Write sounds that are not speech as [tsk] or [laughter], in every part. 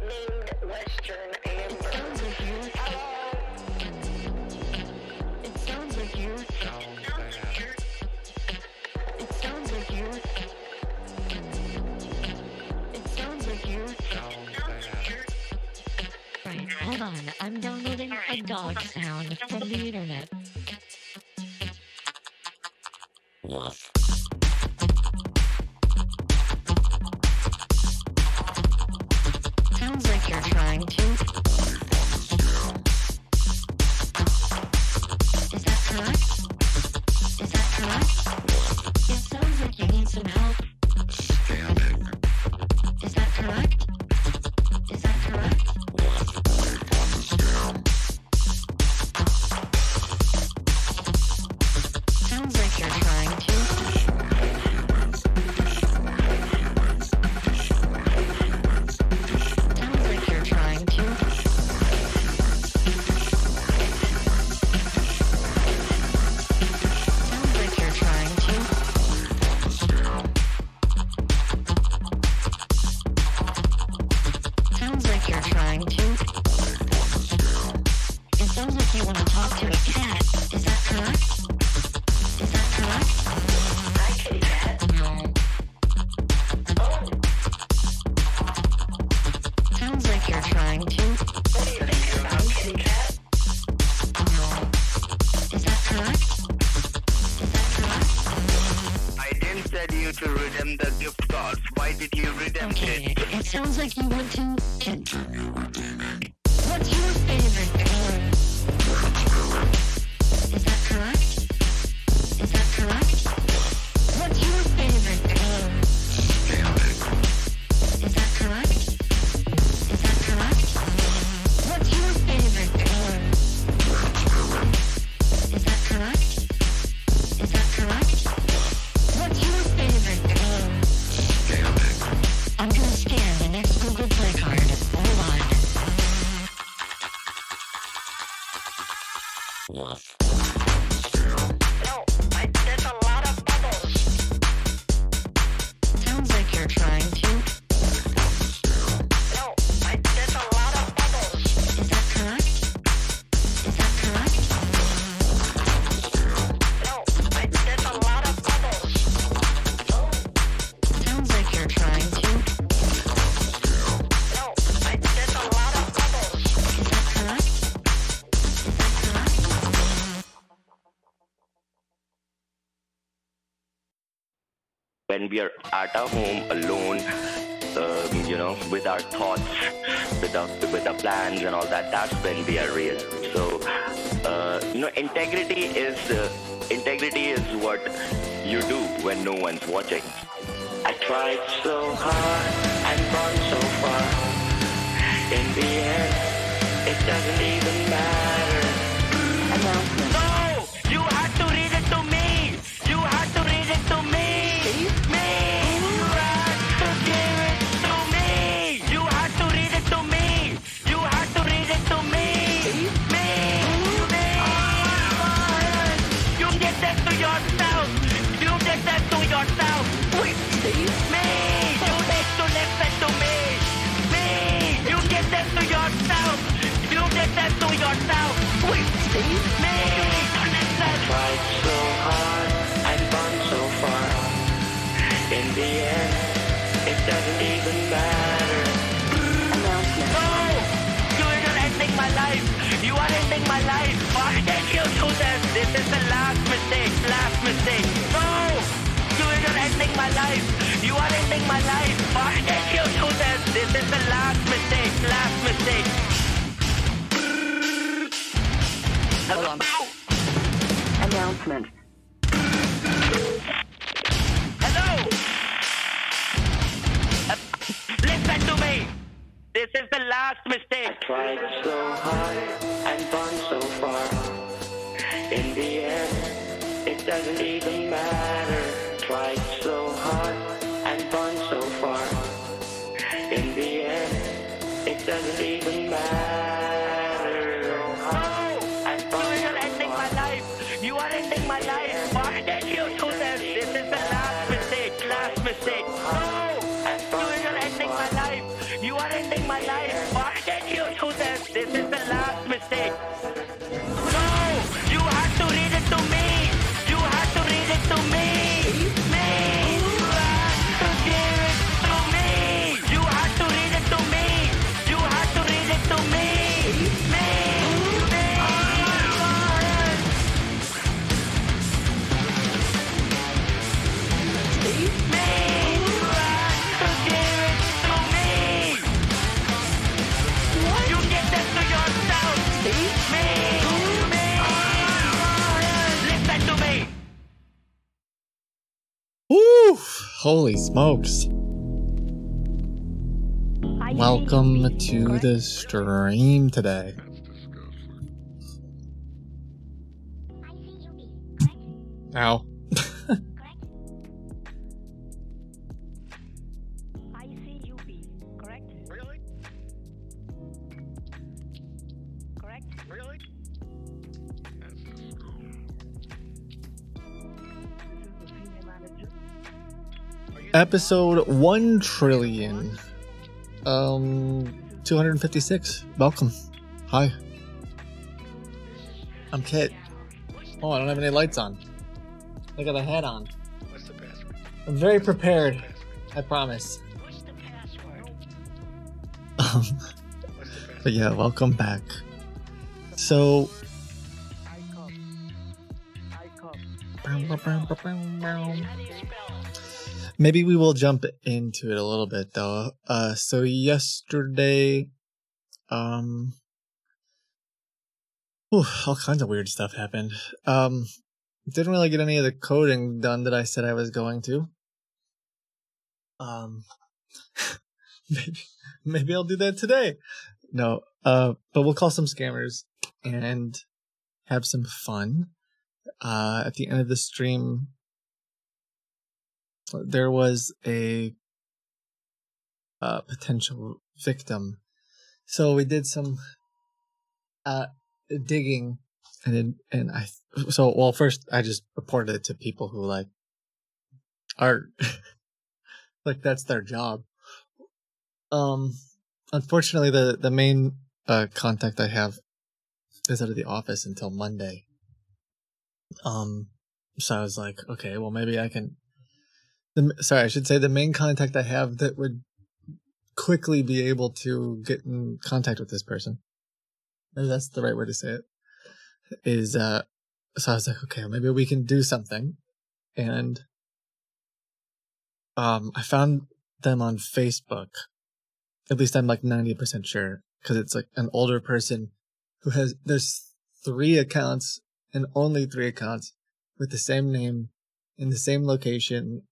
named Western Amber. It sounds like you. Hello. It sounds like you. Right, hold on. I'm downloading a dog sound from the internet. Woof. at our home alone, um, you know, with our thoughts, with our, with our plans and all that, that's when we are real. So, uh, you know, integrity is uh, integrity is what you do when no one's watching. I tried so hard and gone so far. In the end, it doesn't even matter. Announcement. my life. Why did you do this? This is the last mistake, last mistake. Hold on. Holy smokes. Welcome to the stream today. Episode 1 trillion. Um, 256. Welcome. Hi. I'm Kit. Oh, I don't have any lights on. I got a hat on. What's the password? I'm very What's prepared. I promise. What's the password? Um, What's the password? but yeah, welcome back. So, ICOP. ICOP. Bow, bow, bow, bow, bow, maybe we will jump into it a little bit though. Uh, so yesterday, um, whew, all kinds of weird stuff happened. Um, didn't really get any of the coding done that I said I was going to. Um, [laughs] maybe, maybe I'll do that today. No, uh, but we'll call some scammers and have some fun. Uh, at the end of the stream, there was a uh, potential victim. So we did some uh, digging, and then, and I so well first I just reported it to people who like are [laughs] like that's their job. Um, unfortunately, the the main uh, contact I have is out of the office until Monday. Um, so I was like, okay, well maybe I can the sorry, I should say the main contact I have that would quickly be able to get in contact with this person. Maybe that's the right way to say it. Is uh so I was like, okay, maybe we can do something. And um I found them on Facebook. At least I'm like 90% sure because it's like an older person who has there's three accounts and only three accounts with the same name in the same location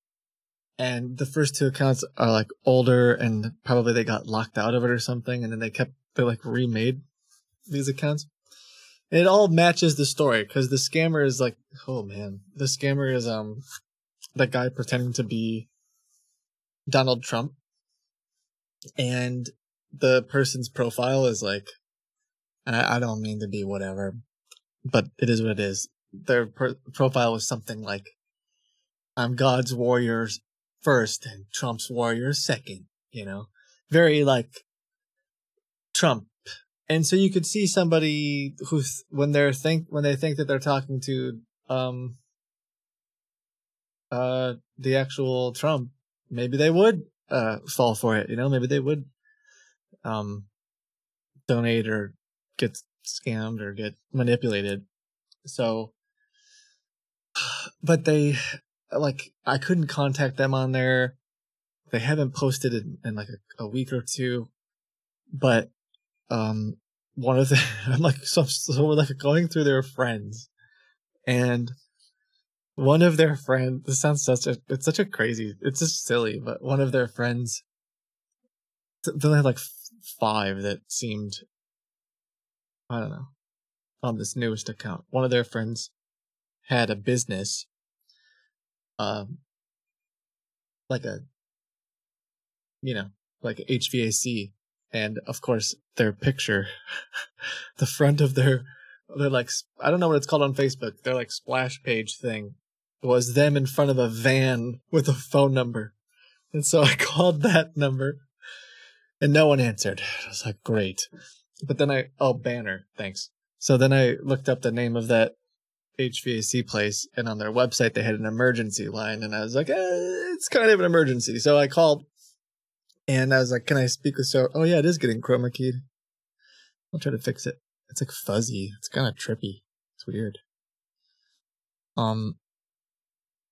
and the first two accounts are like older and probably they got locked out of it or something and then they kept they like remade these accounts. And it all matches the story because the scammer is like oh man. The scammer is um that guy pretending to be donald trump. And the person's profile is like i, I don't mean to be whatever but it is what it is. Their per- profile was something like i'm god's warriors first and Trump's warriors second, you know, very like Trump. And so you could see somebody who's when they're think when they think that they're talking to um uh the actual Trump, maybe they would uh fall for it, you know, maybe they would um donate or get scammed or get manipulated. So [sighs] but they like I couldn't contact them on there. They haven't posted in, in like a, a week or two, but um, one of the [laughs] I'm like so so we're like going through their friends, and one of their friends. This sounds such a it's such a crazy. It's just silly, but one of their friends. They only had like five that seemed. I don't know. On this newest account, one of their friends had a business um like a you know like HVAC and of course their picture. [laughs] The front of their their like I don't know what it's called on Facebook their like splash page thing was them in front of a van with a phone number. And so [laughs] I called that number and no one answered. I was like great. But then I oh banner thanks. So then I looked up the name of that HVAC place, and on their website they had an emergency line, and I was like, eh, it's kind of an emergency. So I called, and I was like, "Can I speak with so?" Oh yeah, it is getting chroma keyed. I'll try to fix it. It's like fuzzy. It's kind of trippy. It's weird. Um,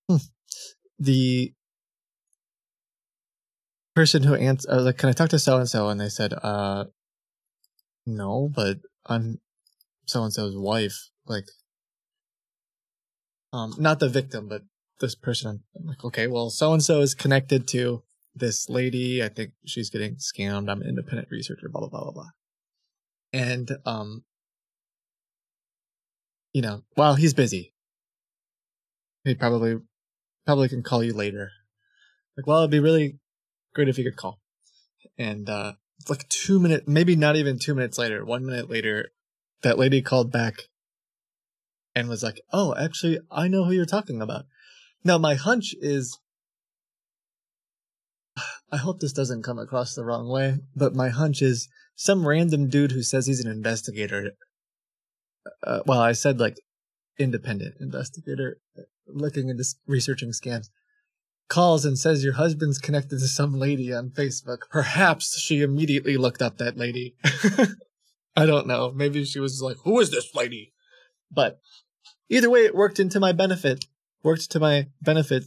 hmm. the person who answered, I was like, "Can I talk to so and so?" And they said, "Uh, no, but I'm so and so's wife." Like, um, not the victim, but this person. I'm like, okay, well, so and so is connected to this lady. I think she's getting scammed. I'm an independent researcher. Blah blah blah blah blah. And um, you know, while he's busy, he probably probably can call you later. Like, well, it'd be really great if you could call. And uh, it's like two minutes, maybe not even two minutes later, one minute later, that lady called back and was like, "Oh, actually, I know who you're talking about." Now, my hunch is, [sighs] I hope this doesn't come across the wrong way, but my hunch is some random dude who says he's an investigator. Uh, well, I said like independent investigator, uh, looking into researching scams. Calls and says your husband's connected to some lady on Facebook. Perhaps she immediately looked up that lady. [laughs] I don't know. Maybe she was like, "Who is this lady?" But either way, it worked into my benefit. Worked to my benefit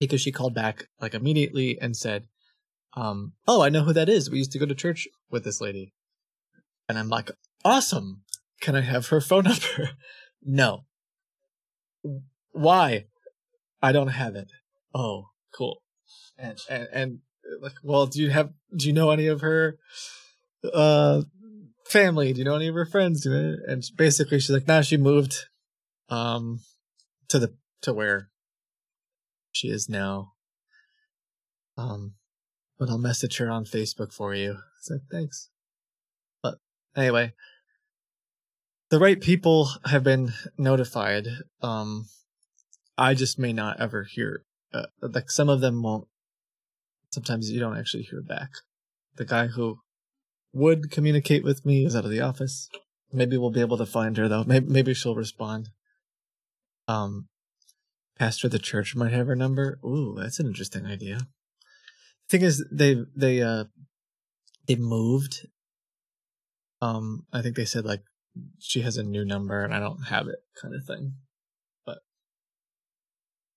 because she called back like immediately and said, um, "Oh, I know who that is. We used to go to church with this lady." And I'm like, "Awesome! Can I have her phone [laughs] number?" no. Why? I don't have it. Oh, cool. And and, and like, well, do you have? Do you know any of her? Uh, family? Do you know any of her friends? And basically, she's like, "Nah, she moved, um, to the to where she is now." Um, but I'll message her on Facebook for you. So thanks. But anyway, the right people have been notified. Um, I just may not ever hear. Uh, like some of them won't. Sometimes you don't actually hear back. The guy who would communicate with me is out of the office. Maybe we'll be able to find her though. Maybe, maybe she'll respond. Um, pastor of the church might have her number. Ooh, that's an interesting idea. The Thing is, they they uh they moved. Um, I think they said like she has a new number and I don't have it, kind of thing. But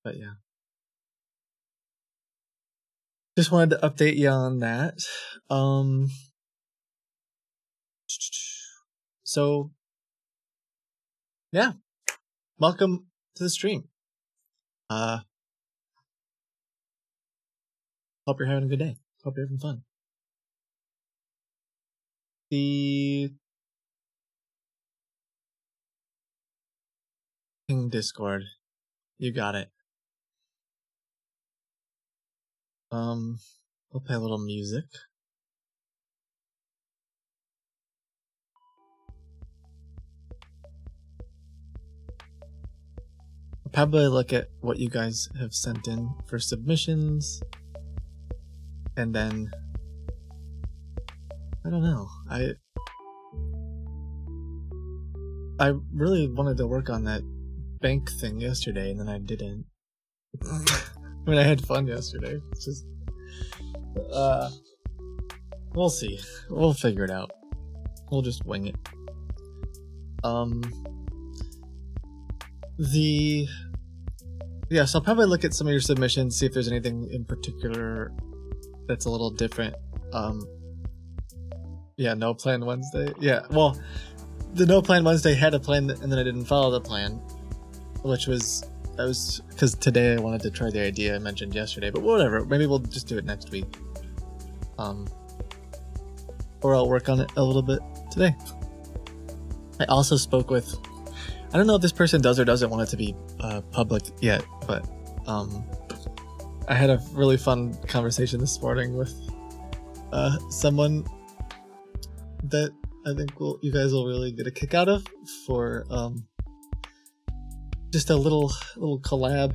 but yeah. Just wanted to update you on that. Um so yeah. Welcome to the stream. Uh hope you're having a good day. Hope you're having fun. The Ping Discord. You got it. Um, we'll play a little music. Probably look at what you guys have sent in for submissions. And then I don't know. I I really wanted to work on that bank thing yesterday and then I didn't. [laughs] I mean I had fun yesterday. It's just uh we'll see. We'll figure it out. We'll just wing it. Um the yeah, so I'll probably look at some of your submissions, see if there's anything in particular that's a little different. Um yeah, no plan Wednesday. Yeah, well, the no plan Wednesday had a plan and then I didn't follow the plan, which was that was because today I wanted to try the idea I mentioned yesterday. But whatever, maybe we'll just do it next week. Um, or I'll work on it a little bit today. I also spoke with. I don't know if this person does or doesn't want it to be uh, public yet, but um, I had a really fun conversation this morning with uh, someone that I think will you guys will really get a kick out of for um, just a little little collab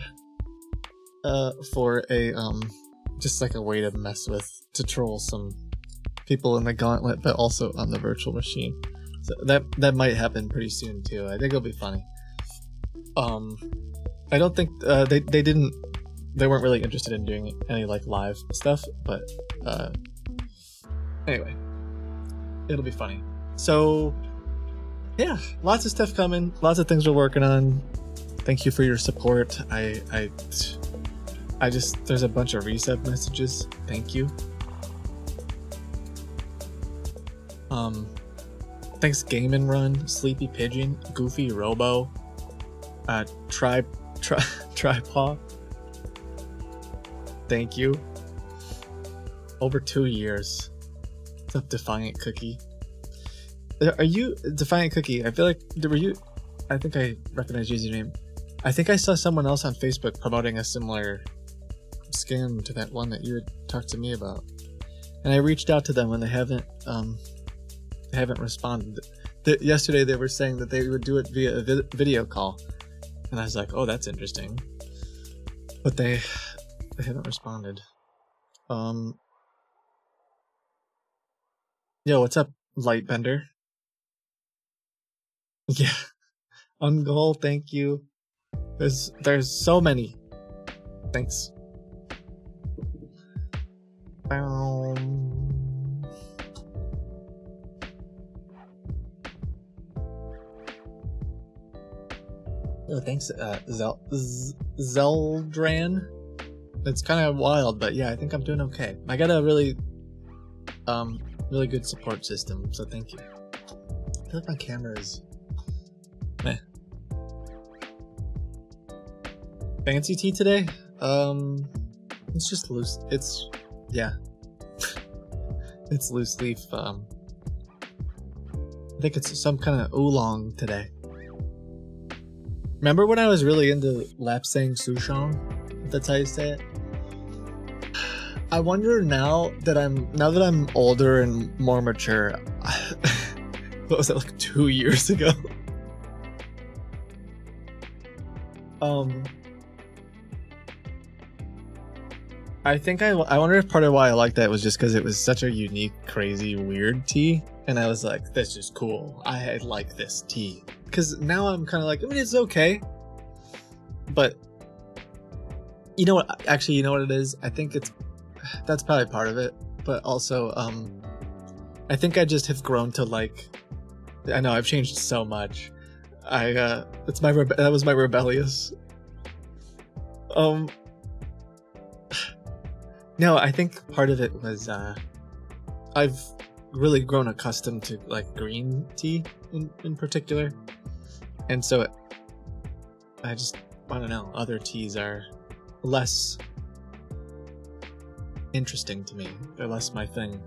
uh, for a um, just like a way to mess with to troll some people in the gauntlet, but also on the virtual machine. So that that might happen pretty soon too. I think it'll be funny. Um, I don't think uh, they they didn't they weren't really interested in doing any like live stuff, but uh, anyway, it'll be funny. So yeah, lots of stuff coming, lots of things we're working on. Thank you for your support. I I I just there's a bunch of resub messages. Thank you. Um thanks Game and Run, Sleepy Pigeon, Goofy Robo, uh Tribe tri- [laughs] tripod. Thank you. Over two years. What's up, Defiant Cookie? Uh, Are you Defiant Cookie? I feel like were you? I think I recognize your username. I think I saw someone else on Facebook promoting a similar scam to that one that you had talked to me about, and I reached out to them and they haven't um haven't responded. Th- yesterday they were saying that they would do it via a vi- video call, and I was like, oh, that's interesting, but they they haven't responded. Um. Yo, what's up, Lightbender? [laughs] Yeah. Ungol, thank you. There's there's so many. Thanks. Um, Oh, thanks, uh, Zel- Zeldran. It's kind of wild, but yeah, I think I'm doing okay. I got a really, um, really good support system, so thank you. I feel like my camera is meh. Fancy tea today? Um, it's just loose. It's yeah, [laughs] it's loose leaf. Um, I think it's some kind of oolong today. Remember when I was really into Lapsang Souchong? That's how you say it. I wonder now that I'm now that I'm older and more mature. [laughs] what was that like two years ago? [laughs] um, I think I I wonder if part of why I liked that was just because it was such a unique, crazy, weird tea, and I was like, this is cool. I like this tea because now I'm kind of like, I mean, it's okay, but you know what? Actually, you know what it is? I think it's that's probably part of it, but also, um, I think I just have grown to like. I know I've changed so much. I uh, it's my rebe- that was my rebellious. Um. [sighs] No, I think part of it was uh, I've really grown accustomed to like green tea in, in particular, and so it, I just I don't know. Other teas are less interesting to me. They're less my thing.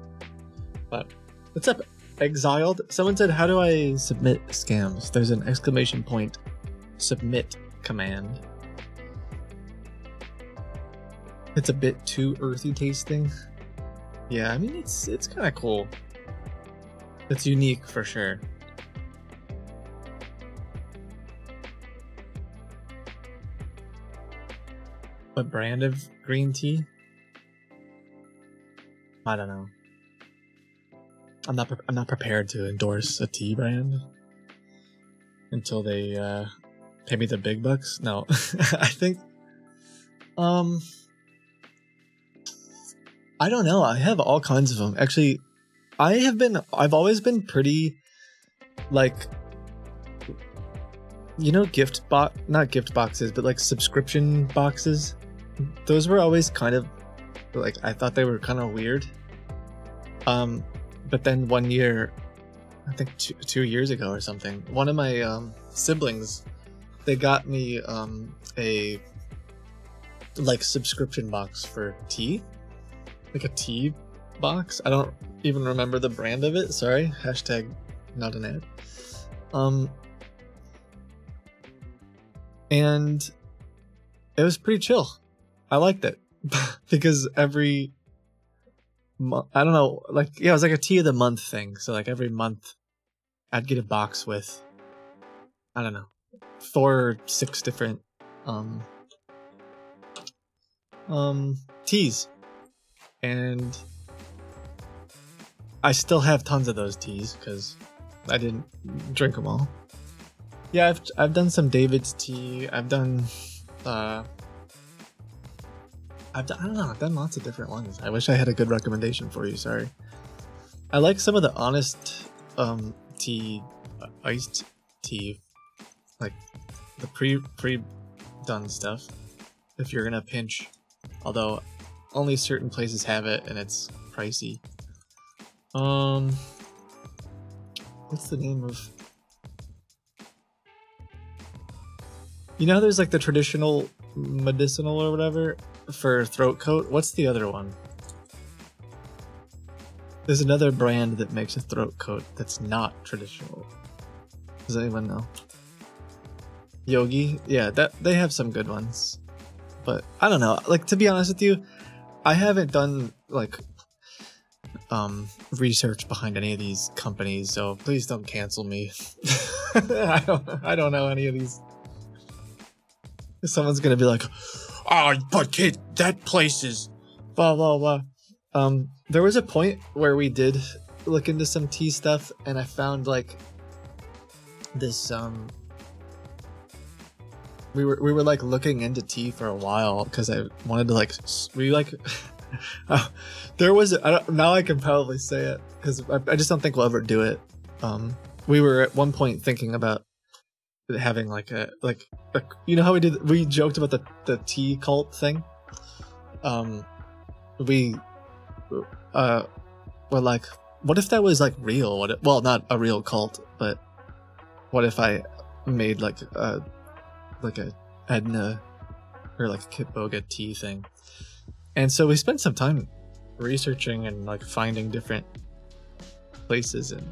But what's up, exiled? Someone said, "How do I submit scams?" There's an exclamation point submit command. It's a bit too earthy tasting. Yeah, I mean it's it's kind of cool. It's unique for sure. What brand of green tea? I don't know. I'm not. Pre- I'm not prepared to endorse a tea brand until they uh, pay me the big bucks. No, [laughs] I think. Um, I don't know. I have all kinds of them. Actually, I have been. I've always been pretty, like, you know, gift box. Not gift boxes, but like subscription boxes. Those were always kind of like I thought they were kind of weird. Um, but then one year, I think two, two years ago or something, one of my um, siblings, they got me um, a like subscription box for tea, like a tea box. I don't even remember the brand of it. Sorry. Hashtag not an ad. Um, and it was pretty chill. I liked it [laughs] because every I don't know, like yeah, it was like a tea of the month thing. So like every month, I'd get a box with I don't know, four or six different um um teas, and I still have tons of those teas because I didn't drink them all. Yeah, I've I've done some David's tea. I've done uh I've done, I don't know, I've done lots of different ones. I wish I had a good recommendation for you, sorry. I like some of the honest um tea uh, iced tea like the pre pre done stuff if you're gonna pinch. Although only certain places have it and it's pricey. Um what's the name of you know there's like the traditional medicinal or whatever for throat coat. What's the other one? There's another brand that makes a throat coat that's not traditional. Does anyone know? Yogi, yeah, that they have some good ones, but I don't know. Like to be honest with you, I haven't done like um research behind any of these companies, so please don't cancel me. [laughs] I don't I don't know any of these. Someone's gonna be like, "Oh, but Kit, that place is blah blah blah." Um, there was a point where we did look into some tea stuff, and I found like this um. We were we were like looking into tea for a while because I wanted to like we like. [laughs] [laughs] uh, there was I now I can probably say it because I, I just don't think we'll ever do it. Um, we were at one point thinking about having like a like a, you know how we did we joked about the the tea cult thing. Um, we uh were like, what if that was like real? What if, well, not a real cult, but what if I made like a like a Edna or like a Kitboga tea thing? And so we spent some time researching and like finding different places and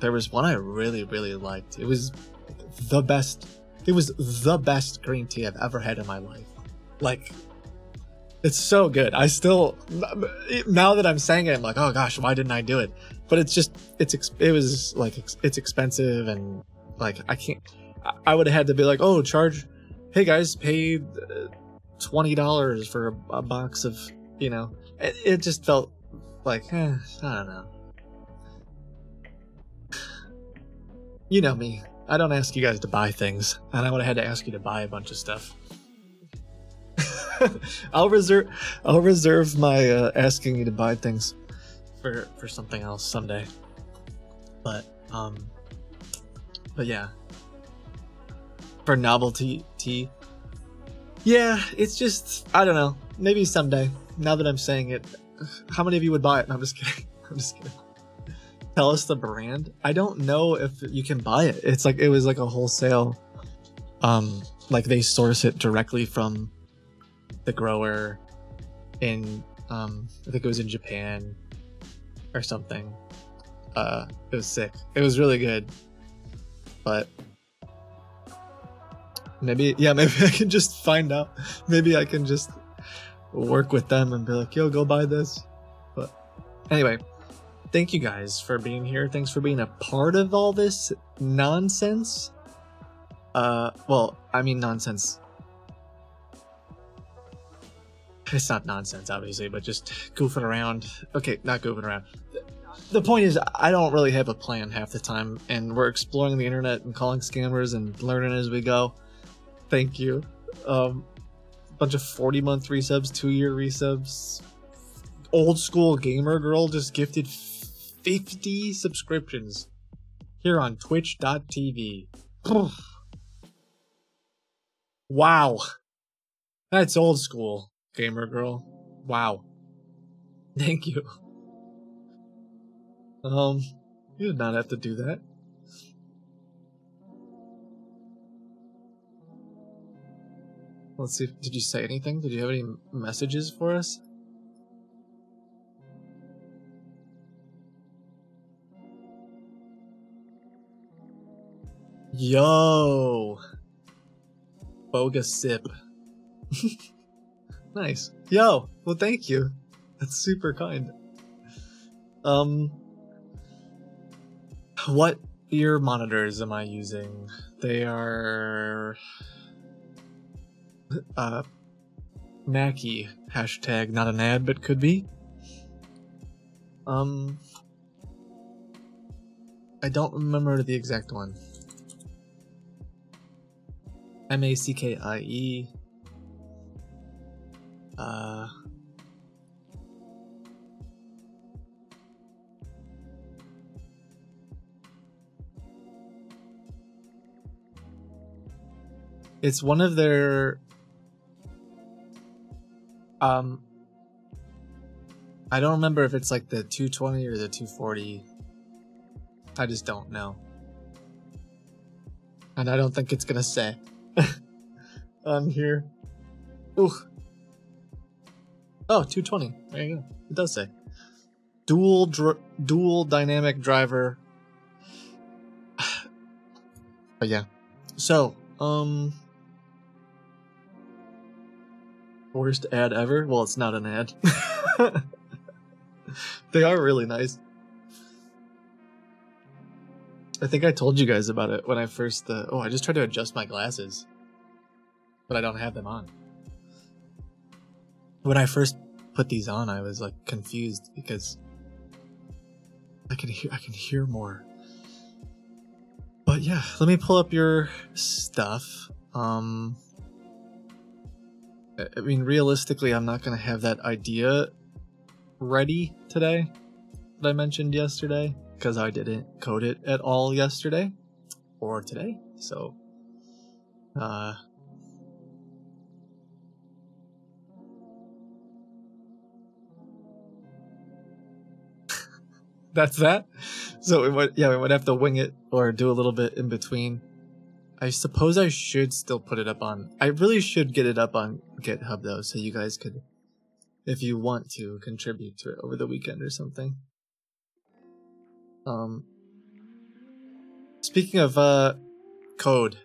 there was one I really really liked. It was the best it was the best green tea I've ever had in my life. Like it's so good. I still now that I'm saying it I'm like, "Oh gosh, why didn't I do it?" But it's just it's it was like it's expensive and like I can't I- would have had to be like, "Oh, charge hey guys, pay uh, uh, $20 for a, a box of, you know." It, it just felt like, eh, I don't know. You know me. I don't ask you guys to buy things, and I would have had to ask you to buy a bunch of stuff. [laughs] I'll reserve I'll reserve my uh, asking you to buy things for for something else someday. But um but yeah. For novelty tea. Yeah, it's just I don't know. Maybe someday. Now that I'm saying it, how many of you would buy it? No, I'm just kidding. [laughs] I'm just kidding. Tell us the brand. I don't know if you can buy it. It's like it was like a wholesale um like they source it directly from the grower in um I think it was in Japan or something. Uh it was sick. It was really good. But maybe yeah, [laughs] maybe I can just find out. Maybe I can just work with them and be like, yo, go buy this. But anyway, thank you guys for being here. Thanks for being a part of all this nonsense. Uh well, I mean nonsense it's not nonsense obviously but just goofing around okay not goofing around the point is i don't really have a plan half the time and we're exploring the internet and calling scammers and learning as we go thank you um bunch of 40 month resubs two year resubs old school gamer girl just gifted 50 subscriptions here on twitch.tv wow that's old school gamer girl. Wow. Thank you. Um, you did not have to do that. Let's see. Did you say anything? Did you have any messages for us? Yo, bogus sip. [laughs] Nice. Yo, well thank you. That's super kind. Um what ear monitors am I using? They are uh Mackie hashtag not an ad but could be. Um I don't remember the exact one. M A C K I E uh It's one of their um I don't remember if it's like the 220 or the 240. I just don't know. And I don't think it's to say [laughs] on here. Ooh. Oh, 220. There you go. It does say. Dual dr- dual dynamic driver. [sighs] but yeah. So, um worst ad ever? Well, it's not an ad. [laughs] they are really nice. I think I told you guys about it when I first uh, oh, I just tried to adjust my glasses. But I don't have them on when I first put these on, I was like confused because I can hear I can hear more. But yeah, let me pull up your stuff. Um I- mean realistically I'm not gonna have that idea ready today that I mentioned yesterday because I didn't code it at all yesterday or today. So uh [laughs] that's that. So we would, yeah, we would have to wing it or do a little bit in between. I suppose I should still put it up on. I really should get it up on GitHub though, so you guys could, if you want to, contribute to it over the weekend or something. Um. Speaking of uh, code.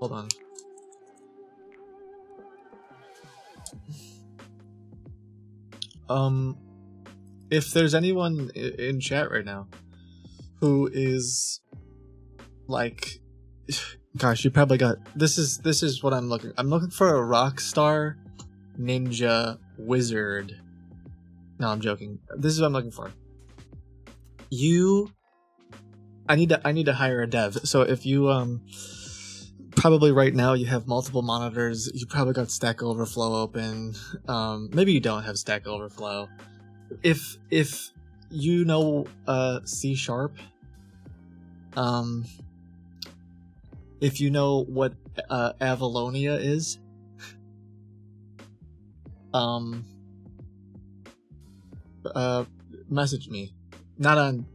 Hold on. Um, if there's anyone in chat right now who is like gosh you probably got this is this is what i'm looking i'm looking for a rock star ninja wizard. No i'm joking. This is what i'm looking for. You i need to i need to hire a dev. So if you um probably right now you have multiple monitors you probably got stack overflow open. Um maybe you don't have stack overflow. If if you know uh C sharp, um if you know what uh Avalonia is, um uh message me. Not on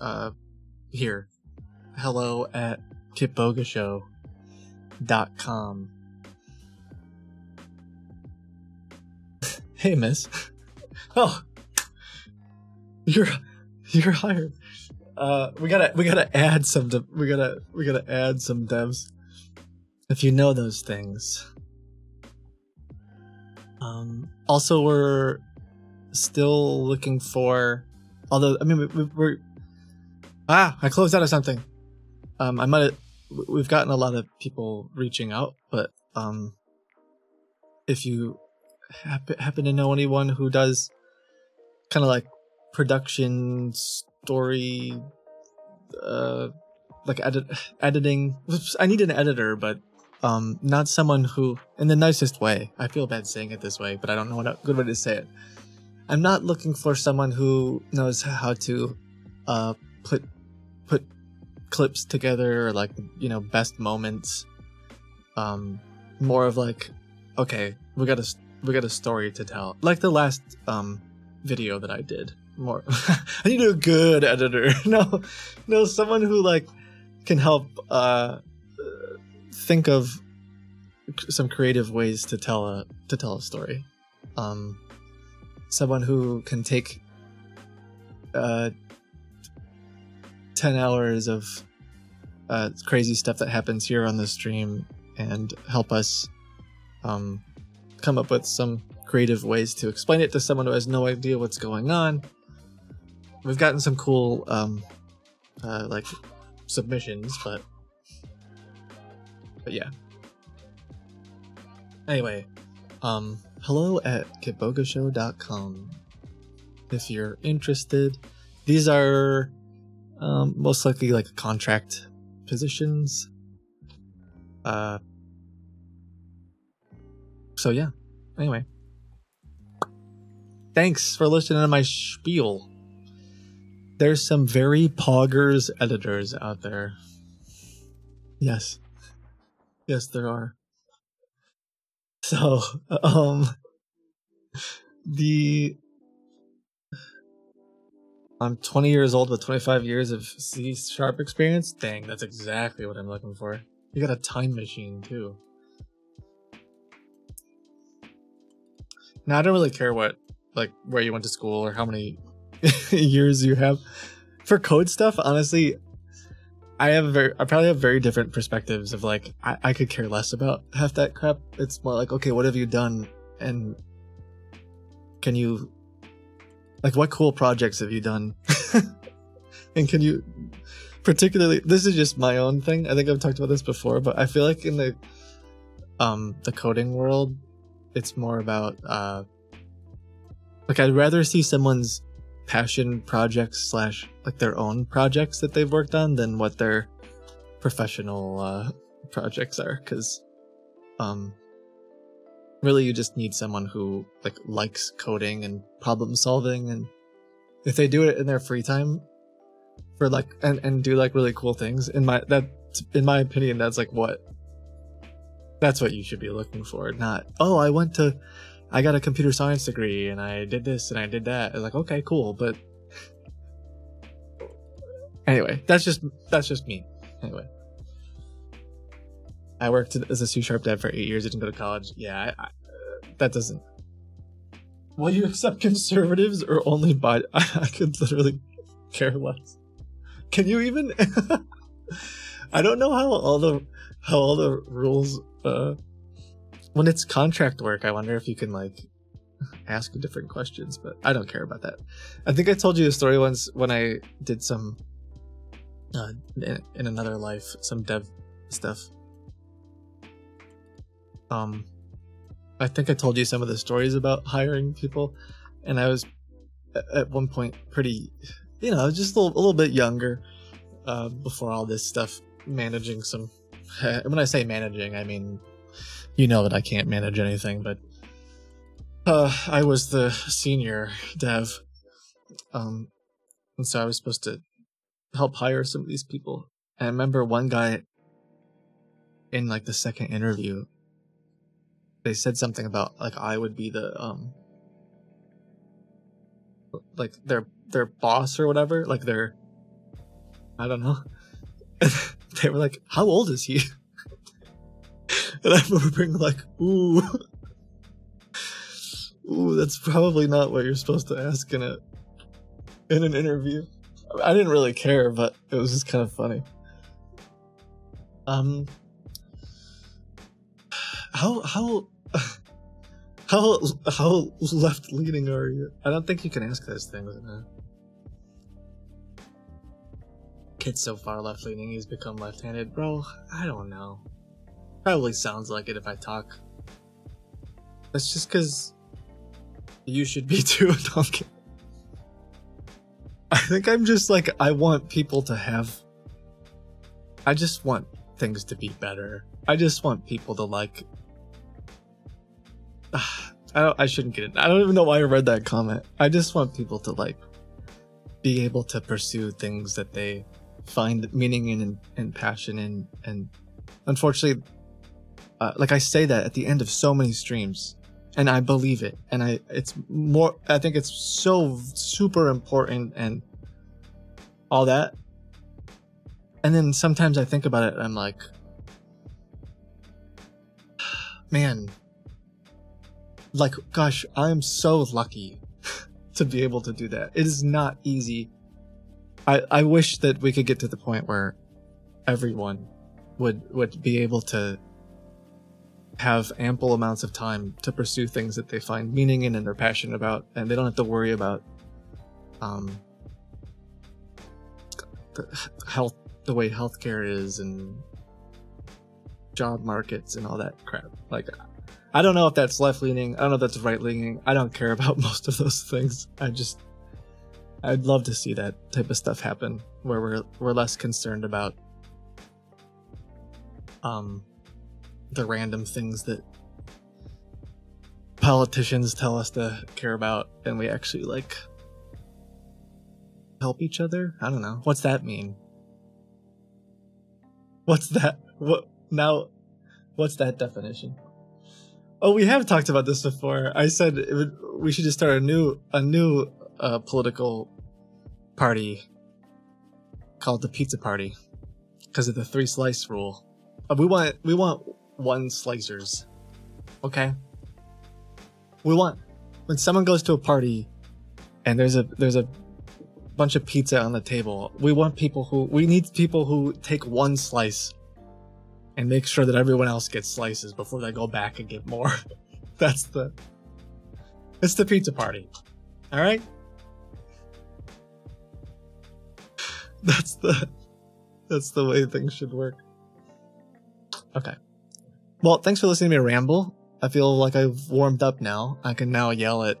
uh here. Hello at kitbogashow.com. [laughs] hey miss. [laughs] Oh, you're you're hired. Uh, we gotta we gotta add some. De- we gotta we gotta add some devs. If you know those things. Um. Also, we're still looking for. Although I mean, we, we, we're. Ah, I closed out of something. Um, I might. We've gotten a lot of people reaching out, but um, if you happen happen to know anyone who does kind of like production story uh like edit editing. I need an editor but um not someone who in the nicest way. I feel bad saying it this way but i don't know what a good way to say it. I'm not looking for someone who knows how to uh put put clips together or like you know best moments. Um more of like okay we got a we got a story to tell. Like the last um video that i did more. [laughs] I need a good editor. [laughs] No no someone who like can help uh think of some creative ways to tell a to tell a story. Um someone who can take uh 10 hours of uh crazy stuff that happens here on the stream and help us um come up with some creative ways to explain it to someone who has no idea what's going on. We've gotten some cool um uh like submissions, but but yeah. Anyway, um hello at kitbogashow.com if you're interested. These are um most likely like contract positions. Uh so yeah. Anyway. Thanks for listening to my spiel. There's some very poggers editors out there. Yes. Yes, there are. So, [laughs] um the I'm 20 years old with 25 years of C sharp experience. Dang, that's exactly what I'm looking for. You got a time machine too. Now I don't really care what like where you went to school or how many [laughs] years you have for code stuff. Honestly, I have very I probably have very different perspectives of like I, I could care less about half that crap. It's more like okay, what have you done and can you like what cool projects have you done [laughs] and can you particularly this is just my own thing i think i've talked about this before but i feel like in the um the coding world it's more about uh like i'd rather see someone's passion projects slash like their own projects that they've worked on than what their professional uh projects are because um really you just need someone who like likes coding and problem solving and if they do it in their free time for like and, and do like really cool things in my that in my opinion that's like what that's what you should be looking for not oh i went to i got a computer science degree and i did this and i did that it's like okay cool but anyway that's just that's just me anyway I worked as a C sharp dev for eight years. I didn't go to college. Yeah, I, I, that doesn't. Will you accept conservatives or only buy? [laughs] I, I could literally care less. Can you even? [laughs] I don't know how all the how all the rules. Uh, when it's contract work, I wonder if you can like [laughs] ask different questions, but I don't care about that. I think I told you a story once when I did some uh, in, in another life, some dev stuff um i think i told you some of the stories about hiring people and i was at one point pretty you know just a little, a little bit younger uh, before all this stuff managing some [laughs] when i say managing i mean you know that i can't manage anything but uh, i was the senior dev um and so i was supposed to help hire some of these people and i remember one guy in like the second interview they said something about like I would be the um like their their boss or whatever, like their I don't know. [laughs] they were like, "How old is he?" And I remember being like, "Ooh, ooh, that's probably not what you're supposed to ask in a in an interview." I didn't really care, but it was just kind of funny. Um, how how [laughs] how how left leaning are you? I don't think you can ask those things. Man. Kit's so far left leaning, he's become left handed. Bro, I don't know. Probably sounds like it if I talk. That's just because you should be [laughs] too. Don't I think I'm just like, I want people to have. I just want things to be better. I just want people to like [sighs] I don't. I shouldn't get it. I don't even know why I read that comment. I just want people to like be able to pursue things that they find meaning in and, and passion in. And unfortunately, uh, like I say that at the end of so many streams, and I believe it. And I, it's more. I think it's so super important and all that. And then sometimes I think about it, and I'm like, man, like gosh i'm so lucky [laughs] to be able to do that it is not easy i i wish that we could get to the point where everyone would would be able to have ample amounts of time to pursue things that they find meaning in and they're passionate about and they don't have to worry about um the health the way healthcare is and job markets and all that crap like I don't know if that's left leaning. I don't know if that's right leaning. I don't care about [laughs] most of those things. I just, I'd love to see that type of stuff happen where we're we're less concerned about um the random things that politicians tell us to care about and we actually like help each other. I don't know. What's that mean? What's that? What now? What's that definition? Oh, we have talked about this before. I said would, we should just start a new a new uh, political party called the Pizza Party because of the three slice rule. Uh, we want we want one slicers. Okay. We want when someone goes to a party and there's a there's a bunch of pizza on the table, we want people who we need people who take one slice and make sure that everyone else gets slices before they go back and get more. [laughs] That's the it's the pizza party. All right? [laughs] That's the that's the way things should work. Okay. Well, thanks for listening to me ramble. I feel like I've warmed up now. I can now yell at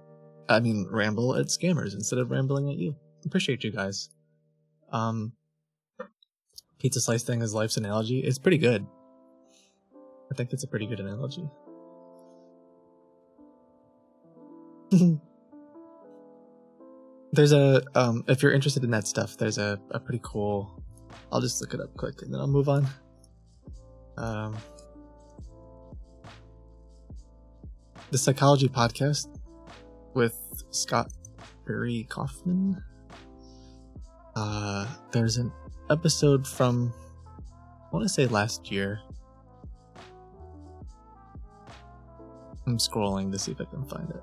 I mean ramble at scammers instead of rambling at you. Appreciate you guys. Um pizza slice thing is life's analogy. It's pretty good. I think it's a pretty good analogy. [laughs] there's a um if you're interested in that stuff, there's a, a pretty cool I'll just look it up quick and then I'll move on. Um the psychology podcast with Scott Barry Kaufman. Uh there's an episode from I want to say last year. I'm scrolling to see if I can find it.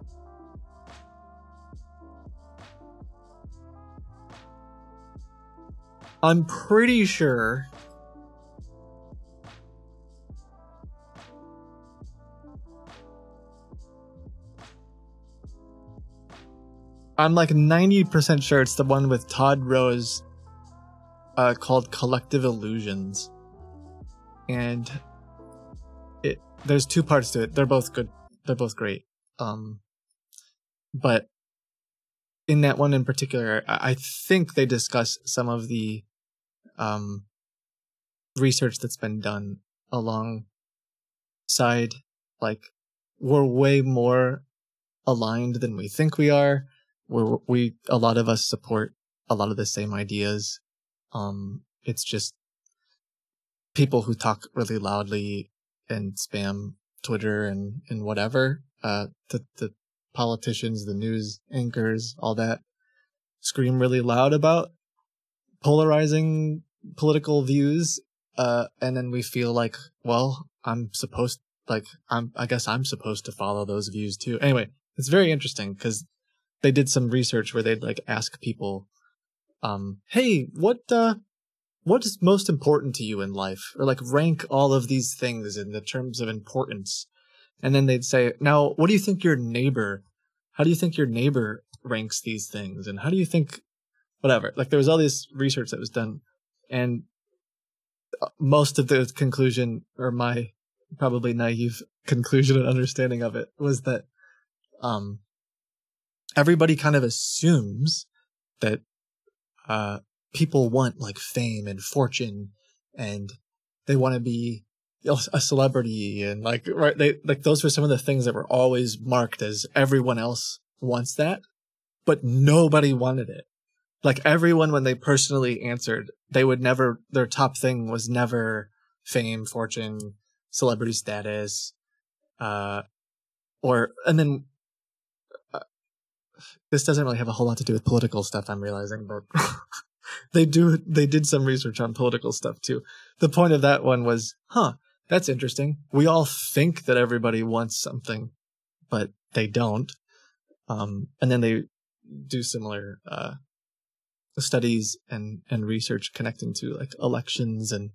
I'm pretty sure I'm like 90% sure it's the one with Todd Rose uh, called Collective Illusions. And it there's two parts to it. They're both good. They're both great. Um but in that one in particular, I think they discuss some of the um research that's been done alongside like we're way more aligned than we think we are. We're we a lot of us support a lot of the same ideas. Um it's just people who talk really loudly and spam Twitter and, and whatever. Uh the the politicians, the news anchors, all that scream really loud about polarizing political views. Uh, and then we feel like, well, I'm supposed, like, I'm, I guess I'm supposed to follow those views too. Anyway, it's very interesting because they did some research where they'd like ask people, um, hey, what, uh, what is most important to you in life? Or like rank all of these things in the terms of importance. And then they'd say, now, what do you think your neighbor, how do you think your neighbor ranks these things? And how do you think, whatever? Like there was all this research that was done and uh, most of the conclusion or my probably naive conclusion and understanding of it was that, um, everybody kind of assumes that, uh, people want like fame and fortune and they want to be a celebrity and like right they like those were some of the things that were always marked as everyone else wants that but nobody wanted it. Like everyone when they personally answered they would never their top thing was never fame fortune celebrity status uh or and then this doesn't really have a whole lot to do with political stuff i'm realizing but [laughs] they do they did some research on political stuff too the point of that one was huh that's interesting. We all think that everybody wants something, but they don't. Um, and then they do similar uh, studies and and research connecting to like elections and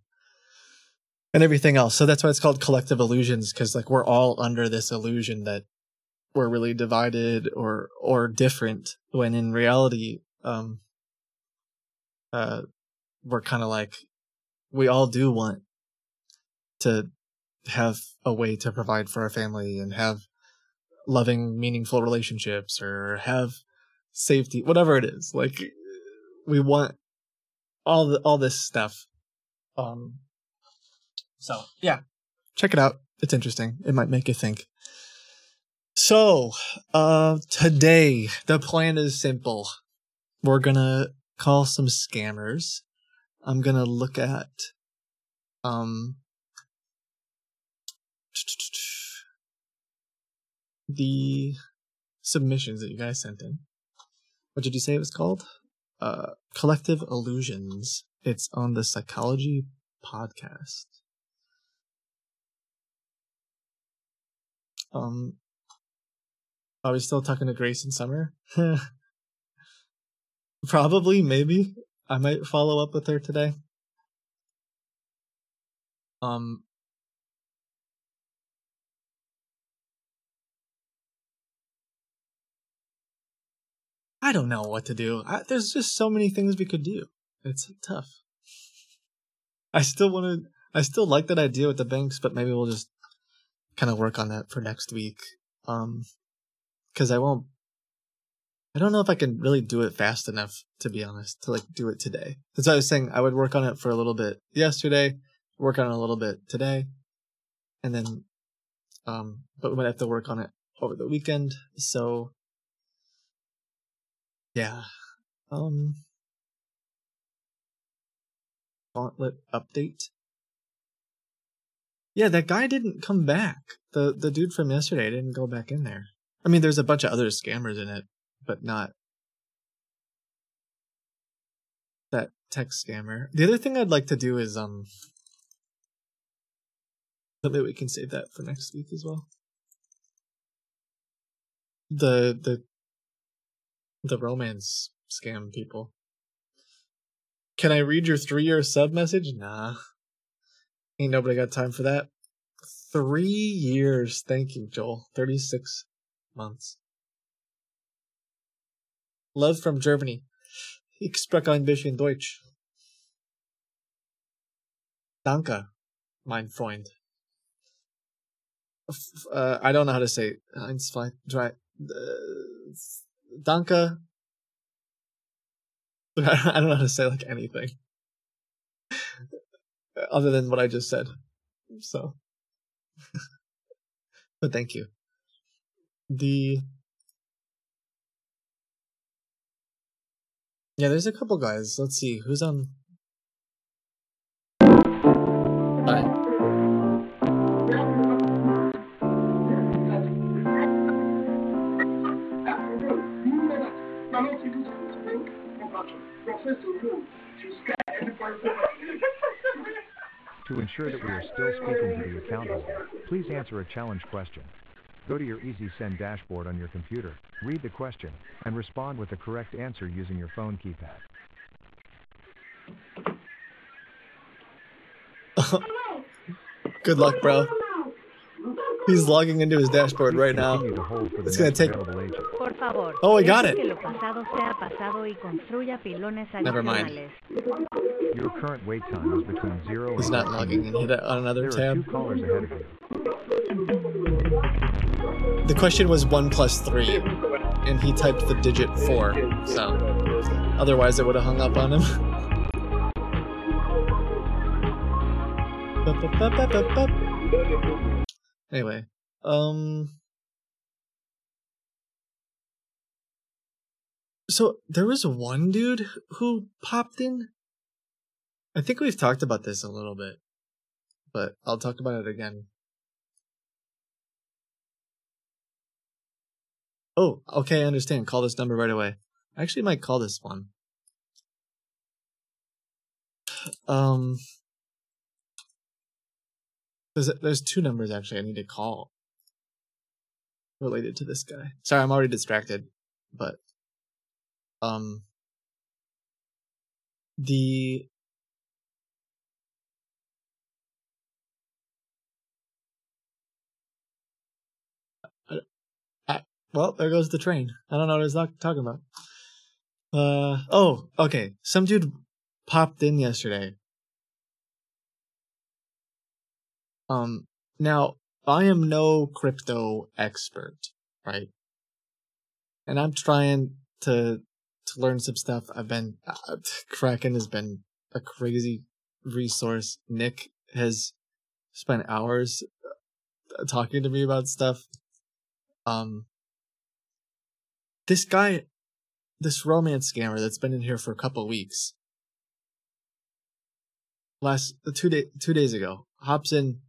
and everything else. So that's why it's called collective illusions because like we're all under this illusion that we're really divided or or different when in reality um uh we're kind of like we all do want to have a way to provide for our family and have loving meaningful relationships or have safety whatever it is like we want all the all this stuff um so yeah. Check it out. It's interesting. It might make you think so uh today the plan is simple we're gonna call some scammers i'm gonna look at um the submissions that you guys sent in. What did you say it was called? Uh, Collective Illusions. It's on the Psychology Podcast. Um, Are we still talking to Grace in summer? [laughs] Probably, maybe. I might follow up with her today. Um I don't know what to do. I, there's just so many things we could do. It's tough. I still want to. I still like that idea with the banks, but maybe we'll just kind of work on that for next week. Um, because I won't. I don't know if I can really do it fast enough, to be honest, to like do it today. That's why I was saying I would work on it for a little bit yesterday, work on it a little bit today, and then, um, but we might have to work on it over the weekend. So, yeah, um, Gauntlet update. Yeah, that guy didn't come back. The the dude from yesterday didn't go back in there. I mean, there's a bunch of other scammers in it, but not that tech scammer. The other thing I'd like to do is um maybe we can save that for next week as well. The the the romance scam people. Can I read your three year sub message? Nah. Ain't nobody got time for that. Three years. Thank you, Joel. 36 months. Love from Germany. [laughs] Ich spreche ein bisschen Deutsch. Danke, mein Freund. F- Uh, I don't know how to say eins, zwei, drei. Uh, danke. [laughs] I don't know how to say like anything other than what I just said. So, [laughs] but thank you. The yeah, there's a couple guys. Let's see who's on. Hi. To ensure that we are still speaking to the account holder, please answer a challenge question. Go to your EasySend dashboard on your computer, read the question, and respond with the correct answer using your phone keypad. [laughs] Good luck, bro. He's logging into his dashboard right now. Continue to hold for the It's gonna take- available agent. Por favor. Oh, I got it. Que lo pasado sea pasado y construya pilones Never mind. Your current wait time is between 0 He's and not logging in. Hit it on another There are two tab. The question was one plus three, and he typed the digit four. So, otherwise, I would have hung up on him. [laughs] Anyway, um. So there was one dude who popped in. I think we've talked about this a little bit, but I'll talk about it again. Oh, okay, I understand. Call this number right away. I actually might call this one. Um, there's there's two numbers actually I need to call related to this guy. Sorry, I'm already distracted, but um, the well, there goes the train. I don't know what talk- talking about. Uh oh, okay. Some dude popped in yesterday. Um, now I am no crypto expert, right? And I'm trying to to learn some stuff. I've been uh, Kraken has been a crazy resource. Nick has spent hours uh, talking to me about stuff. Um, this guy, this romance scammer that's been in here for a couple weeks, last two day two days ago, hops in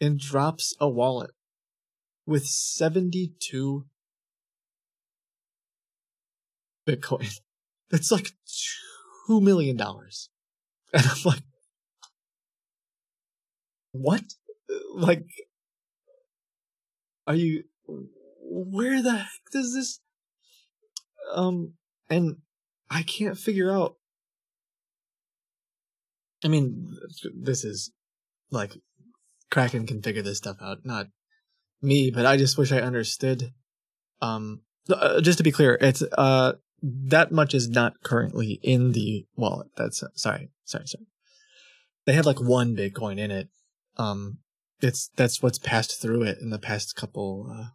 and drops a wallet with seventy two Bitcoin. [laughs] That's like two million dollars, and I'm like, what? Like, are you? where the heck does this um and I can't figure out I mean this is like Kraken can figure this stuff out, not me, but I just wish I understood um uh, just to be clear, it's uh that much is not currently in the wallet. That's sorry, sorry, sorry. They have like one Bitcoin in it. Um, it's that's what's passed through it in the past couple uh,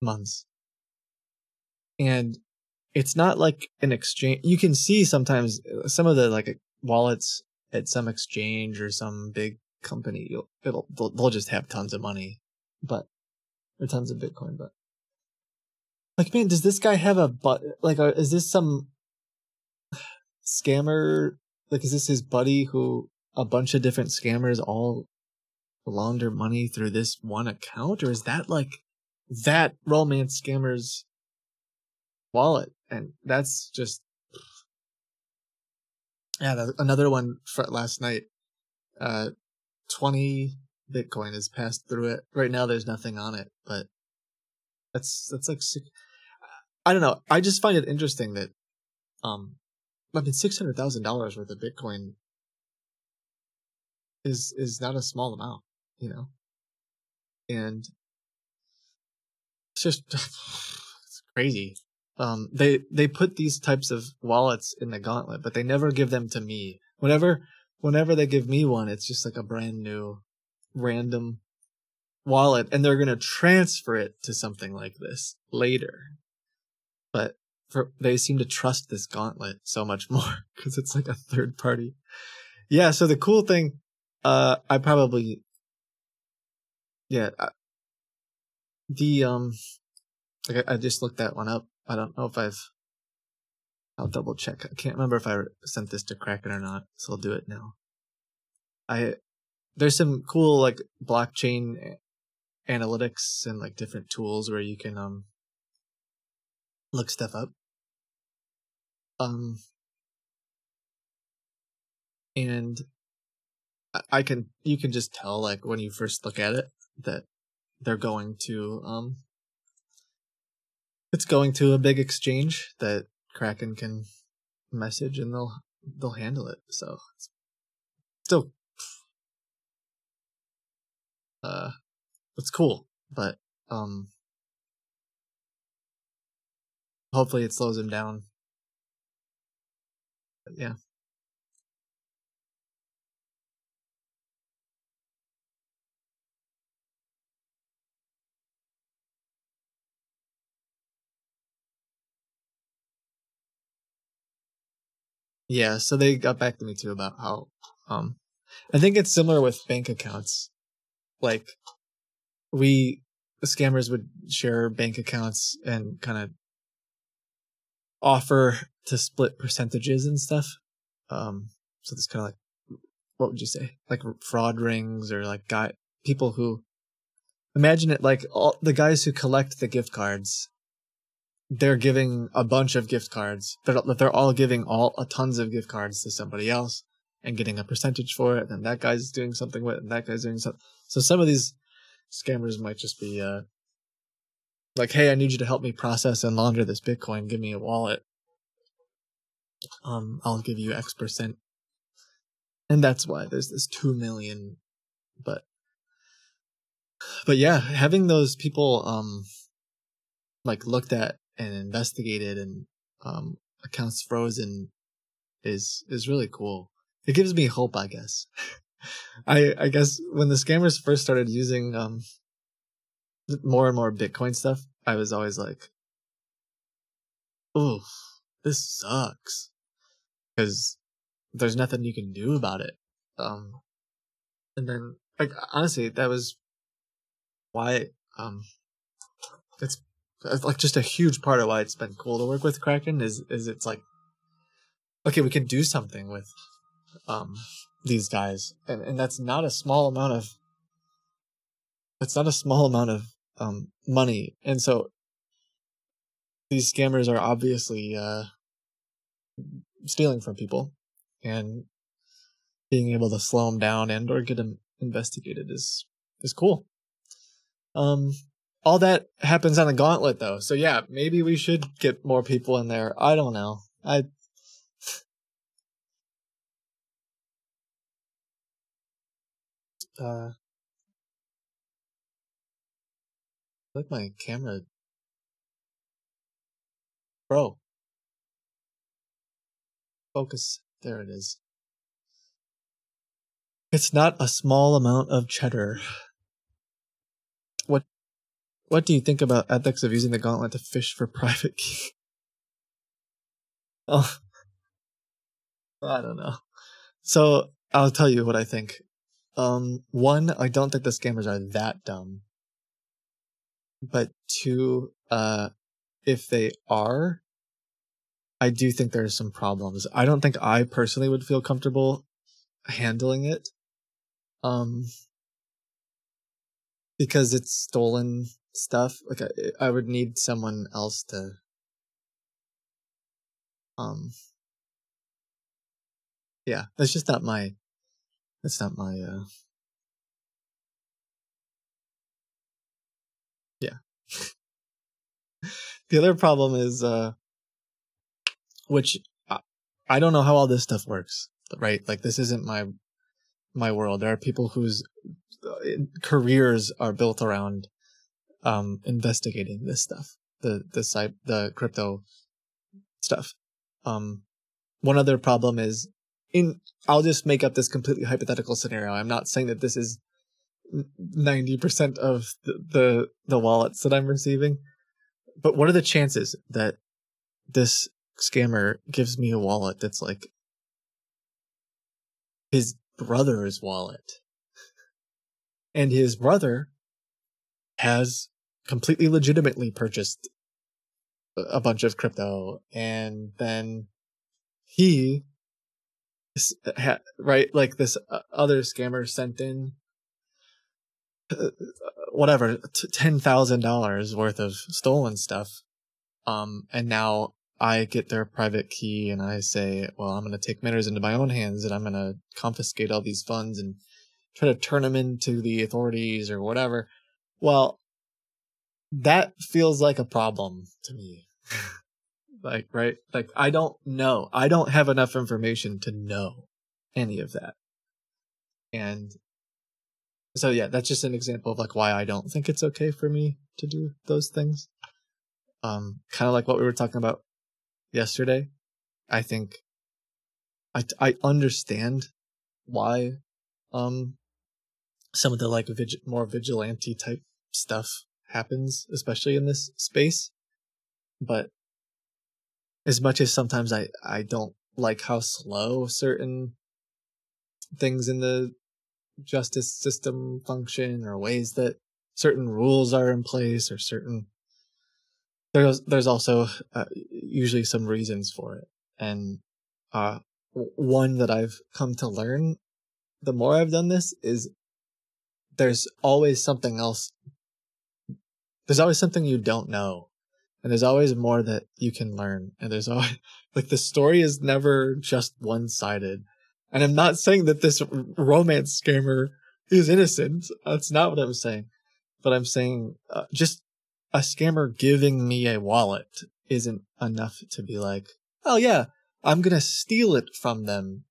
months, and it's not like an exchange. You can see sometimes uh, some of the like wallets at some exchange or some big company. You'll, it'll they'll, they'll just have tons of money, but or tons of Bitcoin, but like, man, does this guy have a but? Like, uh, is this some scammer? Like, is this his buddy who a bunch of different scammers all launder money through this one account, or is that like that romance scammer's wallet? And that's just yeah. That, another one for last night. Uh, twenty Bitcoin has passed through it. Right now, there's nothing on it, but that's that's like six, I don't know. I just find it interesting that um I mean six hundred thousand dollars worth of Bitcoin is is not a small amount, you know. And it's just [laughs] it's crazy. Um they they put these types of wallets in the gauntlet, but they never give them to me. Whenever whenever they give me one, it's just like a brand new random wallet and they're going to transfer it to something like this later. But for, they seem to trust this gauntlet so much [laughs] more because it's like a third party. Yeah. So the cool thing, uh, I probably, yeah, I, the, um, like I, I just looked that one up. I don't know if I've, I'll double check. I can't remember if I sent this to Kraken or not, so I'll do it now. I, there's some cool like blockchain analytics and like different tools where you can um look stuff up. Um and I can you can just tell like when you first look at it that they're going to um it's going to a big exchange that Kraken can message and they'll they'll handle it. So it's still uh it's cool, but um hopefully it slows him down. But yeah. Yeah, so they got back to me too about how um I think it's similar with bank accounts. Like we scammers would share bank accounts and kind of offer to split percentages and stuff. Um, so it's kind of like, what would you say? Like fraud rings or like guy people who imagine it like all the guys who collect the gift cards. They're giving a bunch of gift cards. They're they're all giving all uh, tons of gift cards to somebody else and getting a percentage for it. And that guy's doing something with it, and that guy's doing something. So some of these scammers might just be uh, like, "Hey, I need you to help me process and launder this Bitcoin. Give me a wallet. Um, I'll give you X percent." And that's why there's this two million. But, but yeah, having those people um, like looked at and investigated and um accounts frozen is is really cool. It gives me hope, I guess. [laughs] I I guess when the scammers first started using um more and more Bitcoin stuff, I was always like, "Oh, this sucks," because there's nothing you can do about it. Um, and then like honestly, that was why um it's like just a huge part of why it's been cool to work with Kraken is is it's like okay, we can do something with um these guys. And, and that's not a small amount of that's not a small amount of um money. And so these scammers are obviously uh stealing from people. And being able to slow them down and or get them investigated is is cool. Um all that happens on the gauntlet though. So yeah, maybe we should get more people in there. I don't know. I uh let my camera bro focus there it is it's not a small amount of cheddar what what do you think about ethics of using the gauntlet to fish for [laughs] private key? Oh. I don't know. So i'll tell you what i think. Um one i don't think the scammers are that dumb. But two uh if they are i do think there's some problems. I don't think i personally would feel comfortable handling it um because it's stolen stuff like i, I would need someone else to um yeah that's just not my that's not my uh yeah. [laughs] The other problem is uh which I, I don't know how all this stuff works right? Like this isn't my my world. There are people whose uh, careers are built around um investigating this stuff the the site the crypto stuff um one other problem is in I'll just make up this completely hypothetical scenario. I'm not saying that this is 90% of the, the the wallets that I'm receiving. But what are the chances that this scammer gives me a wallet that's like his brother's wallet? And his brother has completely legitimately purchased a- bunch of crypto and then he right like this uh, other scammer sent in uh, whatever $10,000 worth of stolen stuff um and now I get their private key and I say well I'm going to take matters into my own hands and I'm going to confiscate all these funds and try to turn them into the authorities or whatever. Well that feels like a problem to me. Like right? Like i don't know. I don't have enough information to know any of that. And so yeah that's just an example of like why i don't think it's okay for me to do those things. Um kind of like what we were talking about yesterday i think i i understand why um some of the like vig- more vigilante type stuff happens especially in this space. But as much as sometimes I I don't like how slow certain things in the justice system function or ways that certain rules are in place or certain there's there's also uh, usually some reasons for it. And uh one that I've come to learn the more I've done this is there's always something else there's always something you don't know and there's always more that you can learn and there's always [laughs] like the story is never just one-sided and i'm not saying that this romance scammer is innocent that's not what i'm saying but i'm saying uh, just a scammer giving me a wallet isn't enough to be like oh yeah i'm gonna steal it from them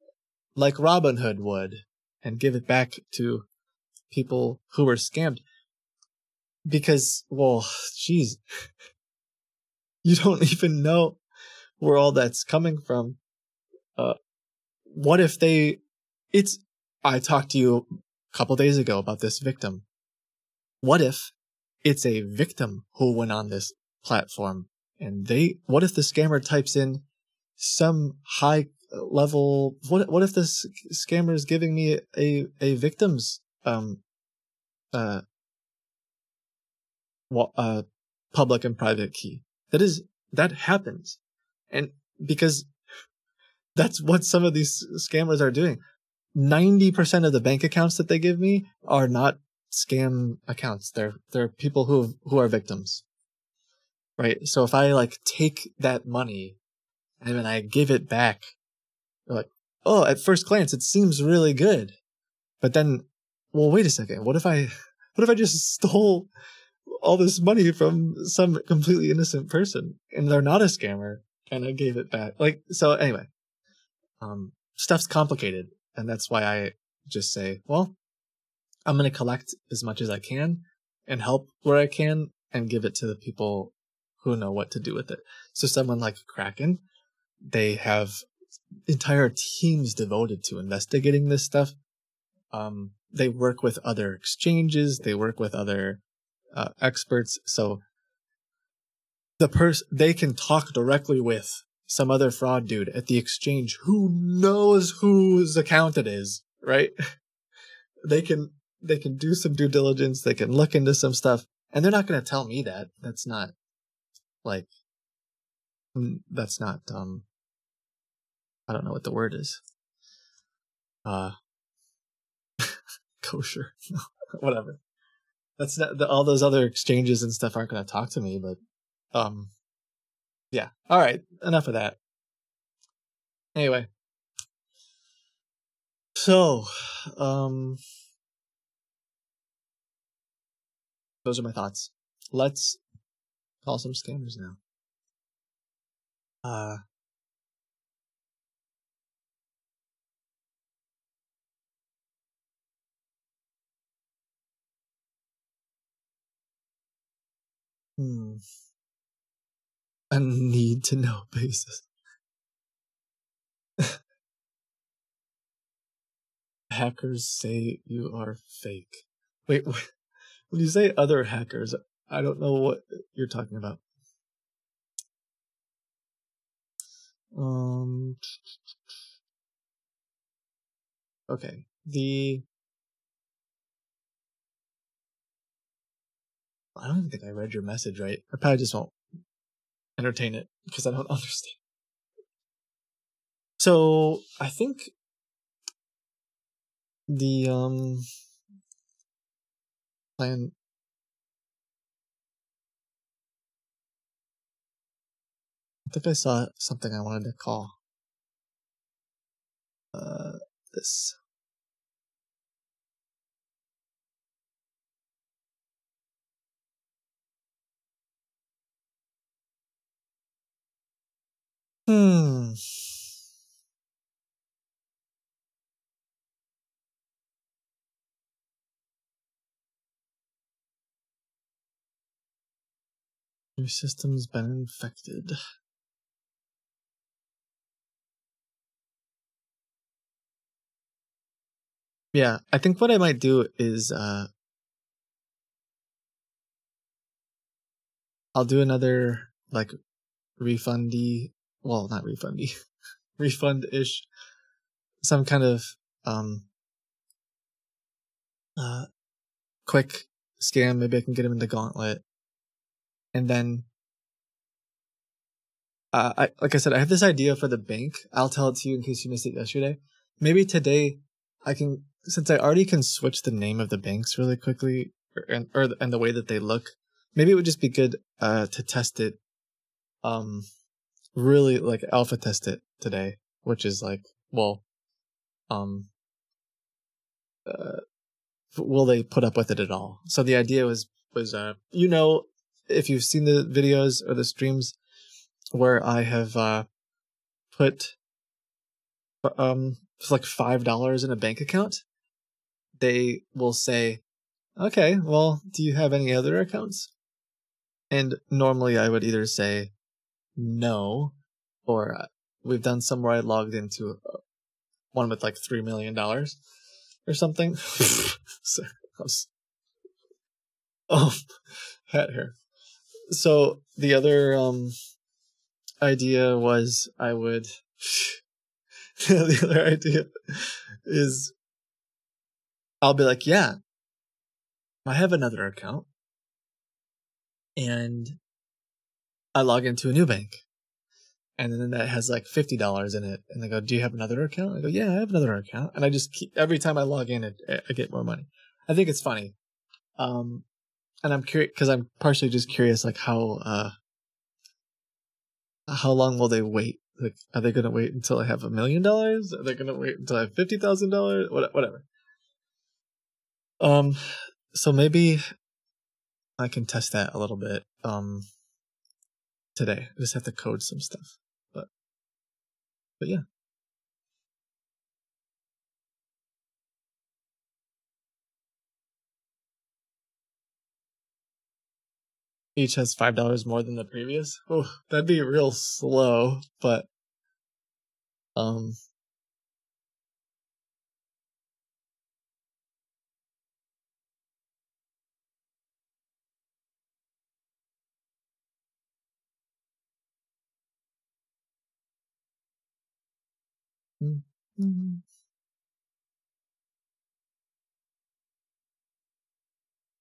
like robin hood would and give it back to people who were scammed because well jeez you don't [laughs] even know where all that's coming from. Uh, what if they, it's, I talked to you a couple days ago about this victim. What if it's a victim who went on this platform and they, what if the scammer types in some high level, what, what if this scammer is giving me a, a victim's, um, uh, uh, public and private key? That is, that happens. And because that's what some of these scammers are doing. 90% of the bank accounts that they give me are not scam accounts. They're, they're people who, who are victims. Right. So if I like take that money and then I give it back, like, oh, at first glance, it seems really good. But then, well, wait a second. What if I, [laughs] what if I just stole all this money from some completely innocent person and they're not a scammer and I gave it back. Like so anyway. Um stuff's complicated and that's why I just say, well, I'm going to collect as much as I can and help where I can and give it to the people who know what to do with it. So someone like Kraken, they have entire teams devoted to investigating this stuff. Um, they work with other exchanges, they work with other uh, experts. So the person they can talk directly with some other fraud dude at the exchange who knows whose account it is, right? [laughs] they can they can do some due diligence, they can look into some stuff, and they're not going to tell me that. That's not like mm, that's not um I don't know what the word is. Uh [laughs] kosher. [laughs] Whatever. That's not the, all those other exchanges and stuff aren't going to talk to me, but um yeah. All right, enough of that. Anyway. So, um those are my thoughts. Let's call some scammers now. Uh Hmm. A need to know [laughs] basis. Hackers say you are fake. Wait, when you say other hackers, I don't know what you're talking about. Um. [tsk] Okay. The. I don't even think I read your message right. I probably just won't entertain it because I don't [laughs] understand. So I think the um plan I think I saw something I wanted to call uh this Hmm. Your system's been infected. Yeah, I think what I might do is uh I'll do another like refundy well not refundy refund [laughs] ish some kind of um uh quick scam maybe i can get him into gauntlet and then uh, I like I said, I have this idea for the bank. I'll tell it to you in case you missed it yesterday. Maybe today I can, since I already can switch the name of the banks really quickly, or, and or and the way that they look. Maybe it would just be good uh to test it, um, really like alpha test it today, which is like, well, um, uh, will they put up with it at all? So the idea was was uh, you know, if you've seen the videos or the streams where I have uh put um like five dollars in a bank account, they will say, "Okay, well, do you have any other accounts?" And normally I would either say no, or uh, we've done some where I logged into uh, one with like three million dollars or something. [laughs] [laughs] so, was- oh, [laughs] hat hair. So the other um idea was I would the other idea is I'll be like, yeah, I have another account and I log into a new bank. And then that has like fifty dollars in it, and they go, "Do you have another account?" I go, "Yeah, I have another account." And I just keep every time I log in, it, I get more money. I think it's funny, um, and I'm curious because I'm partially just curious, like how uh, how long will they wait? Like, are they going to wait until I have a million dollars? Are they going to wait until I have fifty thousand dollars? Whatever. Um, so maybe I can test that a little bit um today. I just have to code some stuff. But but yeah. Each has five dollars more than the previous. Oh, that'd be real slow, but um Mhm.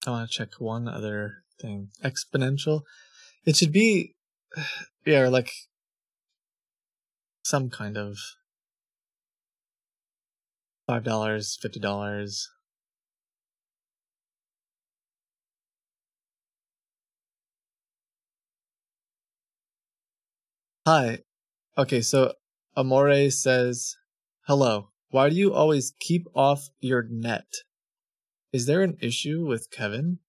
I want to check one other thing. Exponential. It should be, [sighs] yeah, like some kind of five dollars, fifty dollars. Hi. Okay, so Amore says, "Hello. Why do you always keep off your net? Is there an issue with Kevin?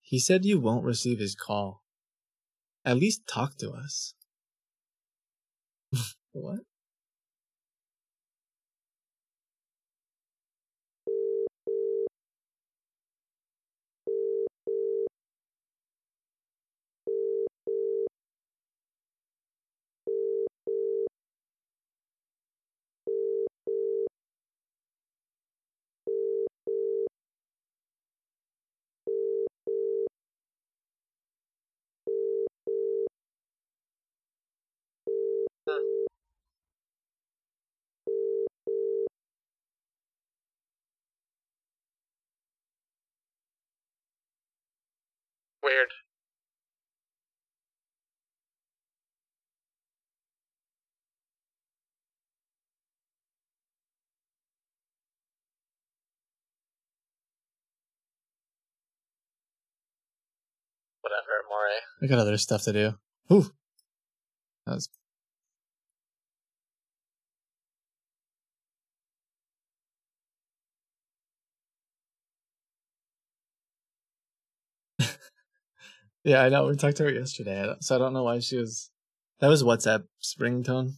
He said you won't receive his call. At least talk to us." [laughs] what? Weird. Whatever, More. I got other stuff to do. Ooh. That was Yeah, I know. We talked to her yesterday, so I don't know why she was. That was WhatsApp ringtone.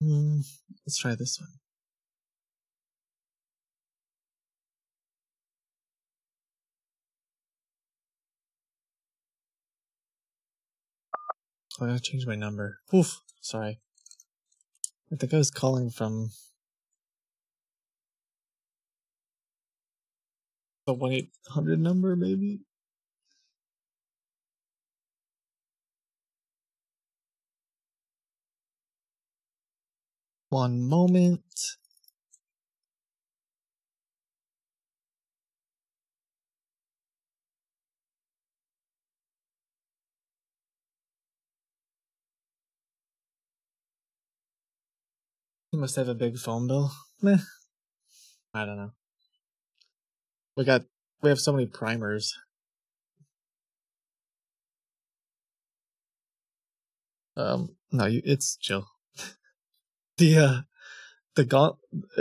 Hmm, let's try this one. Oh, I gotta change my number. Oof, sorry. I think I was calling from the 1 800 number, maybe? One moment. You must have a big phone bill. [laughs] Meh. I don't know. We got we have so many primers. Um, no, you, it's chill. [laughs] the uh, the gaunt.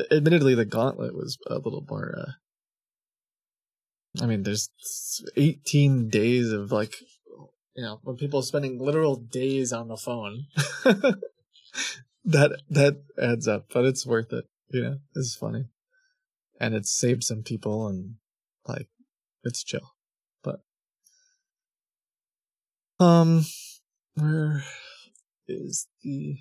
Admittedly, the gauntlet was a little more. uh I mean, there's 18 days of like, you know, when people are spending literal days on the phone. [laughs] that that adds up, but it's worth it. You know, it's funny, and it saved some people, and like, it's chill. But um, where is the?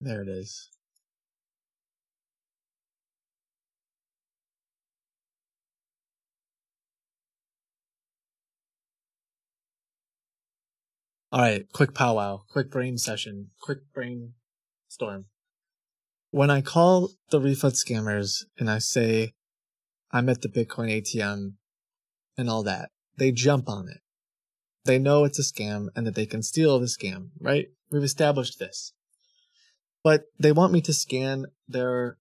There it is. All right, quick powwow, quick brain session, quick brain storm. When I call the refund scammers and I say I'm at the Bitcoin ATM and all that, they jump on it. They know it's a scam and that they can steal the scam, right? We've established this. But they want me to scan their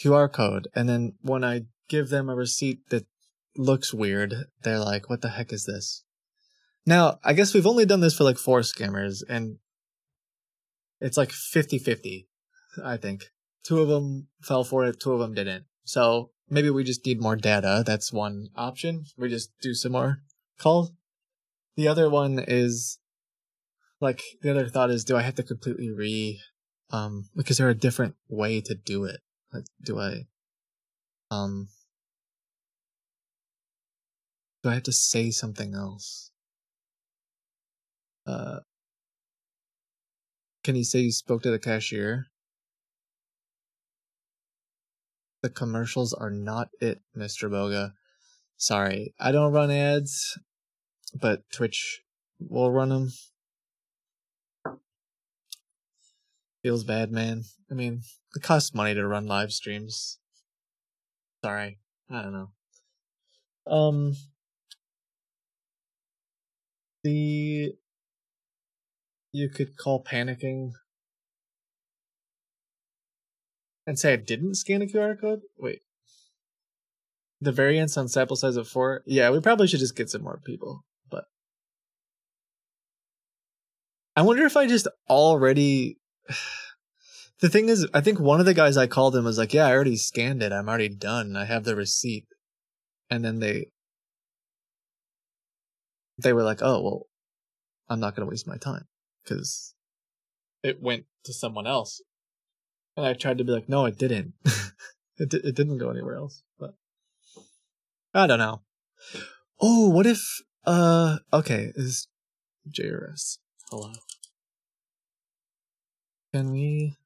QR code and then when I give them a receipt that looks weird, they're like, what the heck is this? Now, I guess we've only done this for like four scammers, and it's like 50-50, I think. Two of them fell for it, two of them didn't. So maybe we just need more data. That's one option. We just do some more calls. The other one is like the other thought is do I have to completely re um like is there a different way to do it? Like do I um do I have to say something else? Uh can you say you spoke to the cashier? The commercials are not it, Mr. Boga. Sorry, I don't run ads, but Twitch will run them. Feels bad, man. I mean, it costs money to run live streams. Sorry, I don't know. Um, the you could call panicking and say I didn't scan a QR code. Wait, the variance on sample size of four. Yeah, we probably should just get some more people, but I wonder if I just already. [sighs] The thing is, I think one of the guys I called him was like, "Yeah, I already scanned it. I'm already done. I have the receipt." And then they they were like, "Oh, well, I'm not going to waste my time because it went to someone else." And I tried to be like, "No, it didn't. [laughs] it it didn't go anywhere else." But I don't know. Oh, what if uh okay, is JRS. Hello. Can we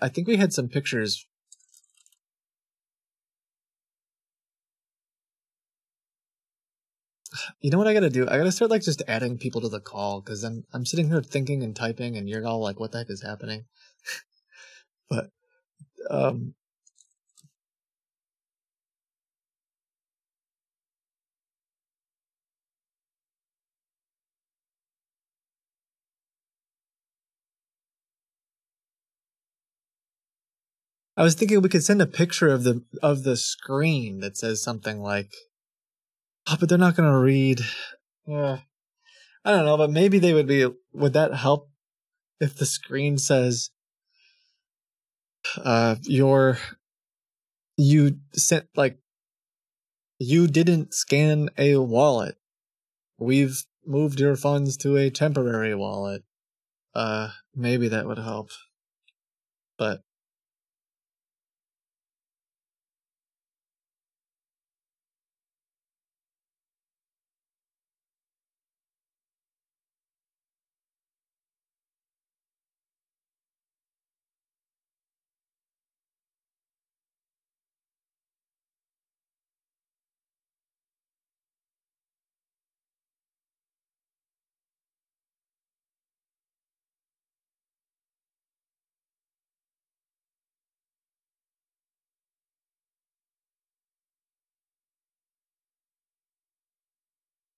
I think we had some pictures. You know what I gotta do? I gotta start like just adding people to the call because I'm I'm sitting here thinking and typing, and you're all like, "What the heck is happening?" [laughs] but um, I was thinking we could send a picture of the of the screen that says something like, "Oh, but they're not gonna read." Uh, I don't know, but maybe they would be. Would that help if the screen says, "Uh, your you sent like you didn't scan a wallet. We've moved your funds to a temporary wallet." Uh, maybe that would help, but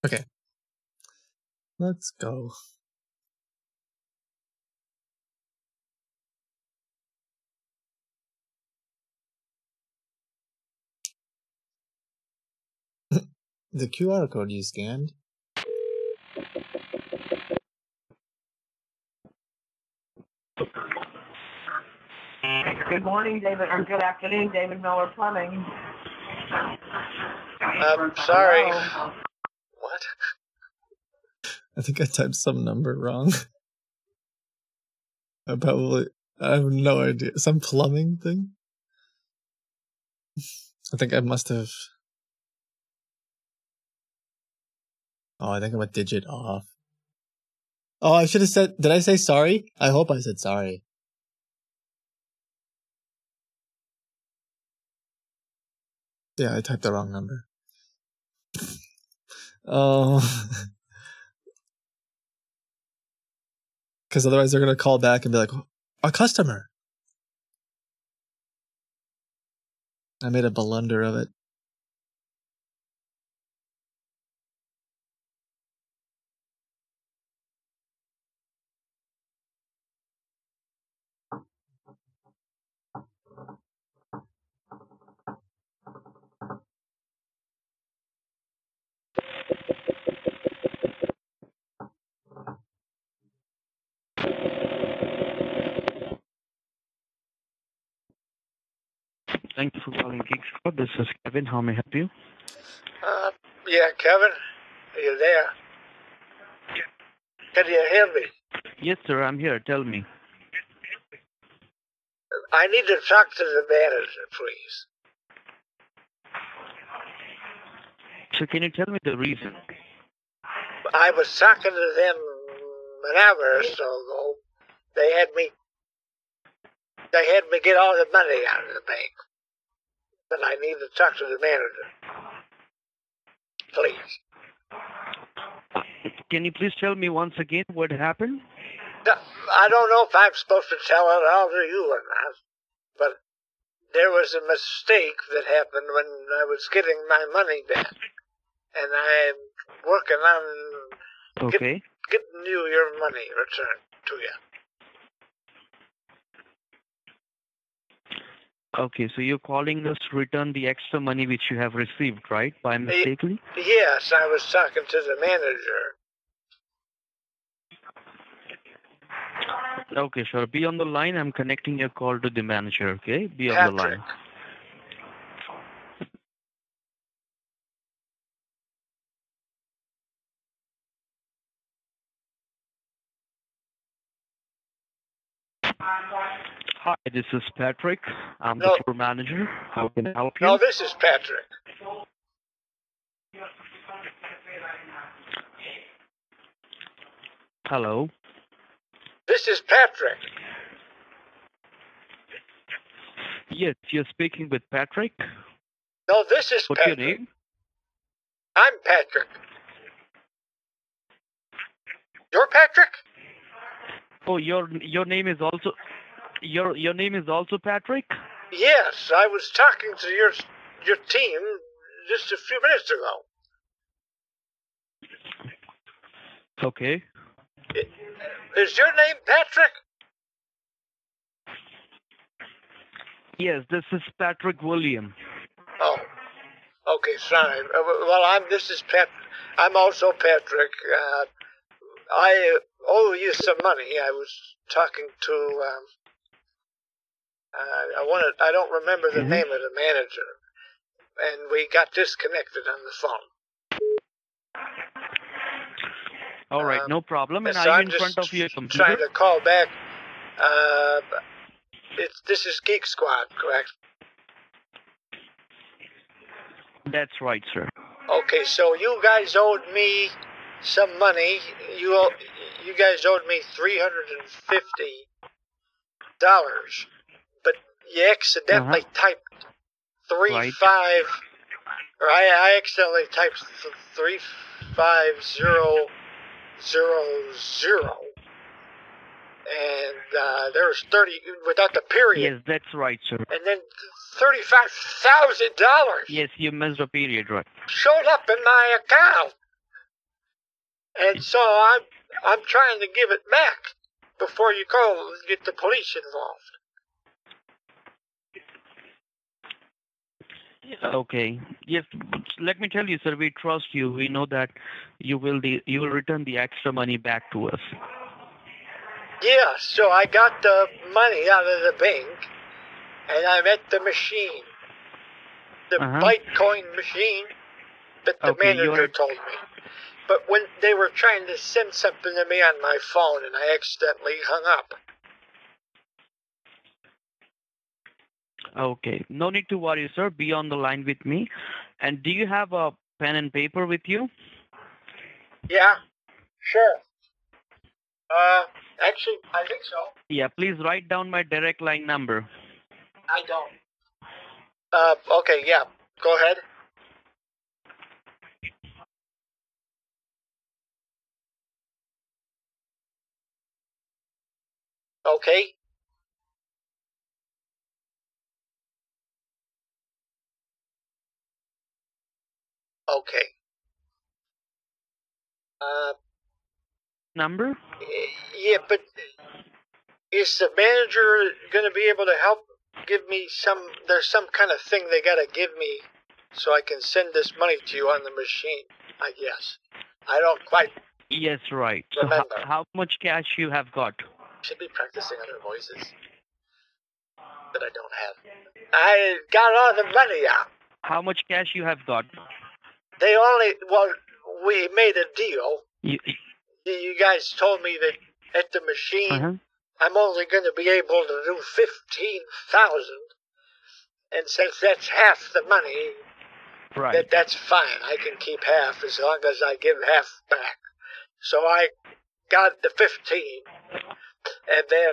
Okay. Let's go. [laughs] the QR code you scanned. Good morning, David, or good afternoon, David Miller Plumbing. Um, sorry. Hello. What? I think I typed some number wrong. I probably I have no idea. Some plumbing thing? I think I must have Oh, I think I'm a digit off. Oh, I should have said did I say sorry? I hope I said sorry. Yeah, I typed the wrong number. Um, [laughs] oh. Because otherwise they're going to call back and be like, a customer. I made a blunder of it. Thank you for calling Geek Squad. This is Kevin. How may I help you? Uh, yeah, Kevin, are you there? Can you hear me? Yes, sir. I'm here. Tell me. I need to talk to the manager, please. So can you tell me the reason? I was talking to them an hour or so ago. They had me. They had me get all the money out of the bank. But I need to talk to the manager. Please. Can you please tell me once again what happened? I don't know if I'm supposed to tell it all to you or not, but there was a mistake that happened when I was getting my money back. And I'm working on Okay. getting you your money returned to you. Okay, so you're calling us to return the extra money which you have received, right? By mistakenly? Yes, I was talking to the manager. Okay, sure. Be on the line. I'm connecting your call to the manager, okay? Be on the Patrick. line. Hi, this is Patrick. I'm No. the store manager. How can I help you? No, this is Patrick. Hello. This is Patrick. Yes, you're speaking with Patrick. No, this is What's your Patrick. name? I'm Patrick. You're Patrick? Oh, your your name is also your your name is also Patrick. Yes, I was talking to your your team just a few minutes ago. Okay. Is your name Patrick? Yes, this is Patrick William. Oh, okay, sorry. Uh, Well, I'm. This is Pat. I'm also Patrick. Uh, I owe you some money. I was talking to. Um, uh, I wanted. I don't remember the Mhm. name of the manager, and we got disconnected on the phone. All right, Um, no problem. And so I'm in front of your computer? Trying to call back. Uh, it's this is Geek Squad, correct? That's right, sir. Okay, so you guys owed me some money. You owe, you guys owed me three hundred and fifty dollars, you accidentally typed three Right. five, or I, I accidentally typed th- three five zero zero zero, and uh, there was thirty without the period, Yes, that's right, sir. and then thirty five thousand dollars Yes, you missed a period, right? showed up in my account. And so I'm I'm trying to give it back before you call and get the police involved. Okay. Yes, let me tell you, sir. We trust you. We know that you will the you will return the extra money back to us. Yeah, so I got the money out of the bank and I'm at the machine. The Uh-huh. Bitcoin machine that the Okay, manager you're- told me. But when they were trying to send something to me on my phone and I accidentally hung up. Okay. No need to worry, sir. Be on the line with me. And do you have a pen and paper with you? Yeah, sure. Uh, actually, I think so. Yeah. Please write down my direct line number. I don't. Uh, okay, yeah. Go ahead. Okay. Okay. Uh, Number? yeah, but is the manager going to be able to help give me some? There's some kind of thing they got to give me so I can send this money to you on the machine. I guess. I don't quite Yes, right. So how much cash you have got? should be practicing other voices. The, but I don't have. I got all the money out. How much cash you have got? They only well, we made a deal. You, You- guys told me that at the machine uh-huh. I'm only going to be able to do fifteen thousand, and since that's half the money, Right. that that's fine. I can keep half as long as I give half back. So I got the fifteen, and then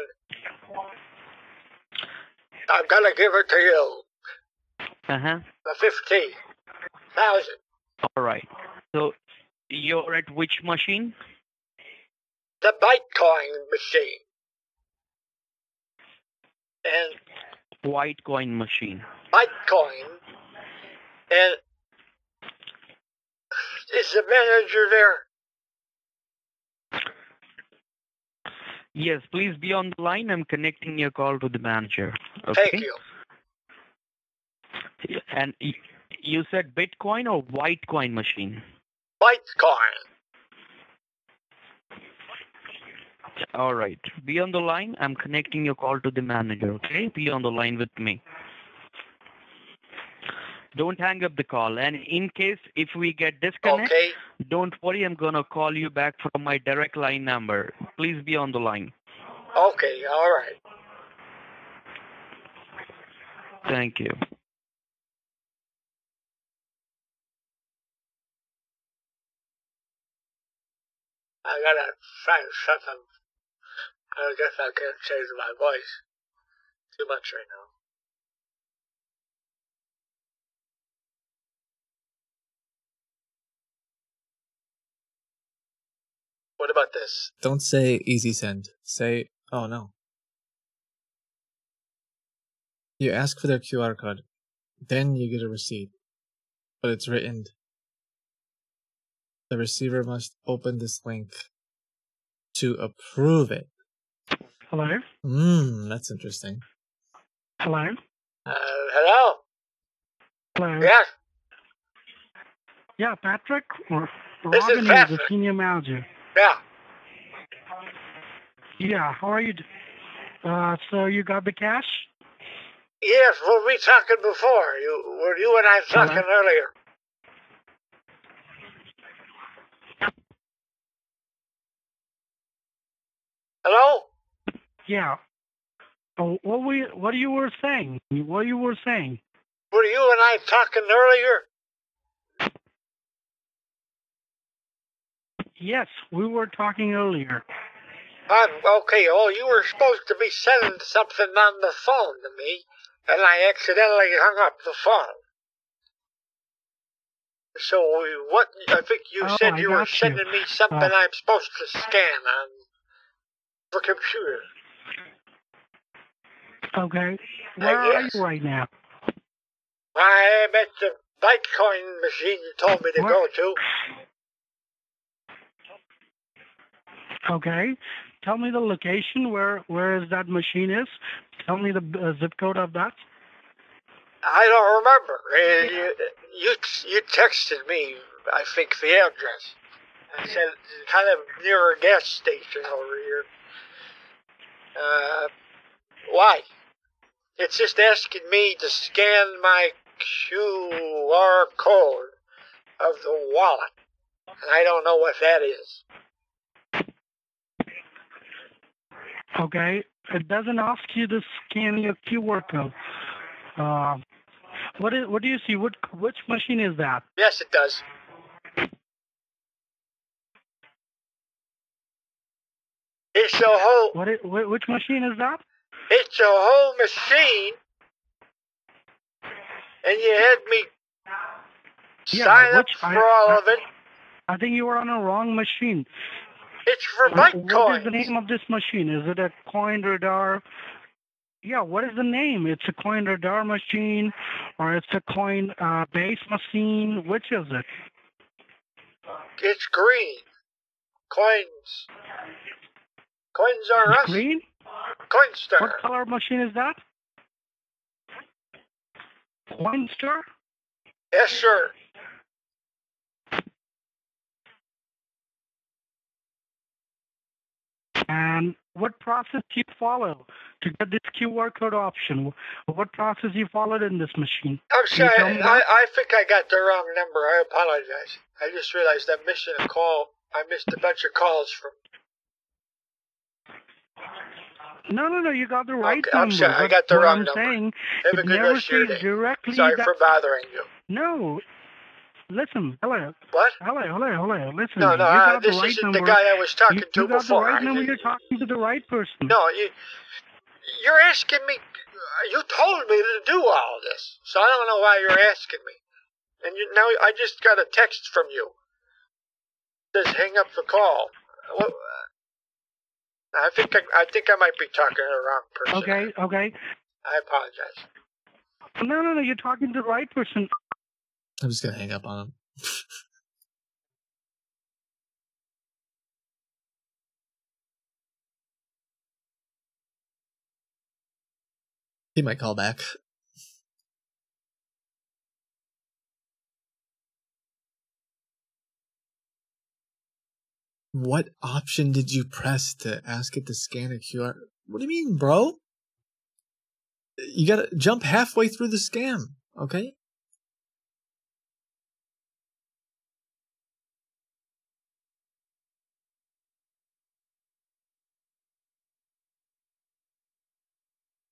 I'm gonna give it to you, Uh-huh. the fifteen thousand. All right. So you're at which machine? the Bitcoin machine. And White coin machine. Bitcoin. And is the manager there? Yes, please be on the line. I'm connecting your call to the manager. Okay. Thank you. And you said Bitcoin or white coin machine? Bitcoin. All right. Be on the line. I'm connecting your call to the manager. Okay. Be on the line with me. Don't hang up the call. And in case if we get disconnected, Okay. don't worry. I'm gonna call you back from my direct line number. Please be on the line. Okay, all right. Thank you. I gotta find something. I guess I can't change my voice too much right now. What about this? Don't say easy send. Say, oh no. You ask for their QR code, then you get a receipt. But it's written. The receiver must open this link to approve it. Hello? Mmm, that's interesting. Hello? Uh, hello? Hello? Yes? Yeah, Patrick? R- This is Robin is the senior manager. Yeah. Yeah, how are you? Uh, so you got the cash? Yes, were we talking before? You were you and I talking Hello? earlier? Hello? Yeah. Oh, what we what you were saying? What you were saying? Were you and I talking earlier? Yes, we were talking earlier. Um, okay, oh, you were supposed to be sending something on the phone to me, and I accidentally hung up the phone. So, what, I think you Oh, said you were you. sending me something Uh, I'm supposed to scan on the computer. Okay. Where are guess. you right now? I'm at the Bitcoin machine you told me to What? go to. Okay. Tell me the location where where is that machine is. Tell me the uh, zip code of that. I don't remember. Uh, You, you, you texted me, I think, the address. I said it's kind of near a gas station over here. Uh, why? It's just asking me to scan my QR code of the wallet. And I don't know what that is. Okay. It doesn't ask you to scan your QR code. Uh, what is what do you see? What which machine is that? Yes, it does. It's a whole, What is, wh- which machine is that? it's a whole machine. And you had me Yeah, sign up for I- all I- of it. I think you were on a wrong machine. It's for What- What is the name of this machine? Is it a coin radar? Yeah, what is the name? It's a coin radar machine, or it's a coin uh, base machine. Which is it? It's green. Coins. Coins are us. Green? Coinstar. What color machine is that? Coinstar? Yes, sir. And what process do you follow to get this QR code option? What process you followed in this machine? I'm sorry. I. I think I got the wrong number. I apologize. I just realized I'm missing a call. I missed a bunch of calls from. No, no, no. You got the right Okay, number. I'm sorry. I got the wrong I'm number. saying, Have a good rest of your directly Sorry that. for bothering you. No. Listen, hello. What? Hello, hello, hello. Listen. No, no, uh, this right isn't number. the guy I was talking you, to you got before. the right I- number. You're talking to the right person. No, you, you're asking me. You told me to do all this, so I don't know why you're asking me. And you, now I just got a text from you. It says hang up the call. What, I think I, I think I might be talking to the wrong person. Okay, okay. I apologize. No, no, no. You're talking to the right person. I'm just gonna hang up on him. [laughs] he might call back. What option did you press to ask it to scan a QR? What do you mean, bro? You gotta jump halfway through the scam, okay?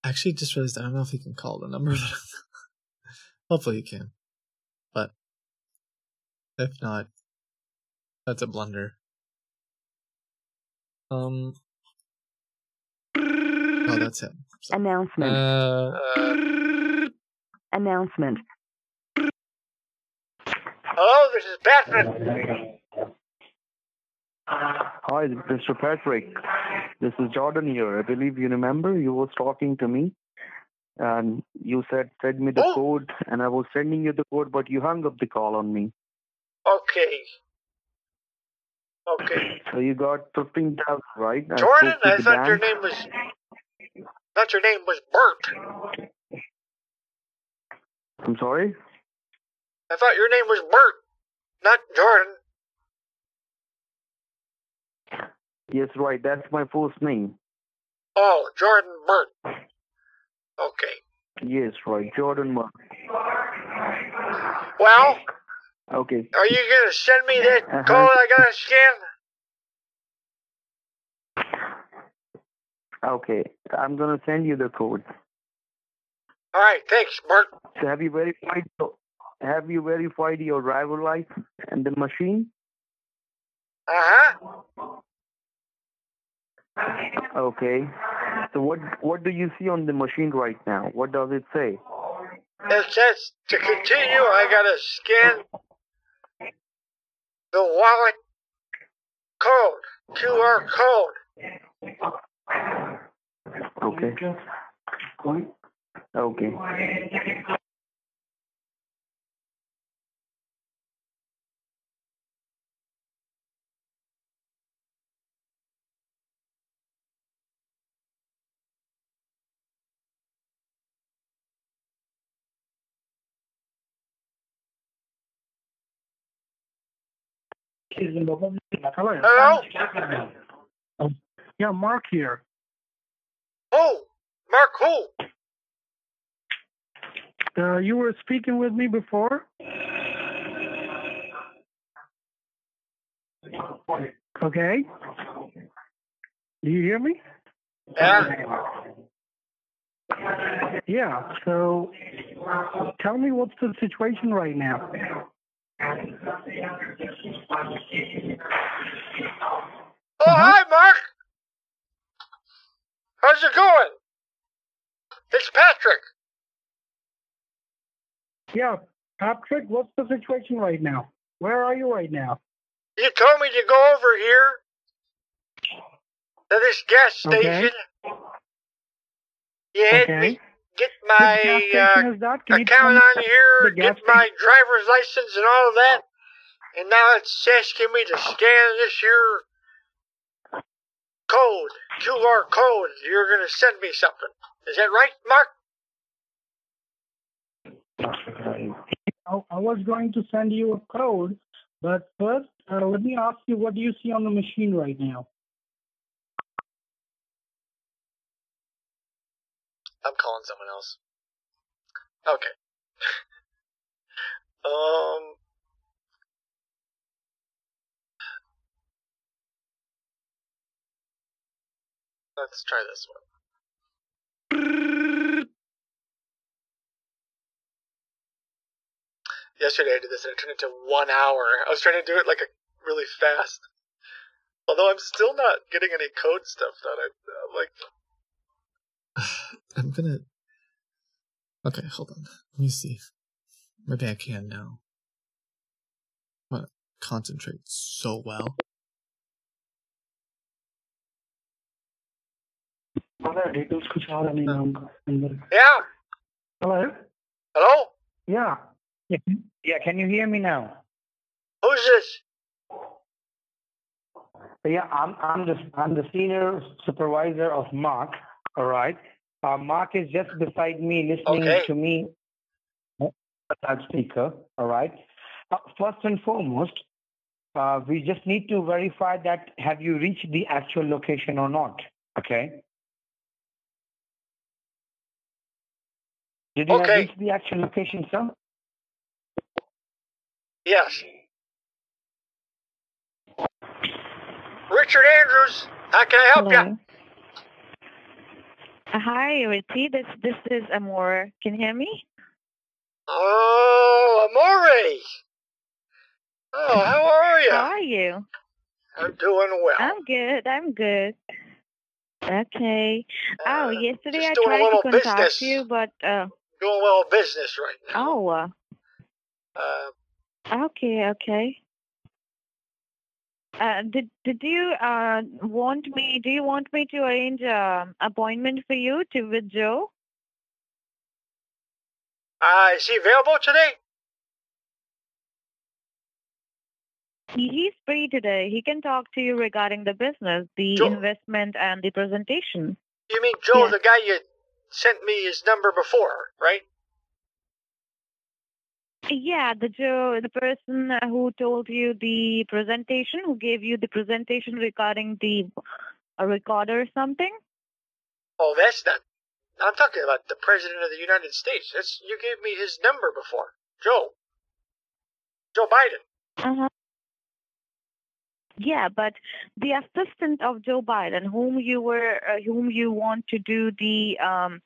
Actually, just realized I don't know if he can call the number. [laughs] Hopefully he can. But if not, that's a blunder. Um. Oh, that's him. Announcement. Uh, Announcement. Hello, this is Batman. Hi, Mr. Patrick. This is Jordan here. I believe you remember you was talking to me, and you said send me the code, and I was sending you the code, but you hung up the call on me. Okay. Okay. So you got fifteen thousand, right? I Jordan, I the thought your name was. Thought your name was Bert. I'm sorry. I thought your name was Bert, not Jordan. Yes, right. That's my first name. Oh, Jordan Bert. Okay. Yes, right. Jordan. Mar- Well, Okay. are you gonna send me that Uh-huh. code I gotta scan? Okay. I'm gonna send you the code. All right, thanks, Bert. So have you verified? Have you verified your driver license and the machine? Uh huh. Okay. So what what do you see on the machine right now? What does it say? It says to continue, I gotta scan the wallet code, QR code. Okay. Okay. Hello. Oh, yeah, Mark here. Who? Mark who? Uh, you were speaking with me before. Okay. Do you hear me? Yeah. Yeah. So, tell me what's the situation right now. Oh, hi, Mark. How's it going? It's Patrick. Yeah, Patrick, what's the situation right now? Where are you right now? You told me to go over here to this gas Okay. station. You had Okay. me get my uh, is that? Can you tell account on here, get my driver's license and all of that, and now it's asking me to scan this here code, QR code. You're gonna send me something. Is that right, Mark? I, I was going to send you a code, but first, uh, let me ask you, what do you see on the machine right now? I'm calling someone else. Okay. [laughs] um. Let's try this one. Yesterday I did this and it turned into one hour. I was trying to do it like a really fast. Although I'm still not getting any code stuff done. I, I'm like, [sighs] I'm gonna. Okay, hold on. Let me see. Maybe I can now. But concentrate so well. Yeah. Hello. Hello. Yeah. Yeah. Can you hear me now? Who's this? Yeah, I'm I'm the I'm the senior supervisor of Mark all right uh, mark is just beside me listening Okay. to me that speaker all right uh, first and foremost uh, we just need to verify that have you reached the actual location or not okay did you have Okay. reached the actual location sir Yes. Richard Andrews. How can I help you? Hello. Hi, Richie. This this is Amor. Can you hear me? Oh, Amore. Oh, how are you? How are you? I'm doing well. I'm good. I'm good. Okay. Oh, yesterday Uh, I doing a tried to little contact business. you, but uh Doing well business right now. oh, uh, Uh, okay, okay. Uh, did did you uh want me? Do you want me to arrange a appointment for you to with Joe? uh, is he available today? He's free today. He can talk to you regarding the business, the Joe- investment, and the presentation. You mean Joe, Yeah. the guy you sent me his number before, right? Yeah, the Joe, the person uh, who told you the presentation, who gave you the presentation regarding the a recorder or something. Oh, that's not. I'm talking about the President of the United States. That's you gave me his number before, Joe. Joe Biden. Uh-huh. Yeah, but the assistant of Joe Biden, whom you were, uh, whom you want to do the, um,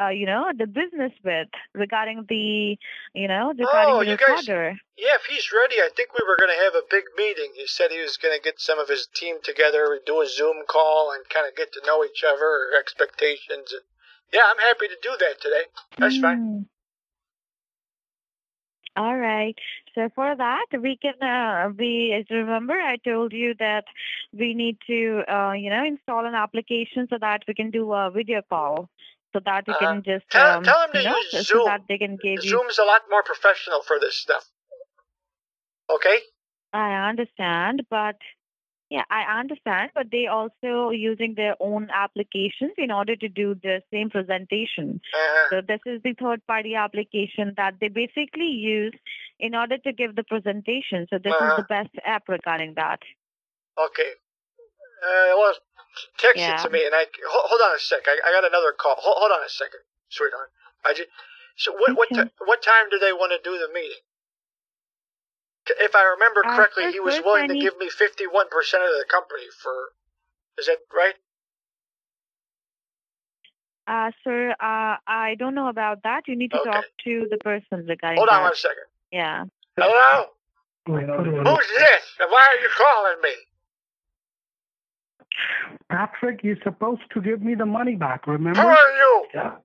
uh, you know, the business with regarding the, you know, regarding Oh, the you guys- recorder. Yeah, if he's ready, I think we were going to have a big meeting. He said he was going to get some of his team together, do a Zoom call, and kind of get to know each other, expectations. And yeah, I'm happy to do that today. That's fine. All right. So for that, we can uh, we as you remember I told you that we need to uh, you know install an application so that we can do a video call so that we Uh-huh. can just Tell- um, tell 'em to you know use so, so Zoom. that they can give you. Zoom's a lot more professional for this stuff. Okay? I understand, but yeah, I understand, but they also using their own applications in order to do the same presentation. Uh, So this is the third party application that they basically use in order to give the presentation. So this Uh-huh. is the best app regarding that. okay. Uh, well, text Yeah. it to me, and I hold, hold on a sec. I, I got another call. Hold, hold on a second, sweetheart. I just so what what Okay. ti- what time do they want to do the meeting? C- If I remember correctly, he was willing to give me fifty one percent of the company for. Is that right? Uh, sir, uh, I don't know about that. You need to Okay. talk to the person regarding Hold that. on one second. Yeah. Hello. Who's this? Why are you calling me? Patrick, you're supposed to give me the money back, remember? Who are you? Yeah.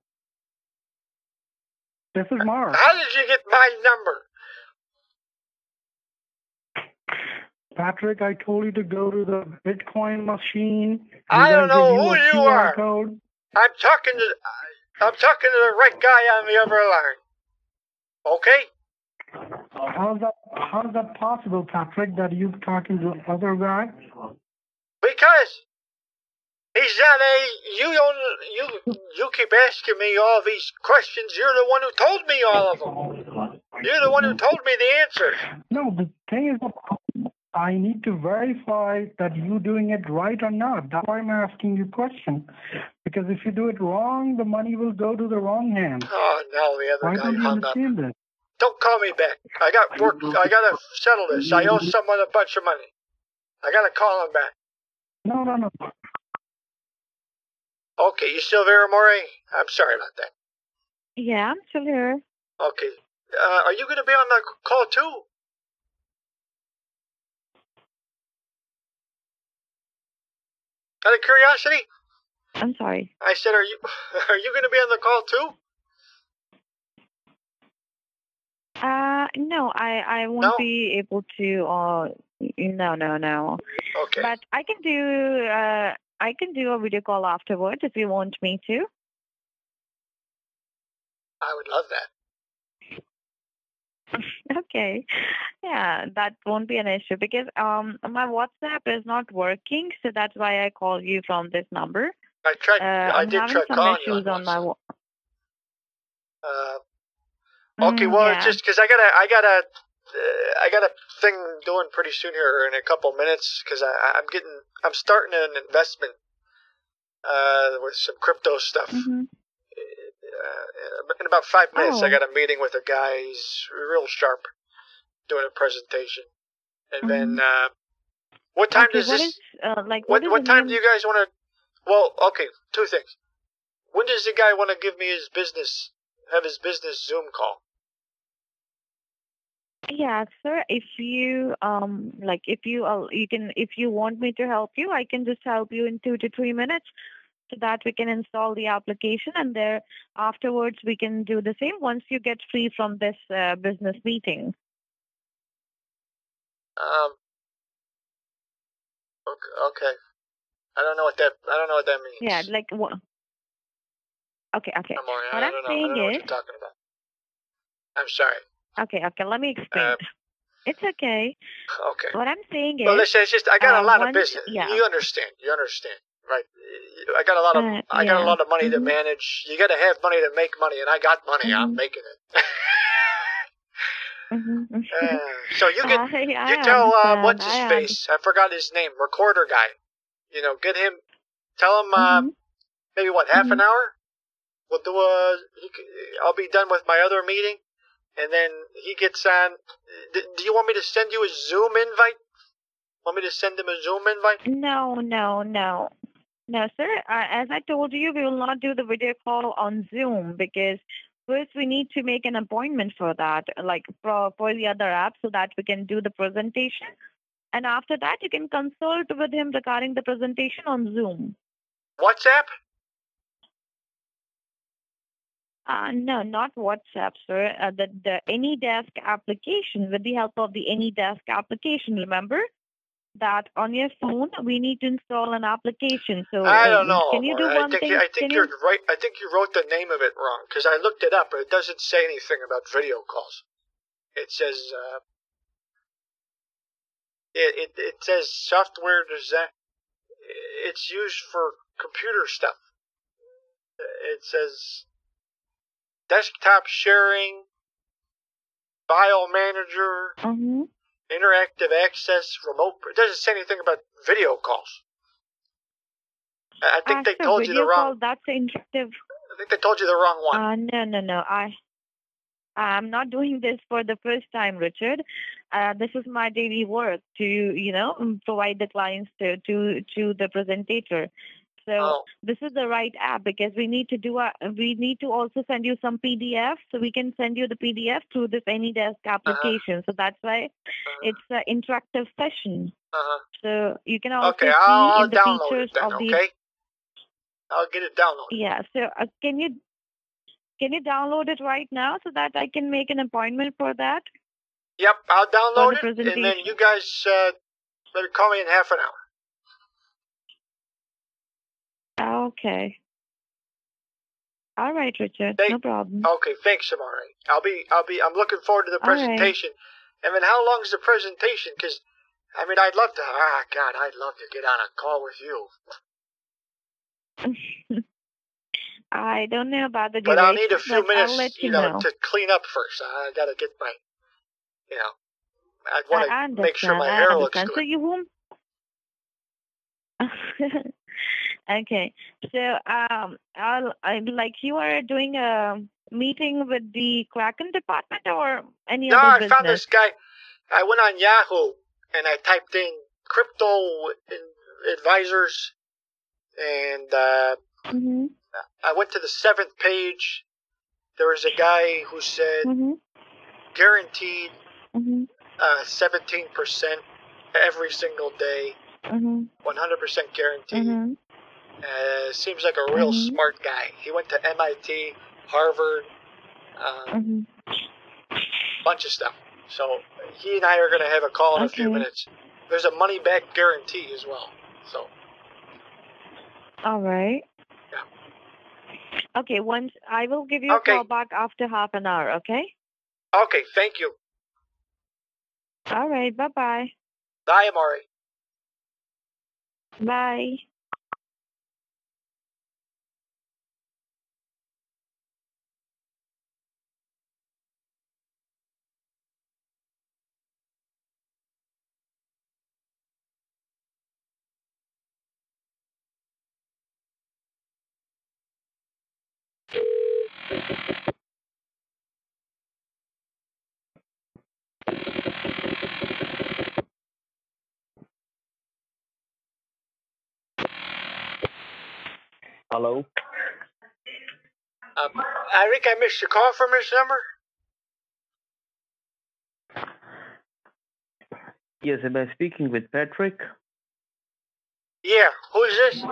This is Mark. How did you get my number? Patrick, I told you to go to the Bitcoin machine. I don't know who you are. Code. I'm talking to I'm talking to the right guy on the other line. Okay? How's that? How's that possible, Patrick? That you're talking to the other guy? Because he's not a you don't you you keep asking me all these questions. You're the one who told me all of them. You're the one who told me the answers. No, the thing is, I need to verify that you're doing it right or not. That's why I'm asking you question. Because if you do it wrong, the money will go to the wrong hand. Oh no, the other Why guy don't you hung up. understand this? Don't call me back. I got work. I gotta settle this. I owe someone a bunch of money. I gotta call him back. No, no, no. Okay, you still there, Maury? I'm sorry about that. Yeah, I'm still here. Okay. Uh, are you gonna be on the call too? Out of curiosity, I'm sorry. I said, are you [laughs] are you gonna be on the call too? Uh, no, I I won't No? be able to. Uh, no, no, no. Okay. But I can do. Uh, I can do a video call afterwards if you want me to. I would love that. [laughs] Okay. Yeah, that won't be an issue because um my WhatsApp is not working, so that's why I call you from this number. I tried. Uh, I I'm did try calling you. issues on my. wa- Uh, okay, Mm, well, yeah. just because I got a, I got a, uh, I got a thing doing pretty soon here in a couple minutes because I, I'm getting, I'm starting an investment, uh, with some crypto stuff. Mhm. Uh, in about five minutes, I Oh. got a meeting with a guy. He's real sharp, doing a presentation, and then, uh, what time Mm-hmm. Okay, does what this? is uh, like what what what time name? do you guys want to? Well, okay, two things. When does the guy want to give me his business? Have his business Zoom call? Yeah, sir. If you um like if you uh, you can if you want me to help you, I can just help you in two to three minutes, so that we can install the application, and there afterwards we can do the same once you get free from this uh, business meeting. Um. Okay. Okay. I don't know what that. I don't know what that means. Yeah, like what? Okay, okay. What I I'm don't know. I saying don't know what is, you're talking about. I'm sorry. Okay, okay. Let me explain. Uh, it's okay. Okay. What I'm saying is, Well, listen. It's just I got uh, a lot of business. Yeah. You understand? You understand? Right? I got a lot of. Uh, I got a lot of money to Mhm. manage. You got to have money to make money, and I got money. I'm Mhm. making it. Mhm. [laughs] Uh, so you get I, I you tell uh, what's his I face? I forgot his name. Recorder guy. You know, get him. Tell him uh, Mm-hmm. maybe what half an hour. We'll do a. I'll be done with my other meeting, and then he gets on. D- do you want me to send you a Zoom invite? Want me to send him a Zoom invite? No, no, no. No, sir. Uh, as I told you, we will not do the video call on Zoom because first we need to make an appointment for that, like for, for the other app, so that we can do the presentation. And after that, you can consult with him regarding the presentation on Zoom. WhatsApp? Uh, no, not WhatsApp, sir. Uh, the the AnyDesk application with the help of the AnyDesk application. Remember that on your phone we need to install an application. So I don't know. Can you do I one think thing? I think Can you're you- right. I think you wrote the name of it wrong because I looked it up, but it doesn't say anything about video calls. It says uh, it, it it says software design. It's used for computer stuff. It says desktop sharing, file manager, Mhm. interactive access, remote. It doesn't say anything about video calls. I think they told you the wrong. Call, that's interactive. I think they told you the wrong one. Uh, no, no, no. I, I'm not doing this for the first time, Richard. Uh, this is my daily work to, you know, provide the clients to to to the presentator. So Oh. this is the right app because we need to do a, we need to also send you some PDF so we can send you the PDF through this AnyDesk Uh-huh. application. So that's why it's an interactive session. Uh-huh. So you can also Okay, see I'll, in the download features it then. of the Okay, I'll get it downloaded. yeah. So uh, can you can you download it right now so that I can make an appointment for that? Yep, I'll download it, and then you guys uh, better call me in half an hour. Okay. All right, Richard. They- no problem. Okay, thanks, Amari. I'll be, I'll be, I'm looking forward to the All right. presentation. And then how long is the presentation? Because, I mean, I'd love to. Ah, God, I'd love to get on a call with you. [laughs] I don't know about the duration, But I'll need a few minutes, you, you know, know. to clean up first. I gotta get my, you know, I want to make sure my hair looks good. So you won't. [laughs] Okay. So, um, I'll, I like you are doing a meeting with the Kraken department or any No, other I found this guy. I went on Yahoo and I typed in crypto in- advisors, and uh, Mm-hmm. I went to the seventh page. There was a guy who said Mm-hmm. guaranteed Mm-hmm. uh, 17% every single day, Mm-hmm. 100% guaranteed. Mm-hmm. Uh, seems like a real Mhm. smart guy. He went to MIT, Harvard, um, Mm-hmm. bunch of stuff. So he and I are going to have a call in a few minutes. There's a money back guarantee as well. So All right. Yeah. Okay. Once I will give you a call back after half an hour. Okay. okay, thank you. All right. Bye bye. Bye, Amari. Bye. Hello. Um, I think I missed a call from this number. Yes, am I speaking with Patrick? Yeah, who's this?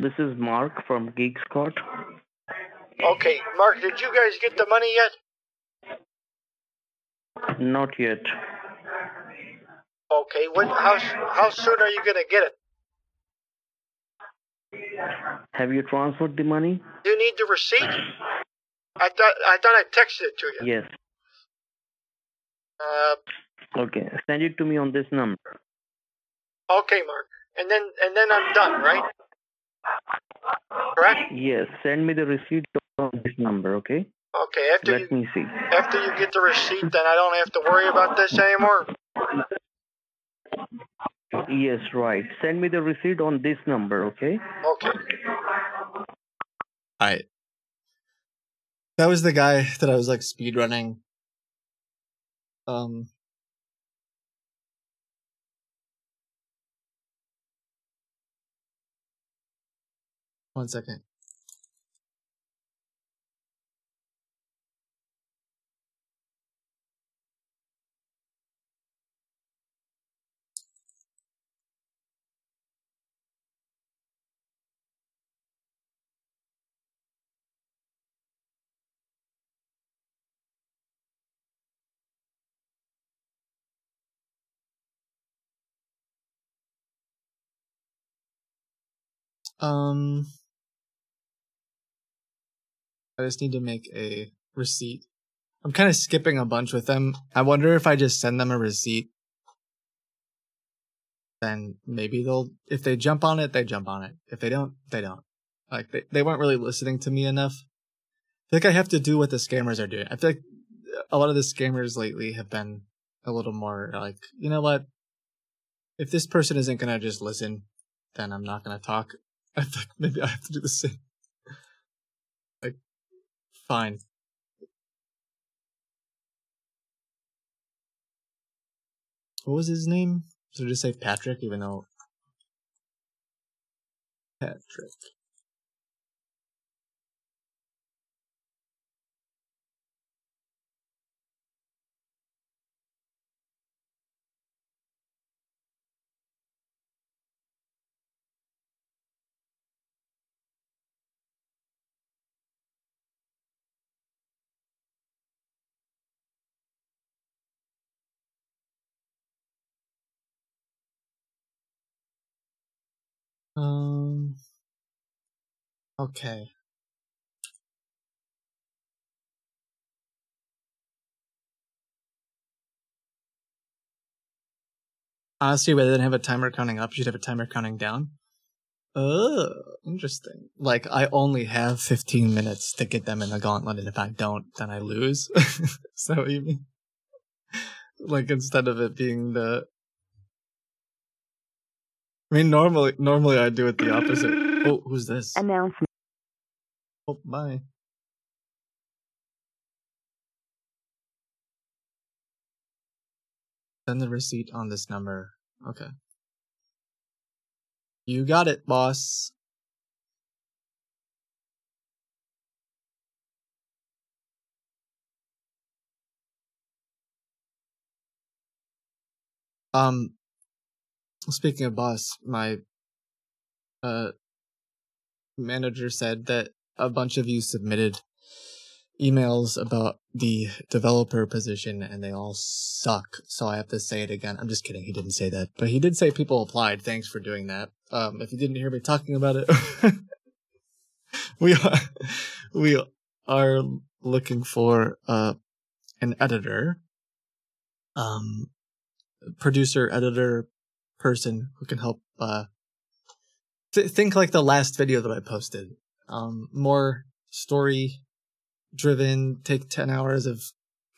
This is Mark from Geek Squad. Okay, Mark, did you guys get the money yet? Not yet. Okay, when, how, how soon are you going to get it? Have you transferred the money? Do you need the receipt? I thought I thought I texted it to you. Yes. Uh, Okay. Send it to me on this number. okay, Mark. And then and then I'm done, right? Correct? Yes. Send me the receipt on this number, okay? Okay, after Let you me see. after you get the receipt, then I don't have to worry about this anymore. Yes, right. Send me the receipt on this number, okay? Okay. Alright. That was the guy that I was like speed running. Um One second. Um I just need to make a receipt. I'm kind of skipping a bunch with them. I wonder if I just send them a receipt then maybe they'll if they jump on it, they jump on it. If they don't, they don't. Like they, they weren't really listening to me enough. I think I have to do what the scammers are doing. I feel like a lot of the scammers lately have been a little more like, you know what? If this person isn't gonna just listen, then I'm not gonna talk. I think maybe I have to do the same. Like, fine. What was his name? Should I just say Patrick, even though Patrick. Um. Okay. Honestly, rather than have a timer counting up, you should have a timer counting down. Oh, interesting. Like, I only have 15 minutes to get them in the gauntlet, and if I don't, then I lose. [laughs] What you mean? Like, instead of it being the I mean, normally, normally I do it the opposite. [laughs] Oh, who's this? Announcement. Oh, bye. Send the receipt on this number. Okay. You got it, boss. Um, speaking of boss, my uh manager said that a bunch of you submitted emails about the developer position and they all suck. So I have to say it again. I'm just kidding. He didn't say that, but he did say people applied. Thanks for doing that. Um, if you didn't hear me talking about it, [laughs] we are, we are looking for, uh, an editor, um, producer, editor person who can help, uh, th- think like the last video that I posted. Um, more story driven, take 10 hours of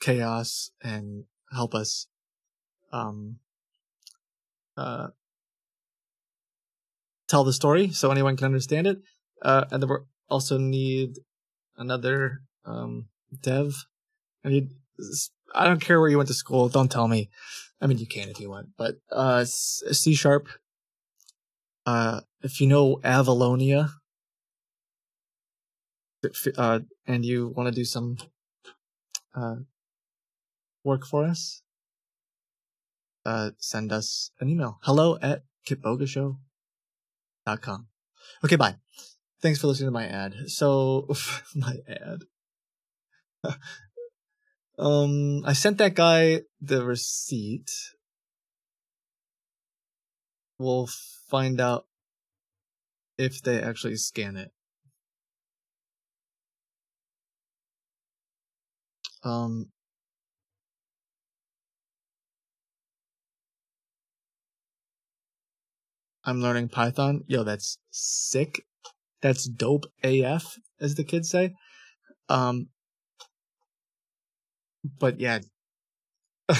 chaos and help us, um, uh, tell the story so anyone can understand it. Uh, and then we also need another, um, dev. I need, I don't care where you went to school. Don't tell me. I mean, you can if you want, but, uh, C sharp. Uh, if you know Avalonia, uh, and you want to do some uh, work for us, uh, send us an email. Hello at kitbogashow.com. Okay, bye. Thanks for listening to my ad. So, [laughs] my ad. [laughs] um, I sent that guy the receipt. We'll find out if they actually scan it. Um, I'm learning Python. Yo, that's sick. That's dope AF, as the kids say. Um, but yeah, [laughs]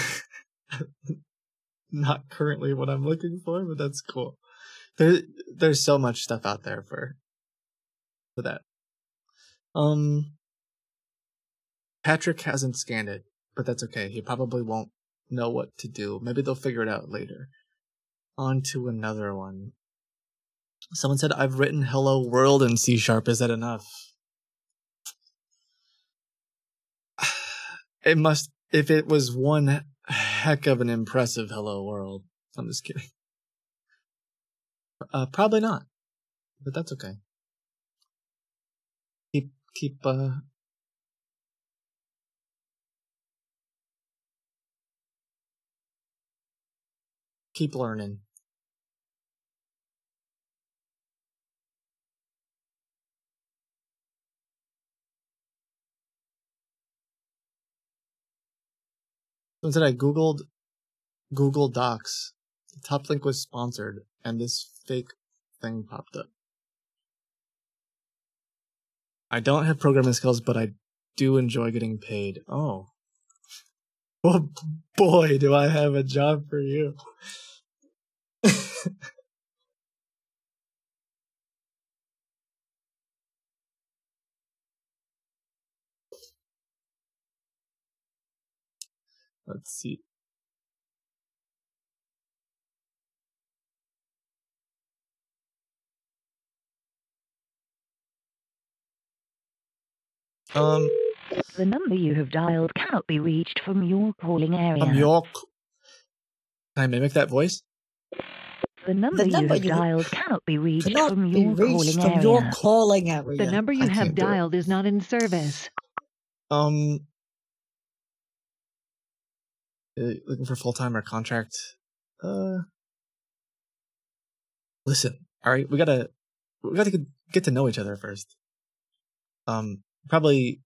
not currently what I'm looking for, but that's cool. There, there's so much stuff out there for, for that. Um, Patrick hasn't scanned it, but that's okay. He probably won't know what to do. Maybe they'll figure it out later. On to another one. Someone said, I've written hello world in C sharp. Is that enough? It must, if it was one heck of an impressive hello world. I'm just kidding. Uh, probably not, but that's okay. Keep, keep, uh, keep learning. Once I googled Google Docs, the top link was sponsored, and this fake thing popped up. I don't have programming skills, but I do enjoy getting paid. Oh. [laughs] Oh boy, do I have a job for you. [laughs] Let's see. Um, The number you have dialed cannot be reached from your calling area. from York. Can I mimic that voice? The number, The number you you have have dialed cannot be reached Cannot from be your reached calling from area. your calling area. The number you I have can't do it. dialed is not in service. Um, looking for full time or contract. Uh, listen. All right, we gotta we gotta get, get to know each other first. Um, probably.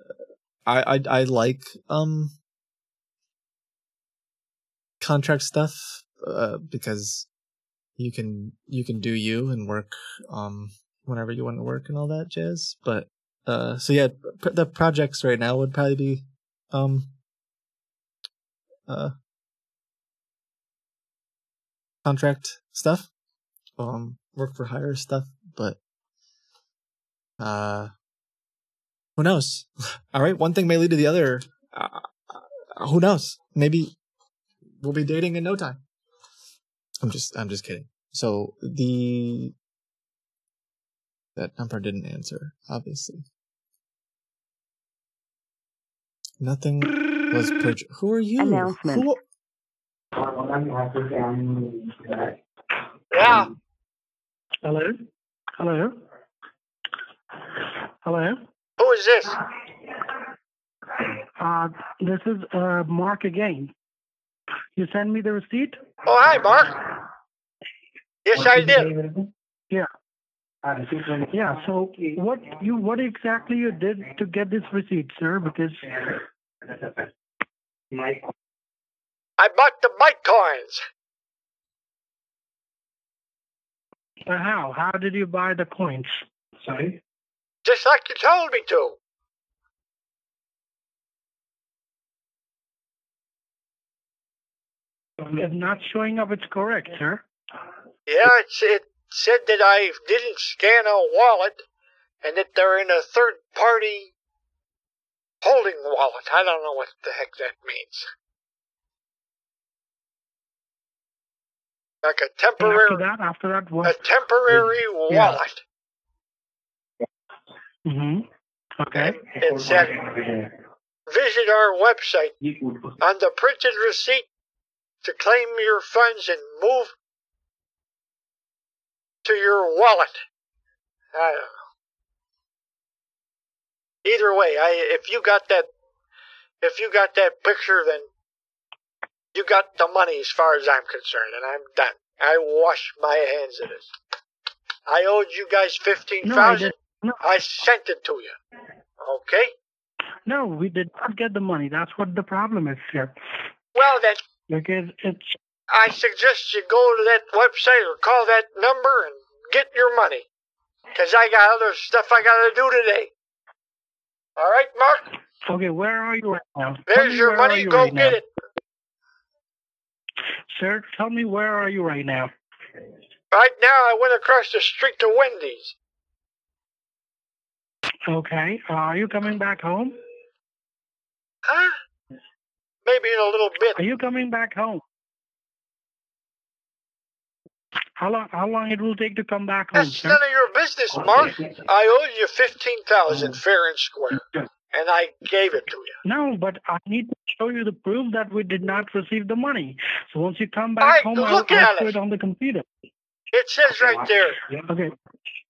uh, I I I like um contract stuff uh because you can you can do you and work um whenever you want to work and all that jazz but uh so yeah the projects right now would probably be um uh contract stuff um work for hire stuff, but uh, who knows? [laughs] All right, one thing may lead to the other. Uh, uh, who knows? Maybe we'll be dating in no time. I'm just, I'm just kidding. So the that number didn't answer, obviously. Nothing was purchased. Who are you? Announcement. Who- Yeah. Hello? Hello? Hello? Who is this? Uh, this is uh, Mark again. You send me the receipt? Oh, hi, Mark. Yes, I did. Yeah. Yeah. So what you what exactly you did to get this receipt, sir? Because I bought the Bitcoins. uh, how how did you buy the coins? Sorry. Just like you told me to. It's not showing up. It's correct, sir. Yeah, it's, it said that I didn't scan a wallet and that they're in a third party holding wallet. I don't know what the heck that means. Like a temporary. After that, after that, what? a temporary Yeah. wallet. hmm Okay. It said, visit our website on the printed receipt to claim your funds and move to your wallet. I don't know. Either way, I if you got that if you got that picture then you got the money as far as I'm concerned and I'm done. I wash my hands of this. I owed you guys fifteen No, I thousand. did- no. I sent it to you. Okay? No, we did not get the money. That's what the problem is, here. Well then Because it's I suggest you go to that website or call that number and get your money. Because I got other stuff I got to do today. All right, Mark? okay. Where are you right now? There's your money. you Go right get now. it. Sir, tell me where are you right now? Right now, I went across the street to Wendy's. Okay. Uh, are you coming back home? Huh? Maybe in a little bit. Are you coming back home? How long? How long it will take to come back home, That's sir? none of your business, Mark. I owed you 15000 fair and square. And I gave it to you. No, but I need to show you the proof that we did not receive the money. So once you come back home, I'll, look I'll show it. it on the computer. It says right there Okay.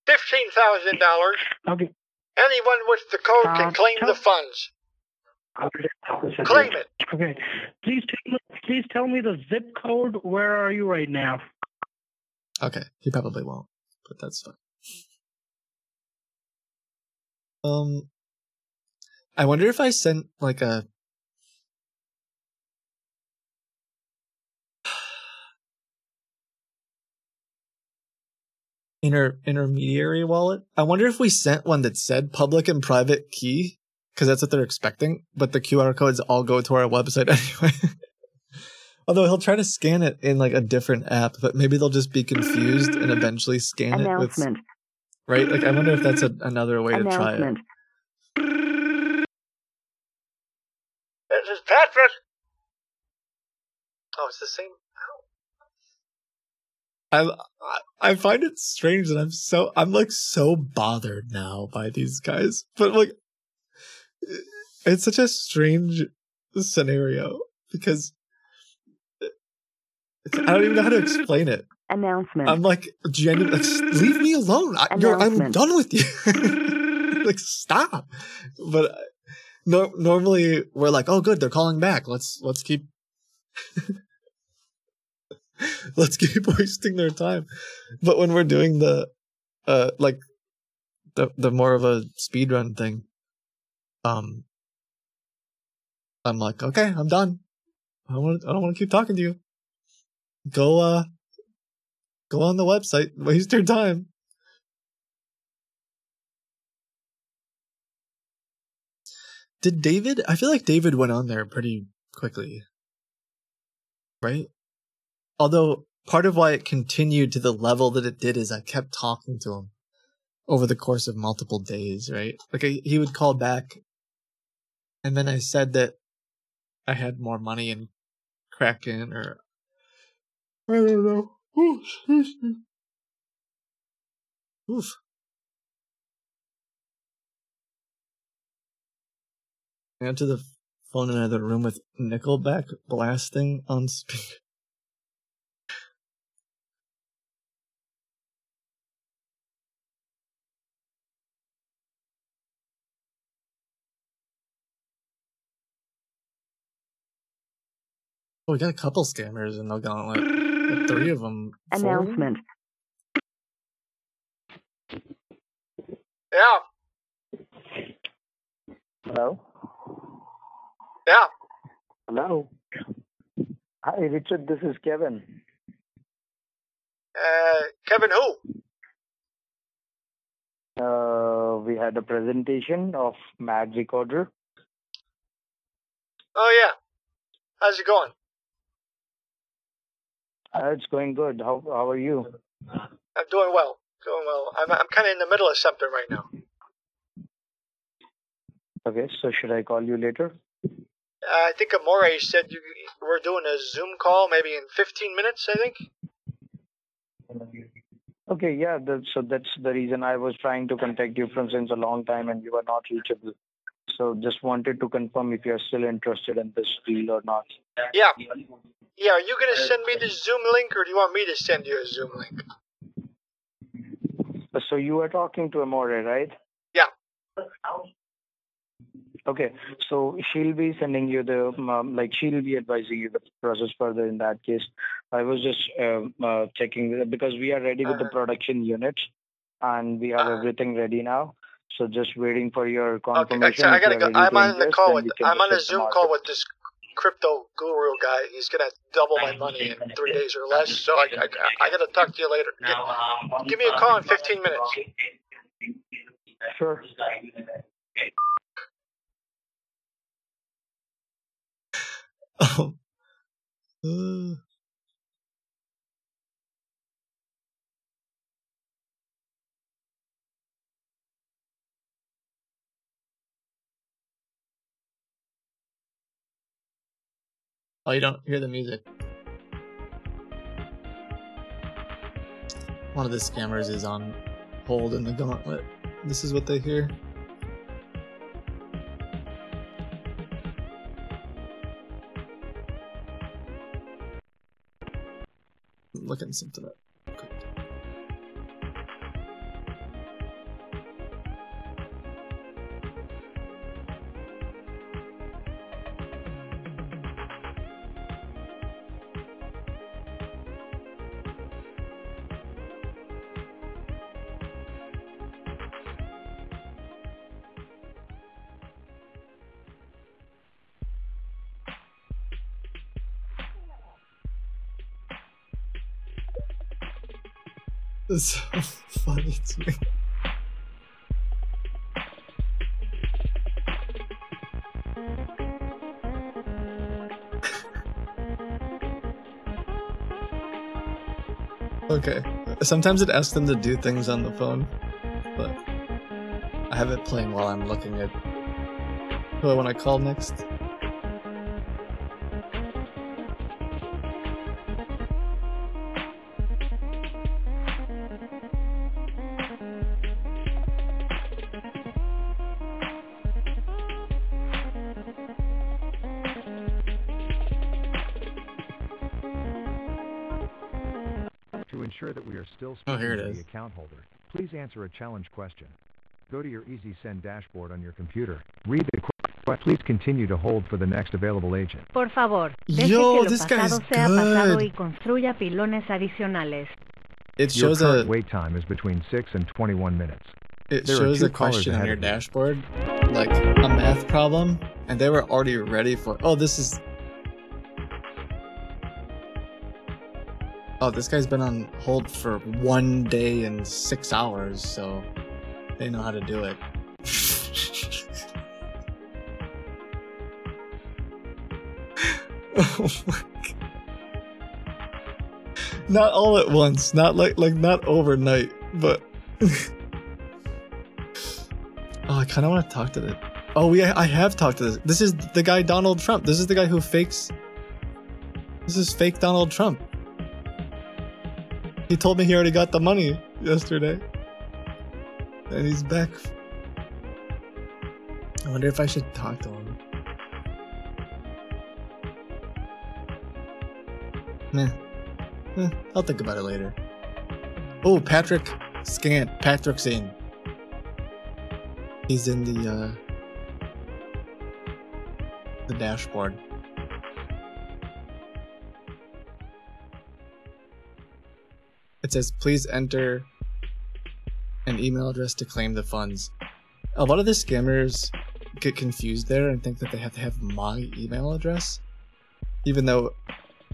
$15,000. Okay. Anyone with the code Uh, can claim the funds. Claim it. Okay. Please tell me, please tell me the zip code. Where are you right now? Okay, he probably won't, but that's fine. Um, I wonder if I sent like a. [sighs] Inter intermediary wallet. I wonder if we sent one that said public and private key because that's what they're expecting, but the QR codes all go to our website [laughs] anyway. Although he'll try to scan it in like a different app, but maybe they'll just be confused and eventually scan it with Announcement. right. Like I wonder if that's a, another way to try it. This is Patrick. Oh, it's the same. I I- I find it strange that I'm so I'm like so bothered now by these guys, but like it's such a strange scenario because it's, I don't even know how to explain it. Announcement. I'm like genuine. Like, leave me alone. I, you're, I'm done with you. [laughs] like stop. But uh, no, normally we're like, oh, good, they're calling back. Let's let's keep [laughs] let's keep [laughs] wasting their time. But when we're doing the uh like the the more of a speed run thing, um, I'm like, okay, I'm done. I don't want I don't want to keep talking to you. Go uh go on the website, waste your time. Did David? I feel like David went on there pretty quickly. Right? Although part of why it continued to the level that it did is I kept talking to him over the course of multiple days, right? Like I, he would call back, and then I said that I had more money in Kraken or I don't know. Ooh. Oof. To the phone in another room with Nickelback blasting on speaker. Oh, we got a couple scammers in the gauntlet. Got three of them. Announcement. Yeah. Hello? Yeah. Hello? Hi, Richard. This is Kevin. Uh, Kevin who? Uh, we had a presentation of Mad Recorder. Oh yeah. How's it going? Uh, it's going good. How How are you? I'm doing well. Doing well. I'm I'm kind of in the middle of something right now. Okay, so should I call you later? Uh, I think Amore said you we're doing a Zoom call maybe in 15 minutes. I think. Okay, yeah. That, so that's the reason I was trying to contact you from since a long time, and you were not reachable. So just wanted to confirm if you're still interested in this deal or not. Yeah. Yeah. Are you gonna send me the Zoom link, or do you want me to send you a Zoom link? So you are talking to Amore, right? Yeah. Okay, so she'll be sending you the um, like she'll be advising you the process further. In that case, I was just um, uh, checking because we are ready with the production unit, and we have everything ready now. So just waiting for your confirmation. Okay. confirmation. I, I if gotta you're go. ready I'm on the call with. I'm on a just hit the Zoom market. call with this crypto guru guy. He's gonna double my money in three days or less. So I, I, I gotta talk to you later. Give, give me a call in 15 minutes. Sure. [laughs] Oh. Oh, you don't hear the music. One of the scammers is on hold in the gauntlet. This is what they hear. Looking something up. So funny to me. Okay. Sometimes it asks them to do things on the phone, but I have it playing while I'm looking at who I want to call next. Answer a challenge question. Go to your Easy Send dashboard on your computer. Read the question. Please continue to hold for the next available agent. Por favor, deje Yo, que lo this guy's pasado sea pasado good. y construya pilones adicionales. It Your shows current a wait time is between 6 and 21 minutes. it There are shows two a callers question on ahead your of you. dashboard, like a math problem, and they were already ready for. Oh, this is. Oh, this guy's been on hold for one day and six hours, so they know how to do it. [laughs] oh my God. not all at once, not like like not overnight, but [laughs] Oh, I kind of want to talk to this. Oh, we I have talked to this. This is the guy Donald Trump. This is the guy who fakes This is fake Donald Trump. He told me he already got the money yesterday. And he's back. I wonder if I should talk to him. Meh. Eh, I'll think about it later. Oh, Patrick Scant. Patrick's in. He's in the uh the dashboard. It says please enter an email address to claim the funds. A lot of the scammers get confused there and think that they have to have my email address, even though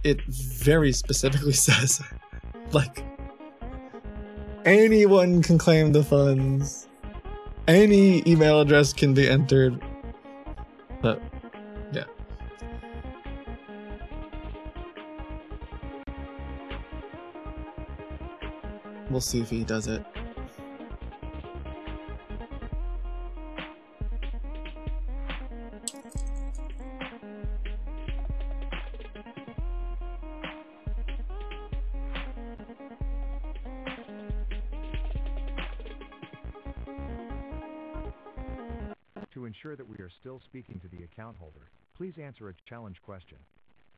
it very specifically [laughs] says like anyone can claim the funds. Any email address can be entered. But We'll see if he does it. To ensure that we are still speaking to the account holder, please answer a challenge question.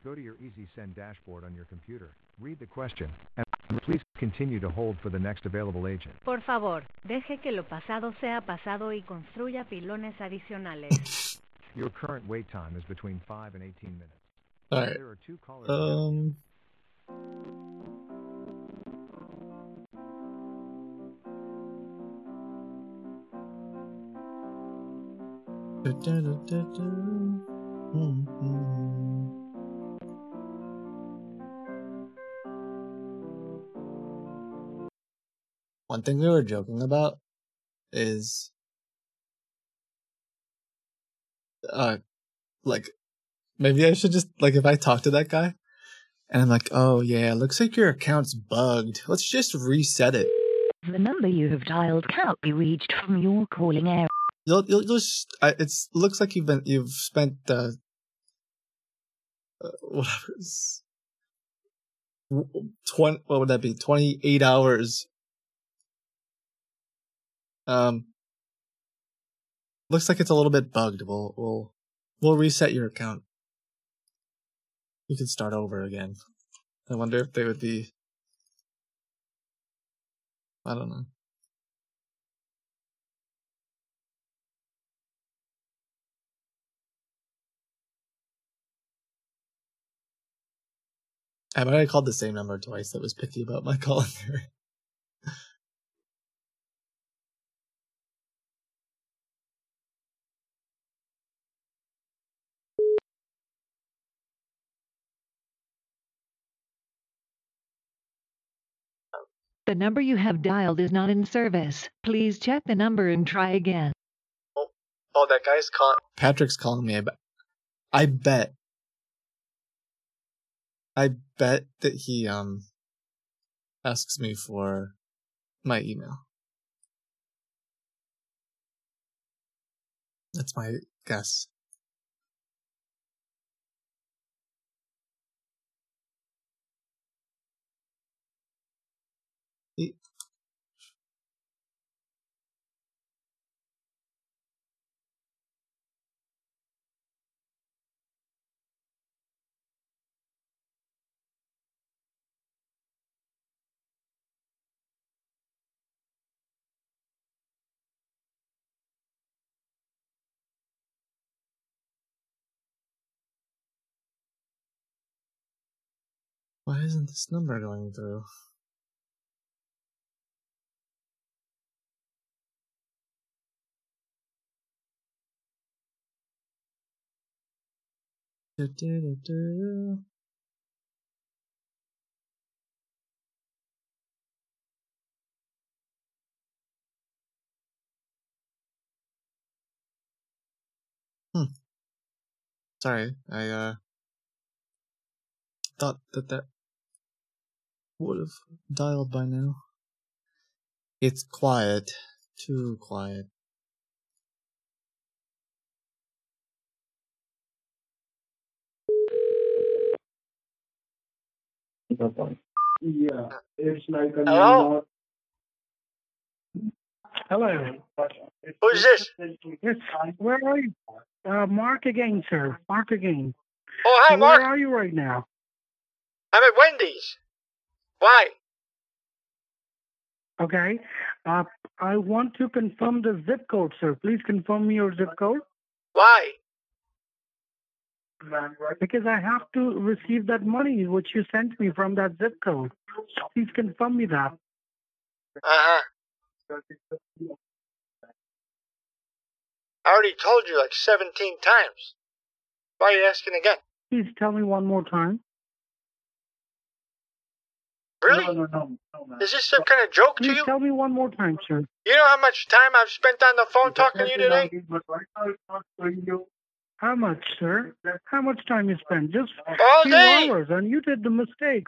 Go to your Easy Send dashboard on your computer, read the question, and please continue to hold for the next available agent. Por favor, deje que lo pasado sea pasado y construya pilones adicionales. Your current wait time is between 5 and 18 minutes. Alright. There are two callers. Um hmm, hmm, hmm. One thing we were joking about is uh like maybe I should just like if I talk to that guy and I'm like, "Oh yeah, looks like your account's bugged. Let's just reset it." The number you have dialed cannot be reached from your calling area. You'll you'll just I, it's looks like you've been you've spent uh, [laughs] uh whatever twenty what would that be twenty eight hours. Um, looks like it's a little bit bugged. We'll we'll we'll reset your account. You can start over again. I wonder if they would be. I don't know. I might have called the same number twice that was picky about my [laughs] calling The number you have dialed is not in service. Please check the number and try again. Oh, oh that guy's call. Patrick's calling me. I bet. I bet. I bet that he um asks me for my email. That's my guess. Why isn't this number going through? Hmm. Sorry, I uh thought that that would have dialed by now. It's quiet. Too quiet. Yeah, it's like a Hello? Hello. Who's this? Yes, where are you? Uh, Mark again, sir. Mark again. Oh, hi, So Mark. Where are you right now? I'm at Wendy's. Why? Okay. Uh, I want to confirm the zip code, sir. Please confirm me your zip code. Why? Because I have to receive that money which you sent me from that zip code. Please confirm me that. Uh-huh. I already told you like 17 times. Why are you asking again? Please tell me one more time. Really? Is this some kind of joke to you? tell me one more time, sir. You know how much time I've spent on the phone talking to you today? How much, sir? How much time you spent? Just All day. hours, and you did the mistake.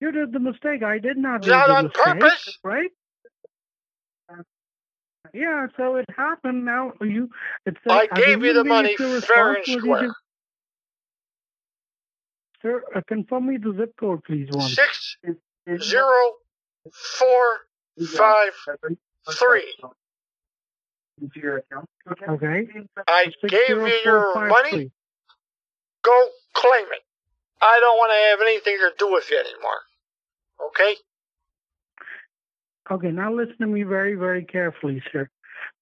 You did the mistake. I did not do Not on mistake, purpose. right? Yeah, so it happened. Now you, it's. I gave you the money fair and square. To- Sir, uh, confirm me the zip code, please. Once. Six zero four five three. Okay. I Six gave zero you your five money. three. Go claim it. I don't want to have anything to do with you anymore. Okay? Okay, now listen to me very, very carefully, sir,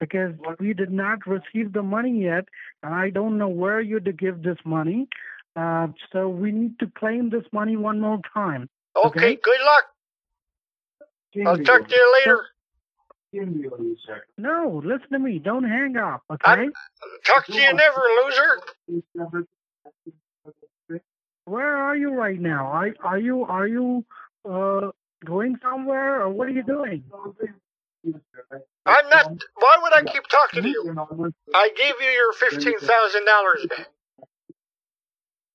because we did not receive the money yet, and I don't know where you to give this money. Uh, so we need to claim this money one more time. Okay, good luck. I'll talk to you later. No, listen to me. Don't hang up, okay? Talk to you never, loser. Where are you right now? Are, are you are you uh, going somewhere, or what are you doing? I'm not. Why would I keep talking to you? I gave you your fifteen thousand dollars.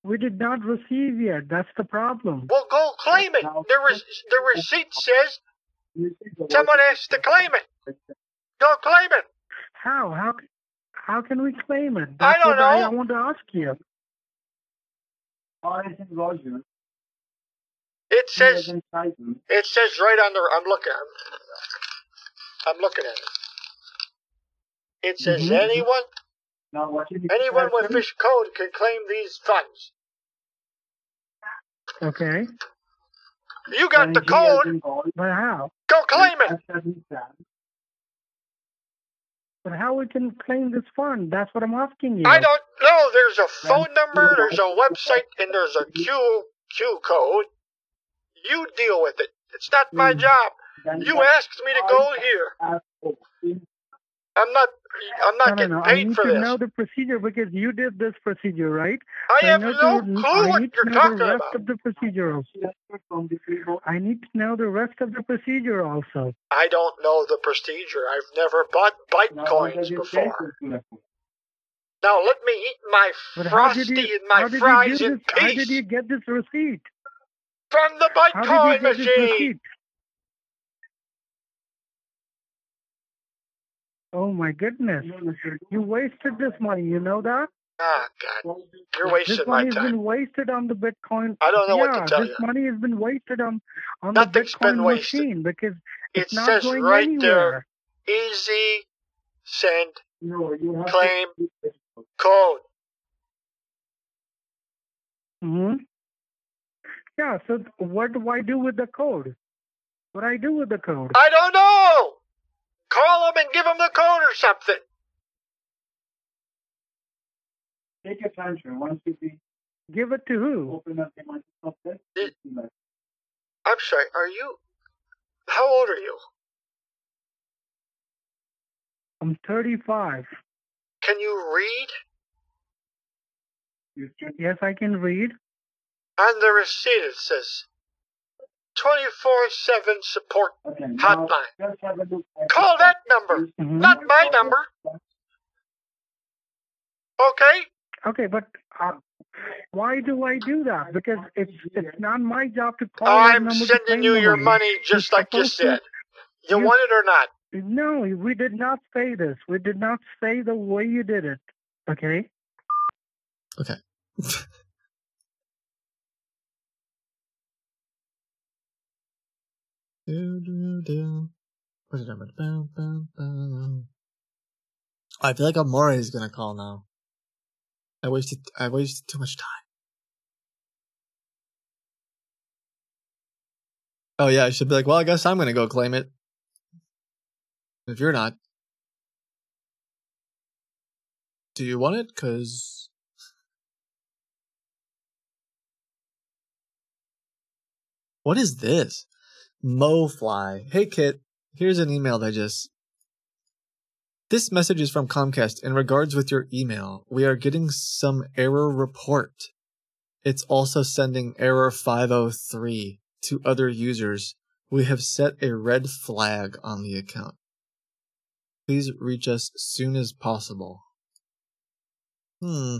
We did not receive yet. That's the problem. Well, go claim it. The re- the receipt says someone has to claim it. Go claim it. How? How? How can we claim it? I That's don't what I, know. I want to ask you. It says it says right on the. I'm looking. I'm, I'm looking at it. It says Mhm. anyone Mm-hmm. Anyone with this code can claim these funds. Okay. You got the code. But how? Go claim it. But how we can claim this fund? That's what I'm asking you. I don't know. There's a phone number, there's a website, and there's a Q Q code. You deal with it. It's not my hmm. job. You asked me to go here. I'm not. I'm not no, no, getting no. I paid need to this. know the procedure because you did this procedure, right? I So have know no to- clue I what need to you're know talking the rest about. of the procedure also. I need to know the rest of the procedure also. I don't know the procedure. I've never bought Bitcoins before. Now let me eat my But how did frosty you, and my how did fries you do in this? How did you get this receipt? from the How did Bitcoin machine. Oh my goodness! You wasted this money. You know that? Ah, God, you're This wasting my money has been wasted on the Bitcoin. I don't know what to yeah, tell this you. money has been wasted on on Nothing's the Bitcoin machine because It it's not says going right anywhere. there, easy send claim code. hmm Yeah. So what do I do with the code? What do I do with the code? I don't know. Call them and give them the code or something. Take your time, sir. Once you see, give it to who? Open up the I'm sorry. Are you? How old are you? I'm 35. Can you read? Yes, I can read. On the receipt it says 24/7 support hotline. Call that number, Mm-hmm. not my number. Okay? Okay, but uh, Why do I do that? Because it's it's not my job to call. that I'm number to sending you your money. money just like you supposed to- said. You you- want it or not? No, we did not say this. We did not say the way you did it. Okay. Okay. [laughs] Do, do, do. Where's the number? Bow, bow, bow. I feel like Amore is gonna call now. I wasted I wasted too much time. Oh yeah, I should be like, well, I guess I'm gonna go claim it. If you're not, do you want it? Cause what is this? MoFly. Hey Kit, here's an email that just. This message is from Comcast. In regards with your email, we are getting some error report. It's also sending error 503 to other users. We have set a red flag on the account. Please reach us soon as possible. Hmm.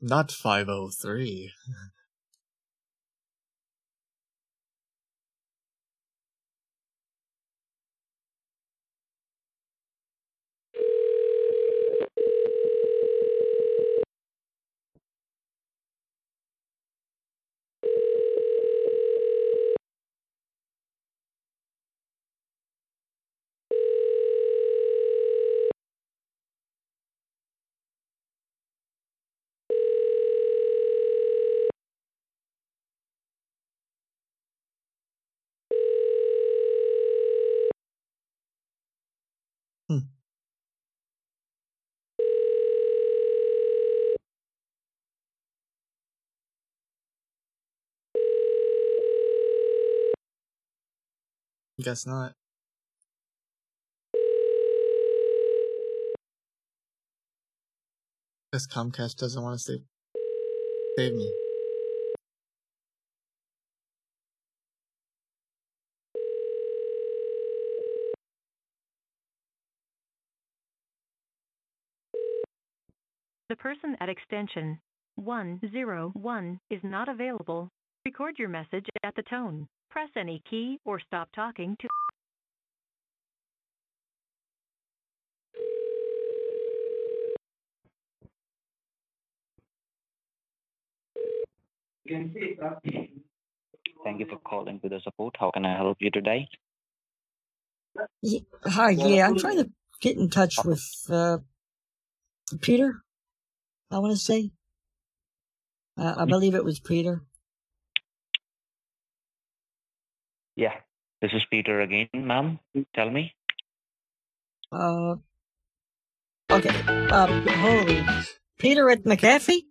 Not 503. [laughs] Guess not. Guess Comcast doesn't want to save save me. The person at extension 101 is not available. Record your message at the tone. Press any key or stop talking to. Thank you for calling to the support. How can I help you today? Ye- Hi, yeah, I'm trying to get in touch with uh, Peter. I want to say. Uh, I believe it was Peter. Yeah, this is Peter again, ma'am. Tell me. Uh, okay. Um, holy, Peter at McAfee.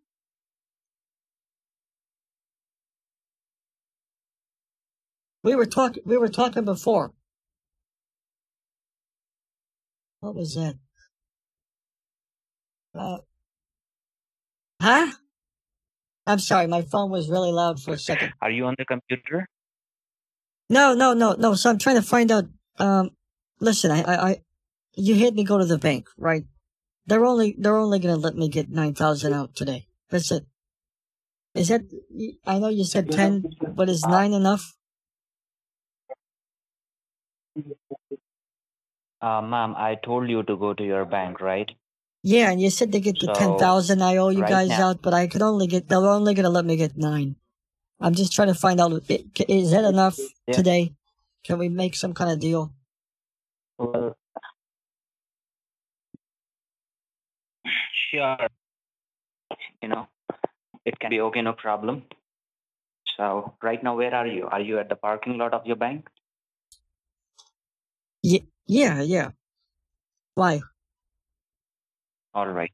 We were talking. We were talking before. What was that? Uh, huh? I'm sorry, my phone was really loud for a second. Are you on the computer? No, no, no, no. So I'm trying to find out. Um, listen, I, I, I you had me go to the bank, right? They're only, they're only gonna let me get nine thousand out today. That's it. Is that? I know you said ten, but is nine enough? Uh, ma'am, I told you to go to your bank, right? Yeah, and you said they get the So, ten thousand I owe you right guys now- out, but I could only get. They're only gonna let me get nine. I'm just trying to find out. Is that enough Yeah. today? Can we make some kind of deal? Well, sure. You know, it can be okay, no problem. So, right now, where are you? Are you at the parking lot of your bank? Yeah, yeah, yeah. Why? All right.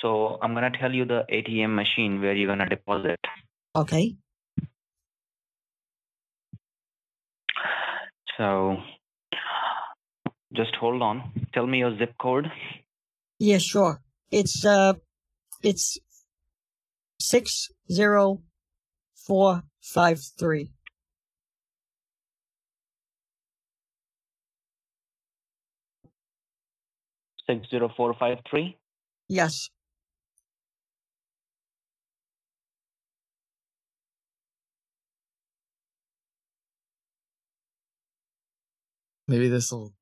So, I'm gonna tell you the ATM machine where you're gonna deposit. Okay. So, just hold on. Tell me your zip code. Yeah, sure. It's uh, it's six zero four five three. Six zero four five three. Yes. Maybe this will.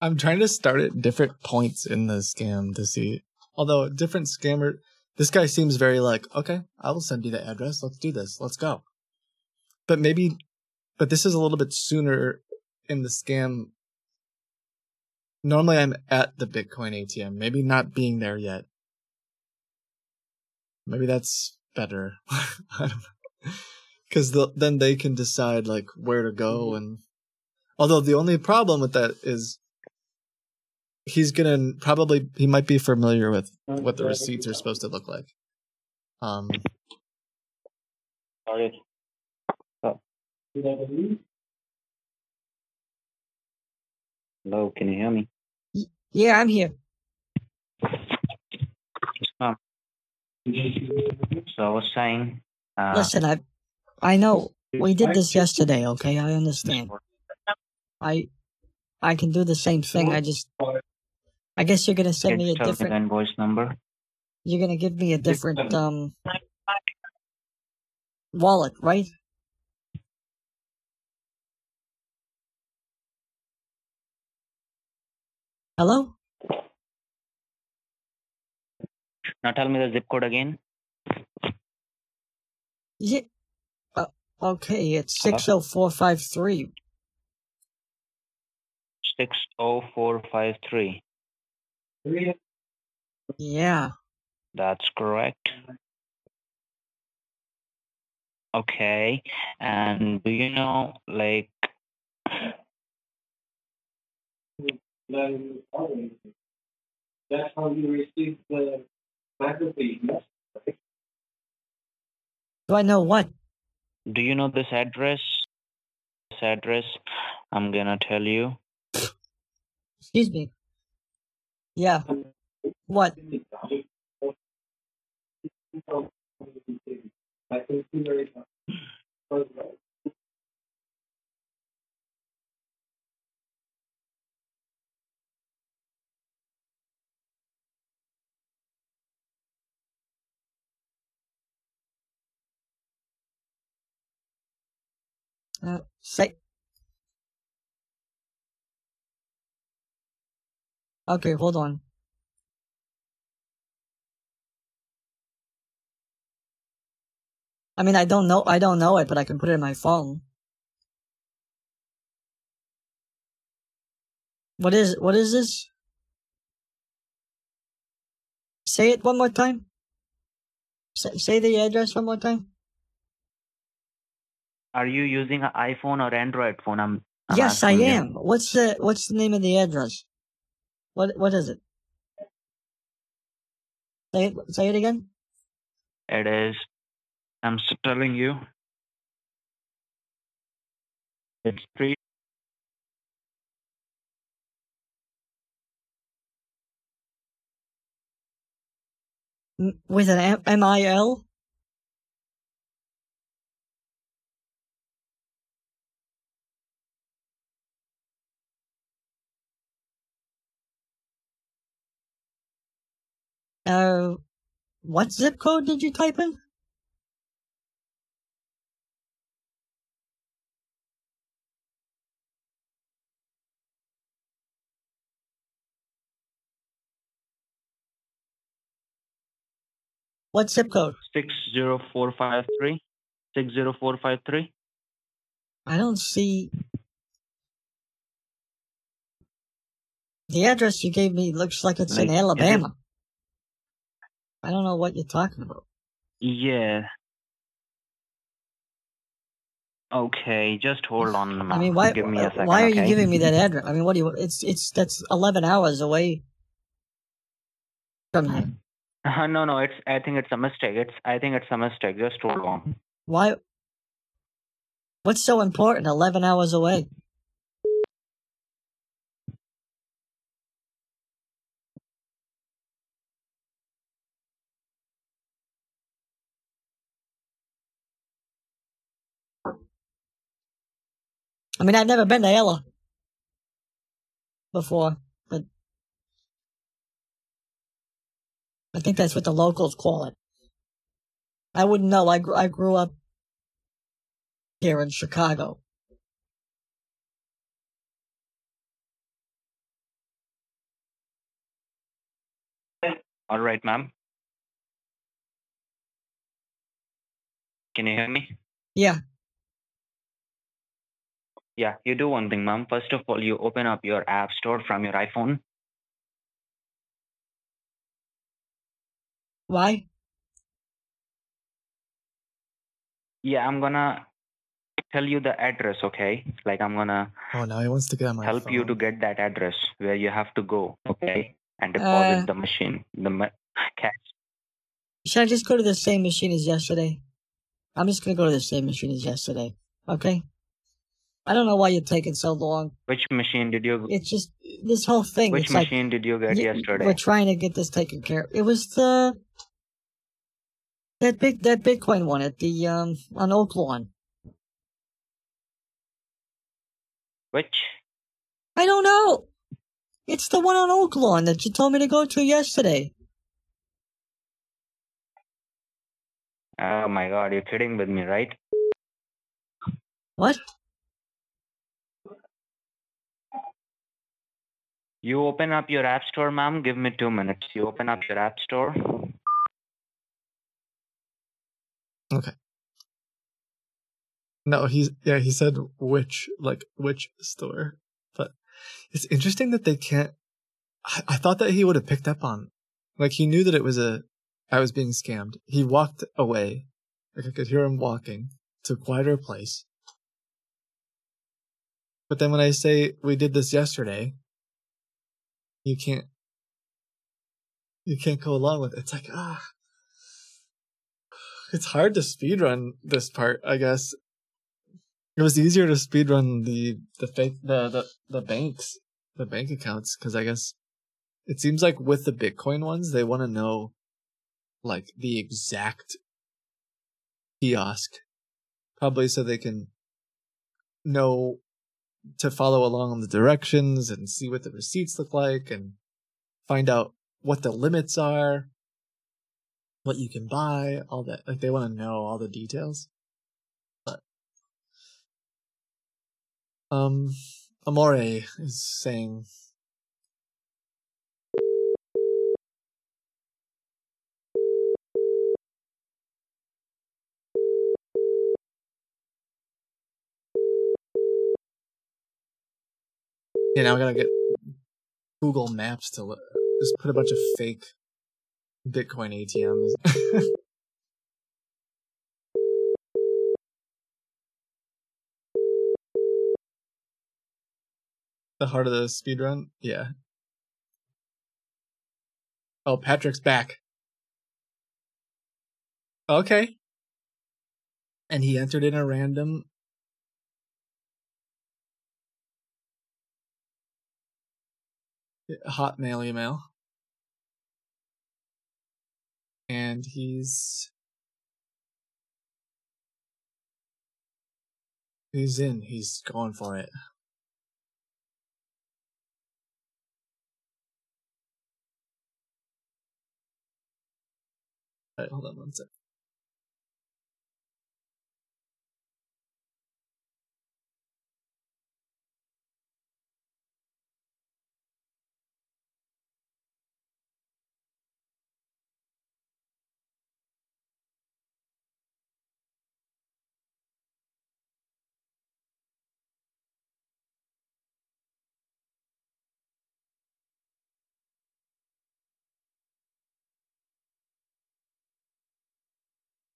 I'm trying to start at different points in the scam to see. Although different scammer, this guy seems very like, okay, I will send you the address. Let's do this. Let's go. But maybe, but this is a little bit sooner in the scam. Normally, I'm at the Bitcoin ATM. Maybe not being there yet. Maybe that's better. [laughs] Because the, then they can decide like where to go and. Although the only problem with that is he's gonna probably he might be familiar with what the receipts are supposed to look like. Um, Sorry. Oh. Hello, can you hear me? Yeah, I'm here. Um, so I was saying. Uh, Listen, I, I know we did this yesterday. Okay, I understand. I, I can do the same thing. I just, I guess you're gonna send me a tell me the different. invoice number? You're gonna give me a different um wallet, right? Hello. Now tell me the zip code again. Yeah. Okay, it's Hello? six zero four five three. Six oh four five three. Yeah. That's correct. Okay. And do you know, like, That's how you receive the magazine. Do I know what? Do you know this address? This address, I'm gonna tell you. Excuse me. Yeah. What? Uh, say. Okay, hold on. I mean, I don't know. I don't know it, but I can put it in my phone. What is? What is this? Say it one more time. Say, say the address one more time. Are you using an iPhone or Android phone? I'm, I'm yes, I asking you. am. What's the What's the name of the address? What What is it? Say it. Say it again. It is. I'm telling you. It's three. With an M- M I L. Uh, what zip code did you type in? What zip code? Six zero four five three. Six zero four five three. I don't see. The address you gave me looks like it's in Alabama. I don't know what you're talking about. Yeah. Okay, just hold on. I mean, why? Give me a second. why are okay? you giving me that address? I mean, what do you? It's it's that's eleven hours away from here. Uh, no, no. It's. I think it's a mistake. It's. I think it's a mistake. Just hold on. Why? What's so important? Eleven hours away. I mean, I've never been to Ella before, but I think that's what the locals call it. I wouldn't know. I, gr- I grew up here in Chicago. All right, ma'am. Can you hear me? Yeah. Yeah, you do one thing, ma'am. First of all, you open up your app store from your iPhone. Why? Yeah, I'm gonna tell you the address, okay? Like I'm gonna Oh, now he wants to get my help you phone. to get that address where you have to go, okay? And deposit Uh, the machine, the ma- cash. Should I just go to the same machine as yesterday? I'm just gonna go to the same machine as yesterday. Okay? I don't know why you're taking so long. Which machine did you? It's just this whole thing. Which it's like machine did you get yesterday? We're trying to get this taken care of. It was the that big that Bitcoin one at the um on Oak Lawn. Which? I don't know. It's the one on Oak Lawn that you told me to go to yesterday. Oh my God, you're kidding with me, right? What? You open up your app store, ma'am. Give me two minutes. You open up your app store. Okay. No, he's yeah, he said which like which store. But it's interesting that they can't I, I thought that he would have picked up on like he knew that it was a I was being scammed. He walked away. Like I could hear him walking to a quieter place. But then when I say we did this yesterday, you can't you can't go along with it. It's like ah it's hard to speedrun this part, I guess. It was easier to speedrun the the fake the the, the banks, the bank accounts, because I guess it seems like with the Bitcoin ones, they want to know like the exact kiosk, probably so they can know to follow along on the directions and see what the receipts look like and find out what the limits are what you can buy, all that. Like they want to know all the details. But um, Amore is saying. Yeah, now I gotta get Google Maps to just put a bunch of fake Bitcoin ATMs. [laughs] the heart of the speedrun? Yeah. Oh, Patrick's back. Okay. And he entered in a random Hotmail email. And he's he's in. He's going for it. All right, hold on one sec.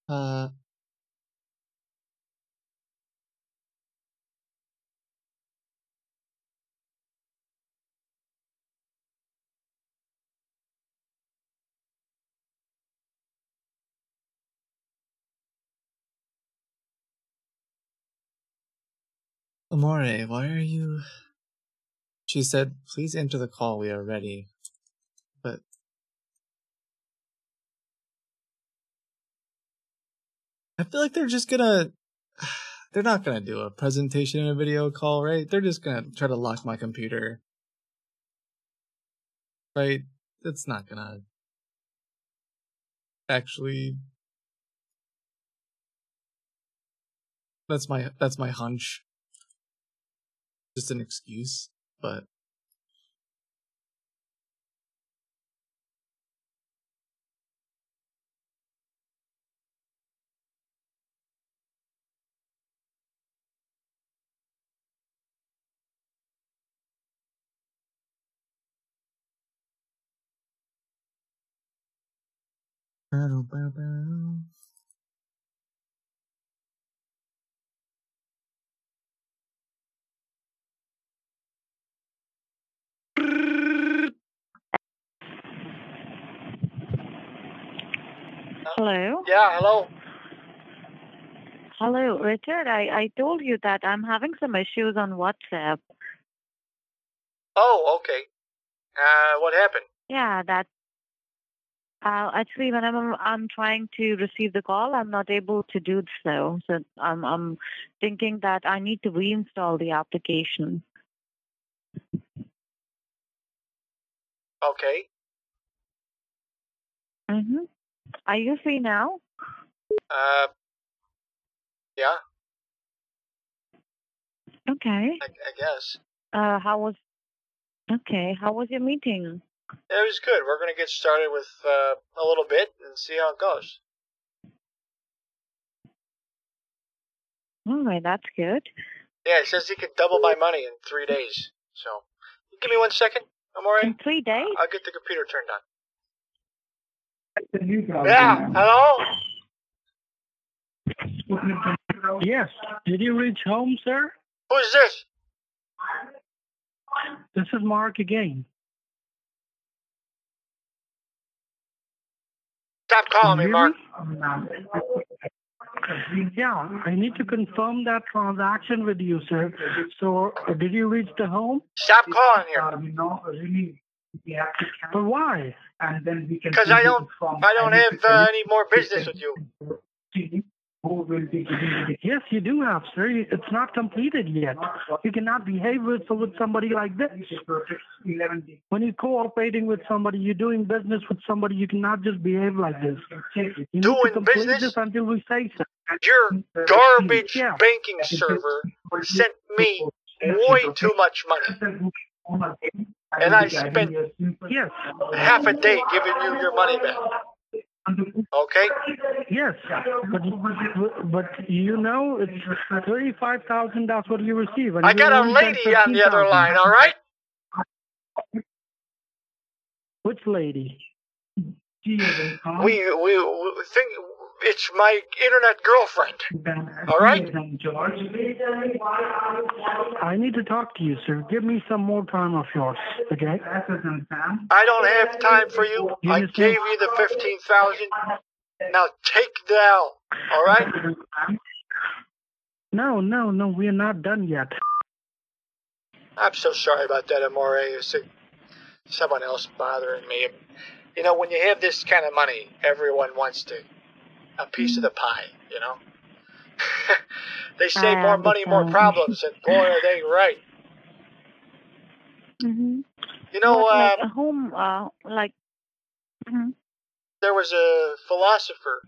Uh, Amore, why are you? She said, "Please enter the call. We are ready." But I feel like they're just gonna. [sighs] They're not gonna do a presentation in a video call, right? They're just gonna try to lock my computer, right? It's not gonna actually. That's my that's my hunch. Just an excuse, but Bow, bow, bow. Hello. Yeah, hello. Hello, Richard. I, I told you that I'm having some issues on WhatsApp. Oh, okay. Uh, what happened? Yeah, that. Uh, actually, when I'm I'm trying to receive the call, I'm not able to do so. So I'm I'm thinking that I need to reinstall the application. Okay. Mm-hmm. Are you free now? Uh, yeah, Okay. I, I guess. Uh, how was? Okay. How was your meeting? It was good. We're gonna get started with uh, a little bit and see how it goes. All right, that's good. Yeah, it says he can double my money in three days. So, give me one second. I'm alright. In three days? I'll get the computer turned on. Yeah. Hello. Yes. Did you reach home, sir? Who's this? This is Mark again. Stop calling me, Mark. Yeah, I need to confirm that transaction with you, sir. So, uh, did you reach the home? Stop calling here. No, really. Yeah, But why? Because I don't, I don't have uh, any more business with you. [laughs] Yes, you do have, sir. It's not completed yet. You cannot behave with, with somebody like this. When you're cooperating with somebody, you're doing business with somebody, you cannot just behave like this. You Doing business? this until we say so. Your garbage banking server sent me way too much money. And I spent yes. half a day giving you your money back. Okay? Yes, but but you know it's thirty-five thousand. That's what you receive. and I you got a lady on the other 15,000. line, all right? Which lady? We, we, we think it's my internet girlfriend. All right? I need to talk to you, sir. Give me some more time of yours, okay? I don't have time for you. I gave you the 15000 Now take the L, all right? No, no, no. We are not done yet. I'm so sorry about that, Amore. It's someone else bothering me. You know, when you have this kind of money, everyone wants to a piece of the pie, you know? [laughs] they say more money, more problems, and boy, are they right. Mm-hmm. You know, What, like uh, a home, uh, like. Mm-hmm. there was a philosopher,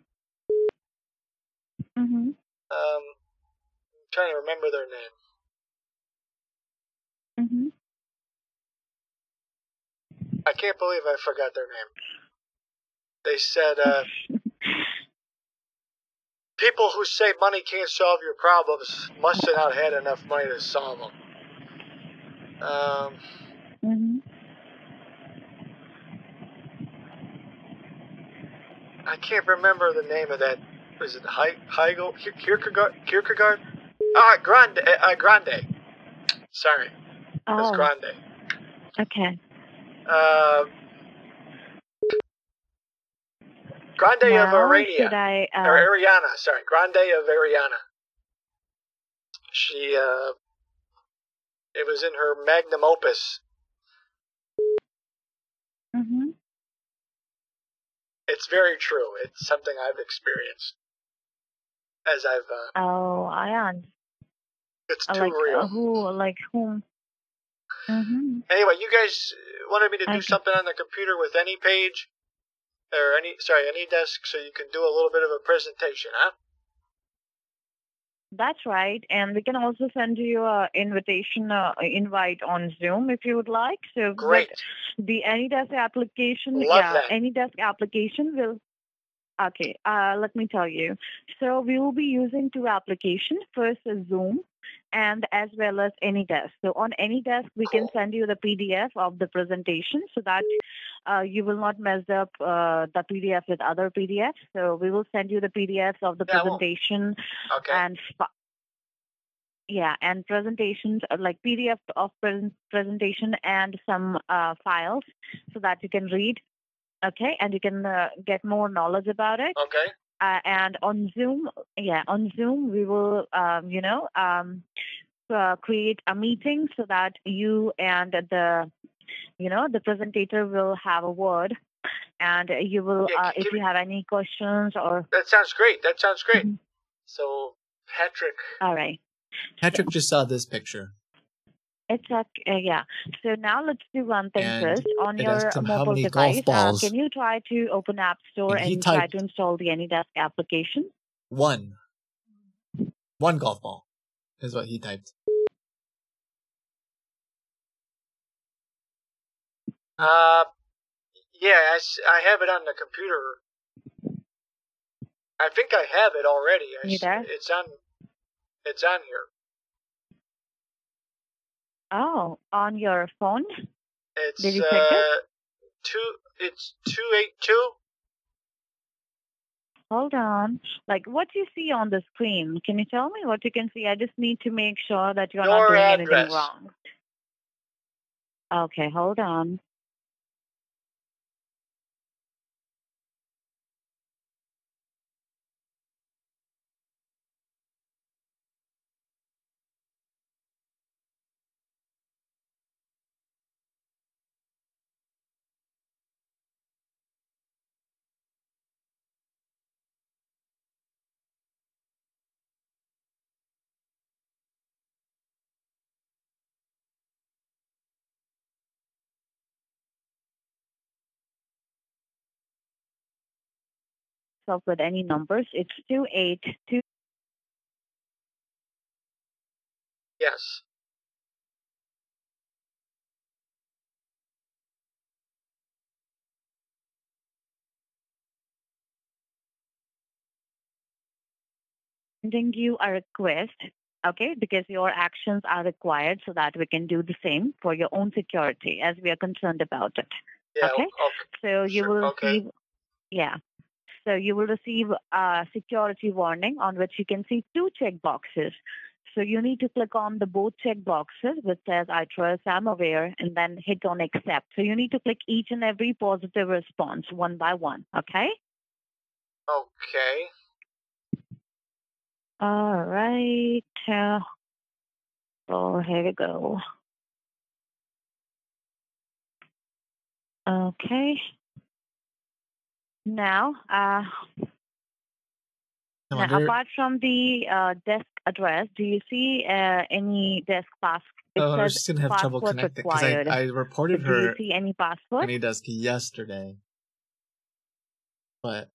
Mm-hmm. um, I'm trying to remember their name. Mm-hmm. I can't believe I forgot their name. They said, uh, people who say money can't solve your problems must have not had enough money to solve them. Um, Mm-hmm. I can't remember the name of that. Was it He-? Kier- Kierkegaard? Kierkegaard? Ah, Grande. Uh, Grande. Sorry, Oh, Grande. okay. Uh, Grande of Now, Arania. I, uh, or Ariana, sorry. Grande of Ariana. She, uh, it was in her magnum opus. Mm-hmm. It's very true. It's something I've experienced. As I've, uh, Oh, I understand. it's too like real. uh, who, like whom? Mm-hmm. Anyway, you guys wanted me to do Okay. something on the computer with any page, or any, sorry, AnyDesk, so you can do a little bit of a presentation, huh? That's right, and we can also send you a invitation, uh, invite on Zoom if you would like. So, Great. the AnyDesk application, Love yeah, that. AnyDesk application will. Okay, uh, let me tell you. So we will be using two applications. First is Zoom, and as well as AnyDesk. So on AnyDesk, we can send you the PDF of the presentation so that uh, you will not mess up uh, the PDF with other PDFs. So we will send you the PDFs of the Yeah, presentation Okay. and yeah, and presentations uh, like PDF of present presentation and some uh, files so that you can read. Okay, and you can uh, get more knowledge about it. Okay. Uh, and on Zoom, yeah, on Zoom we will, um, you know, um, uh, create a meeting so that you and the, you know, the presenter will have a word, and you will, Yeah, uh, if give you have any questions or, That sounds great. That sounds great. Mm-hmm. So, Patrick, all right. Patrick just saw this picture. It's okay, uh, yeah. So now let's do one thing And first. On your asked him how mobile device. Uh, can you try to open App Store And he and try to install the AnyDesk application? One. One golf ball is what he typed. Uh, yeah, I, I have it on the computer. I think I have it already. I You there? It's on. It's on here. Oh, on your phone? It's Did you check uh it? two. It's two eight two. Hold on. Like, what do you see on the screen? Can you tell me what you can see? I just need to make sure that you're not doing address. anything wrong. Okay, hold on. So with any numbers, it's two eight two. Yes. sending you a request, okay, because your actions are required so that we can do the same for your own security as we are concerned about it. Yeah. Okay. So you Sure, will okay. receive, yeah. So you will receive a security warning on which you can see two check boxes. So you need to click on the both check boxes which says I trust, I'm aware, and then hit on accept. So you need to click each and every positive response one by one. Okay. Okay. All right. Uh, oh, here we go. Okay. Now, uh, now wonder- apart from the uh, desk address, do you see uh, AnyDesk pass? Oh, I was says just gonna have trouble connecting because I. I reported So do you her see any password? AnyDesk yesterday, but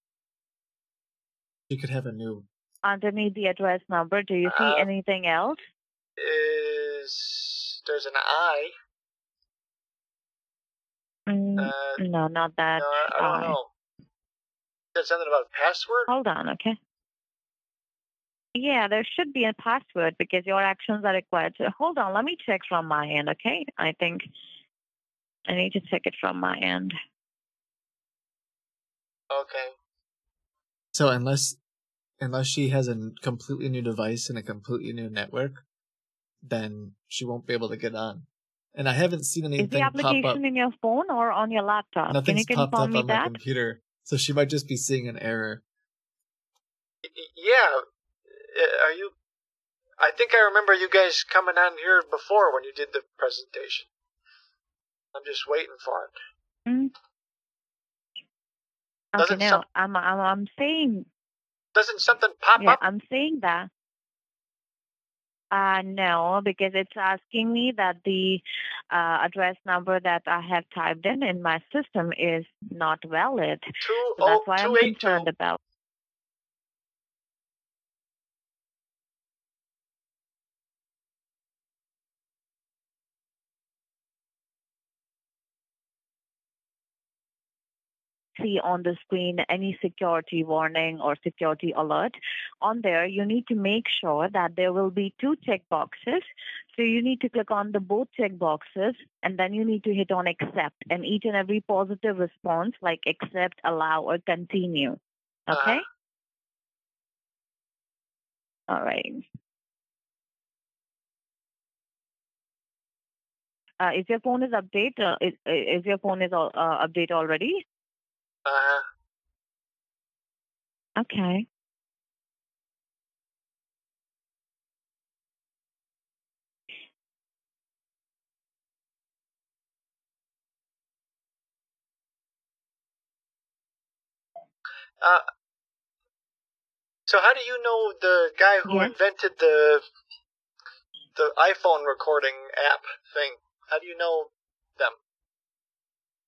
she could have a new. Underneath the address number, do you see Uh, anything else? Is there's an I? Mm, Uh, no, not that. no, I, I don't I. know. Said something about password. Hold on, okay? Yeah, there should be a password because your actions are required. So hold on, let me check from my end, okay? I think I need to check it from my end. Okay. So unless unless she has a completely new device and a completely new network, then she won't be able to get on. And I haven't seen anything. Is the anything pop up. application in your phone or on your laptop? Can you popped confirm up me on my that? computer, so she might just be seeing an error. Yeah. Uh, Are you? I think I remember you guys coming on here before when you did the presentation. I'm just waiting for it. Mm. Okay, Doesn't no, some- I'm, I'm I'm saying Doesn't something pop yeah, up? I'm saying that. Uh, no, because it's asking me that the uh, address number that I have typed in in my system is not valid. Two So that's oh why I'm eight two. concerned about. See on the screen any security warning or security alert, on there you need to make sure that there will be two check boxes. So you need to click on the both check boxes and then you need to hit on accept and each and every positive response like accept, allow, or continue. Okay? All right. Uh, if your phone is update, uh, is, is your phone is uh, update already? Uh, Okay. uh, so how do you know the guy who invented the the iPhone recording app thing? How do you know?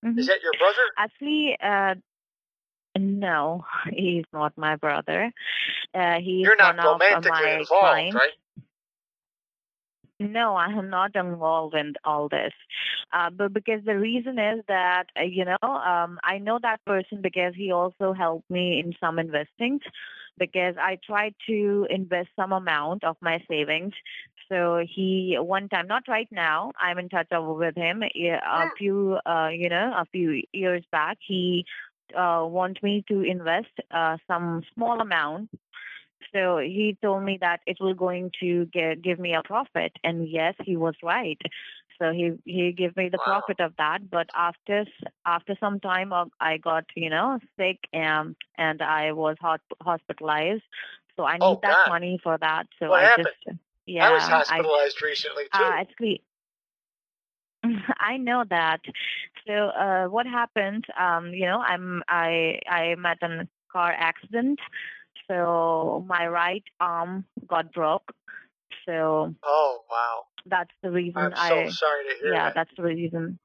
Is Mhm. that your brother? Actually, uh, no, he's not my brother. Uh, he's You're not uh, romantically my involved, clients. right? No, I am not involved in all this. Uh, but because the reason is that, uh, you know, um, I know that person because he also helped me in some investing because I tried to invest some amount of my savings. So he one time, not right now, I'm in touch over with him. Yeah, A few, uh, you know, a few years back, he uh, want me to invest uh, some small amount so he told me that it will going to get, give me a profit, and yes, he was right. So he he gave me the profit of that. But after after some time, uh, I got you know sick and and I was hot, hospitalized. So I need Oh, that God. money for that. So What I happened? just yeah I was hospitalized recently too. uh, [laughs] actually, I know that. So uh, what happened? Um, you know, I'm I I met in a car accident. So my right arm got broke. So oh wow! that's the reason I'm I. so sorry to hear yeah, that. that's the reason.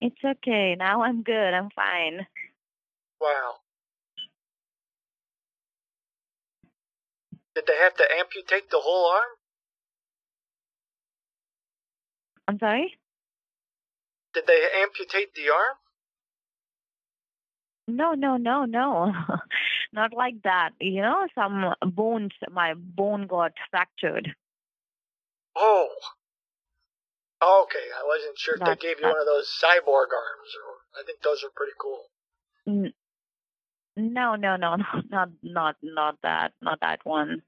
It's okay. Now I'm good. I'm fine. Wow. Did they have to amputate the whole arm? I'm sorry. Did they amputate the arm? No, no, no, no. [laughs] Not like that. You know, some bones. My bone got fractured. Oh. Okay, I wasn't sure if That's- they gave you one of those cyborg arms, or I think those are pretty cool. No, no, no, [laughs] no, not not not that, not that one.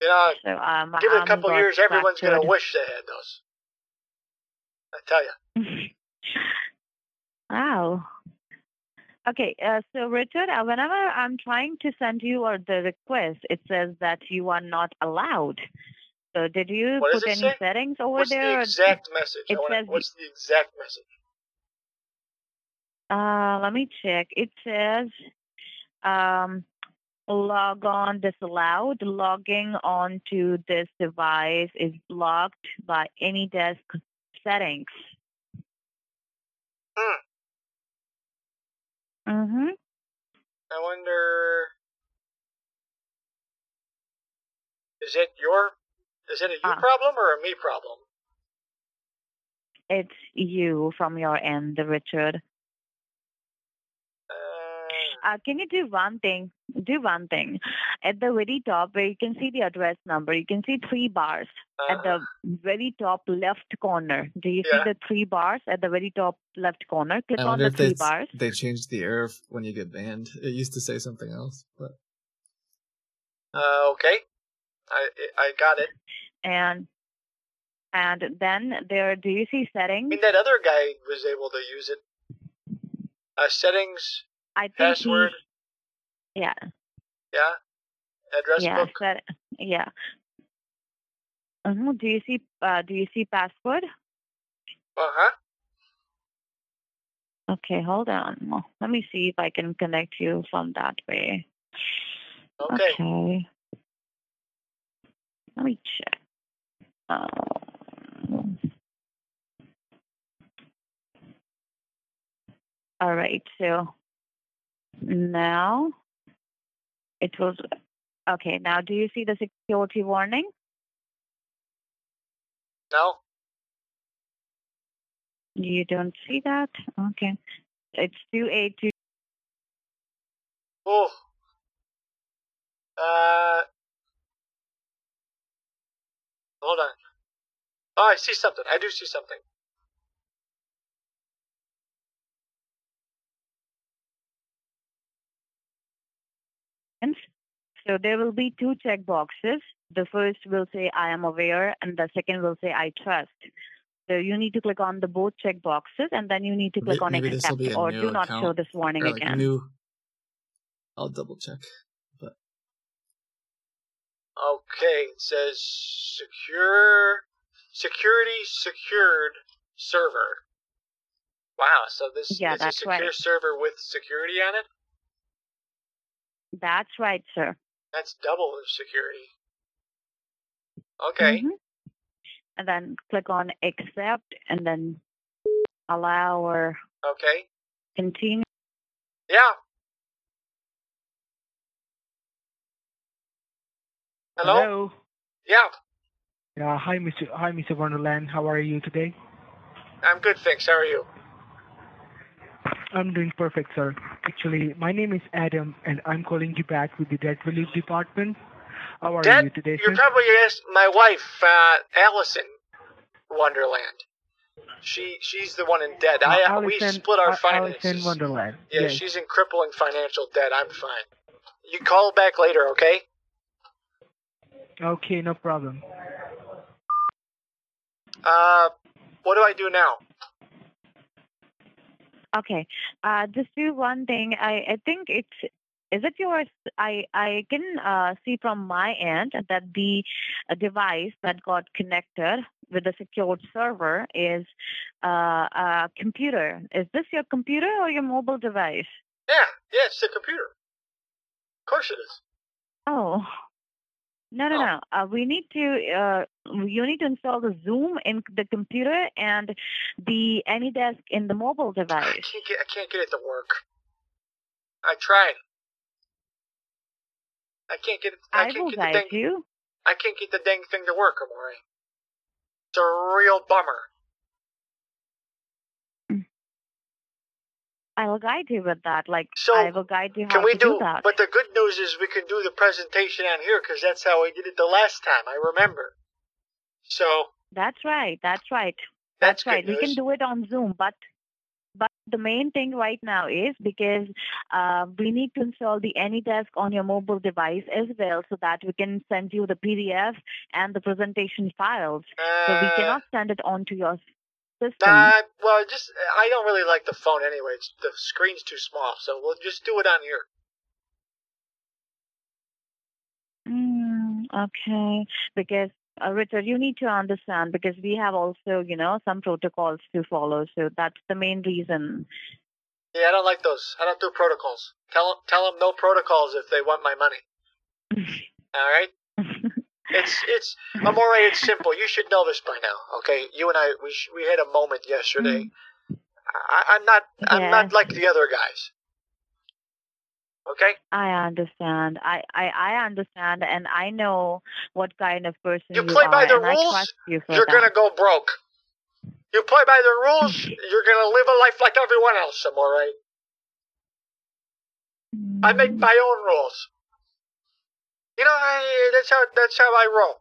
You know, So um, give it a couple years, everyone's gonna wish they had those. I tell you. [laughs] Wow. Okay, uh, so Richard, uh, whenever I'm trying to send you or the request, it says that you are not allowed. So did you What put any say? settings over What's there? the exact message? I It wanna, says what's the exact message? Uh, let me check. It says um, log on disallowed. Logging on to this device is blocked by AnyDesk settings. Hmm. Mm-hmm. I wonder. Is it your? Is it a you Ah. problem or a me problem? It's you from your end, Richard. Uh, can you do one thing? Do one thing. At the very top where you can see the address number, you can see three bars at the very top left corner. Do you Yeah. see the three bars at the very top left corner? Click on the three they bars. they changed the error when you get banned. It used to say something else, but Uh, okay. I I got it. and and then there do you see I settings? mean, that other guy was able to use it. Uh, settings, I think password, he, yeah. yeah, address yeah, book. set, yeah. Mhm. Do you see uh, do you see password? Uh huh. Okay, hold on. Let me see if I can connect you from that way. Okay. Okay. Let me check. Um, all right, so now it was okay. Now, do you see the security warning? No. You don't see that? Okay. It's two eight two. Oh. Uh. Hold on. Oh, I see something. I do see something. So there will be two check boxes. The first will say I am aware, and the second will say I trust. So you need to click on the both check boxes, and then you need to click May- on maybe accept or do not show this warning like again. new. I'll double check. But Okay, it says secure security secured server. Wow, so this Yeah, is a secure right. server with security on it? That's right, sir. That's double the security. Okay. Mhm. And then click on accept, and then allow or Okay. continue. Yeah. Hello? Yeah, Yeah, hi, Mr. Hi, Mr. Wonderland. How are you today? I'm good, thanks. How are you? I'm doing perfect, sir. Actually, my name is Adam, and I'm calling you back with the debt relief department. How are Dad, you today, you're sir? probably asked my wife, uh, Allison Wonderland. She she's the one in debt. I uh, we split our uh, finances. Allison Wonderland. Yeah, yes. she's in crippling financial debt. I'm fine. You call back later, okay? Okay, no problem. Uh, what do I do now? Okay. Uh, just do one thing. I, I think it's is it yours? I I can uh, see from my end that the uh, device that got connected with the secured server is uh, a computer. Is this your computer or your mobile device? Yeah, yeah, it's the computer. Of course it is. Oh. No, no, no. Uh, we need to. Uh, you need to install the Zoom in the computer and the AnyDesk in the mobile I device. can't get I can't get it to work. I tried. I can't get it. I, I can't will get the dang. you. I can't get the dang thing to work, Amore. It's a real bummer. I will guide you with that. Like So, I will guide you how Can we to do? that. But the good news is we can do the presentation on here because that's how we did it the last time. I remember. So That's right. That's right. That's right. good We can do it on Zoom, but but the main thing right now is because uh, we need to install the AnyDesk on your mobile device as well, so that we can send you the PDF and the presentation files. so we Uh, cannot send it onto your system. Nah, well, just I don't really like the phone anyway. It's, the screen's too small, so we'll just do it on here. Mm, okay, because uh, Richard, you need to understand because we have also, you know, some protocols to follow. So that's the main reason. Yeah, I don't like those. I don't do protocols. Tell tell them no protocols if they want my money. [laughs] All right. [laughs] It's it's Amore. It's simple. You should know this by now. Okay. You and I we sh- we had a moment yesterday. Mm. I, I'm not I'm not like the other guys. Okay. I understand. I, I I understand, and I know what kind of person You you, play are, by the rules, You you're that. gonna go broke. You play by the rules. [laughs] you're gonna live a life like everyone else. Amore. I make my own rules. You know, I, that's how that's how I roll.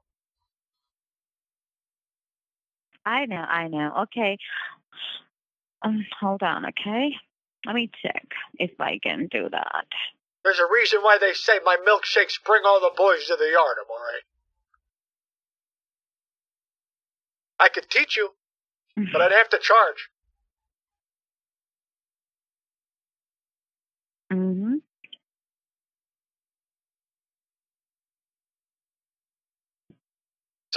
I know, I know. Okay. Um, hold on, okay? Let me check if I can do that. There's a reason why they say my milkshakes bring all the boys to the yard, Amore. I could teach you, but I'd have to charge. Mm-hmm.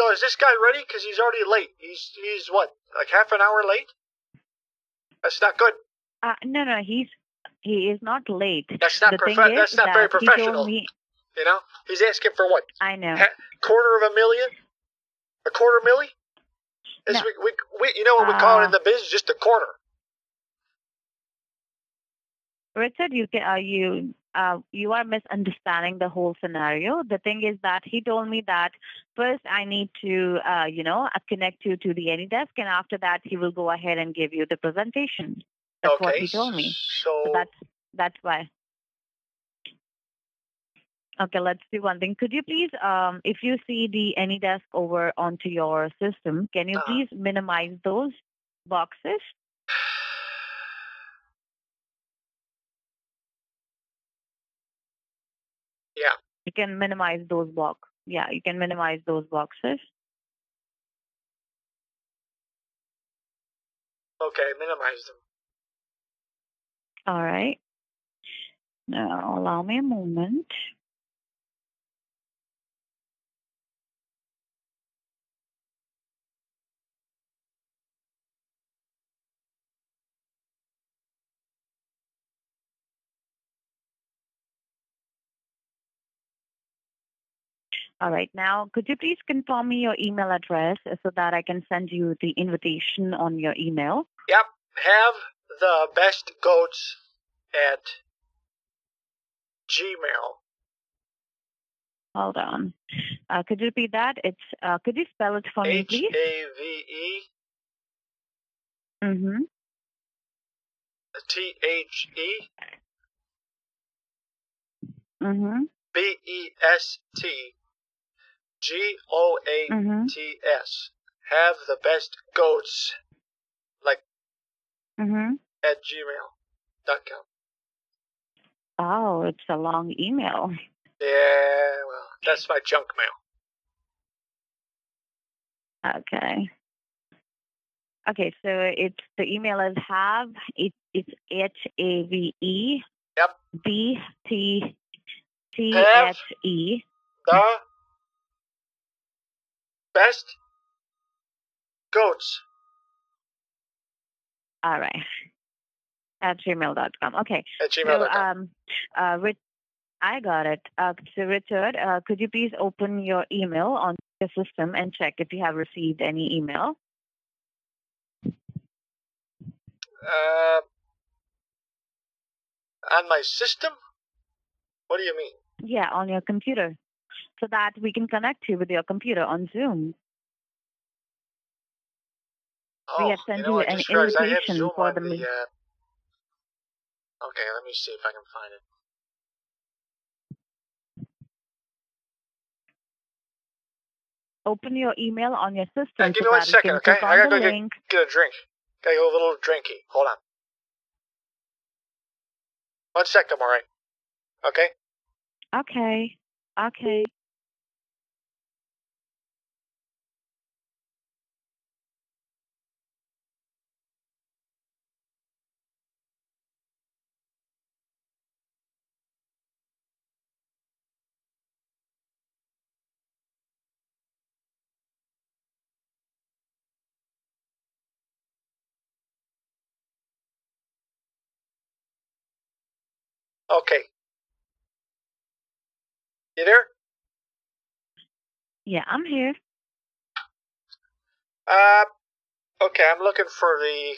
So is this guy ready? Because he's already late. He's he's what, like half an hour late? That's not good. Uh, no, no, he's he is not late. That's not the thing profe- is that's not very that he professional. me- You know, he's asking for what? I know. Ha- quarter of a million? A quarter milli? Is No. we, we, we, you know what we call it in Uh, the biz? Just a quarter. Richard, you can, uh, you uh, you are misunderstanding the whole scenario. The thing is that he told me that first I need to, uh, you know, uh, connect you to the AnyDesk, and after that he will go ahead and give you the presentation. That's what he told me. So that's that's why. Okay, let's do one thing. Could you please, um, if you see the AnyDesk over onto your system, can you Uh-huh. please minimize those boxes? Yeah. You can minimize those blocks. Yeah, you can minimize those boxes. Okay, minimize them. All right. Now, allow me a moment. All right. Now, could you please confirm me your email address so that I can send you the invitation on your email? Yep. Have the best goats at Gmail. Hold on. Uh, could you repeat that? It's uh, could you spell it for me, please? A V E Mm-hmm. T H E Mm-hmm. B E S T G O A T S. Have the best goats like Mm-hmm. at gmail.com. Oh, it's a long email. Yeah, well, that's my junk mail. Okay. Okay, so it's the email is have it it's H A V E Yep. B T T Have. H E The best goats. all right. At gmail.com. Okay. At So gmail.com. um uh Rich I got it. Uh, so Richard, uh, could you please open your email on the system and check if you have received any email? Uh, on my system? What do you mean? Yeah, on your computer. So that we can connect you with your computer on Zoom. Oh, we have sent you you, know, I an just realized I have invitation for the the. meet- Uh... Okay, let me see if I can find it. open your email on your system Hey, give so me one you second, okay? I gotta go get, get a drink. Gotta go a little drinky. Hold on. One sec, I'm alright. Okay? Okay. Okay. Okay. You there? Yeah, I'm here. Uh, okay, I'm looking for the.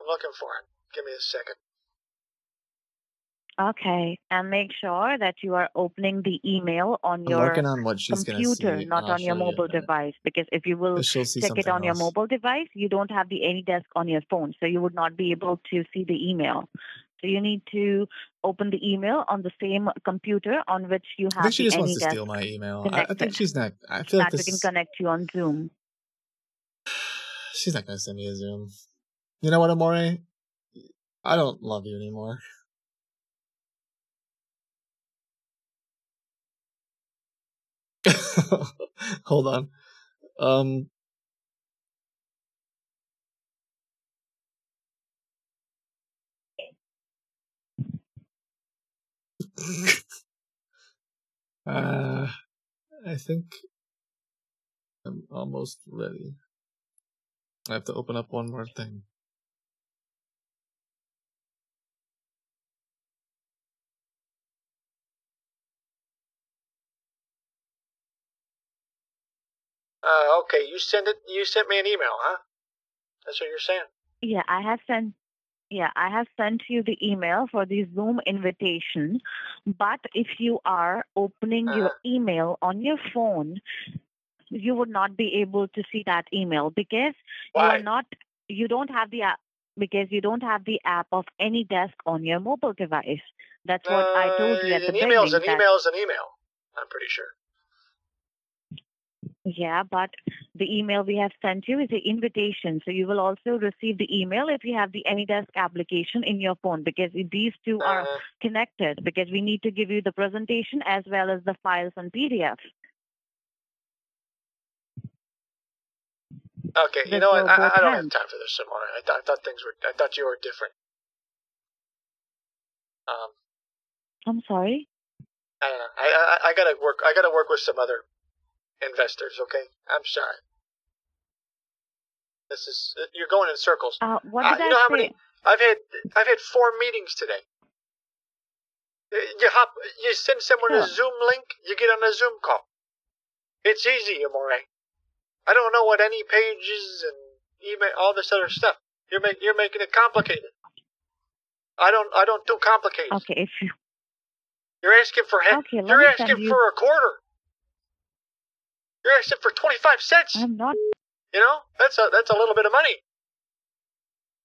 I'm looking for it. Give me a second. Okay. And make sure that you are opening the email on I'm your on what she's computer, not on your mobile device. Because if you will But she'll see check it on your mobile device, you don't have the AnyDesk on your phone, so you would not be able to see the email. So you need to open the email on the same computer on which you I have think she just wants to steal my email. I, I think she's not. I feel like that we can connect you on Zoom. She's not gonna send me a Zoom. You know what, Amore? I don't love you anymore. [laughs] Hold on. Um. [laughs] uh, I think I'm almost ready. I have to open up one more thing. Uh, okay, you send it. You sent me an email, huh? That's what you're saying. Yeah, I have sent. Yeah, I have sent you the email for the Zoom invitation. But if you are opening your email on your phone, you would not be able to see that email because you are not you don't have the app because you don't have the app of AnyDesk on your mobile device. That's what I told you at Uh, the an email's beginning. an that- email's an email. I'm pretty sure. Yeah, but the email we have sent you is the invitation. So you will also receive the email if you have the AnyDesk application in your phone because these two are Uh-huh. connected because we need to give you the presentation as well as the files and PDF. Okay, you know what? I, I don't have time for this, Simona. I, th- I thought things were. I thought you were different. Um, I'm sorry. I don't know. I, I I gotta work. I gotta work with some other investors. Okay, I'm sorry. This is you're going in circles. Uh, what Uh, did you I how say? many? I've had I've had four meetings today. Uh, You hop. You send someone a Zoom link. You get on a Zoom call. It's easy, Amore. I don't know what any pages and email, all this other stuff. You're making you're making it complicated. I don't I don't do complicated. Okay, if you You're asking for he- Okay, you're asking you- for a quarter. You're asking for twenty five cents. I'm not. You know that's a that's a little bit of money.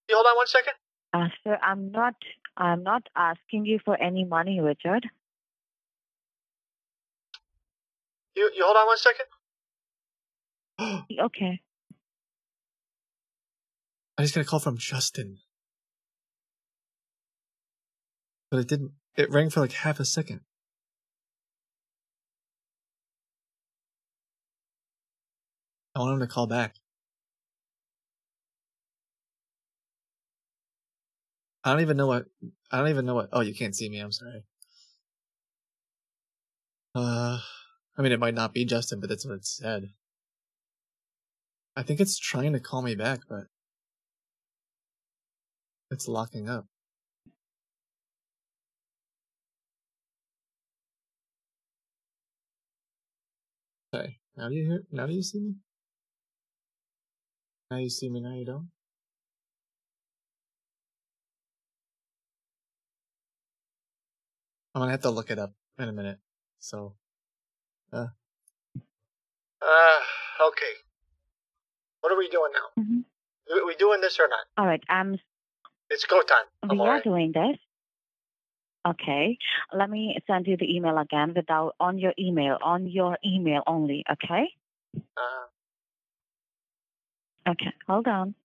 You hold on one second. Uh, sir, I'm not. I'm not asking you for any money, Richard. You you hold on one second. [gasps] Okay. I just got a call from Justin. But it didn't. It rang for like half a second. I want him to call back. I don't even know what. I don't even know what. Oh, you can't see me. I'm sorry. Uh, I mean, it might not be Justin, but that's what it said. I think it's trying to call me back, but it's locking up. Okay, now do you hear? Now do you see me? Now you see me. Now you don't. I'm gonna have to look it up in a minute. So, uh, Uh, okay. What are we doing now? Mhm. We, we doing this or not? All right. I'm. It's go time. We are doing this. Okay. Let me send you the email again without on your email on your email only. Okay. Uh, Okay. Hold on.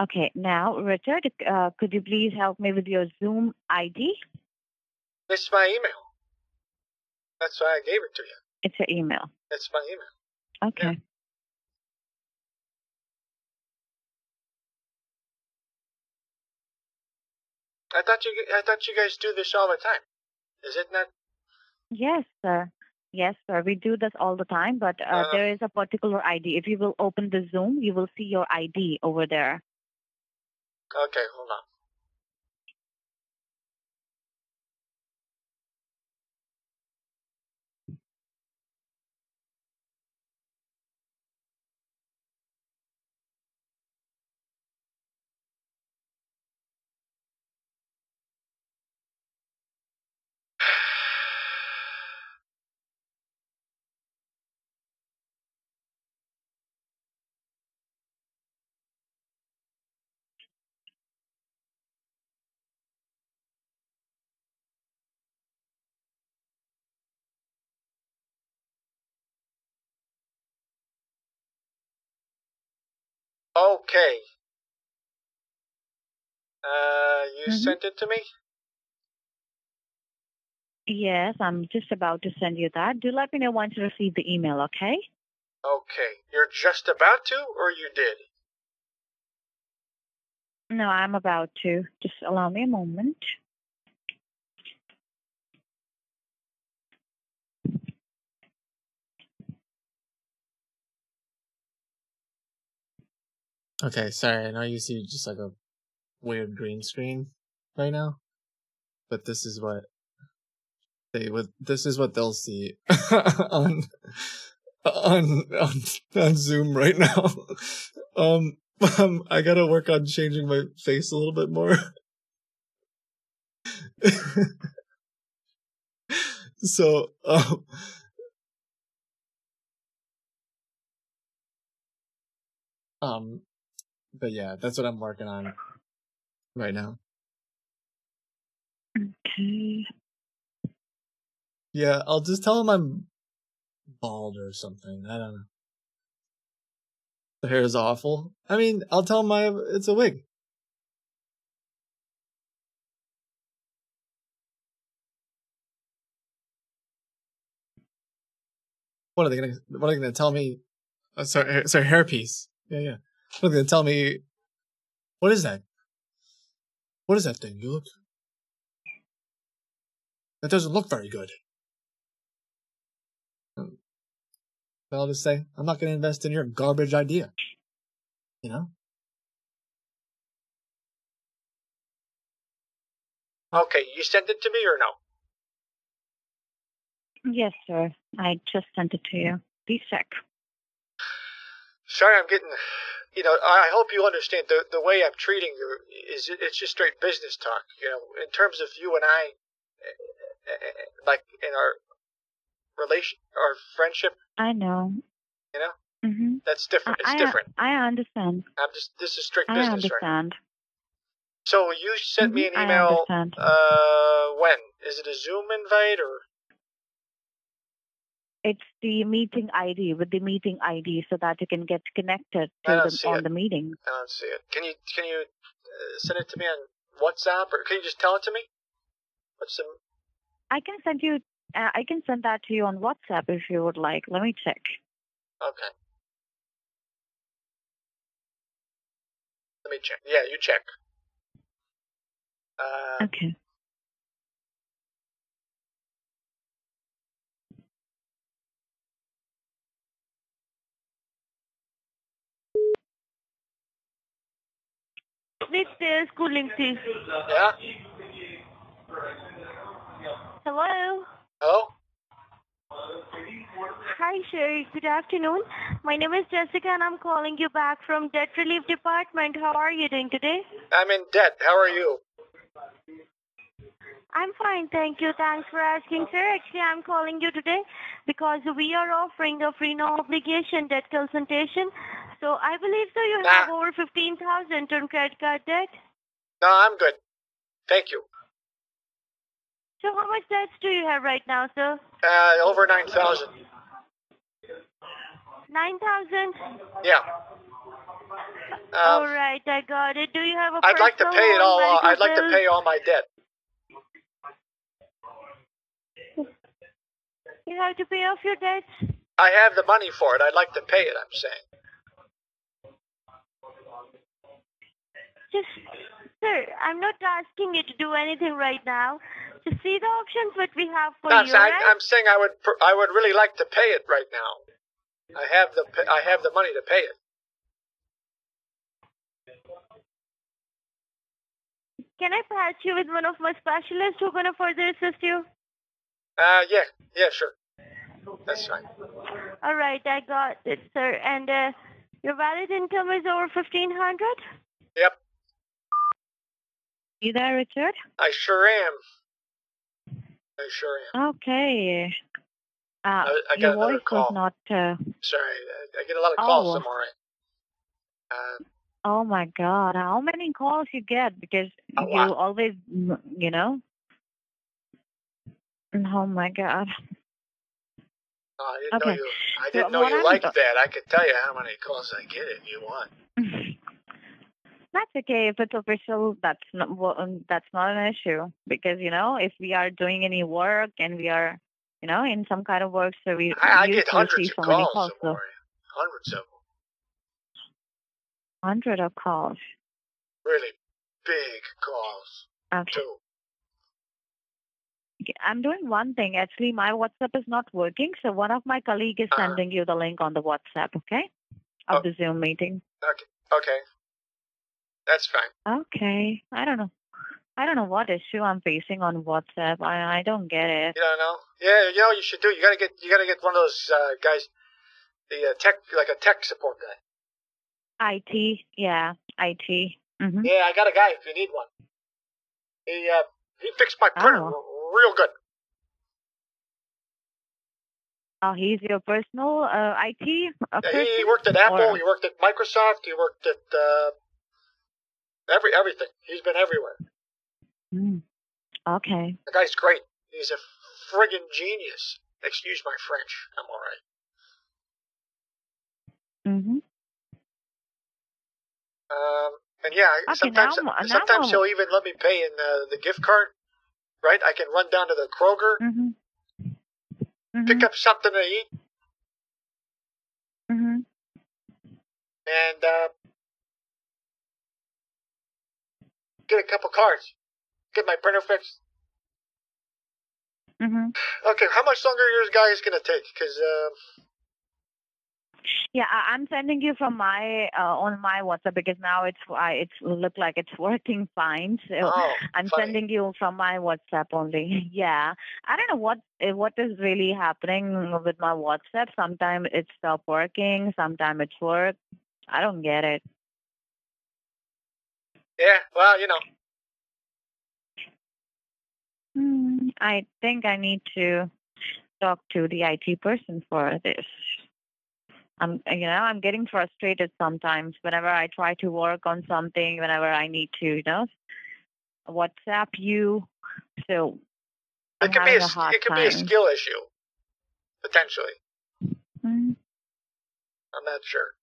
Okay. Now, Richard, uh, could you please help me with your Zoom ID? this is my email. That's why I gave it to you. It's your email. It's my email. Okay. I thought you I thought you guys do this all the time. Is it not? Yes, sir. Yes, sir. We do this all the time, but uh, Uh. there is a particular ID. If you will open the Zoom, you will see your ID over there. Okay, hold on. Okay. Uh, you Mhm. sent it to me? Yes, I'm just about to send you that. Do let me know once you receive the email, okay? Okay. You're just about to, or you did? No, I'm about to. Just allow me a moment. Okay, sorry. I know you see just like a weird green screen right now. but this is what they would. This is what they'll see [laughs] on on on on Zoom right now. [laughs] Um, um, I gotta work on changing my face a little bit more. [laughs] so, um, um, but yeah, that's what I'm working on right now. Okay. Yeah, I'll just tell him I'm bald or something. I don't know. The hair is awful. I mean, I'll tell him I it's a wig. What are they gonna? What are they gonna tell me? Uh, sorry, sorry, hairpiece. Yeah, yeah. [laughs] They gonna tell me? What is that? What is that thing? You look. That doesn't look very good. Um, I'll just say I'm not gonna invest in your garbage idea. You know. Okay, you sent it to me or no? Yes, sir. I just sent it to you. Please check. Sorry, I'm getting. You know, I I hope you understand the the way I'm treating you is it's just straight business talk. You know, in terms of you and I, eh, eh, eh, like in our relation, our friendship. I know. You know, Mm-hmm. that's different. It's I, different. I understand. I'm just. This is strict I business, right? understand. So you sent me an I email. understand. Uh, when is it a Zoom invite or? It's the meeting ID with the meeting ID so that you can get connected to don't them see on it. the meeting. I don't see it. Can you can you uh, send it to me on WhatsApp or can you just tell it to me? What's the I can send you. Uh, I can send that to you on WhatsApp if you would like. Let me check. okay? Let me check. Yeah, you check. Uh, Okay. With the schooling please. yeah. Hello. Hello. Hi, sir. Good afternoon. My name is Jessica, and I'm calling you back from Debt Relief Department. How are you doing today? I'm in debt. How are you? I'm fine, thank you. Thanks for asking, sir. Actually, I'm calling you today because we are offering a free no obligation debt consultation. So I believe so you have over fifteen thousand on credit card debt. No, I'm good. Thank you. So how much debts do you have right now, sir? Uh, over nine thousand. Nine thousand. Yeah. all Um, right, I got it. Do you have a I'd like to personal pay it loan, all. medical I'd like to bill? pay all my debt. You have to pay off your debts. I have the money for it. I'd like to pay it. I'm saying. Just, sir, I'm not asking you to do anything right now. Just see the options what we have for No, I'm, you. saying, alright? I'm saying I would. I would really like to pay it right now. I have the. I have the money to pay it. Can I pass you with one of my specialists who gonna further assist you? Uh, yeah, yeah, sure. That's fine. All right, I got it, sir. And uh, your valid income is over fifteen hundred. Yep, You there, Richard? I sure am. I sure am. Okay. Uh, I- I got your voice was not. Uh, Sorry, I, I get a lot of calls. Oh. All right. Uh, oh my God! How many calls you get? Because you lot. always, mm, you know. Oh my God. no, I didn't know you. I didn't know you I'm liked that. I could tell you how many calls I get if you want. [laughs] That's okay. If it's official, that's not well, um, that's not an issue because you know if we are doing any work and we are, you know, in some kind of work, so we I, I get hundreds of so calls. calls. So Hundreds of them. hundred of calls. Really big calls Okay. too. Okay, I'm doing one thing. Actually, my WhatsApp is not working, so one of my colleague is Uh-huh. sending you the link on the WhatsApp. Okay, of Oh. the Zoom meeting. Okay. Okay. That's fine. Okay. I don't know. I don't know what issue I'm facing on WhatsApp. I I don't get it. You don't know? Yeah, you know you should do. You gotta get you gotta get one of those uh, guys, the uh, tech like a tech support guy. IT, yeah, IT. hmm Yeah, I got a guy if you need one. He uh he fixed my printer Oh. real good. Oh, he's your personal uh, IT Yeah, he, he worked at Apple. or- He worked at Microsoft. He worked at uh, every everything. He's been everywhere. Hmm. Okay. The guy's great. He's a friggin' genius. Excuse my French. I'm all right. Mm-hmm. Um, and yeah, Okay, sometimes now now sometimes I'm- he'll even let me pay in uh, the gift card. Right, I can run down to the Kroger, Mm-hmm. pick up something to eat, Mm-hmm. and uh, get a couple cards. Get my printer fixed. Mm-hmm. Okay, how much longer are yours guys gonna take? Because uh, Yeah, I, I'm sending you from my uh, on my WhatsApp because now it's I it's look like it's working fine. So Oh, I'm funny. sending you from my WhatsApp only. [laughs] Yeah, I don't know what eh, what is really happening with my WhatsApp. Sometimes it stop working. Sometimes it's work. I don't get it. Yeah, well, you know, Hmm, I think I need to talk to the IT person for this. I'm, you know, I'm getting frustrated sometimes whenever I try to work on something, whenever I need to, you know, WhatsApp you. So it could be a, a it could be a skill issue, potentially. Mm, I'm not sure.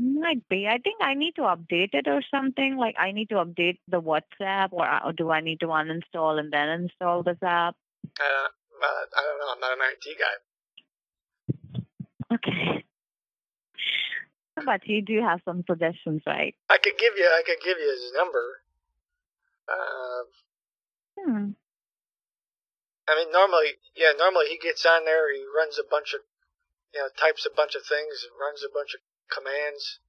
Might be. I think I need to update it or something. Like I need to update the WhatsApp, or, or do I need to uninstall and then install this app? Uh, uh, I don't know. I'm not an IT guy. Okay. But you do have some suggestions, right? I could give you. I could give you his number. Uh, Hmm. I mean, normally, yeah, normally he gets on there. He runs a bunch of, you know, types a bunch of things, runs a bunch of commands,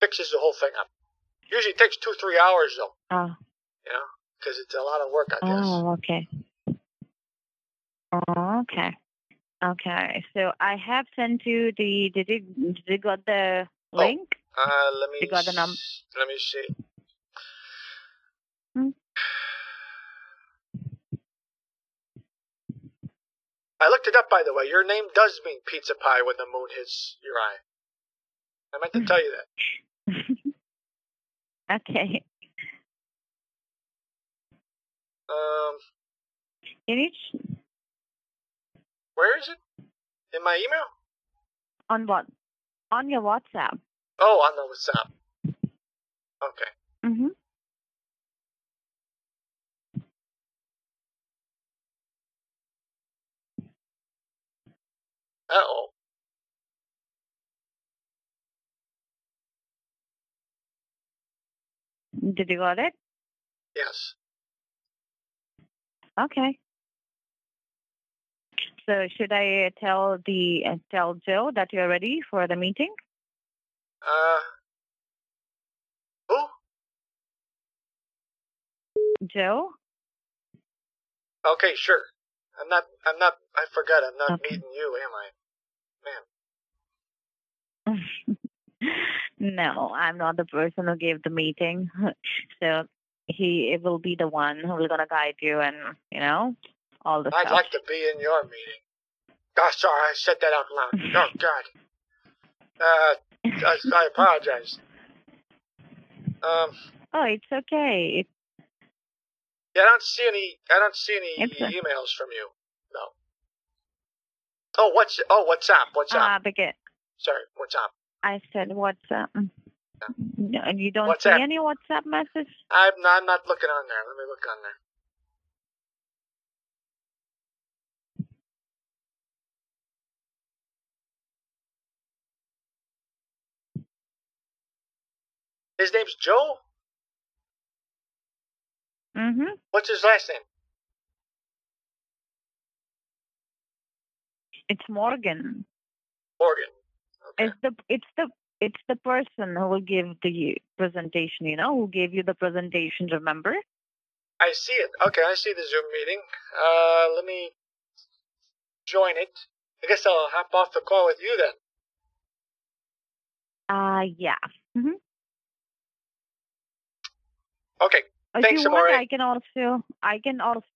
fixes the whole thing up. Usually takes two, three hours though. Oh. You know, because it's a lot of work, I guess. Oh, okay. Oh, okay. Okay. So I have sent you the. Did you did you got the link? Uh, let me. You got the number. Let me see. I looked it up, by the way. Your name does mean pizza pie when the moon hits your eye. I meant to tell you that. [laughs] Okay. Um, need sh- where is it? In my email? on what? On your WhatsApp. Oh, on the WhatsApp. Okay. Uh oh. Did you got it? Yes. Okay. So should I tell the uh, tell Joe that you're ready for the meeting? Uh. Who? Joe? Okay, sure. I'm not. I'm not. I forgot. I'm not meeting you, am I? [laughs] No, I'm not the person who gave the meeting. [laughs] So he will be the one who will gonna guide you and you know all the I'd stuff. like to be in your meeting. Oh, sorry, I said that out loud. [laughs] Oh God. Uh, I, I apologize. Um, Oh, it's okay. It's yeah, I don't see any. I don't see any It's a- emails from you. No. Oh, what's? Oh, what's up? What's ah up? because Sorry, what's up? I said WhatsApp. No, and you don't What's see any WhatsApp message? I'm not, I'm not looking on there. Let me look on there. His name's Joe. Mm-hmm. What's his last name? It's Morgan. Morgan. It's the it's the it's the person who will give the presentation. You know, who gave you the presentation. Remember? I see it. Okay, I see the Zoom meeting. Uh, let me join it. I guess I'll hop off the call with you then. Uh, yeah. Mm -hmm. Okay. If Thanks, you want, Amore. I can also. I can also.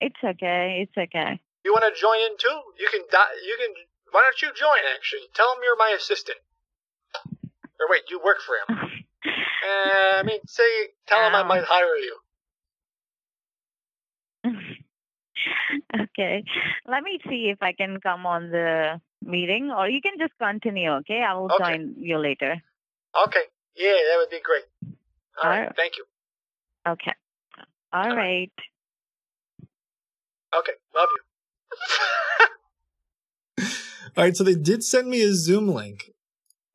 It's okay. It's okay. You want to join in too? You can. Di- you can. Why don't you join? Actually, tell him you're my assistant. Or wait, you work for him. uh, I mean, say, tell him I might hire you. [laughs] Okay. Let me see if I can come on the meeting, or you can just continue. Okay, I will Okay. join you later. Okay. Yeah, that would be great. All right. Alright. Thank you. Okay. All right. Okay. Love you. [laughs] All right, so they did send me a Zoom link,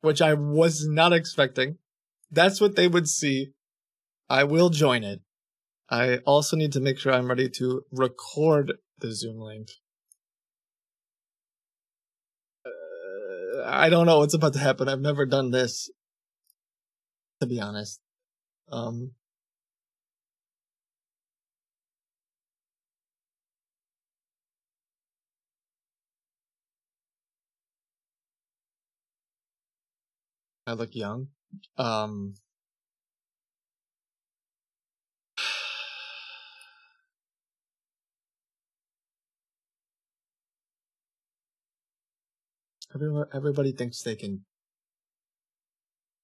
which I was not expecting. That's what they would see. I will join it. I also need to make sure I'm ready to record the Zoom link. Uh, I don't know what's about to happen. I've never done this, to be honest. Um, I look young. Um, everyone, everybody thinks they can.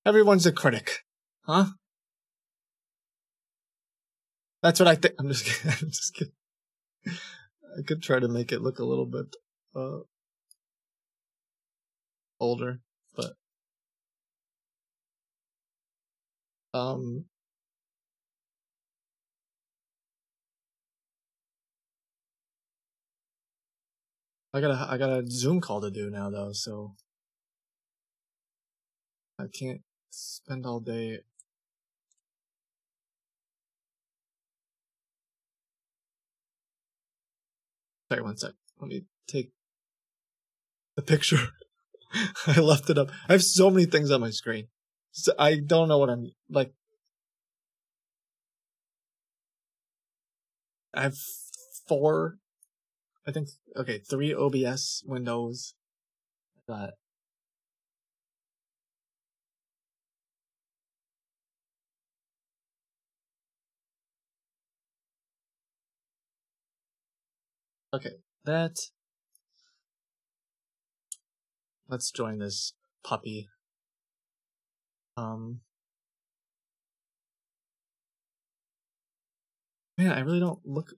Everyone's a critic, huh? That's what I think. I'm just [laughs] kidding. I'm just kidding. I could try to make it look a little bit uh, older, but um, I got a I got a Zoom call to do now though, so I can't spend all day. Sorry, one sec. Let me take the picture. [laughs] I left it up. I have so many things on my screen. So I don't know what I'm like. I have four, I think, okay, three OBS windows. Got Okay, that. Let's join this puppy. Um. Man, I really don't look.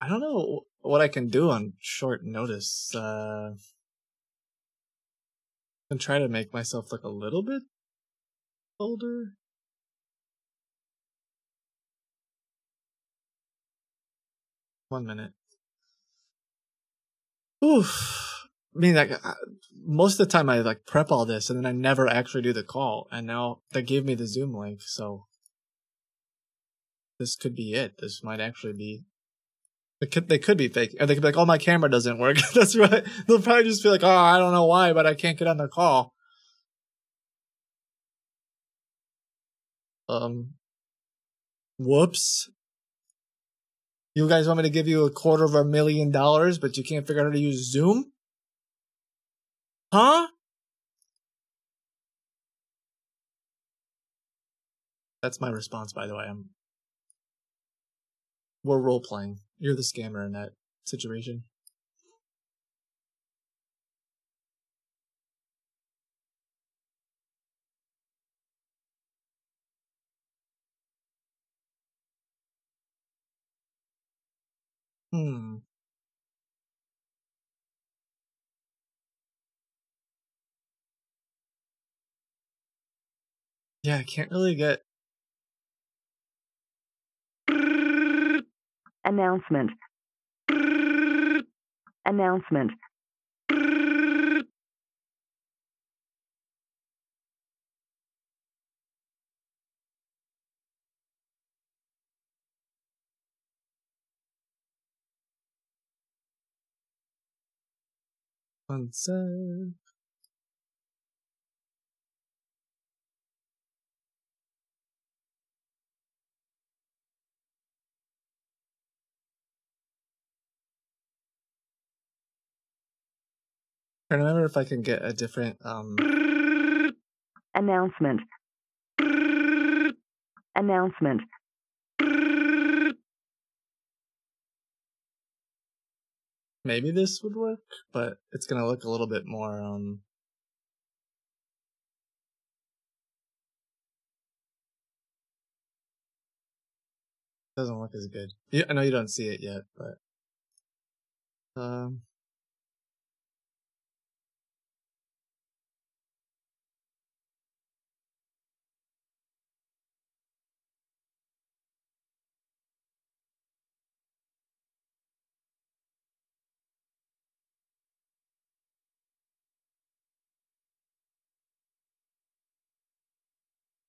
I don't know what I can do on short notice. Uh. And try to make myself look a little bit older. One minute. Oof. I mean, like, most of the time I like prep all this and then I never actually do the call. And now they gave me the Zoom link, so this could be it. This might actually be. It could, they could be fake. Or they could be like, oh, my camera doesn't work. [laughs] That's right. They'll probably just be like, oh, I don't know why, but I can't get on the call. Um, whoops. You guys want me to give you a quarter of a million dollars, but you can't figure out how to use Zoom? Huh? That's my response, by the way. I'm. We're role playing. You're the scammer in that situation. Hmm. Yeah, I can't really get. Announcement. Announcement. One sec. I remember if I can get a different um Announcement. Announcement. maybe this would work, but it's gonna look a little bit more um doesn't look as good. I know you don't see it yet, but um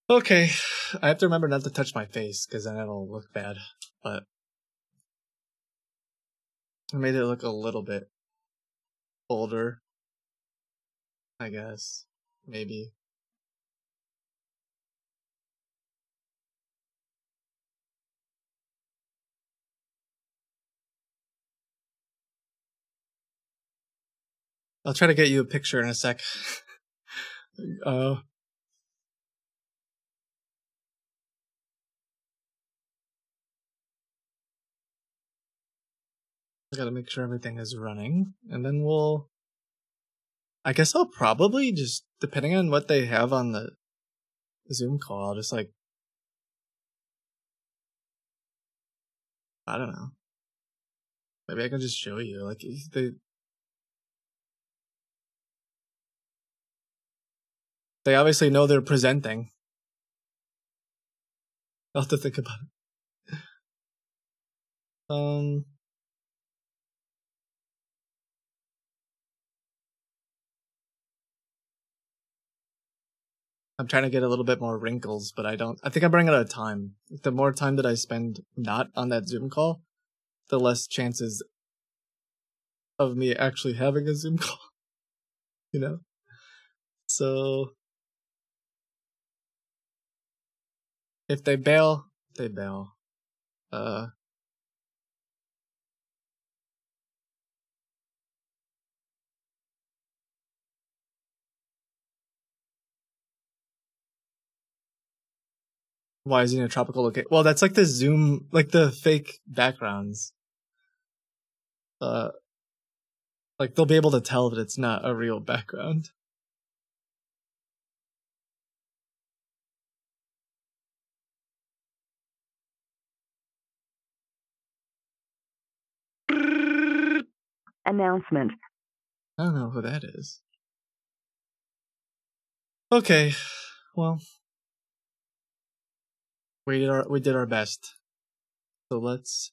Okay, I have to remember not to touch my face because then it'll look bad. But I made it look a little bit older, I guess. Maybe. I'll try to get you a picture in a sec. [laughs] uh, I gotta make sure everything is running, and then we'll. I guess I'll probably just, depending on what they have on the Zoom call, I'll just like. I don't know. Maybe I can just show you. Like, they. They obviously know they're presenting. I'll have to think about it. [laughs] Um. I'm trying to get a little bit more wrinkles, but I don't. I think I'm running out of time. The more time that I spend not on that Zoom call, the less chances of me actually having a Zoom [laughs] call. You know? So. If they bail, they bail. Uh. Why is he in a tropical location? Well, that's like the zoom, like the fake backgrounds. Uh, like they'll be able to tell that it's not a real background. Announcement. I don't know who that is. Okay, well, we did our we did our best. So let's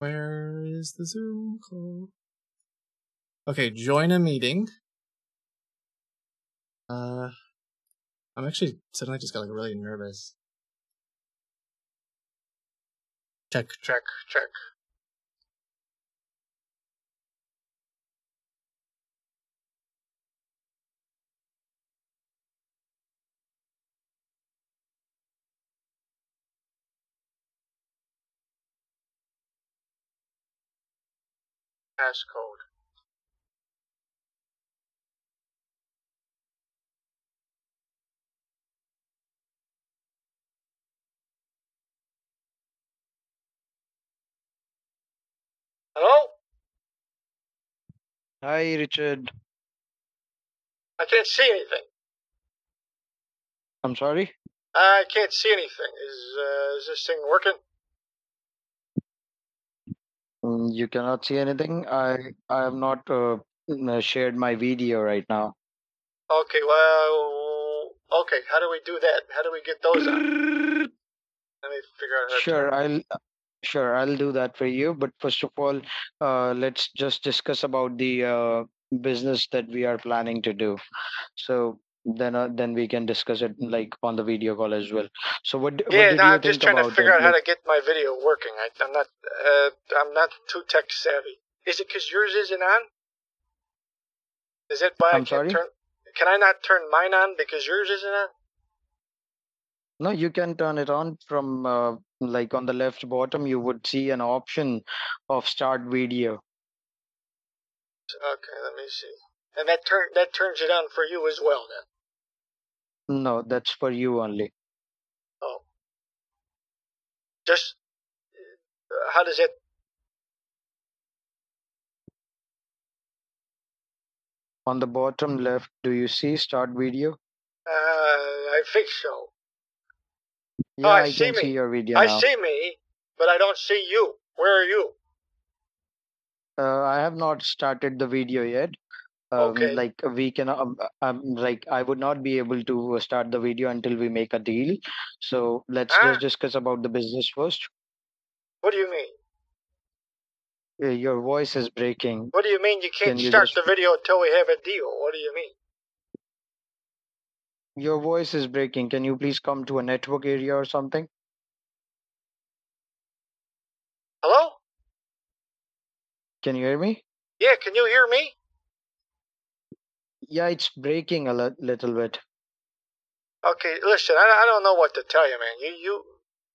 Where is the Zoom call? Okay, join a meeting. Uh, I'm actually suddenly just got like really nervous. Check, check, check. Passcode. Hello? Hi, Richard. I can't see anything. I'm sorry. I can't see anything. Is uh, is this thing working? Mm, You cannot see anything. I I have not uh, uh, shared my video right now. Okay, well, okay. How do we do that? How do we get those? Let me figure out how to. Sure, I'll sure I'll do that for you. But first of all, uh, let's just discuss about the uh, business that we are planning to do. So then uh, then we can discuss it like on the video call as well. So what, d- what Yeah, did no, you I'm just trying to figure it? out how to get my video working. I, I'm not, uh, I'm not too tech savvy. Is it because yours isn't on? Is it why I I'm can't sorry? turn? Can I not turn mine on because yours isn't on? No, you can turn it on from uh, like on the left bottom. You would see an option of start video. Okay, let me see. And that turn that turns it on for you as well then. No, that's for you only. Oh. Just uh, how does it? On the bottom left, do you see start video? Uh, I think so. Yeah, oh, I, I see can me. see your video I now. see me, but I don't see you. Where are you? Uh, I have not started the video yet. Um, Okay. like we can, um, um, like I would not be able to uh, start the video until we make a deal. So let's Ah. just discuss about the business first. What do you mean? Uh, your voice is breaking. What do you mean you can't Can you start just- the video until we have a deal? What do you mean? Your voice is breaking. Can you please come to a network area or something? Hello? Can you hear me? Yeah, can you hear me? Yeah, it's breaking a little bit. Okay, listen, I, I don't know what to tell you, man. You you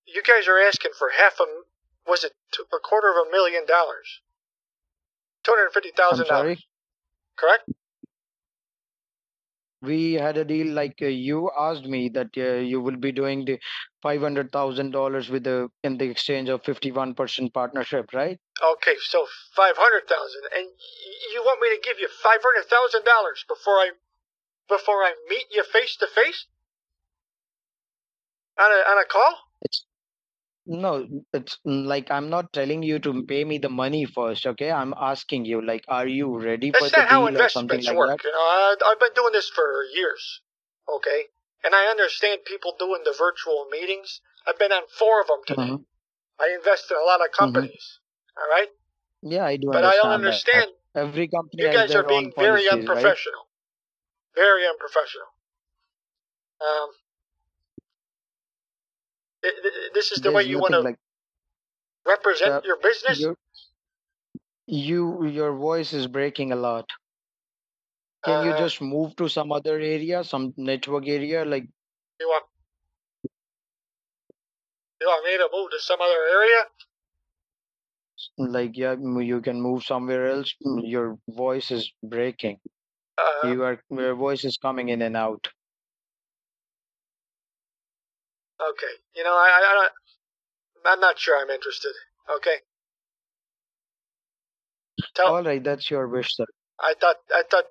you guys are asking for half a was it two, a quarter of a million dollars? Two hundred fifty sorry. dollars, correct? We had a deal like uh, you asked me that uh, you will be doing the five hundred thousand dollars with the in the exchange of fifty one percent partnership, right? Okay, so five hundred thousand, and you want me to give you five hundred thousand dollars before I before I meet you face to face on a on a call? No, it's like I'm not telling you to pay me the money first, okay? I'm asking you, like, are you ready for That's the not how deal or something investments like work. that? You know, I, I've been doing this for years, okay, and I understand people doing the virtual meetings. I've been on four of them today. Mhm. I invest in a lot of companies. All right, Yeah, I do but I don't understand that. understand. Every company You has guys are being own very policies, right? unprofessional. Very unprofessional. Um, this is the way you want to like represent uh, your business. you, you, your voice is breaking a lot. Can you Uh, just move to some other area, some network area? Like, You want you want me to move to some other area? like yeah, you can move somewhere else. Your voice is breaking. Uh, You are, your voice is coming in and out. Okay. You know, I, I. I'm not sure I'm interested. Okay. Tell. All right, that's your wish, sir. I thought. I thought.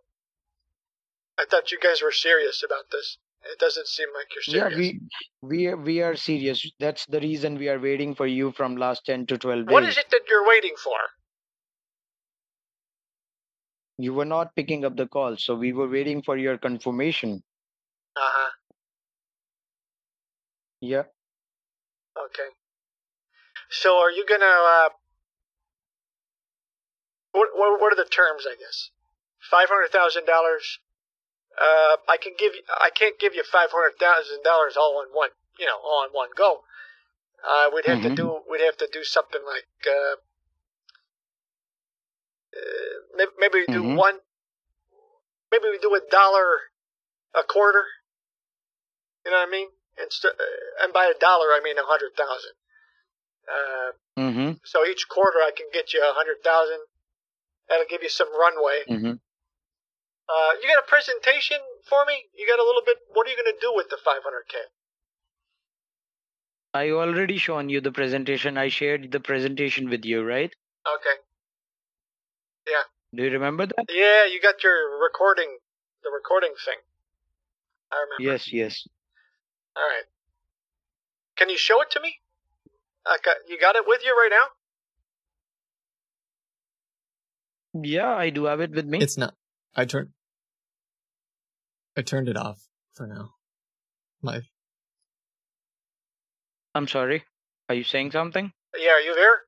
I thought you guys were serious about this. It doesn't seem like you're serious. Yeah, we we are, we are serious. That's the reason we are waiting for you from last 10 to 12 days. What is it that you're waiting for? You were not picking up the call, so we were waiting for your confirmation. Uh huh. Yeah. Okay. So are you gonna? Uh, what, what what are the terms? I guess five hundred thousand dollars. Uh, I can give you. I can't give you five hundred thousand dollars all in one. You know, all in one go. Uh, we'd have Mhm. to do. We'd have to do something like. Uh, uh, maybe, maybe we do Mhm. one. Maybe we do a dollar a quarter. You know what I mean? Instead, and by a dollar I mean a hundred thousand. Uh, Mm-hmm. so each quarter I can get you a hundred thousand. That'll give you some runway. Mm-hmm. Uh, you got a presentation for me? You got a little bit. What are you gonna do with the five hundred k? I already shown you the presentation. I shared the presentation with you, right? Okay. Yeah. Do you remember that? Yeah, you got your recording, the recording thing. I remember. Yes, yes. All right. Can you show it to me? I got, you got it with you right now? Yeah, I do have it with me. It's not. I turned. I turned it off for now. My I'm sorry. Are you saying something? Yeah, are you there?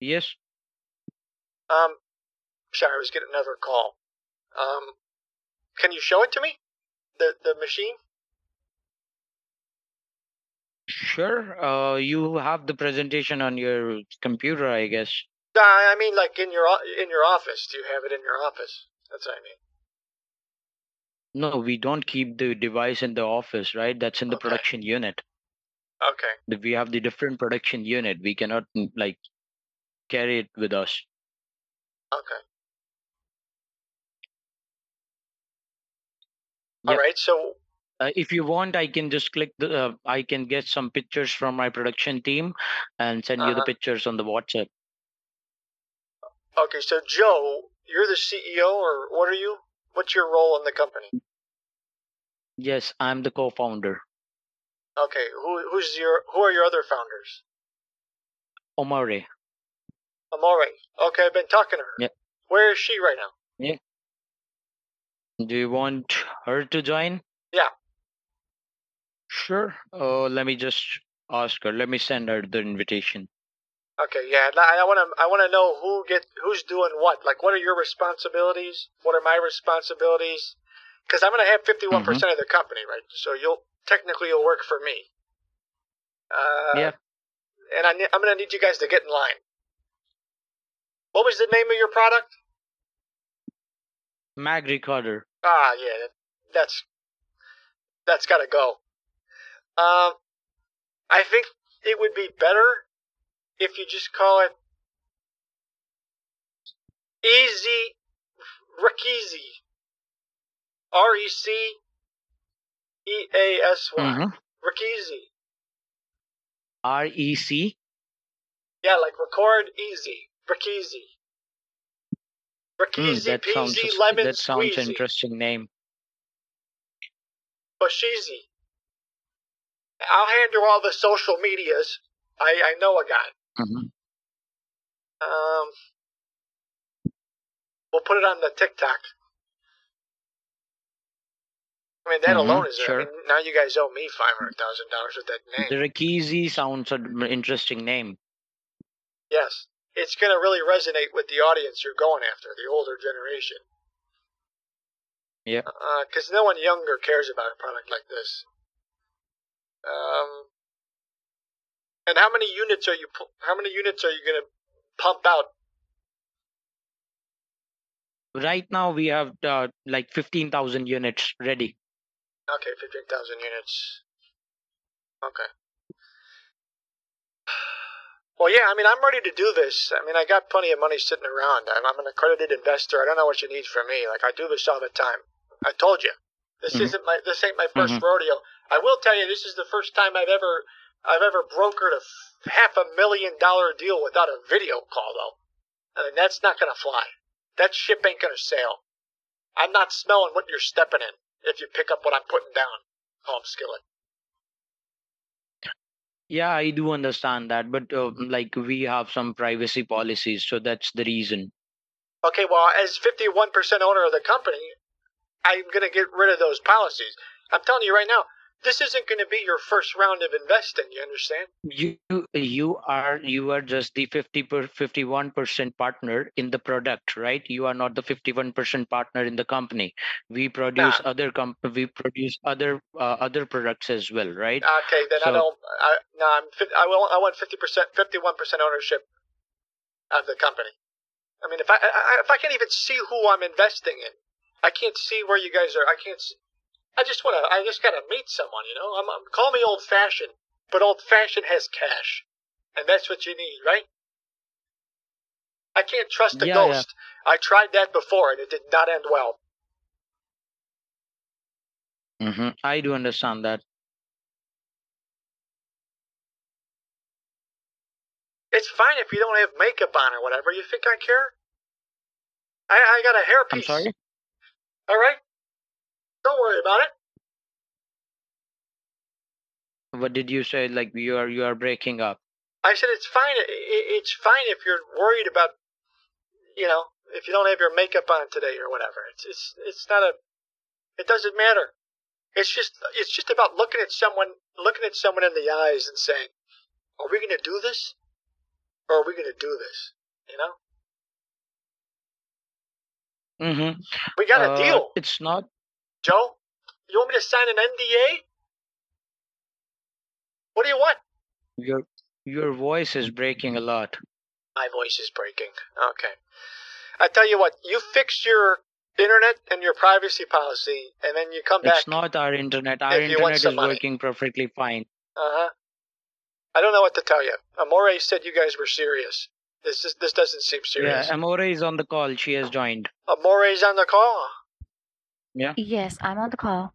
Yes. Um, Sorry, I was getting another call. Um, can you show it to me? The the machine? Sure. Uh, you have the presentation on your computer, I guess. I mean, like in your in your office. Do you have it in your office? That's what I mean. No, we don't keep the device in the office, right? That's in the production unit. Okay. We have the different production unit. We cannot mm, like carry it with us. Okay. All Yep. right. So Uh, if you want, I can just click the. Uh, I can get some pictures from my production team and send you the Uh-huh. pictures on the WhatsApp. okay. So Joe, you're the CEO, or what are you? What's your role in the company? Yes, I'm the co-founder. Okay. Who who's your who are your other founders? Omare. Amore. Okay, I've been talking to her. Yep. Where is she right now? Yeah. Do you want her to join? Yeah. Sure. Uh, let me just ask her. Let me send her the invitation. Okay. Yeah. I want to I want to know who get who's doing what. Like, what are your responsibilities? What are my responsibilities? Because I'm going to have 51% of the company, right? So you'll technically you'll work for me. Uh, yeah. And I, ne- I'm going to need you guys to get in line. What was the name of your product? Mag Recorder. Ah, yeah, that's that's got to go. Um, I think it would be better if you just call it Easy Rekeasy. R E C E A S Y. Mhm. Rekeasy. R E C. Yeah, like record easy. Rekeasy. Hmm, Rekeasy that sounds lemon that sounds squeezy. interesting name. Bashizi. I'll handle all the social medias. I, I know a guy. Mhm. Um, we'll put it on the TikTok. I mean, that Mhm, alone is. sure. I mean, now you guys owe me five hundred thousand dollars with that name. The Rakizi sounds an interesting name. Yes, it's going to really resonate with the audience you're going after, the older generation, Yeah. because no one younger cares about a product like this. Um, and how many units are you? How many units are you going to pump out? Right now we have uh, like fifteen thousand units ready. Okay, fifteen thousand units. Okay. [sighs] Well, yeah, I mean, I'm ready to do this. I mean, I got plenty of money sitting around. I'm, I'm an accredited investor. I don't know what you need from me. Like, I do this all the time. I told you, this Mhm. isn't my, this ain't my 1st Mhm. rodeo. I will tell you, this is the first time I've ever, I've ever brokered a f- half a million dollar deal without a video call, though. I mean, that's not gonna fly. That ship ain't gonna sail. I'm not smelling what you're stepping in if you pick up what I'm putting down. Oh, I'm skillet. Yeah, I do understand that, but uh, like we have some privacy policies, so that's the reason. Okay, well, as 51% owner of the company, I'm going to get rid of those policies. I'm telling you right now, this isn't going to be your first round of investing, you understand? You you are you are just the fifty per fifty one percent partner in the product, right? You are not the fifty one percent partner in the company. We produce other comp we produce other uh, other products as well, right? Okay, then I don't. I, no, I'm. I will. I want 50%, 51% ownership of the company. I mean, if I, I if I can't even see who I'm investing in, I can't see where you guys are. I can't. See, I just want to. I just got to meet someone. You know, I'm, I'm call me old fashioned, but old fashioned has cash, and that's what you need, right? I can't trust a Yeah, yeah. ghost. I tried that before, and it did not end well. hmm I do understand that. It's fine if you don't have makeup on or whatever. You think I care? I I got a hairpiece. I'm sorry. All right. Don't worry about it. What did you say? Like you are you are breaking up. I said it's fine. It's fine if you're worried about, you know, if you don't have your makeup on today or whatever. It's it's it's not a. It doesn't matter. It's just it's just about looking at someone looking at someone in the eyes and saying, "Are we going to do this, or are we going to do this?" You know. Mm-hmm. We got a Uh, deal. It's not. Joe, you want me to sign an NDA? What do you want? Your your voice is breaking a lot. My voice is breaking. Okay. I tell you what, you fix your internet and your privacy policy, and then you come back. It's not our internet. Our if you want internet is money. working perfectly fine. Uh huh. I don't know what to tell you. Amore said you guys were serious. This is this doesn't seem serious. Yeah, Amore is on the call. She has joined. Amore is on the call. Yeah. Yes, I'm on the call.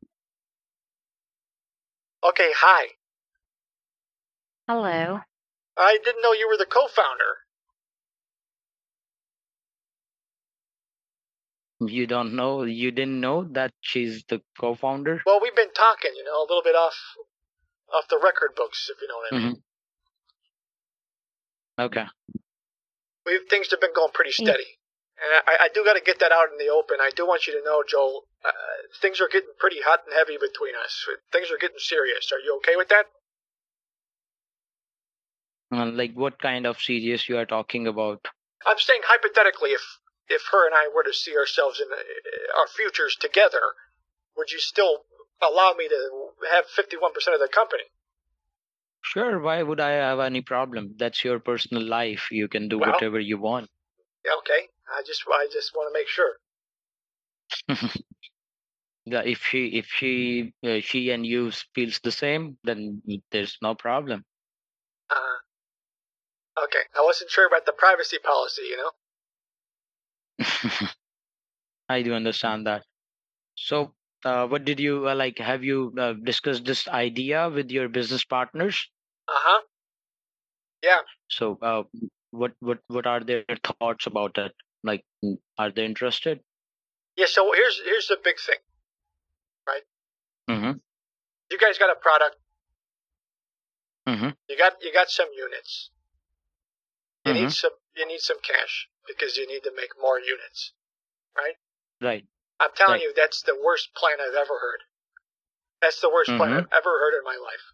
Okay, hi. Hello. I didn't know you were the co-founder. You don't know. You didn't know that she's the co-founder. Well, we've been talking, you know, a little bit off off the record books, if you know what I mean. hmm Okay. We've things have been going pretty Yeah. steady, and I, I do got to get that out in the open. I do want you to know, Joel, uh, things are getting pretty hot and heavy between us. Things are getting serious. Are you okay with that? Uh, like what kind of serious you are talking about? I'm saying hypothetically, if if her and I were to see ourselves in uh, our futures together, would you still allow me to have 51% of the company? Sure. Why would I have any problem? That's your personal life. You can do Well- whatever you want. Okay. I just I just want to make sure. [laughs] Yeah, if she if she uh, she and you feels the same, then there's no problem. Uh, okay. I wasn't sure about the privacy policy, you know. [laughs] I do understand that. So, uh, what did you uh, like? Have you uh, discussed this idea with your business partners? Uh huh. Yeah. So, uh, what what what are their thoughts about it? Like, are they interested? Yeah. So here's here's the big thing, right? Mm-hmm. You guys got a product. Mm-hmm. You got you got some units. You Mhm. need some you need some cash because you need to make more units, right? Right. I'm telling Right. you, that's the worst plan I've ever heard. That's the worst plan Mhm. I've ever heard in my life.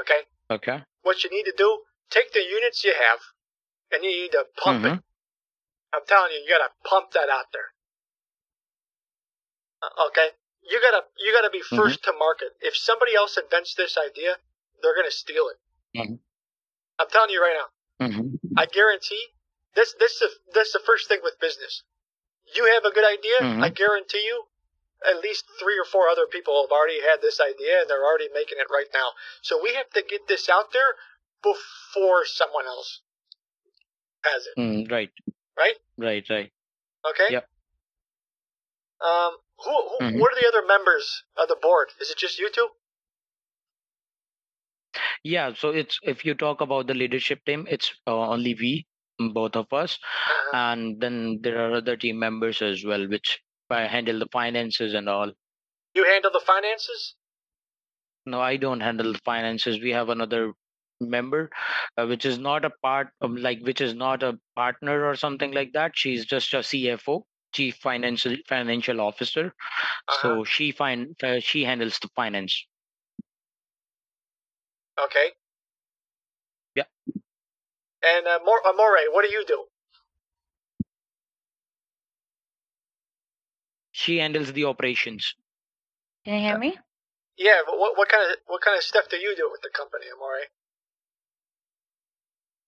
Okay? Okay. What you need to do, take the units you have and you need to pump it. I'm telling you, you gotta pump that out there. Uh, Okay? You gotta you gotta be 1st to market. If somebody else invents this idea, they're gonna steal it. Mhm. I'm telling you right now. Mm-hmm. I guarantee this this is this is the first thing with business. You have a good idea, I Mhm. guarantee you at least three or four other people have already had this idea and they're already making it right now. So we have to get this out there before someone else has it. Mm, right. Right? Right. Right. Okay? Yep. Um who, who Mhm. what are the other members of the board? Is it just you two? Yeah. So it's if you talk about the leadership team, it's uh, only we, mm, both of us, Uh-huh. and then there are other team members as well, which uh, handle the finances and all. You handle the finances? No, I don't handle the finances. We have another member, uh, which is not a part of like, which is not a partner or something like that. She's just a CFO, Chief Financial Financial Officer. Uh-huh. So she fin uh, she handles the finance. Okay. Yeah. And uh, Mor- Amore, what do you do? She handles the operations. Can you hear me? Yeah, but what what kind of what kind of stuff do you do with the company, Amore?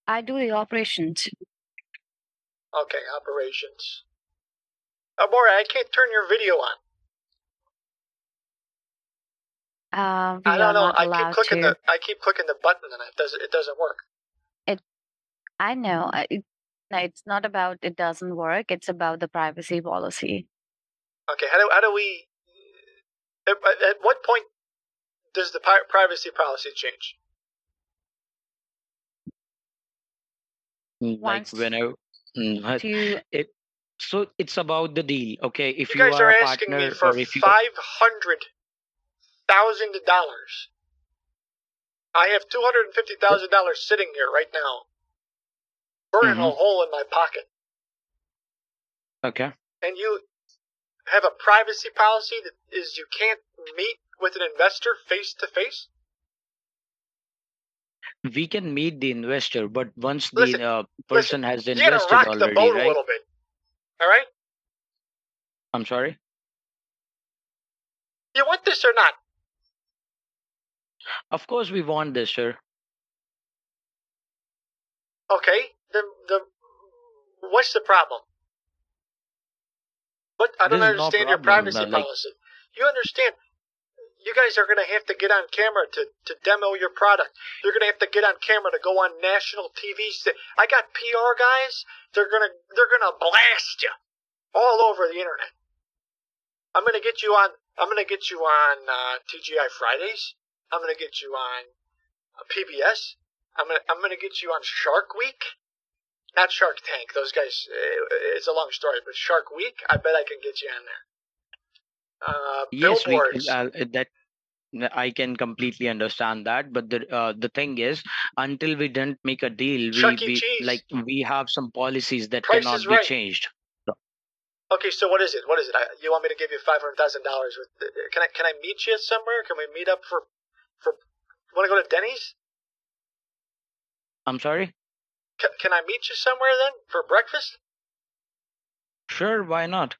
I do the operations. Okay, operations. Amore, I can't turn your video on. Uh, I don't know. I keep clicking to. the I keep clicking the button and it doesn't it doesn't work. It, I know. It, it's not about it doesn't work. It's about the privacy policy. Okay, how do how do we? At, at- at what point does the pri- privacy policy change? Mm, Like Once whenever mm, to it. So it's about the deal. Okay, if You you, guys are are asking partner me for or if you five hundred thousand dollars. I have two hundred and fifty thousand dollars sitting here right now, burning a Mhm. hole in my pocket, okay. and you have a privacy policy that is you can't meet with an investor face to face. we can meet the investor, but once Listen, the uh, person has You gotta invested already, a right? All right. I'm sorry. You want this or not? Of course, we want this, sir. Okay. Then the what's the problem? What I don't is no understand your privacy like- policy. You understand? You guys are gonna have to get on camera to, to demo your product. You're gonna have to get on camera to go on national TV. I got PR guys. They're gonna they're gonna blast you all over the internet. I'm gonna get you on. I'm gonna get you on uh, TGI Fridays. I'm gonna get you on uh, PBS. I'm gonna I'm gonna get you on Shark Week. Not Shark Tank. Those guys. uh, It's a long story, but Shark Week. I bet I can get you on there. Uh, Yes, billboards. can, uh, that I can completely understand that, but the uh, the thing is, until we don't make a deal, we, Chuck we Cheese. like we have some policies that Price cannot be Right. changed. Okay, so what is it? What is it? I, you want me to give you five hundred thousand dollars? Can I can I meet you somewhere? Can we meet up for for? Want to go to Denny's? I'm sorry. Can, can I meet you somewhere then for breakfast? Sure, why not?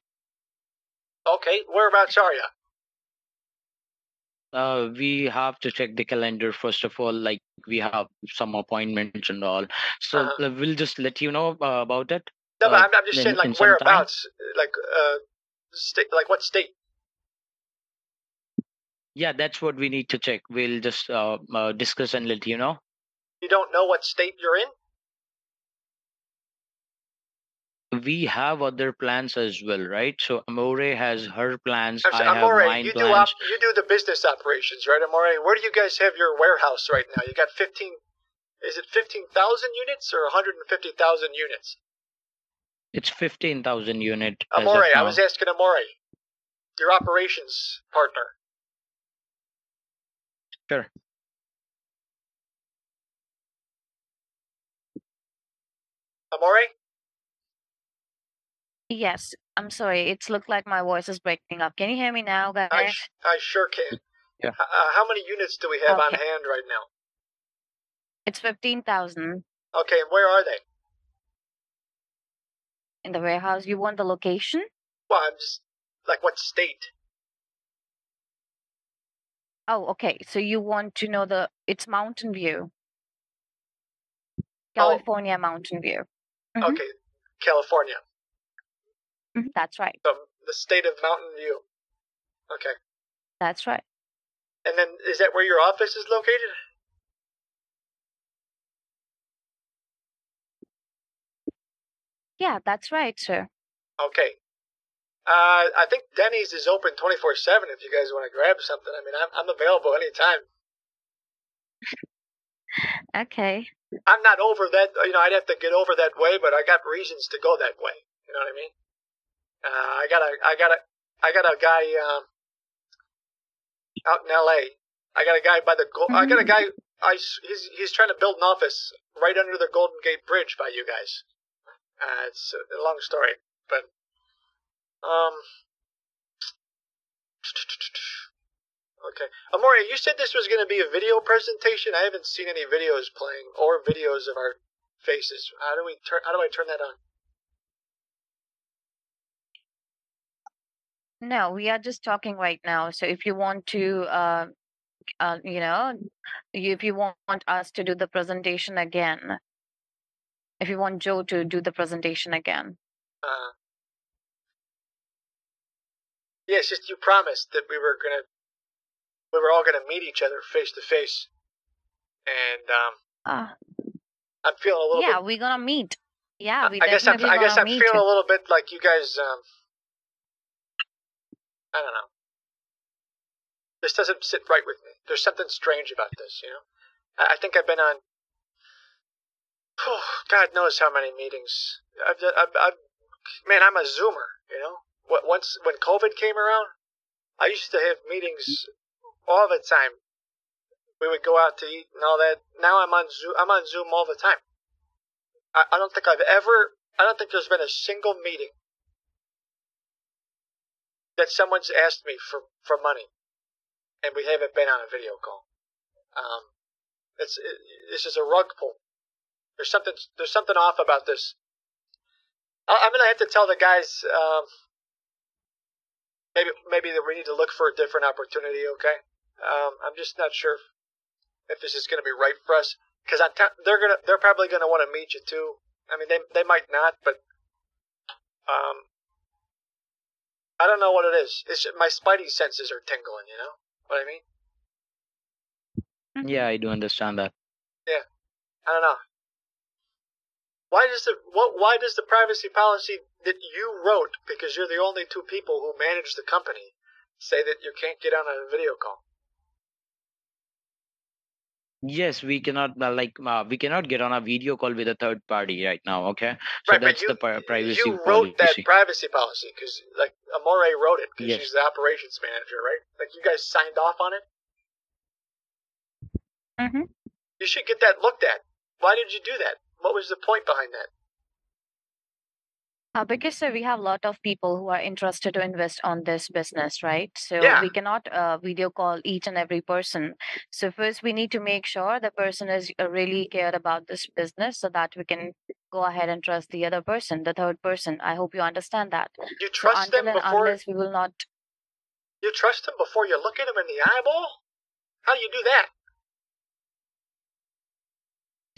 Okay, whereabouts are you? Uh, we have to check the calendar first of all. Like we have some appointments and all, so Uh-huh. uh, we'll just let you know uh, about it. No, but uh, I'm, I'm just in- saying, like whereabouts? Like uh, state? Like what state? Yeah, that's what we need to check. We'll just uh, uh, discuss and let you know. You don't know what state you're in? We have other plans as well, right? So Amore has mm-hmm. her plans. I'm I sorry, have mine you do plans. op- you do the business operations, right, Amore? Where do you guys have your warehouse right now? You got fifteen. Is it fifteen thousand units or one hundred and fifty thousand units? It's fifteen thousand unit. Amore, I was asking Amore, your operations partner. Sure. Amore, Yes, I'm sorry. It's looked like my voice is breaking up. Can you hear me now, guys? I sh- I sure can. Yeah. Uh, how many units do we have on hand right now? It's 15,000 Okay, and where are they? in the warehouse. You want the location? Well, I'm just like what state? Oh, okay. So you want to know the it's Mountain View. Oh. California Mountain View. Mhm. Okay, California. Mhm, That's right. So the state of Mountain View. Okay, That's right. and then is that where your office is located? Yeah, that's right, sir. Okay. Uh, I think Denny's is open 24 7 if you guys want to grab something. I mean, I'm, I'm available anytime. [laughs] Okay. I'm not over that, you know, I'd have to get over that way, but I got reasons to go that way. You know what I mean? Uh, I got a, I got a, I got a guy, um, out in LA. I got a guy by the, Gol- I got a guy, I, he's, he's trying to build an office right under the Golden Gate Bridge by you guys. Uh, it's a long story, but, um, Okay. Amore, you said this was going to be a video presentation. I haven't seen any videos playing or videos of our faces. How do we turn? How do I turn that on? No, we are just talking right now. So if you want to, uh, uh, you know, you- if you want us to do the presentation again, if you want Joe to do the presentation again, Uh, yeah, it's just you promised that we were gonna, we were all gonna meet each other face to face, and um, ah, I'm feeling a little yeah, bit. we're gonna meet. Yeah, we I guess I'm. definitely I guess gonna I'm meet. feeling a little bit like you guys. Um, I don't know. This doesn't sit right with me. There's something strange about this, you know. I, I think I've been on. Oh, [sighs] God knows how many meetings. I've, I've, I've, man, I'm a zoomer. You know. What once when COVID came around, I used to have meetings all the time. We would go out to eat and all that. Now I'm on Zoom. I'm on Zoom all the time. I, I don't think I've ever. I don't think there's been a single meeting that someone's asked me for for money, and we haven't been on a video call. Um, it's it, this is a rug pull. There's something there's something off about this. I, I'm gonna have to tell the guys. Um, maybe maybe that we need to look for a different opportunity. Okay, um, I'm just not sure if, this is going to be right for us because I they're gonna they're probably going to want to meet you too. I mean, they they might not, but um, I don't know what it is. It's my spidey senses are tingling. You know what I mean? Yeah, mm-hmm. I do understand that. Yeah, I don't know. Why does the what? Why does the privacy policy that you wrote, because you're the only two people who manage the company, say that you can't get on a video call? Yes, we cannot uh, like uh, we cannot get on a video call with a third party right now. Okay, so right, that's you, the pri- privacy you wrote that policy. privacy policy because like Amore wrote it because Yes. she's the operations manager, right? Like you guys signed off on it. Mm-hmm. You should get that looked at. Why did you do that? What was the point behind that? Uh, because sir, we have a lot of people who are interested to invest on this business, right? So Yeah. we cannot uh, video call each and every person. So first, we need to make sure the person is uh, really cared about this business, so that we can go ahead and trust the other person, the third person. I hope you understand that. You So trust until them and before unless we will not you trust them before you look at them in the eyeball. How do you do that?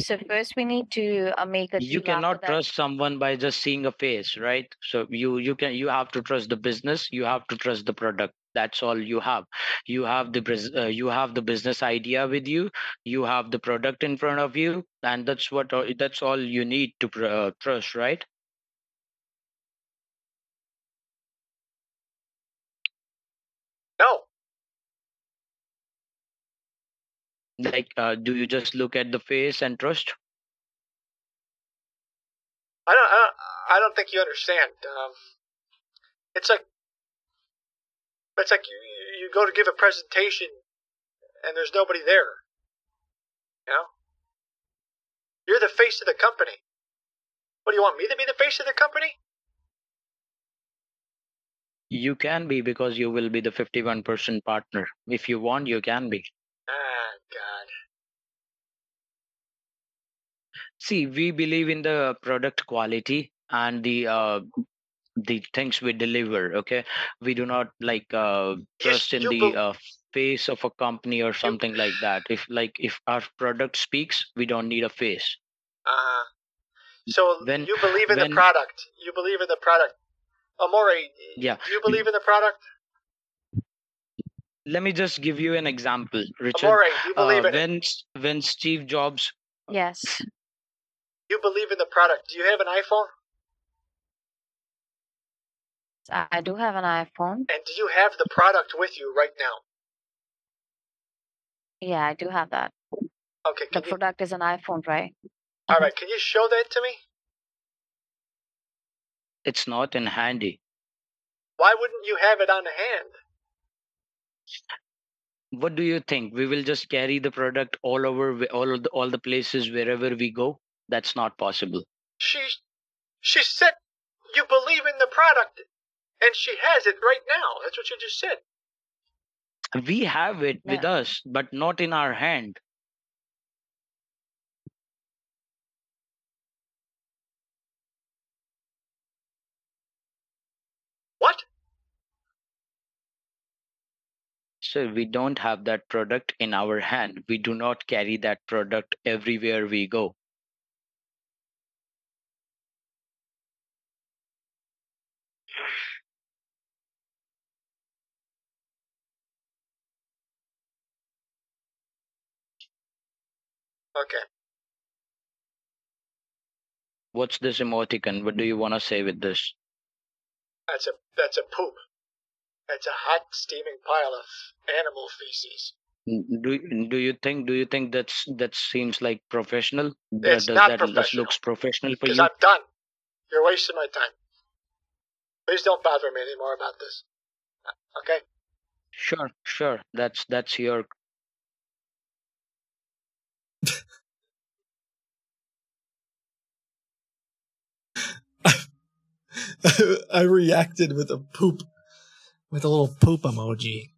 So first, we need to uh, make a you cannot trust someone by just seeing a face right? So you you can you have to trust the business you have to trust the product. That's all you have. You have the uh, you have the business idea with you you have the product in front of you and that's what all- that's all you need to uh, trust right No. Like uh, do you just look at the face and trust I don't. I don't, I don't think you understand. Um, it's like it's like you, you go to give a presentation and there's nobody there. You know, you're the face of the company. What do you want me to be the face of the company? you can be because you will be the 51% partner if you want you can be God. See, we believe in the product quality and the uh, the things we deliver. Okay, we do not like uh, trust in you the bel- uh, face of a company or something like that. If like if our product speaks, we don't need a face. Uh, so When- you believe in when- the product. You believe in the product. Amore, Yeah. do you believe in the product? Let me just give you an example, Richard. Amore, you believe uh, in it? when when Steve Jobs yes. You believe in the product. Do you have an iPhone? I I do have an iPhone. And do you have the product with you right now? Yeah, I do have that. Okay. The you, product is an iPhone, right? all right. Can you show that to me? it's not in handy. Why wouldn't you have it on hand? What do you think? We will just carry the product all over all of the, all the places wherever we go? That's not possible. She, she said you believe in the product, and she has it right now. That's what she just said. We have it with us, but not in our hand. What? So we don't have that product in our hand. We do not carry that product everywhere we go. Okay. What's this emoticon? What do you want to say with this? That's a that's a poop. That's a hot steaming pile of animal feces. Do do you think do you think that's that seems like professional? It's Does not that that professional. looks professional for Because you? I'm done. You're wasting my time. Please don't bother me anymore about this. Okay? Sure, sure. That's that's your [laughs] I reacted with a poop, with a little poop emoji.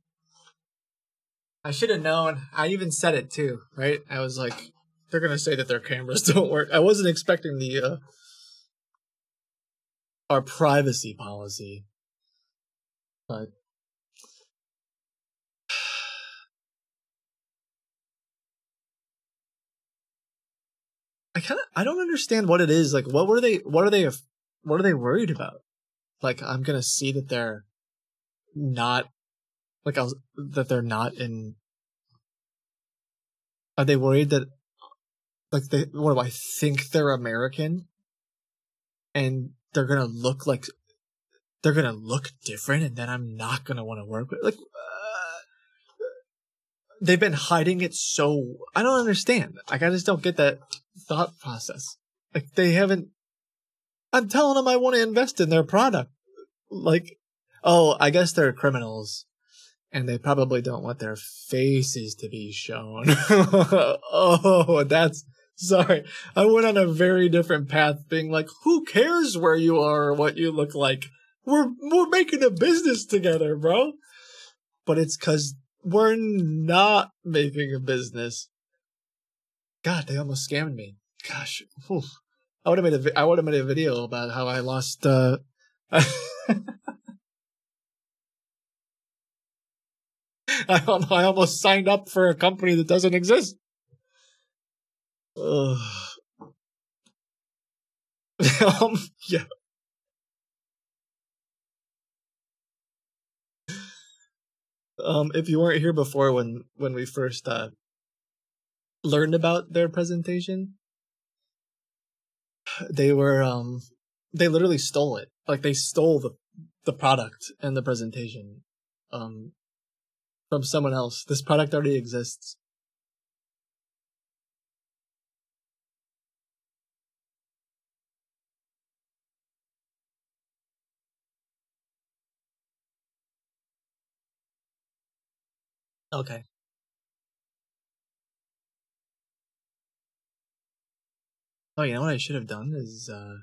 I should have known. I even said it too, right? I was like, they're gonna say that their cameras [laughs] don't work. I wasn't expecting the uh, our privacy policy, but I kind of I don't understand what it is. Like, what were they? What are they? What are they worried about? Like, I'm gonna see that they're not like I'll, that they're not in. Are they worried that like they what do I think they're American, and they're gonna look like they're gonna look different, and then I'm not gonna want to work with like. Uh, they've been hiding it so I don't understand. Like I just don't get that thought process. Like they haven't. I'm telling them I want to invest in their product. Like, oh, I guess they're criminals, and they probably don't want their faces to be shown. [laughs] oh, that's sorry. I went on a very different path, being like, who cares where you are or what you look like? We're we're making a business together, bro. But it's because we're not making a business. God, they almost scammed me. Gosh. I would have made a I would have made a video about how I lost. uh [laughs] I. I almost signed up for a company that doesn't exist. Ugh. [laughs] um, yeah. Um, if you weren't here before when when we first uh learned about their presentation, they were um they literally stole it. Like they stole the the product and the presentation um from someone else. This product already exists. Okay. Oh, you know what I should have done is uh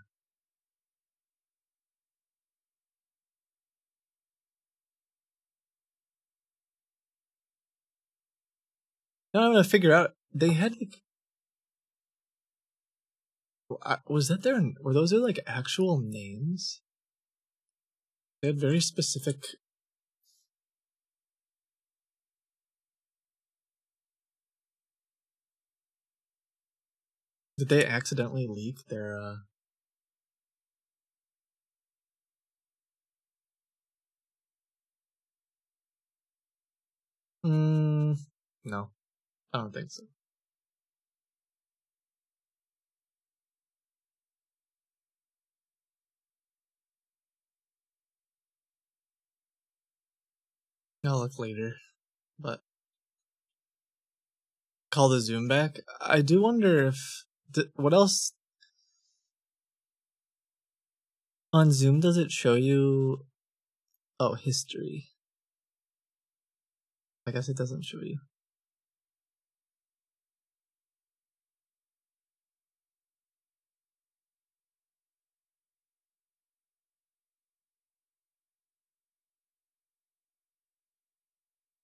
Now I'm gonna figure out. They had like, was that their were those their like actual names? They had very specific. Did they accidentally leak their? uh Mm, no, I don't think so. I'll look later, but call the zoom back. I do wonder if d- what else on Zoom does it show you? Oh, history. I guess it doesn't show you.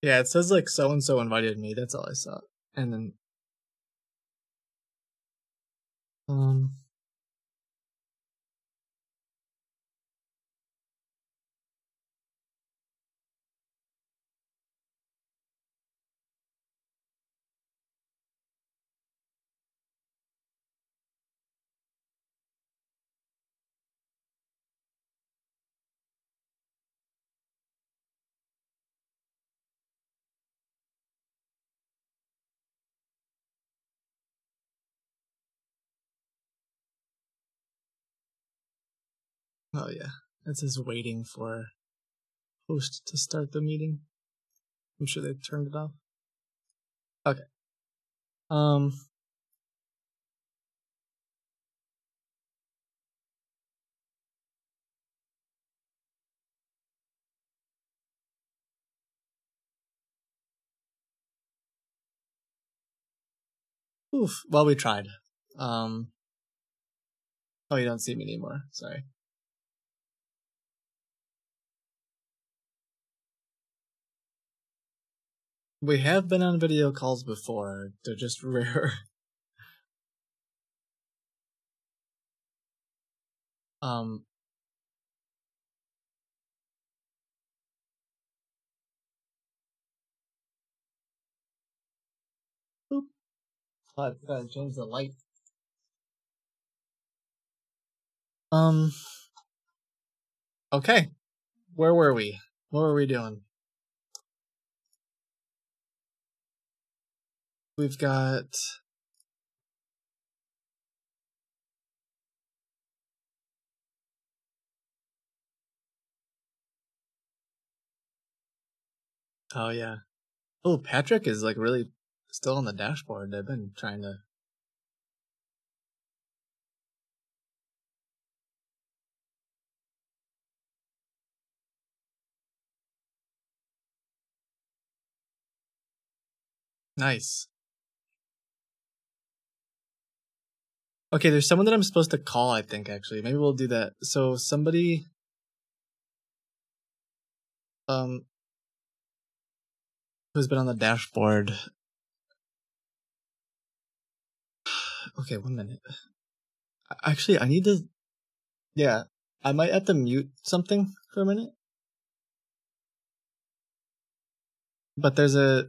Yeah, it says like so and so invited me. That's all I saw. And then um oh yeah. It says waiting for host to start the meeting. I'm sure they turned it off. Okay. Um Oof. Well, we tried. Um. Oh, you don't see me anymore. Sorry. We have been on video calls before. They're just [laughs] rare. Um. Boop. I forgot to change the light. Um. Okay. Where were we? What were we doing? We've got. Oh yeah. Oh, Patrick is like really still on the dashboard. I've been trying to. Nice. Okay, there's someone that I'm supposed to call, I think, actually. Maybe we'll do that. So somebody um who's been on the dashboard. [sighs] Okay, one minute. Actually, I need to Yeah, I might have to mute something for a minute. But there's a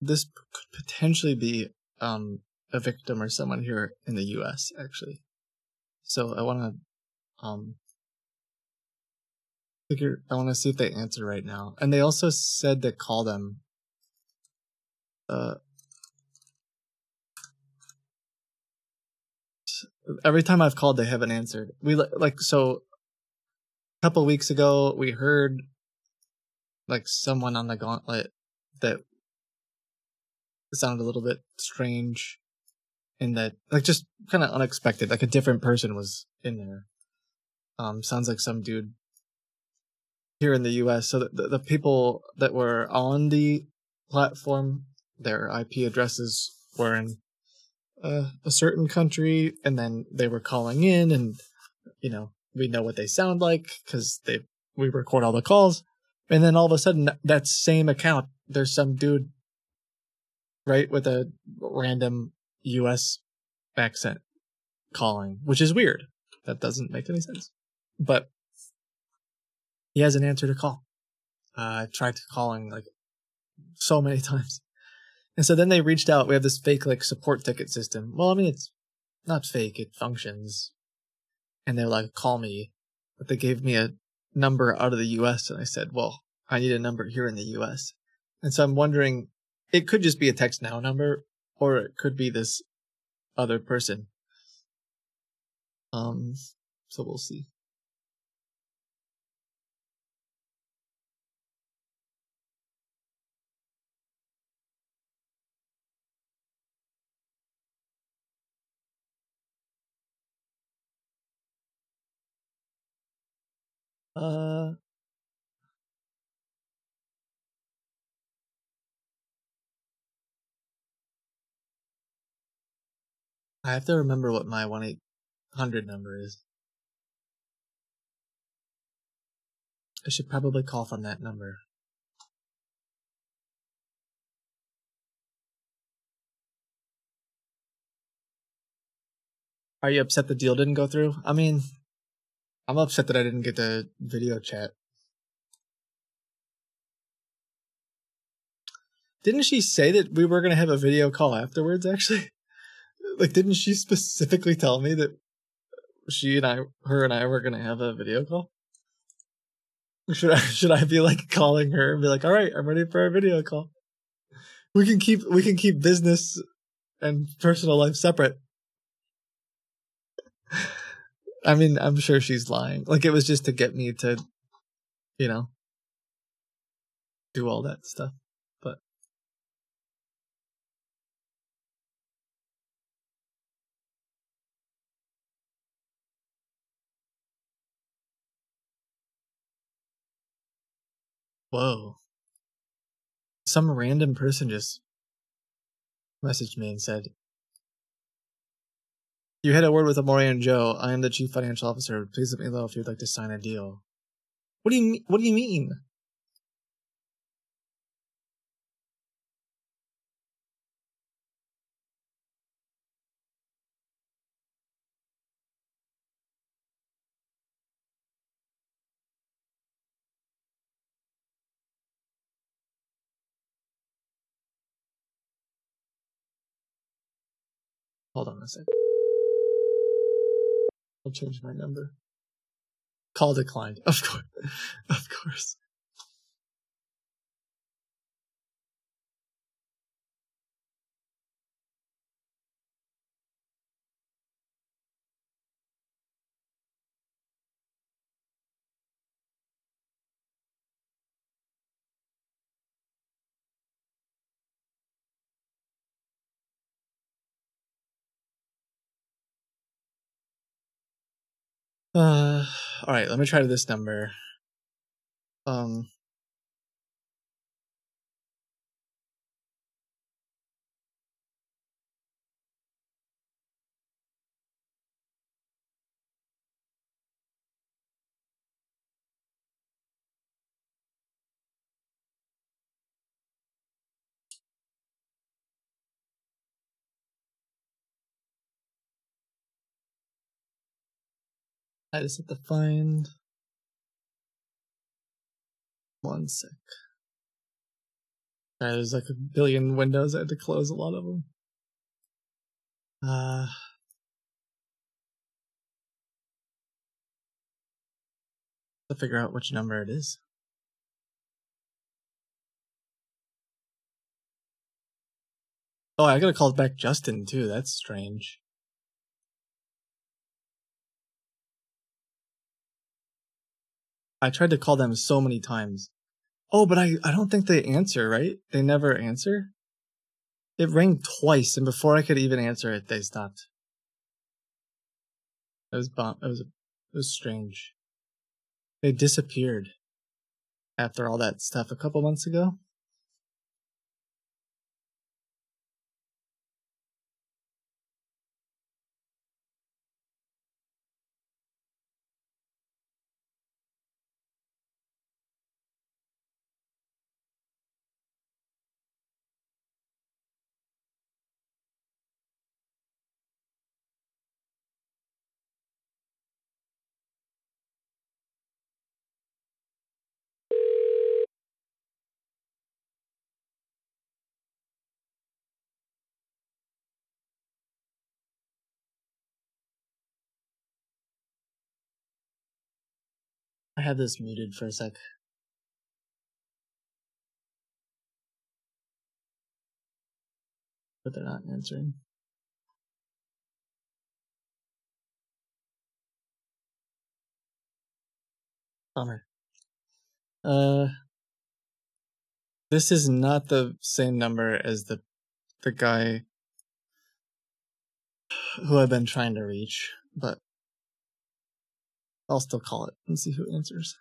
this could potentially be um a victim or someone here in the US actually. So I want to um figure I want to see if they answer right now. And they also said to call them uh every time I've called they haven't answered. We like so a couple weeks ago we heard like someone on the gauntlet that sounded a little bit strange in that like just kind of unexpected like a different person was in there. Um sounds like some dude here in the us so the, the, people that were on the platform their ip addresses were in uh, a certain country and then they were calling in and you know we know what they sound like because they we record all the calls. And then all of a sudden that same account there's some dude right with a random us accent calling which is weird. That doesn't make any sense. But he hasn't answered a call. Uh, i tried calling like so many [laughs] times. And so then they reached out. We have this fake like support ticket system. Well i mean it's not fake. It functions. And they're like call me. But they gave me a number out of the us and i said well i need a number here in the us and so i'm wondering it could just be a TextNow number or it could be this other person. Um so we'll see. Uh I have to remember what my 1 800 number is. I should probably call from that number. Are you upset the deal didn't go through? I mean, I'm upset that I didn't get the video chat. Didn't she say that we were going to have a video call afterwards, actually? Like, didn't she specifically tell me that she and I, her and I were going to have a video call? Should I, should I be like calling her and be like, all right, I'm ready for a video call? We can keep, we can keep business and personal life separate. I mean, I'm sure she's lying. Like it was just to get me to, you know, do all that stuff. Whoa. Some random person just messaged me and said, You had a word with Amore and Joe. I am the chief financial officer. Please let me know if you'd like to sign a deal. What do you mean? What do you mean? Hold on a sec. I'll change my number. Call declined. [laughs] Of course. Of course. Uh, all right. Let me try this number. Um, I just have to find one sec. Sorry, there's like a billion windows. I had to close a lot of them. Uh, to figure out which number it is. Oh, I gotta call back Justin too. That's strange. I tried to call them so many times. Oh, but I, I don't think they answer, right? They never answer? It rang twice, and before I could even answer it, they stopped. It was bomb. It was it was strange. They disappeared after all that stuff a couple months ago. I have this muted for a sec. But they're not answering. Bummer. Uh, this is not the same number as the the guy who I've been trying to reach, but I'll still call it and see who answers.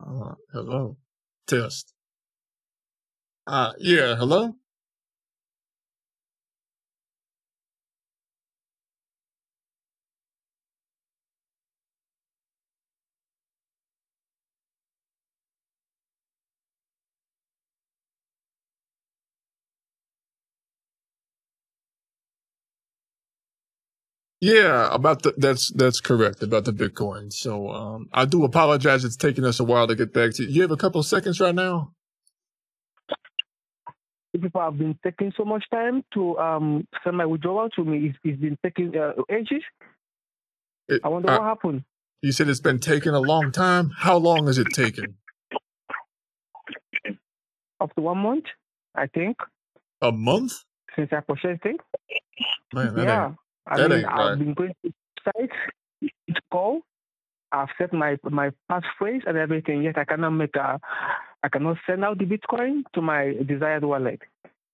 Uh, hello. Test. Uh, yeah, hello? Yeah, about the that's that's correct about the Bitcoin. So um, I do apologize. It's taking us a while to get back to you. You have a couple of seconds right now. People have been taking so much time to um, send my withdrawal to me. It's, it's been taking uh, ages. It- I wonder uh, what happened. You said it's been taking a long time. How long has it taken? Up to one month, I think, A month? since I purchased it. Man, that yeah, ain't I that mean, I've right. been going to sites, each call. I've set my my passphrase and everything. Yet I cannot make a, I cannot send out the Bitcoin to my desired wallet.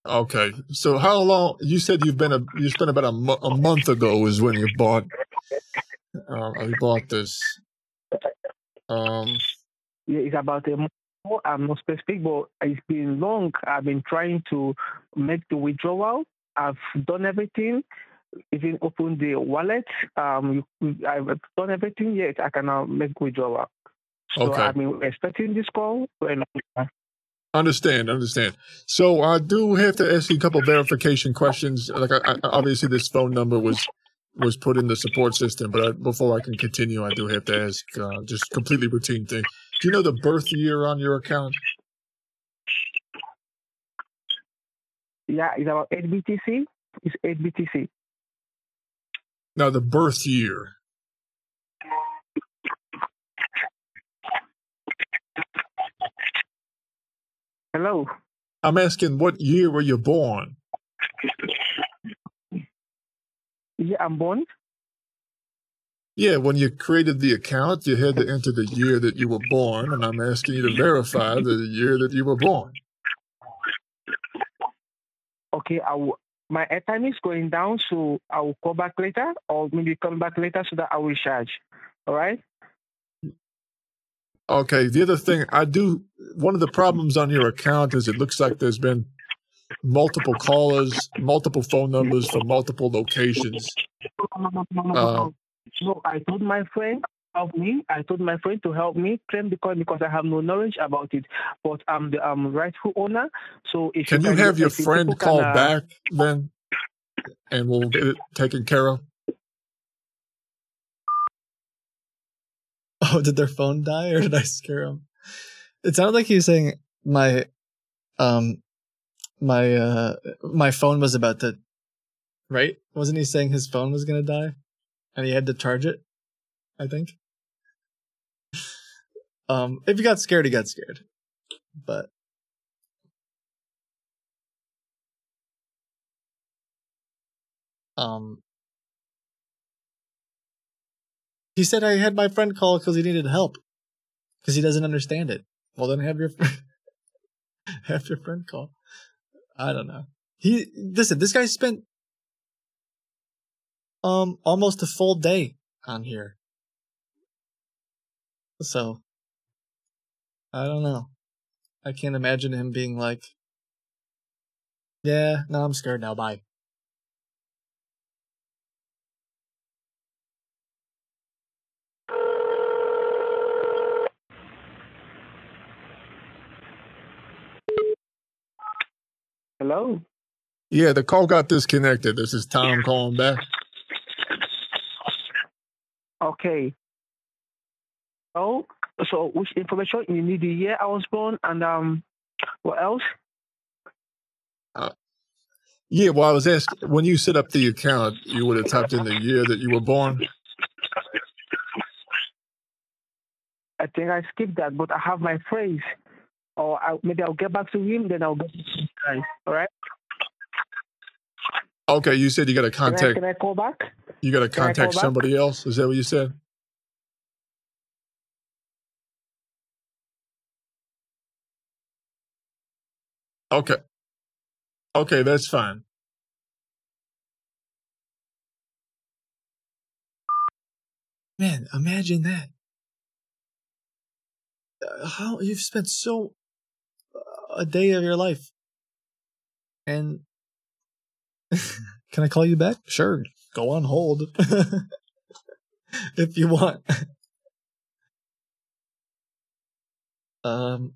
Okay. So how long? You said you've been a you spent about a, mo- a month ago is when you bought um you bought this. Um. Yeah, it's about a month. I'm not specific, but it's been long. I've been trying to make the withdrawal. I've done everything, even open the wallet. Um, I've done everything yet. I cannot make withdrawal. So Okay. Been expecting this call. And, uh, Understand, understand. So I do have to ask you a couple verification questions. Like, I, I, obviously, this phone number was was put in the support system, but I, before I can continue, I do have to ask uh, just completely routine thing. Do you know the birth year on your account? yeah, it's about 8 BTC. It's 8 BTC. No, the birth year. Hello. I'm asking, what year were you born? Yeah, I'm born. Yeah, when you created the account, you had to enter the year that you were born, and I'm asking you to verify the year that you were born. Okay, I will, my airtime is going down, so I will call back later, or maybe come back later so that I will charge. All right. Okay, the other thing I do, one of the problems on your account is it looks like there's been multiple callers, multiple phone numbers from multiple locations. Uh. So I told my friend help me. I told my friend to help me claim the coin because I have no knowledge about it. But I'm the um, rightful owner. So if Can you can, have your friend call can, uh, back then, and we'll get it taken care of? [laughs] Oh, did their phone die or did I scare him? It sounded like he was saying my um my uh my phone was about to right? Wasn't he saying his phone was gonna die? And he had to charge it? I think. Um if he got scared, he got scared. But um he said I had my friend call because he needed help. Because he doesn't understand it. Well then have your [laughs] have your friend call. I don't know. He listen, this guy spent um almost a full day on here. So I don't know. I can't imagine him being like Yeah, no, I'm scared now, bye. Hello. Yeah, the call got disconnected. This is Tom calling back. Okay. Oh, so which information you need? The year I was born and um, what else? Uh, yeah, well, I was asked when you set up the account, you would have typed in the year that you were born. I think I skipped that, but I have my phrase. Or I, maybe I'll get back to him, then I'll get guys. All right? Okay, you said you got to Can I, contact. can I call back? You got to can I call contact somebody else. Is that what you said? Okay. Okay, that's fine. Man, imagine that. Uh, How you've spent so uh, a day of your life. And [laughs] can I call you back? Sure. Go on hold. [laughs] if you want. [laughs] um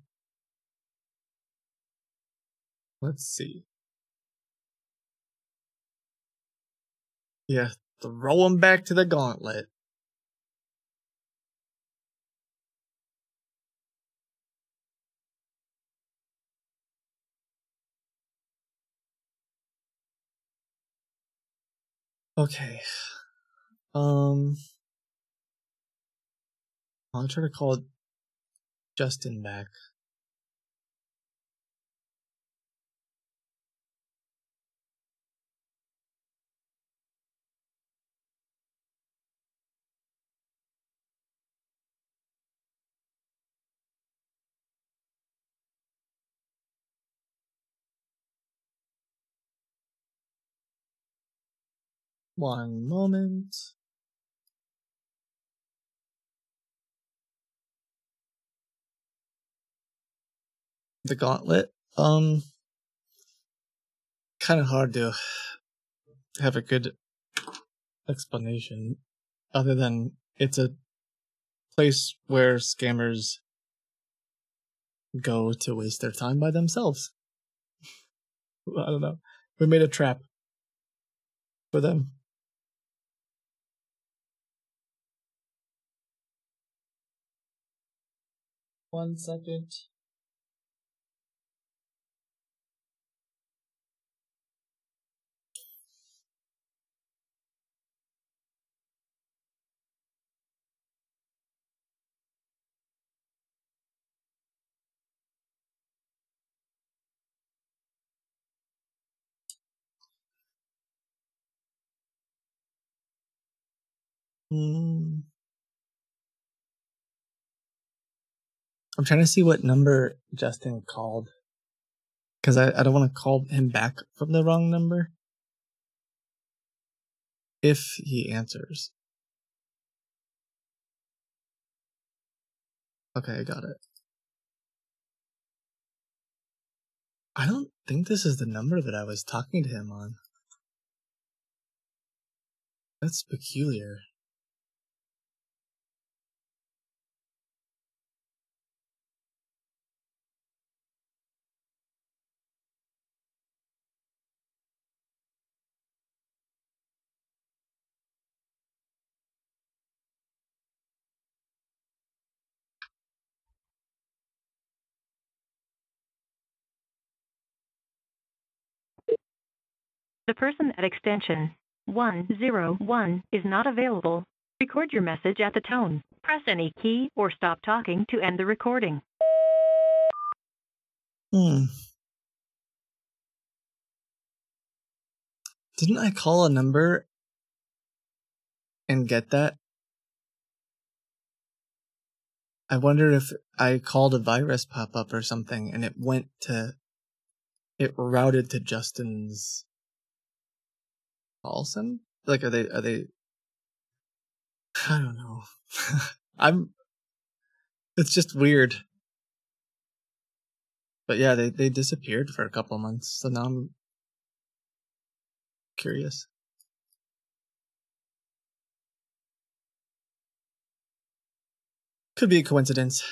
Let's see. Yeah, throw him back to the gauntlet. Okay. Um I'll try to call Justin back. One moment. The gauntlet. Um kind of hard to have a good explanation other than it's a place where scammers go to waste their time by themselves. [laughs] I don't know. We made a trap for them. One second. Hmm. I'm trying to see what number Justin called. Because I, I don't want to call him back from the wrong number. If he answers. Okay, I got it. I don't think this is the number that I was talking to him on. That's peculiar. The person at extension 101 is not available. Record your message at the tone. Press any key or stop talking to end the recording. Hmm. Didn't I call a number and get that? I wonder if I called a virus pop up or something and it went to. It routed to Justin's sim? Like, are they, are they. [sighs] I don't know. [laughs] I'm. It's just weird. But yeah, they, they disappeared for a couple months, so now I'm curious. Could be a coincidence.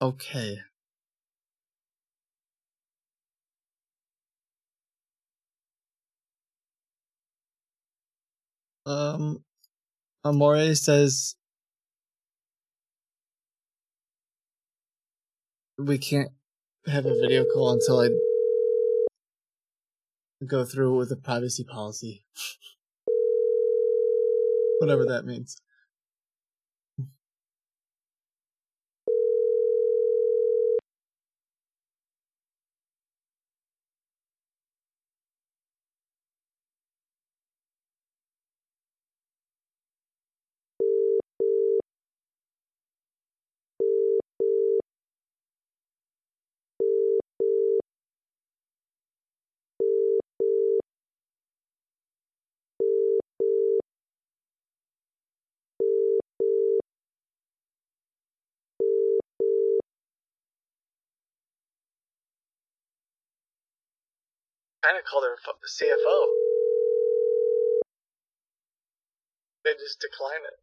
Okay. Um, Amore says we can't have a video call until I go through with the privacy policy. [laughs] Whatever that means. Trying to call their fu- CFO. They just decline it.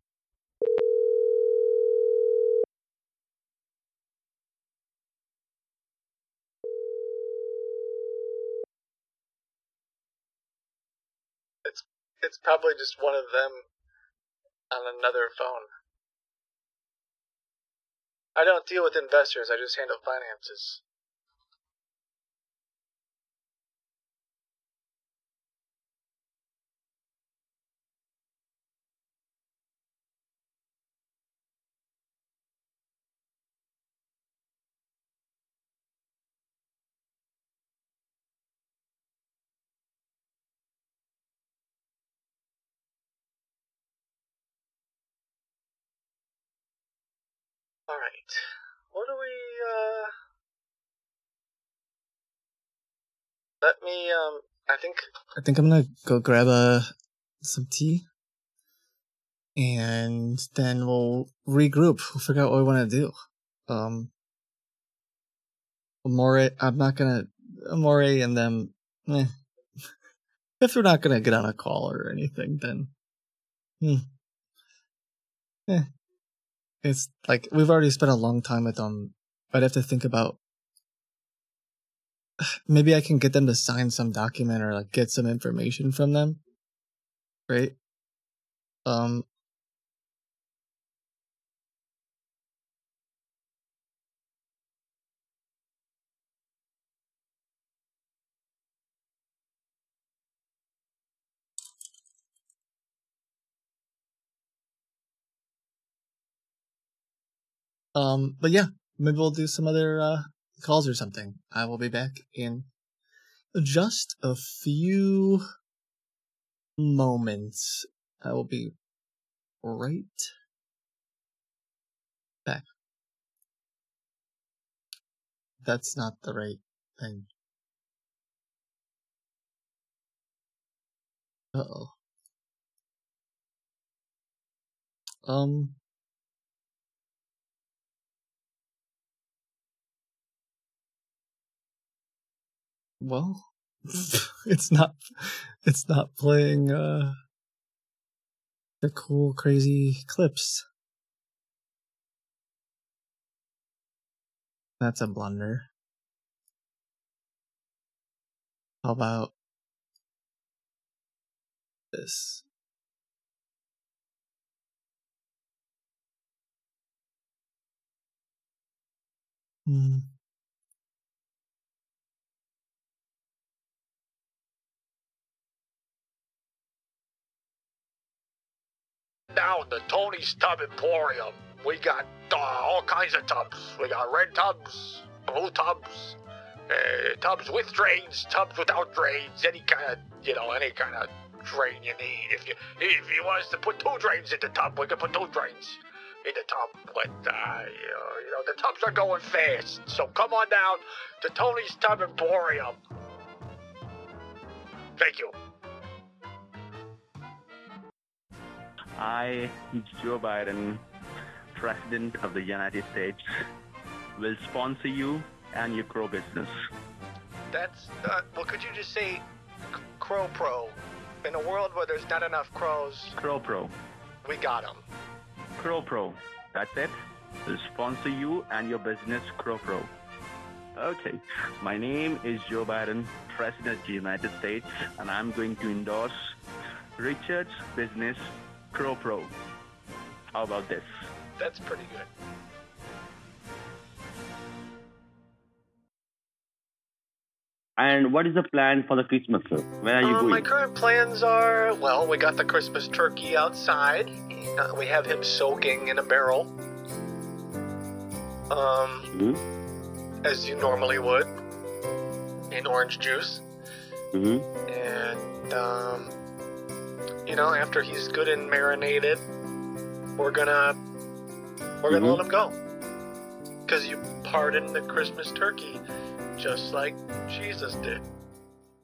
It's it's probably just one of them on another phone. I don't deal with investors. I just handle finances. All right. What do we? uh... Let me. Um. I think. I think I'm gonna go grab a some tea, and then we'll regroup. We'll figure out what we want to do. Um, Amore, I'm not gonna Amore and them. Eh. [laughs] If we're not gonna get on a call or anything, then hmm. Eh. It's like we've already spent a long time with them. I'd have to think about [sighs] maybe I can get them to sign some document or like get some information from them. Right? Um Um, but yeah, maybe we'll do some other uh, calls or something. I will be back in just a few moments. I will be right back. That's not the right thing. Uh oh. Um. Well, [laughs] it's not. It's not playing uh the cool, crazy clips. That's a blunder. How about this? Hmm. Down the Tony's Tub Emporium. We got uh, all kinds of tubs. We got red tubs, blue tubs, uh, tubs with drains, tubs without drains, any kind of, you know, any kind of drain you need. If you if you want us to put two drains in the tub, we can put two drains in the tub. But uh, you know, the tubs are going fast, so come on down to Tony's Tub Emporium. Thank you. I, Joe Biden, President of the United States, will sponsor you and your crow business. That's uh, well. Could you just say c- Crow Pro? In a world where there's not enough crows, Crow Pro. we got them. Crow Pro. That's it. Will sponsor you and your business, Crow Pro. Okay. My name is Joe Biden, President of the United States, and I'm going to endorse Richard's business, Crow Pro. How about this? That's pretty good. And what is the plan for the Christmas, sir? Where are you Uh, going? my current plans are well, we got the Christmas turkey outside. Uh, we have him soaking in a barrel, um, Mm-hmm. as you normally would, in orange juice. Mm-hmm. And um, you know, after he's good and marinated, we're gonna we're gonna Mhm. let him go. Cause you pardoned the Christmas turkey, just like Jesus did.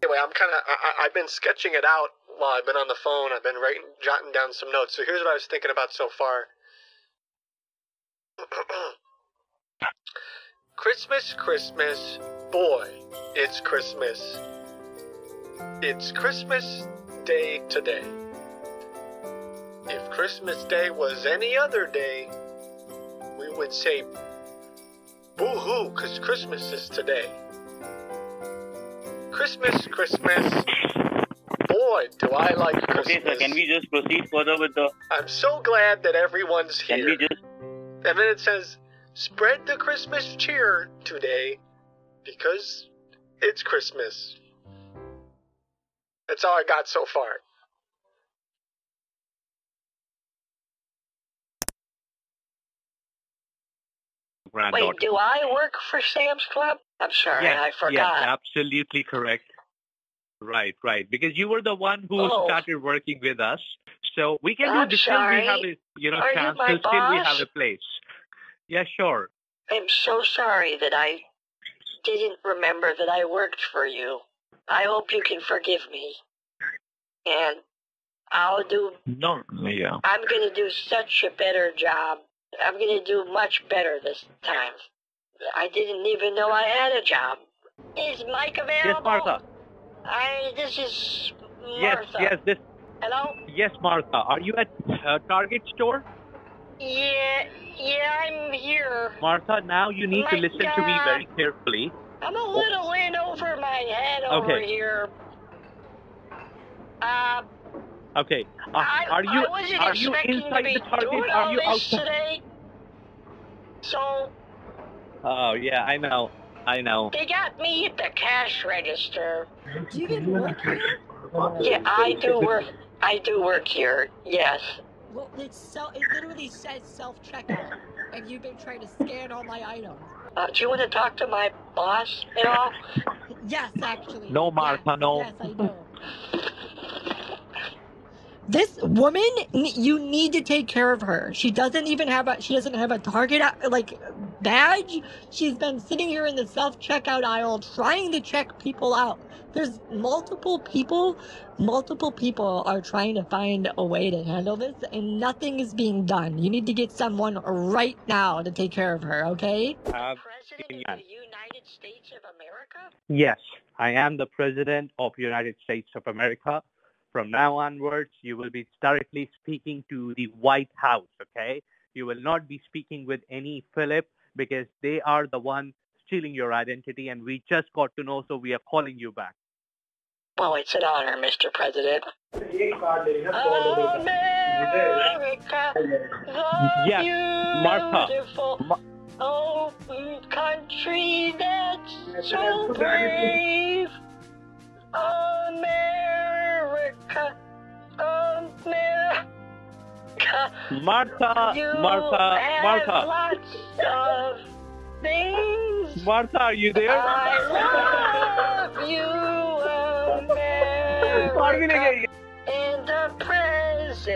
Anyway, I'm kind of I, I- I've been sketching it out while I've been on the phone. I've been writing, jotting down some notes. So here's what I was thinking about so far. [clears throat] Christmas, Christmas, boy, it's Christmas. It's Christmas Day today. If Christmas Day was any other day, we would say boo hoo, because Christmas is today. Christmas, Christmas. Boy, do I like Christmas. Okay, sir. Can we just proceed further with the? I'm so glad that everyone's here. Can we just? And then it says, spread the Christmas cheer today because it's Christmas. That's all I got so far. Wait, do I work for Sam's Club? I'm sorry, yes, I forgot. Yes, absolutely correct. Right, right. Because you were the one who Oh. started working with us. So we can I'm do this till we have sorry. a you know Are you chance till still we have a place. Yeah, sure. I'm so sorry that I didn't remember that I worked for you. I hope you can forgive me. And I'll do, No, yeah. I'm going to do such a better job. I'm going to do much better this time. I didn't even know I had a job. Is Mike available? Yes, Martha. I, this is Martha. yes, yes, this. Hello? Yes, Martha. Are you at uh, Target store? Yeah, yeah, I'm here. Martha, now you need to listen to me very carefully. I'm a little in over my head over Okay. here. Uh, Okay. Uh, I, are you I wasn't are you inside to be the Target? Are you this outside? today. So Oh yeah, I know. I know. they got me at the cash register. Do you even work here? Yeah, I do work. I do work here. Yes. Well, it's so, it literally says self checkout, and you've been trying to scan all my items. Uh, do you want to talk to my boss at all? Yes, actually. No, Martha, no. Yes, I do. This woman, you need to take care of her. She doesn't even have a she doesn't have a Target uh, like badge. She's been sitting here in the self checkout aisle trying to check people out. There's multiple people, multiple people are trying to find a way to handle this, and nothing is being done. You need to get someone right now to take care of her. Okay? Uh, President of the United States of America? Yes, I am the President of United States of America. From now onwards, you will be directly speaking to the White House, okay? You will not be speaking with any Philip because they are the one stealing your identity and we just got to know, so we are calling you back. Well, it's an honor, Mr. President. America, the Yes, Martha. beautiful open country that's so brave. America, America. Martha, You Martha, have Martha, lots of things. Martha, are you there? I love you, America. And the president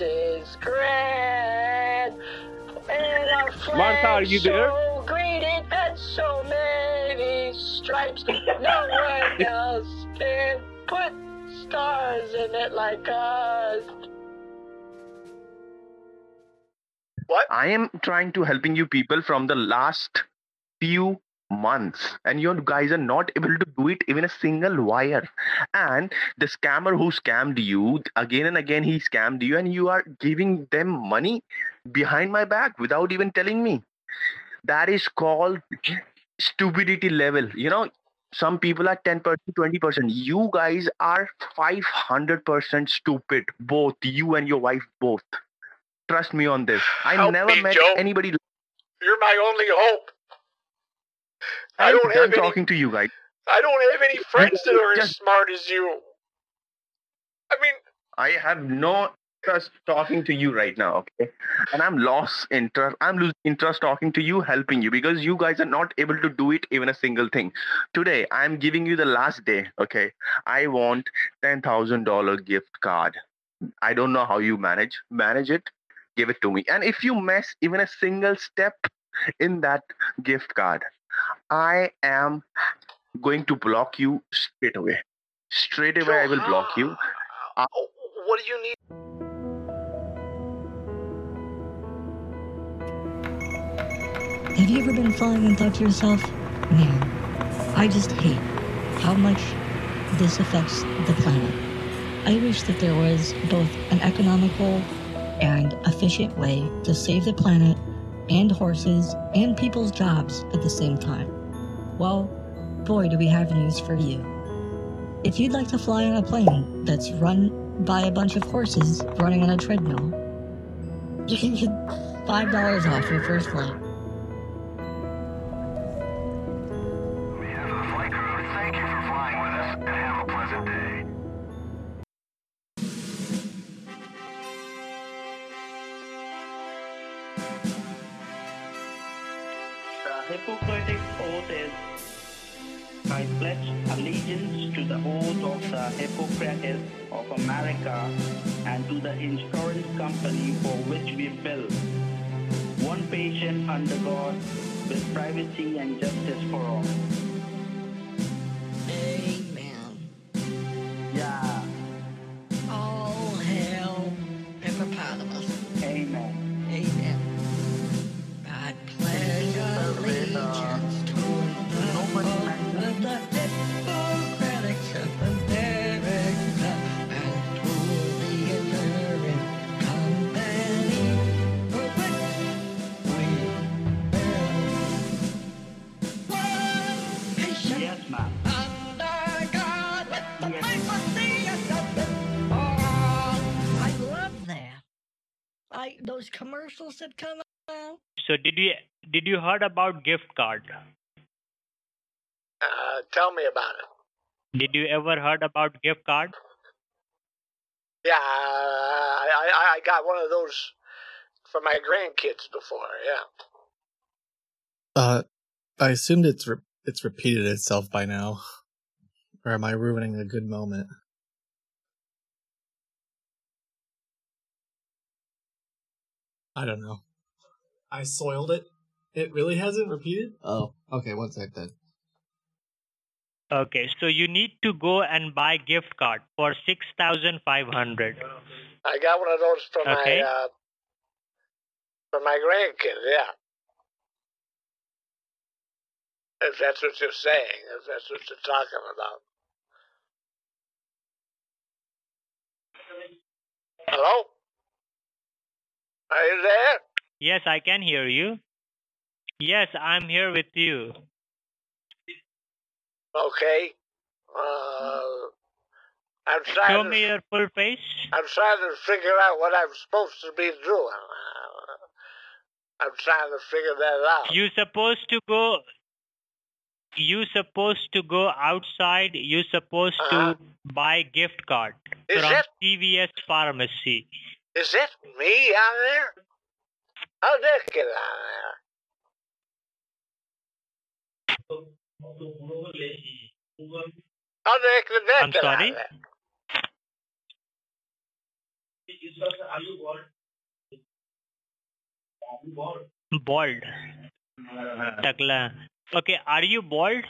is grand. And flag Martha, are you there? so great it has so many stripes. No one [laughs] else can put stars in it like us. What? I am trying to helping you people from the last few months and you guys are not able to do it even a single wire. And the scammer who scammed you again and again he scammed you and you are giving them money behind my back without even telling me. That is called stupidity level. You know some people are 10% 20% you guys are 500% stupid both you and your wife both. Trust me on this. I Help never me, met Joe. anybody You're my only hope. I I'm don't done have any. talking to you guys I don't have any friends that are as smart as you. I mean, I have no interest talking to you right now, okay? And I'm lost interest. I'm losing interest talking to you, helping you because you guys are not able to do it even a single thing. Today, I'm giving you the last day, okay? I want ten thousand dollar gift card. I don't know how you manage. Manage it. Give it to me. And if you mess even a single step in that gift card, I am going to block you straight away. Straight away, I will block you. Uh, what do you need? Have you ever been falling and thought to yourself, man, I just hate how much this affects the planet? I wish that there was both an economical and efficient way to save the planet and horses and people's jobs at the same time. Well, boy, do we have news for you. If you'd like to fly on a plane that's run by a bunch of horses running on a treadmill, you can get $5 off your first flight. The I pledge allegiance to the oath of the Hippocrates of America and to the insurance company for which we bill. One patient under God with privacy and justice for all. Commercials that come out. So did you did you heard about gift card? Uh, tell me about it. Did you ever heard about gift card? Yeah, I, I, I got one of those for my grandkids before. Yeah. Uh, I assumed it's re- it's repeated itself by now, or am I ruining a good moment? I don't know. I soiled it. It really hasn't repeated. Oh, okay. One sec then. Okay, so you need to go and buy gift card for six thousand five hundred. I got one of those for Okay. my uh, for my grandkids. Yeah. If that's what you're saying, if that's what you're talking about. Hello? Are you there? Yes, I can hear you. Yes, I'm here with you. Okay. Uh, I'm Show trying to me your full face. I'm trying to figure out what I'm supposed to be doing. I'm trying to figure that out. You supposed to go. You supposed to go outside. You supposed to buy gift card Is from it? CVS pharmacy. Is it me out there? How'd that get out there? How did that I'm get sorry? out? Bald. Takla. Okay, are you bald?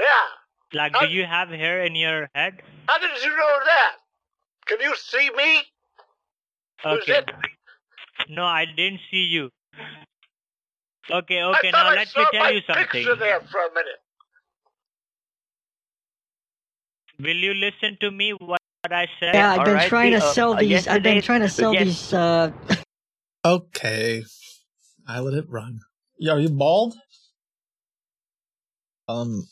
Yeah. Like, do you have hair in your head? How did you know that? Can you see me? Who's Okay. No, I didn't see you. Okay, okay. Now I let me tell my you something. picture there for a minute. Will you listen to me? What I said? Yeah, I've been Alright, trying to the, uh, sell uh, these. I've been trying to sell yes. these. Uh, Okay, I let it run. Yeah, are you bald? Um,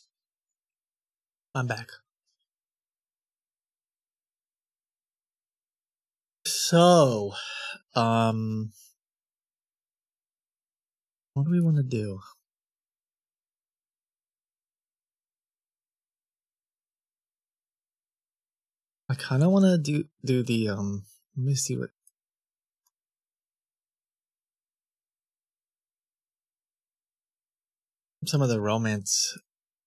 I'm back. So, um, what do we want to do? I kind of want to do do the um. Let me see what. Some of the romance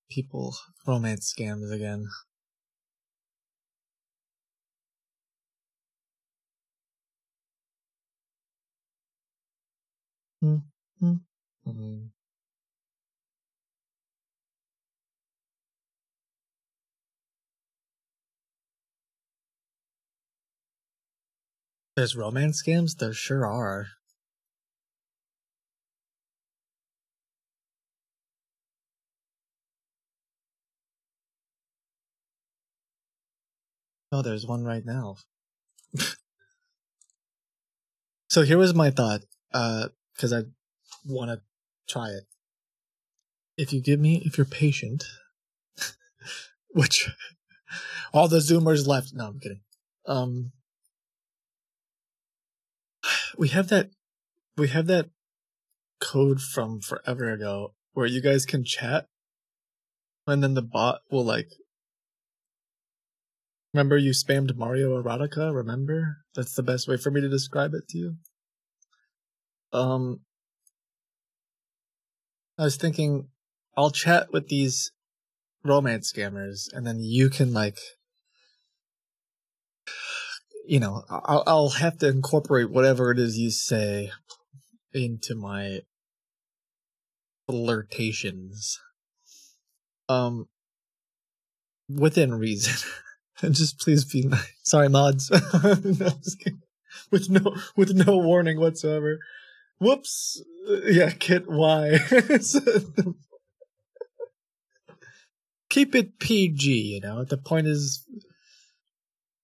people, romance scams again. Hmm, hmm, hmm. There's romance scams? There sure are. Oh, there's one right now. [laughs] so here was my thought, uh, because I want to try it. If you give me, if you're patient, [laughs] which [laughs] all the Zoomers left. No, I'm kidding. Um, we have that, we have that code from forever ago where you guys can chat, and then the bot will like Remember you spammed Mario Erotica? Remember? That's the best way for me to describe it to you. Um, I was thinking I'll chat with these romance scammers and then you can like, you know, I'll, I'll have to incorporate whatever it is you say into my flirtations. Um, within reason. [laughs] And just please be nice. Sorry, mods. [laughs] No, with no with no warning whatsoever. Whoops. Uh, Yeah, Kit. Why? [laughs] Keep it PG. You know. The point is,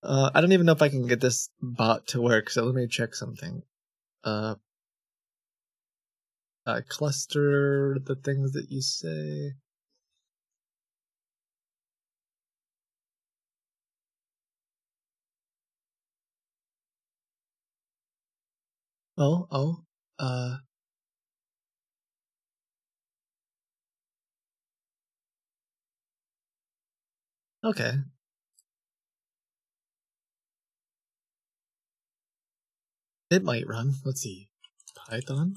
uh, I don't even know if I can get this bot to work. So let me check something. Uh, uh cluster the things that you say. Oh, oh, uh. Okay. It might run. Let's see. Python.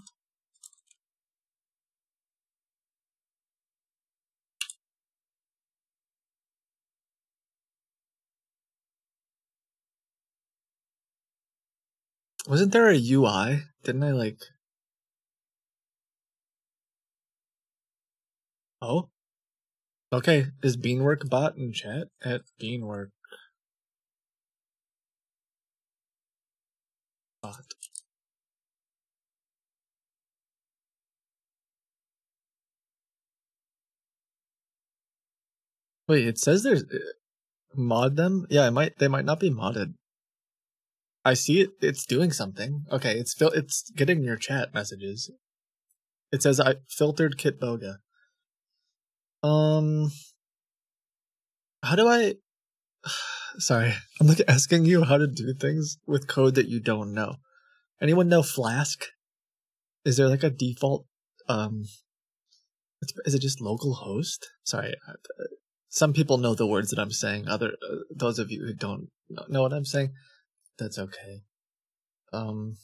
Wasn't there a UI? Didn't I like? Oh. Okay. Is Beanwork bot in chat at Beanwork? Bot. Wait, it says there's uh, mod them. Yeah, it might. They might not be modded. I see it. It's doing something. Okay, it's fil- It's getting your chat messages. It says I filtered Kitboga. Um, how do I? [sighs] Sorry, I'm like asking you how to do things with code that you don't know. Anyone know Flask? Is there like a default? Um, is it just local host? Sorry, uh, some people know the words that I'm saying. Other uh, those of you who don't know what I'm saying, that's okay. Um.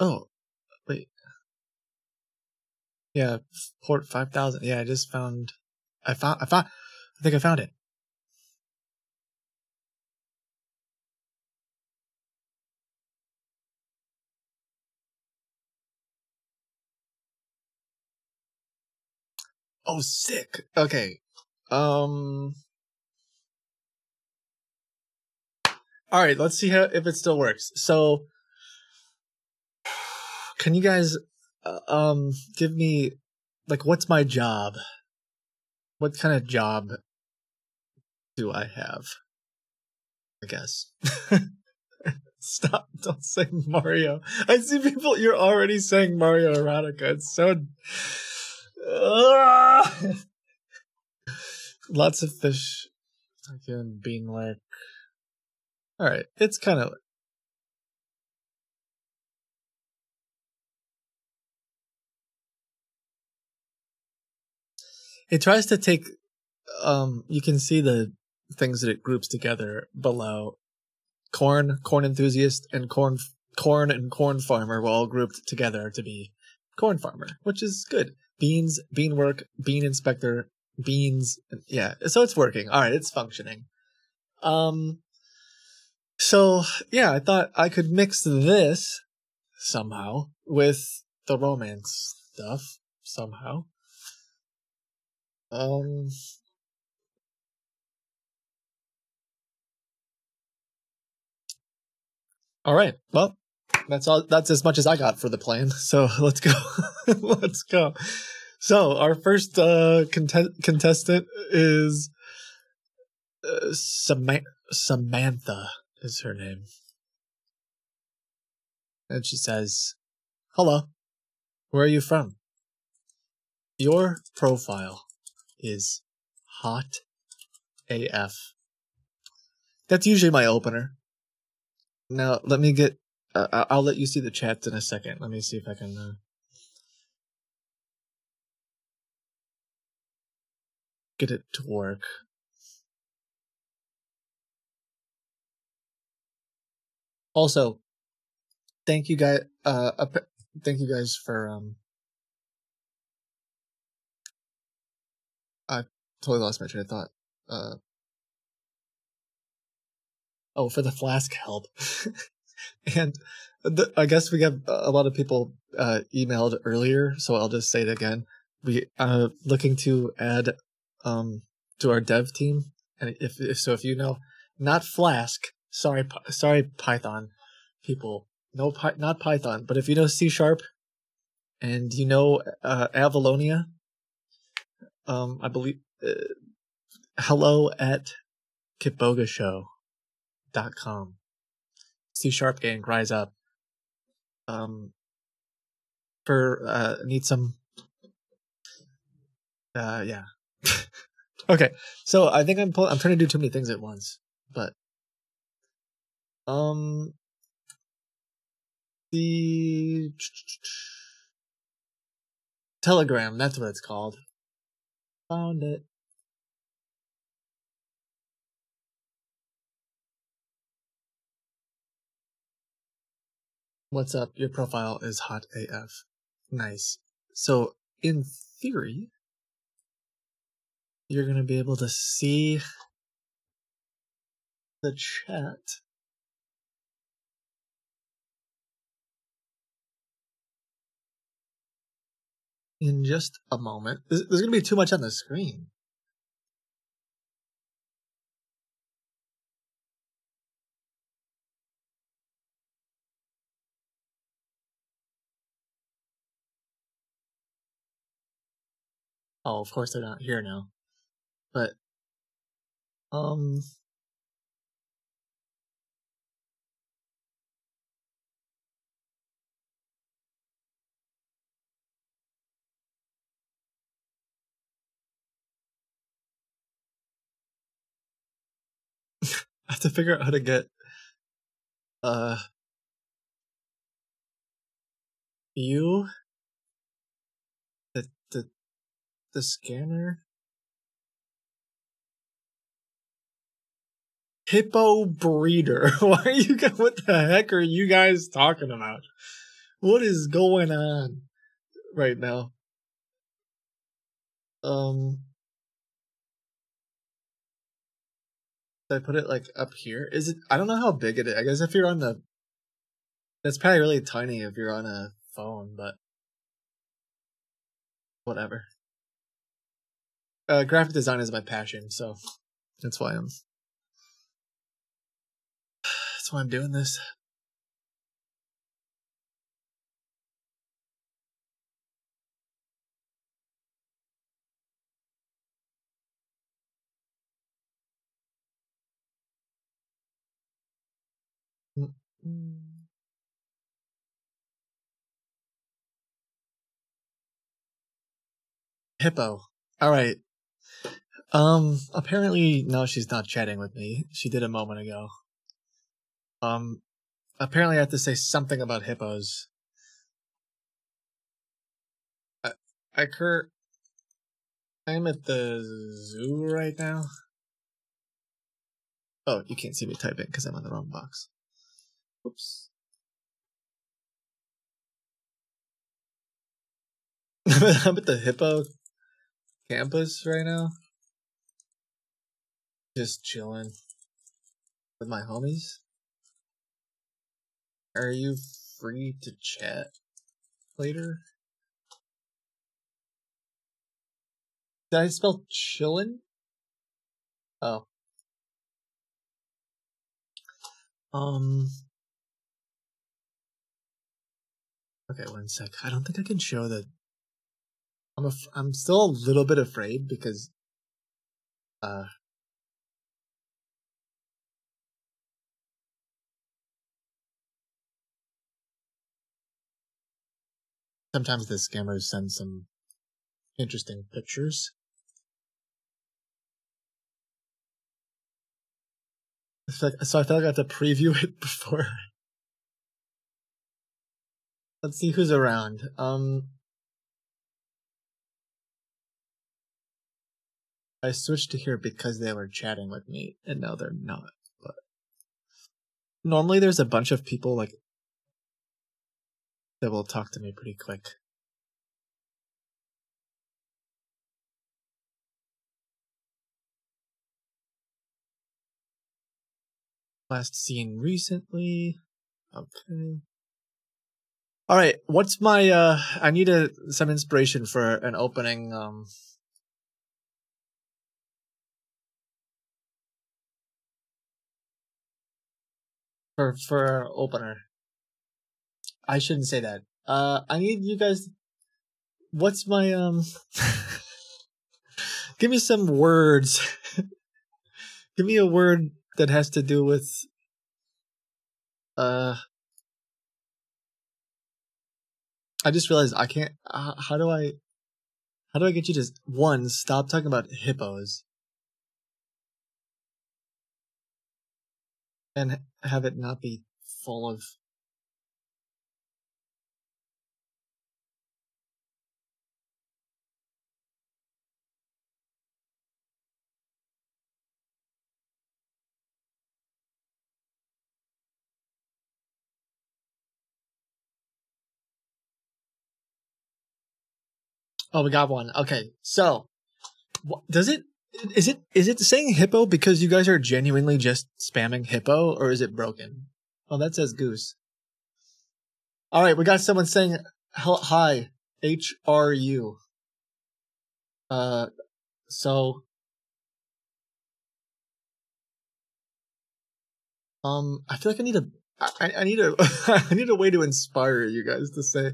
Oh, wait. Yeah, port five thousand. Yeah, I just found. I found. I found. I think I found it. Oh, sick. Okay. Um. All right. Let's see how if it still works. So, can you guys, uh, um, give me, like, what's my job? What kind of job do I have? I guess. [laughs] Stop! Don't say Mario. I see people. You're already saying Mario Erotica. It's so. [laughs] Lots of fish. Fucking beanwork. All right, it's kind of. It tries to take. Um, you can see the things that it groups together below. Corn, corn enthusiast, and corn, corn and corn farmer were all grouped together to be corn farmer, which is good. Beans, bean work, bean inspector, beans. Yeah, so it's working. All right, it's functioning. Um, so yeah, I thought I could mix this somehow with the romance stuff somehow. Um, all right. Well, that's all. That's as much as I got for the plan. [laughs] So let's go. [laughs] let's go. So our first uh, contest- contestant is uh, Sam- Samantha. Is her name? And she says, "Hello, where are you from? Your profile is hot AF. That's usually my opener. Now let me get uh, I'll let you see the chats in a second. Let me see if I can. Uh, get it to work. Also, thank you guys. Uh, thank you guys for um. I totally lost my train of thought. Uh. Oh, for the flask help. [laughs] [laughs] and the, I guess we have a lot of people uh, emailed earlier, so I'll just say it again. We are looking to add um, to our dev team, and if, if so, if you know, not Flask, sorry, sorry Python people, no, not Python, but if you know C sharp, and you know uh, Avalonia, um, I believe, uh, hello at kitbogashow.com. C sharp gang, rise up. Um, for uh, need some. Uh, yeah. [laughs] Okay, so I think I'm pull- I'm trying to do too many things at once, but um, the Telegram. That's what it's called. Found it. What's up? Your profile is hot AF. Nice. So, in theory, you're going to be able to see the chat. In just a moment. There's, there's going to be too much on the screen. Oh, of course they're not here now. But um [laughs] I have to figure out how to get uh you the the the scanner hippo breeder. [laughs] Why are you guys, what the heck are you guys talking about? What is going on right now? Um I put it like up here? Is it I don't know how big it is. I guess if you're on the it's probably really tiny if you're on a phone, but whatever. Uh graphic design is my passion, so that's why I'm that's why I'm doing this. Hippo. All right. Um apparently no she's not chatting with me. She did a moment ago. Um apparently I have to say something about hippos. I I cur I'm at the zoo right now. Oh, you can't see me typing because I'm on the wrong box. Oops. [laughs] I'm at the hippo campus right now. Just chilling with my homies. Are you free to chat later? Did I spell chillin'? Oh. Um. Okay, one sec. I don't think I can show the. I'm a, I'm still a little bit afraid because, uh, sometimes the scammers send some interesting pictures. So I like I have to preview [laughs] it before. Let's see who's around. Um, I switched to here because they were chatting with me, and now they're not. But normally, there's a bunch of people like that will talk to me pretty quick. Last seen recently. Okay. All right. What's my? uh I need a some inspiration for an opening. Um. For for opener. I shouldn't say that. Uh, I need you guys. What's my um? [laughs] give me some words. [laughs] give me a word that has to do with uh I just realized I can't uh, how do I how do I get you to one stop talking about hippos and have it not be full of Oh, we got one. Okay, so does it is it is it saying hippo because you guys are genuinely just spamming hippo, or is it broken? Oh, that says goose. All right, we got someone saying hi, H R U. Uh, so um, I feel like I need a I, I need a [laughs] I need a way to inspire you guys to say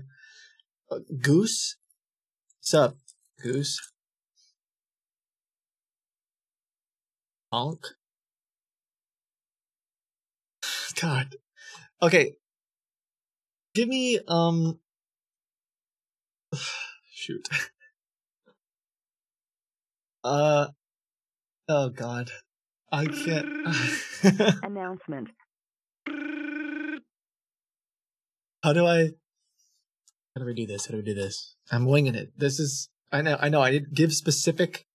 uh, goose. What's up, goose? Honk. [laughs] God. Okay. Give me um [sighs] shoot. [laughs] Uh oh god. I can't [laughs] Announcement. How do I how do we do this? How do we do this? I'm winging it. This is I know I know I did give specific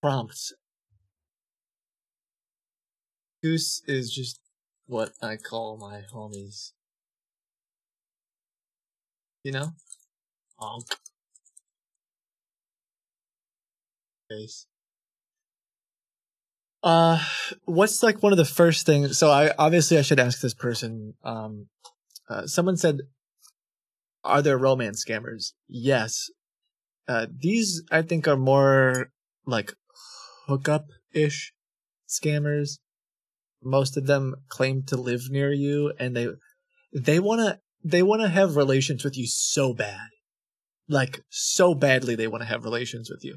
prompts. Goose is just what I call my homies. You know? Honk. Face. Uh, what's like one of the first things? So I obviously I should ask this person. Um, uh, someone said, "Are there romance scammers?" Yes. Uh, these I think are more like hookup ish scammers. Most of them claim to live near you, and they they wanna they wanna have relations with you so bad, like so badly they want to have relations with you.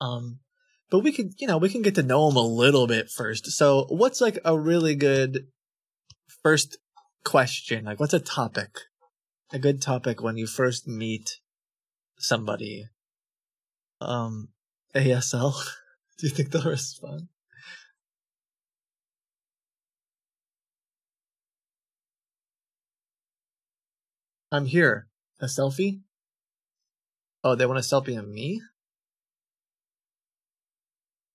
Um, but we can, you know, we can get to know them a little bit first. So, what's like a really good first question? Like, what's a topic? A good topic when you first meet somebody. Um, ASL. [laughs] Do you think they'll respond? I'm here. A selfie? Oh, they want a selfie of me?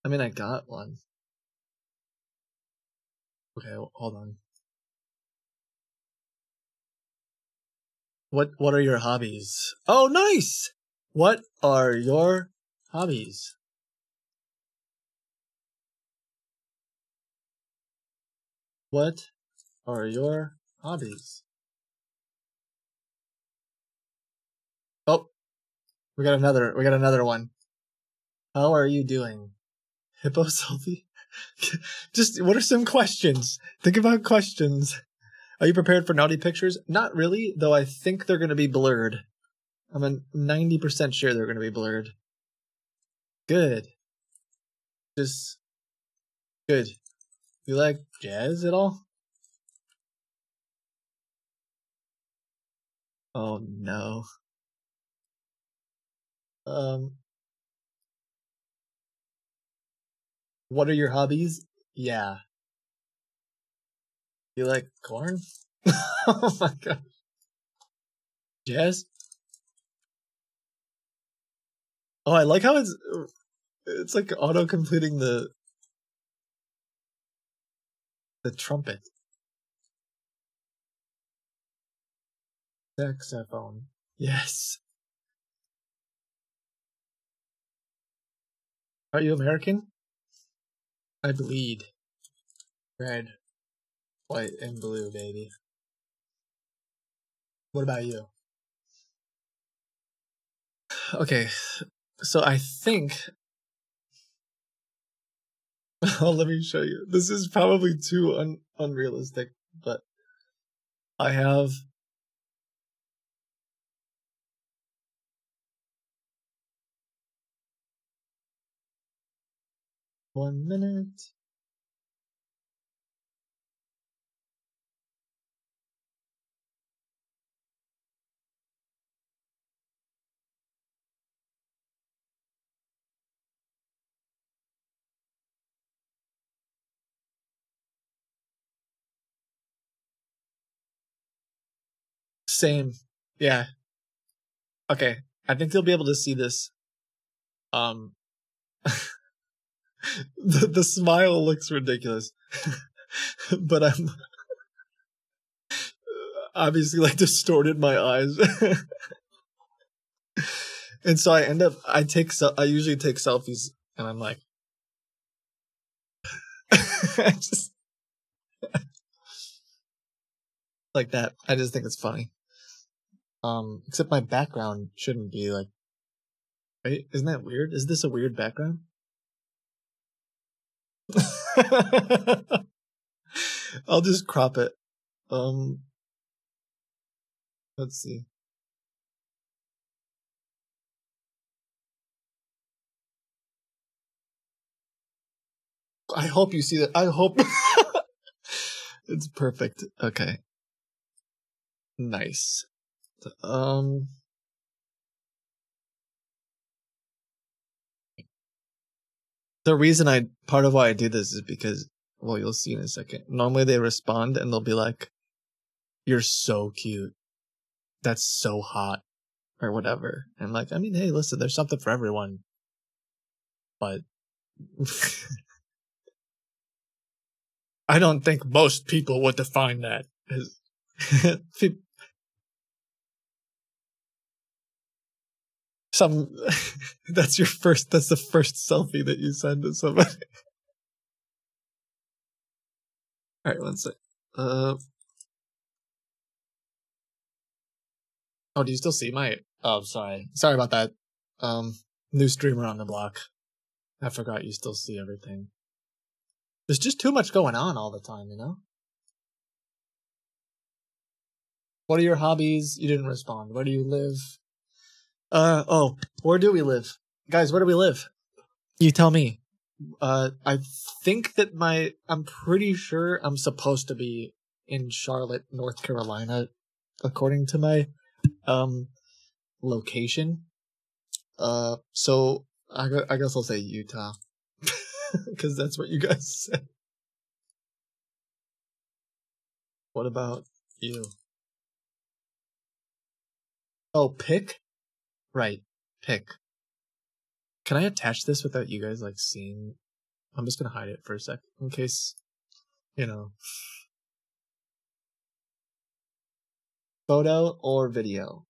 I mean, I got one. Okay, hold on. What What are your hobbies? Oh, nice. What are your hobbies? What are your hobbies? Oh, we got another. We got another one. How are you doing? Hippo [laughs] selfie? [laughs] Just what are some questions? Think about questions. Are you prepared for naughty pictures? Not really, though I think they're going to be blurred. I'm a 90% sure they're going to be blurred. Good. Just good. You like jazz at all? Oh no. Um What are your hobbies? Yeah. You like corn? [laughs] oh my god. Jazz? Oh, I like how it's it's like auto completing the the trumpet. Saxophone. Yes. Are you American? I bleed. Red, white, and blue, baby. What about you? Okay, so I think. [laughs] Oh, let me show you. This is probably too un- unrealistic, but I have. One minute. Same. Yeah. Okay. I think you'll be able to see this. Um [laughs] the the smile looks ridiculous. [laughs] but I'm [laughs] obviously like distorted my eyes. and so I end up I take I usually take selfies and I'm like I just like that. I just think it's funny. Um, except my background shouldn't be like. Right? Isn't that weird? Is this a weird background? [laughs] I'll just crop it. Um, let's see. I hope you see that. I hope [laughs] it's perfect. Okay. Nice. Um. The reason I, part of why I do this is because, well, you'll see in a second. Normally they respond and they'll be like, you're so cute. That's so hot. Or whatever. And like, I mean, hey, listen, there's something for everyone. But [laughs] I don't think most people would define that as [laughs] some [laughs] that's your first that's the first selfie that you send to somebody. [laughs] All right, one sec. Uh Oh, do you still see my Oh, sorry. Sorry about that. Um new streamer on the block. I forgot you still see everything. There's just too much going on all the time, you know? What are your hobbies? You didn't respond. Where do you live? Uh oh, where do we live? Guys, where do we live? You tell me. Uh I think that my I'm pretty sure I'm supposed to be in Charlotte, North Carolina according to my um location. Uh so I I guess I'll say Utah [laughs] because that's what you guys [laughs] said. What about you? Oh, pick? Right, pick. Can I attach this without you guys like seeing? I'm just gonna hide it for a sec in case, you know. Photo or video?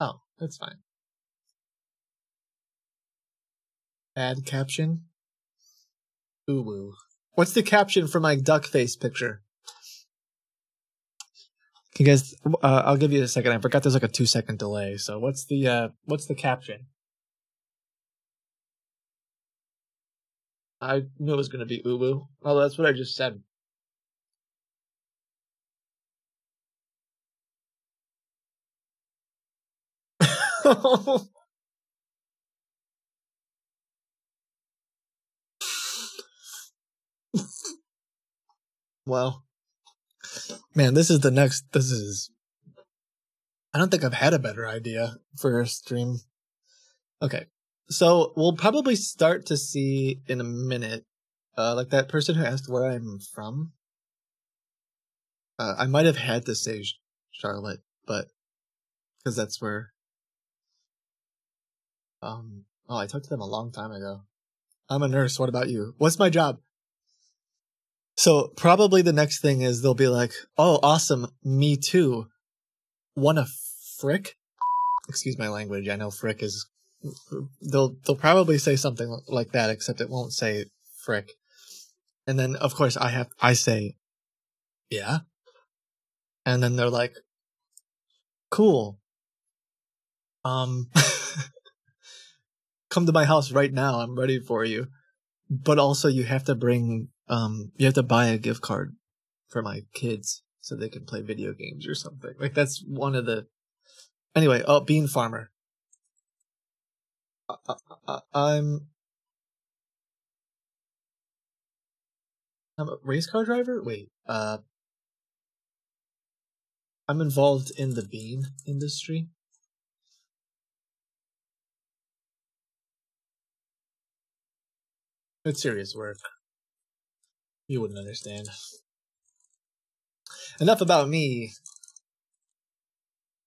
Oh, that's fine. Add caption. Ooh woo. What's the caption for my duck face picture? You guys, uh, I'll give you a second. I forgot there's like a two second delay. So what's the uh, what's the caption? I knew it was gonna be uwu. Oh, that's what I just said. [laughs] well, man, this is the next. This is. I don't think I've had a better idea for a stream. Okay, so we'll probably start to see in a minute, uh, like that person who asked where I'm from. Uh, I might have had to say Charlotte, but because that's where. Um. Oh, I talked to them a long time ago. I'm a nurse. What about you? What's my job? So probably the next thing is they'll be like, "Oh, awesome, me too." Wanna frick? Excuse my language. I know frick is. They'll they'll probably say something like that, except it won't say frick. And then of course I have I say, yeah. And then they're like, cool. Um, [laughs] come to my house right now. I'm ready for you. But also you have to bring um you have to buy a gift card for my kids so they can play video games or something. Like that's one of the Anyway, oh, bean farmer. I, I, I'm I'm a race car driver? Wait, uh I'm involved in the bean industry. It's serious work. You wouldn't understand. enough about me.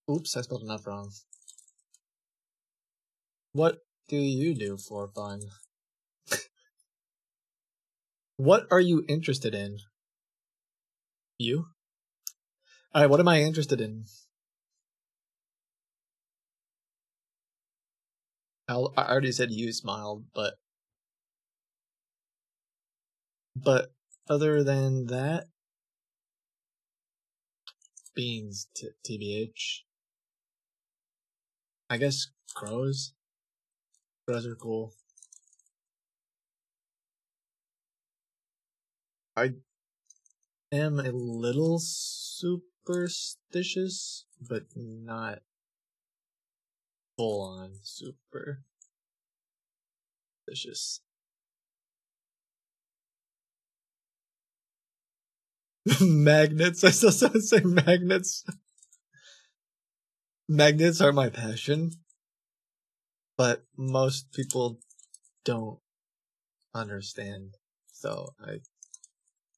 Oops, I spelled enough wrong. What do you do for fun? [laughs] what are you interested in? You? Alright, what am I interested in? I'll, I already said you smiled, but but other than that, beans t- tbh. I guess crows. Crows are cool. I am a little superstitious, but not full on superstitious. [laughs] magnets. [laughs] I still say magnets. Magnets are my passion, but most people don't understand. So I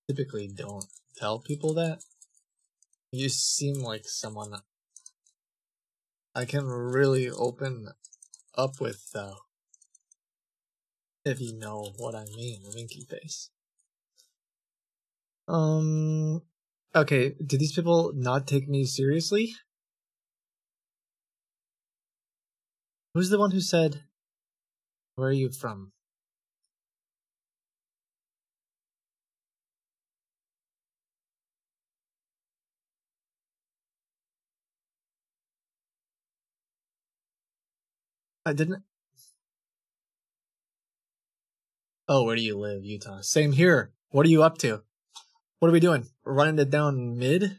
typically don't tell people that. You seem like someone I can really open up with, though. If you know what I mean, winky face. Um. Okay, do these people not take me seriously? Who's the one who said, Where are you from? I didn't. Oh, where do you live? Utah. Same here. What are you up to? What are we doing? We're running it down mid?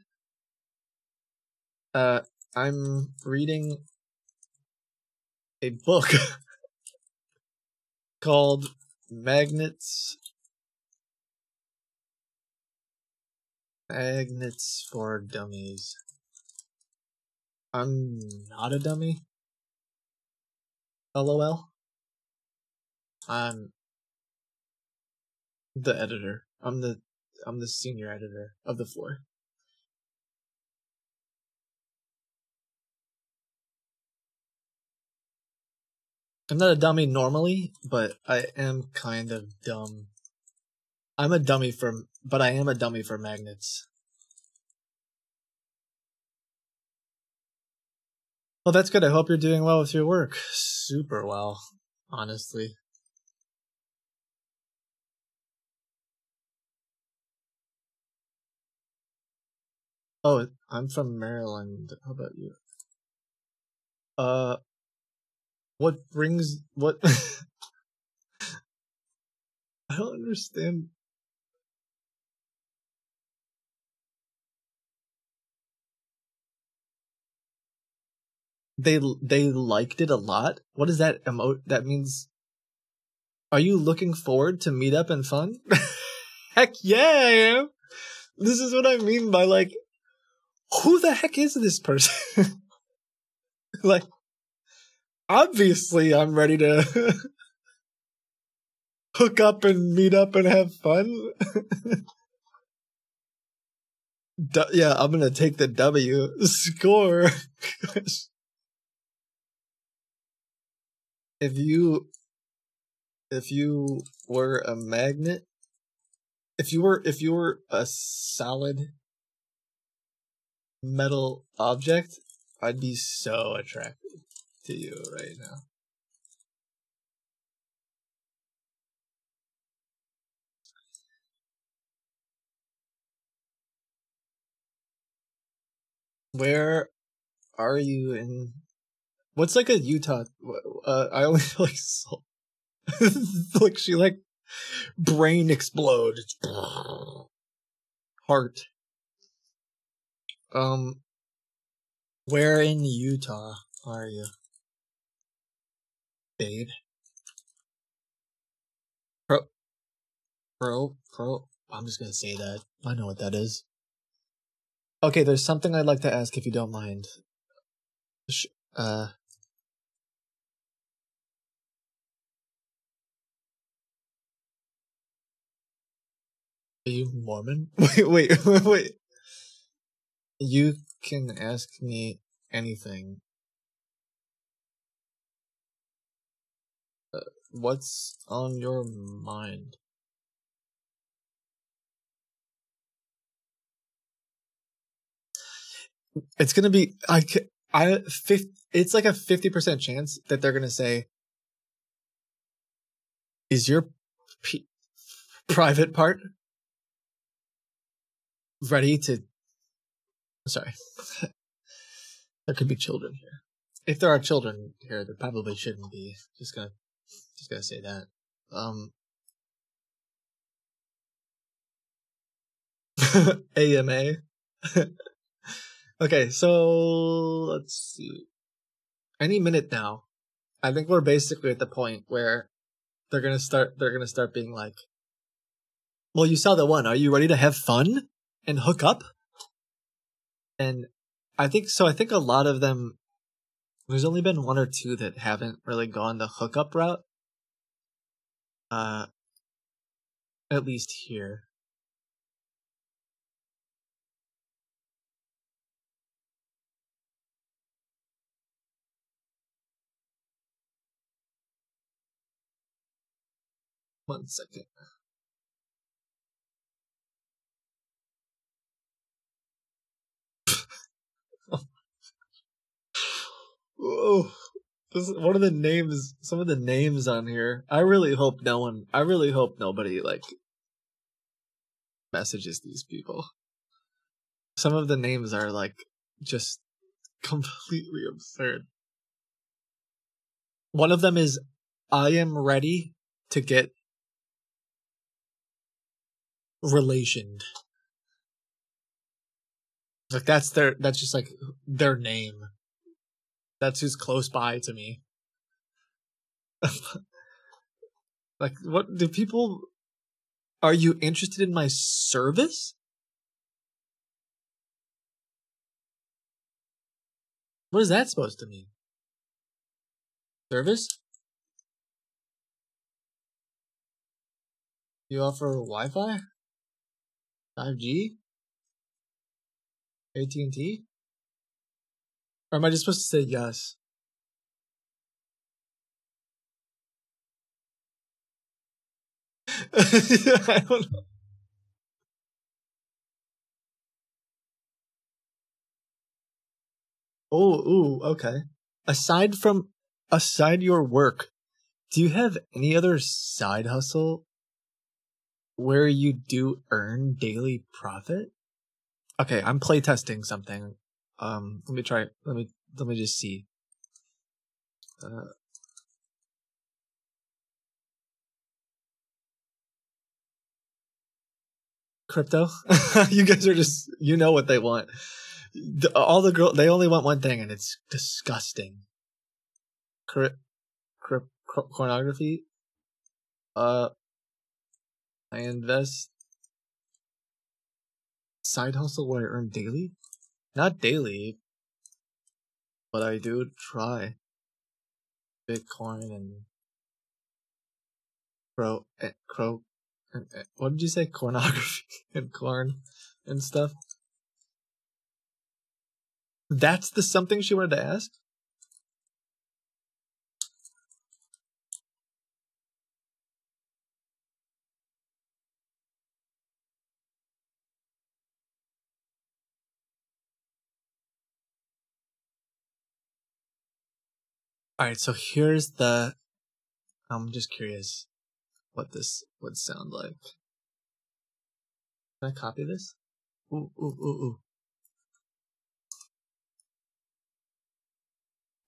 Uh, I'm reading a book [laughs] called Magnets Magnets for Dummies. I'm not a dummy. LOL. I'm the editor. I'm the I'm the senior editor of the floor. I'm not a dummy normally, but I am kind of dumb. I'm a dummy for, but I am a dummy for magnets. Well, that's good. I hope you're doing well with your work. Super well, honestly. Oh, I'm from Maryland. How about you? Uh, what brings what? [laughs] I don't understand. They they liked it a lot. What does that emote? That means. Are you looking forward to meet up and fun? [laughs] Heck yeah, I am. This is what I mean by like who the heck is this person? [laughs] like, obviously, I'm ready to [laughs] hook up and meet up and have fun. [laughs] Yeah, I'm gonna take the W score. if you if you were a magnet, if you were if you were a solid metal object, I'd be so attracted to you right now. Where are you in? What's like a Utah? Uh, I only [laughs] feel like saw, [laughs] like she like brain explode, heart. Um, where in Utah are you, babe? Pro, pro, pro. I'm just gonna say that. I know what that is. Okay, there's something I'd like to ask if you don't mind. Sh- uh. Are you Mormon? [laughs] Wait, wait, [laughs] wait. You can ask me anything. Uh, what's on your mind? It's gonna be I I it's like a fifty percent chance that they're gonna say, "Is your private part ready to?" Sorry, [laughs] there could be children here. If there are children here, there probably shouldn't be. Just gonna, just gonna say that. Um, [laughs] AMA. [laughs] okay, so let's see. Any minute now, I think we're basically at the point where they're gonna start. They're gonna start being like, "Well, you saw the one. Are you ready to have fun and hook up?" And I think so. I think a lot of them. There's only been one or two that haven't really gone the hookup route. Uh, at least here. One second. Oh, this is one of the names. Some of the names on here. I really hope no one. I really hope nobody like messages these people. Some of the names are like just completely absurd. One of them is I am ready to get relationed. Like that's their that's just like their name. That's who's close by to me. [laughs] like what do people are you interested in my service? What is that supposed to mean? Service? You offer Wi-Fi? 5G? AT&T? Or am I just supposed to say yes? [laughs] I don't know. Oh, ooh, okay. Aside from aside your work, do you have any other side hustle where you do earn daily profit? Okay, I'm playtesting something. Um, let me try. Let me let me just see. Uh, crypto. [laughs] you guys are just you know what they want. The, all the girl they only want one thing, and it's disgusting. Crypt, crypt, pornography. Uh, I invest side hustle where I earn daily. Not daily, but I do try Bitcoin and crow, eh, crow. and- eh, What did you say? Cornography [laughs] and corn and stuff. That's the something she wanted to ask. All right, so here's the. I'm just curious what this would sound like. Can I copy this? Ooh, ooh, ooh,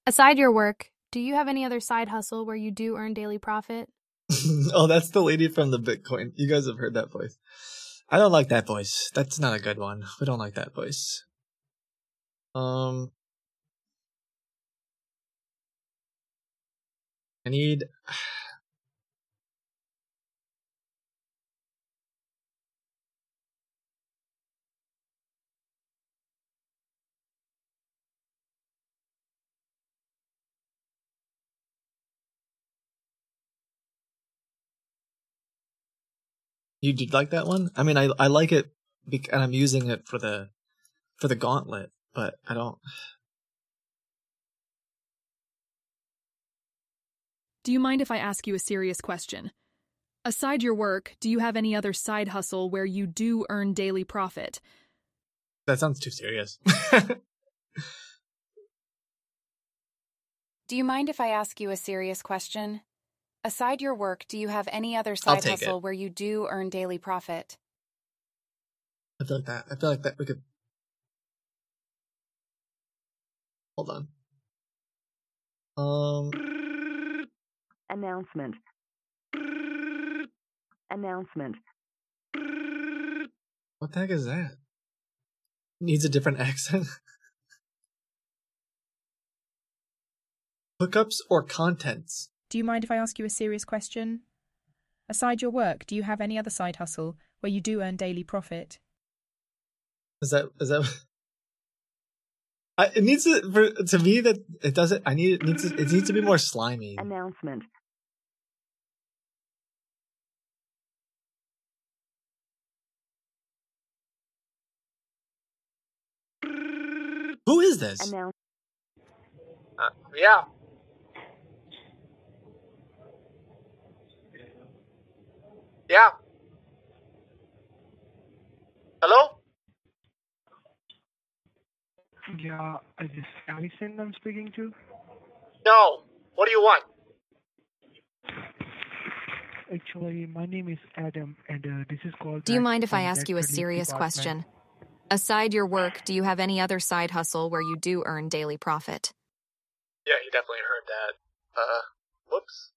Aside your work, do you have any other side hustle where you do earn daily profit? [laughs] oh, that's the lady from the Bitcoin. You guys have heard that voice. I don't like that voice. That's not a good one. We don't like that voice. Um, I need. [sighs] You did like that one? I mean, I I like it, and I'm using it for the for the gauntlet, but I don't. Do you mind if I ask you a serious question? Aside your work, do you have any other side hustle where you do earn daily profit? That sounds too serious. [laughs] Do you mind if I ask you a serious question? Aside your work, do you have any other side hustle it. where you do earn daily profit? I feel like that. I feel like that we could. Hold on. Um. Announcement. Announcement. What the heck is that? Needs a different [laughs] accent. Hookups or contents? Do you mind if I ask you a serious question? Aside your work, do you have any other side hustle where you do earn daily profit? Is that is that? [laughs] I, it needs to for, to me that it doesn't. I need it needs to, it needs to be more slimy. Announcement. Who is this? Announce. Uh, yeah. Yeah. Hello? Yeah, is this Allison I'm speaking to? No. What do you want? Actually, my name is Adam, and uh, this is called. Do you mind if I ask you a serious department. question? Aside your work, do you have any other side hustle where you do earn daily profit? Yeah, he definitely heard that. Uh, whoops.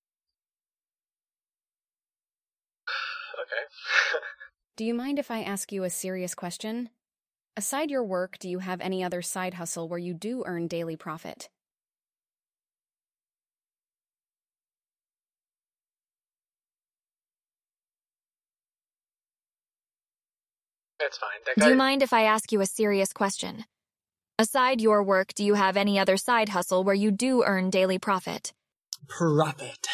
[sighs] Okay. [laughs] Do you mind if I ask you a serious question? Aside your work, do you have any other side hustle where you do earn daily profit? That's fine. That Do you mind if I ask you a serious question? Aside your work, do you have any other side hustle where you do earn daily profit? Profit.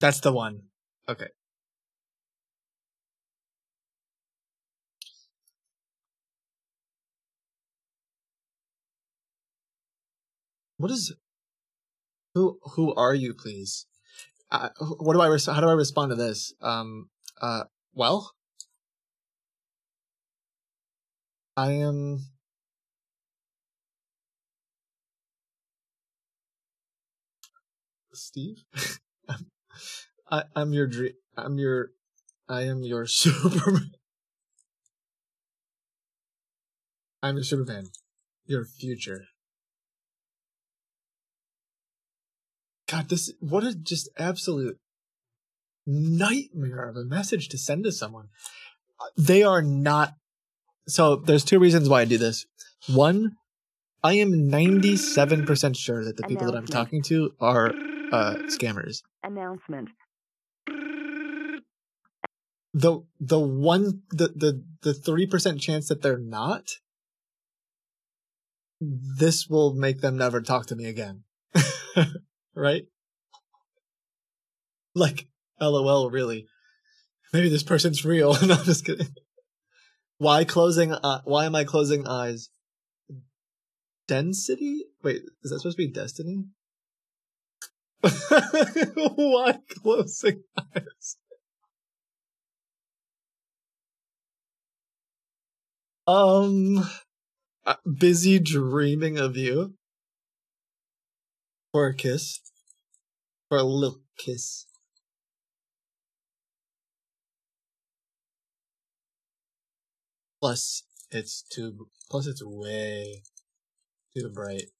That's the one. Okay. What is? Who who are you, please? Uh, what do I? Res- how do I respond to this? Um. Uh. Well. I am. Steve. [laughs] I, I'm your dream. I'm your. I am your [laughs] Superman. I'm your Superman. Your future. God, this what a just absolute nightmare of a message to send to someone. They are not. So there's two reasons why I do this. One, I am 97% sure that the people that I'm talking to are uh, scammers. Announcement. The the one the the the three percent chance that they're not, this will make them never talk to me again. [laughs] right? Like, lol, really? Maybe this person's real. [laughs] no, I'm just kidding. Why closing? Uh, why am I closing eyes? Density? Wait, is that supposed to be destiny? [laughs] why closing eyes? Um, uh, busy dreaming of you. For a kiss. For a little kiss. Plus, it's too. Plus, it's way too bright.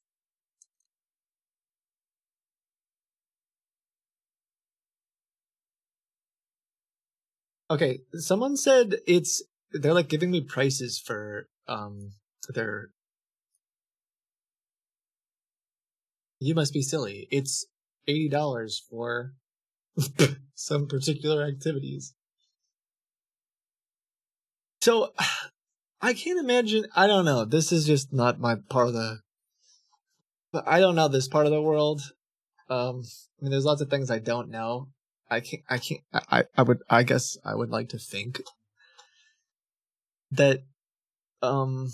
Okay, someone said it's they're like giving me prices for um their You must be silly. It's eighty dollars for [laughs] some particular activities. So [sighs] I can't imagine I don't know. This is just not my part of the I don't know this part of the world. Um I mean there's lots of things I don't know. I can't I can't I, I would I guess I would like to think that um,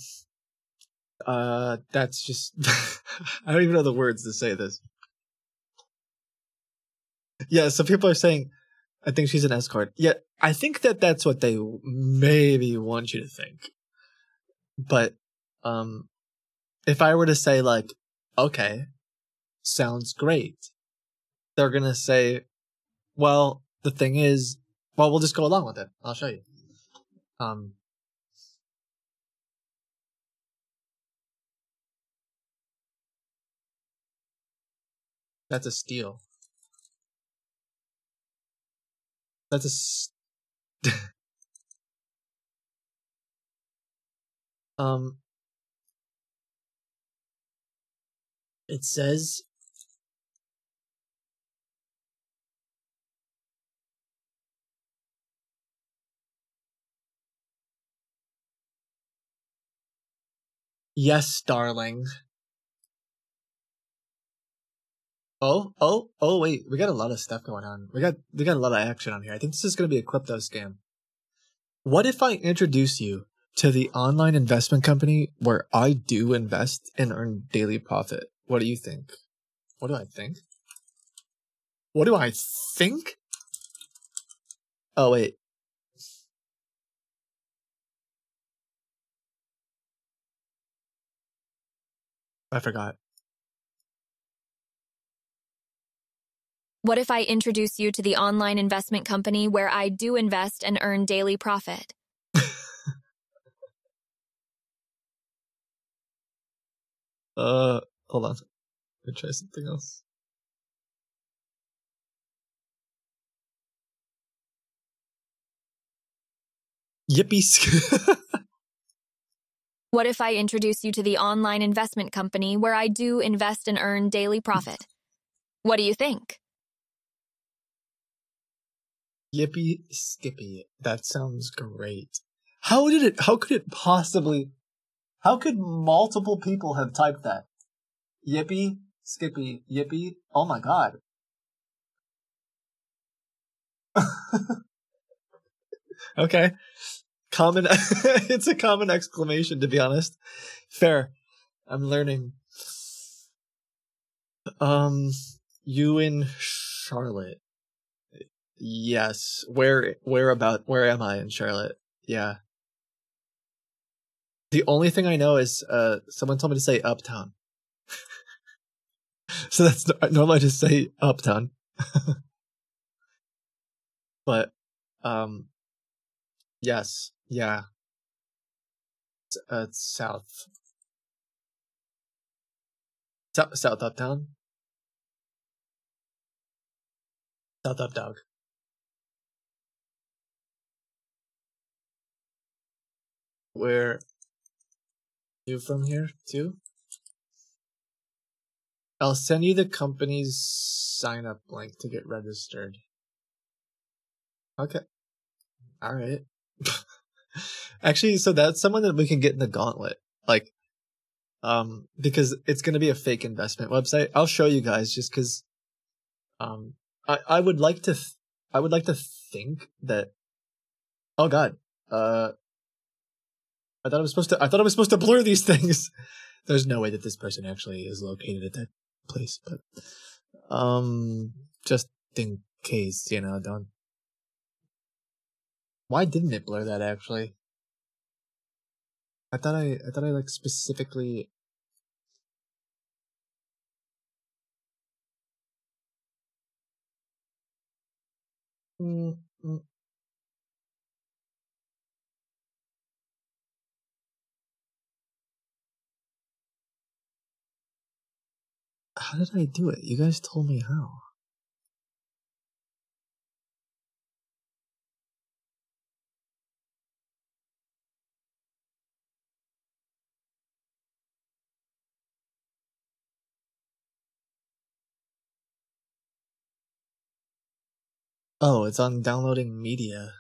uh, that's just [laughs] I don't even know the words to say this. Yeah, so people are saying, I think she's an escort. Yeah, I think that that's what they maybe want you to think. But, um, if I were to say like, okay, sounds great, they're gonna say, well, the thing is, well, we'll just go along with it. I'll show you. Um, that's a steal. That's a. S- [laughs] um. It says. Yes, darling. Oh, oh, oh, wait. We got a lot of stuff going on. We got we got a lot of action on here. I think this is going to be a crypto scam. What if I introduce you to the online investment company where I do invest and earn daily profit? What do you think? What do I think? What do I think? Oh, wait. I forgot. What if I introduce you to the online investment company where I do invest and earn daily profit? [laughs] Uh, hold on. Let me try something else. Yippee! [laughs] What if I introduce you to the online investment company where I do invest and earn daily profit? What do you think? Yippee Skippy. That sounds great. How did it? How could it possibly? How could multiple people have typed that? Yippee Skippy. Yippee. Oh my god. [laughs] okay. Common. [laughs] it's a common exclamation, to be honest. Fair. I'm learning. Um, you in Charlotte. Yes. Where where about where am I in Charlotte? Yeah. The only thing I know is uh someone told me to say uptown. [laughs] so that's normally I just say uptown. [laughs] but um yes, yeah. It's, uh, it's south. South, south uptown. South up dog. Where you from here too? I'll send you the company's sign up link to get registered. Okay. All right. [laughs] Actually, so that's someone that we can get in the gauntlet. Like, um, because it's going to be a fake investment website. I'll show you guys just because, um, I, I would like to, th- I would like to think that, oh God, uh, I thought I was supposed to. I thought I was supposed to blur these [laughs] things. There's no way that this person actually is located at that place, but um, just in case, you know, don't. Why didn't it blur that actually? I thought I, I thought I like specifically. Mm, mm. How did I do it? You guys told me how. Oh, it's on downloading media.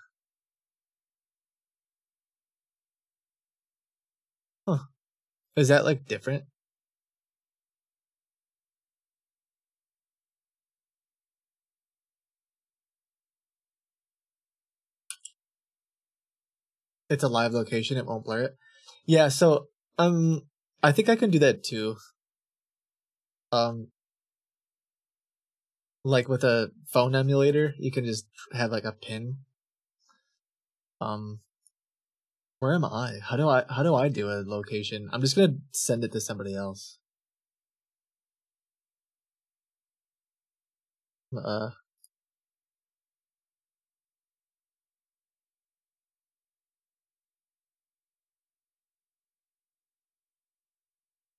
Huh. Is that like different? It's a live location, it won't blur it. Yeah, so um I think I can do that too. Um like with a phone emulator, you can just have like a pin. Um where am I? How do I how do I do a location? I'm just gonna send it to somebody else. Uh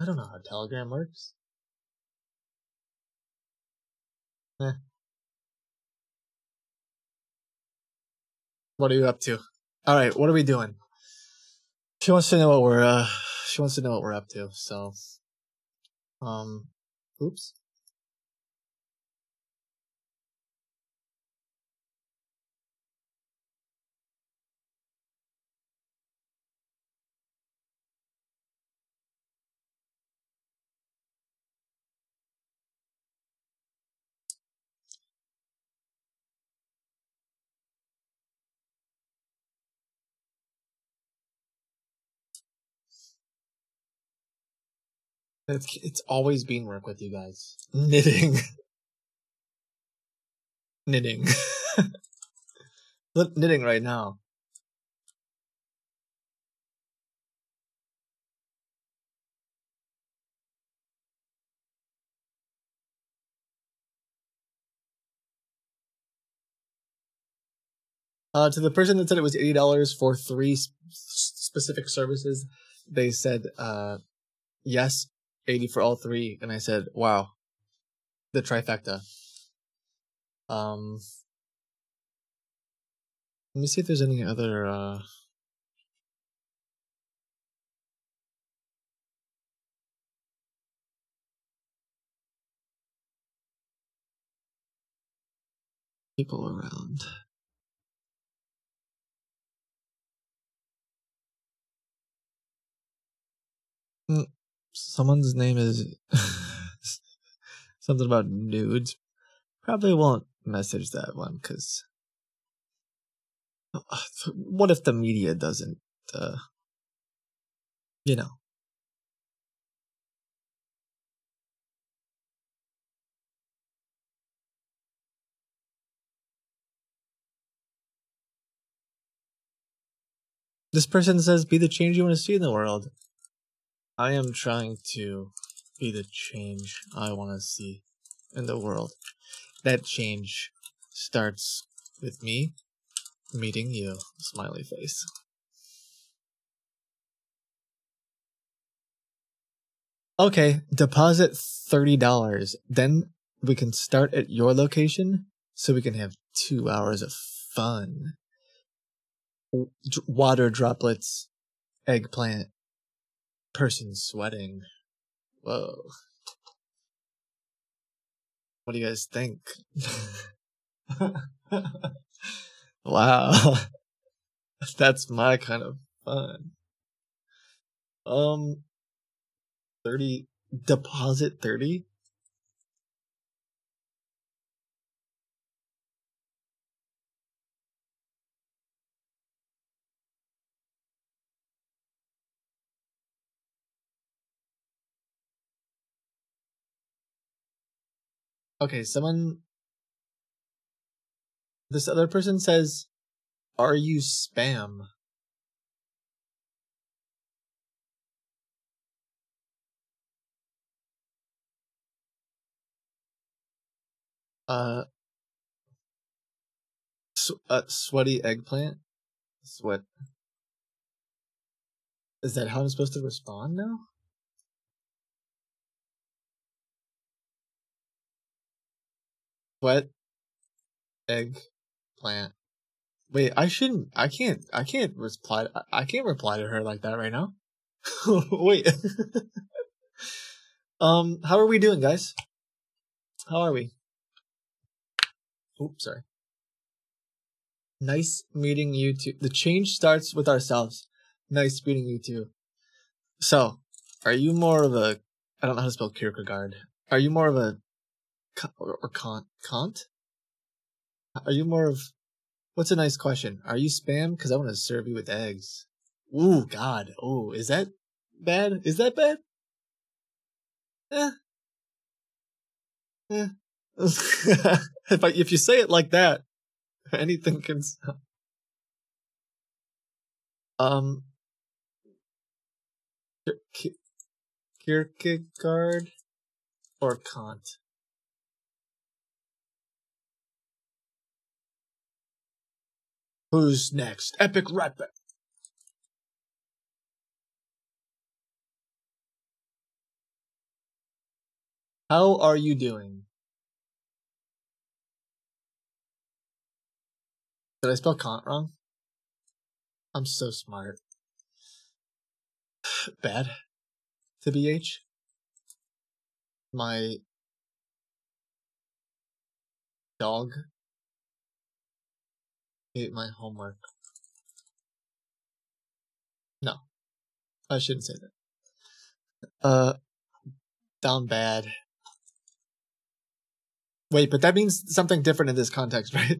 I don't know how Telegram works. Eh. What are you up to? All right, what are we doing? She wants to know what we're uh she wants to know what we're up to. So um oops. It's it's always been work with you guys. Knitting. [laughs] Knitting. [laughs] Knitting right now. Uh, to the person that said it was eighty dollars for three s- specific services, they said, uh, yes, eighty for all three, and I said, wow, the trifecta. Um, let me see if there's any other. Uh, people around. Someone's name is [laughs] something about nudes. Probably won't message that one because [sighs] what if the media doesn't, uh, you know? This person says, "Be the change you want to see in the world." I am trying to be the change I want to see in the world. That change starts with me meeting you. Smiley face. Okay, deposit $30. Then we can start at your location so we can have two hours of fun. Water droplets, eggplant, person sweating. Whoa. What do you guys think? [laughs] wow. [laughs] That's my kind of fun. Um 30 deposit 30? Okay, someone this other person says are you spam? Uh, sw- uh sweaty eggplant? Sweat. Is that how I'm supposed to respond now? Sweat eggplant. Wait, I shouldn't. I can't. I can't reply. I, can't reply to her like that right now. [laughs] Wait. [laughs] um, how are we doing, guys? How are we? Oops, sorry. Nice meeting you too. The change starts with ourselves. Nice meeting you too. So, are you more of a? I don't know how to spell Kierkegaard. Are you more of a or, Kant? Kant? Are you more of? What's a nice question? Are you spam? Because I want to serve you with eggs. Ooh, God. Oh, is that bad? Is that bad? Eh. Eh. [laughs] if I, if you say it like that, [laughs] anything can. Um. Kierkegaard or Kant? Who's next? Epic Rat How are you doing? Did I spell Kant wrong? I'm so smart. [sighs] Bad to BH. My dog ate my homework. No, I shouldn't say that. Uh, down bad. Wait, but that means something different in this context, [laughs] right?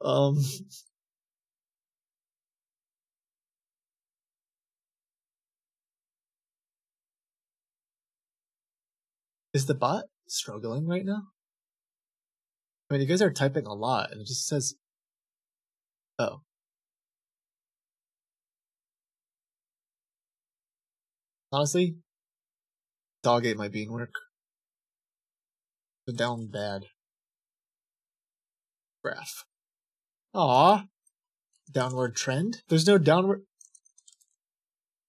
Um, is the bot struggling right now? I mean, you guys are typing a lot, and it just says, "Oh." Honestly, dog ate my bean work. The down bad graph. Aw. Downward trend? There's no downward.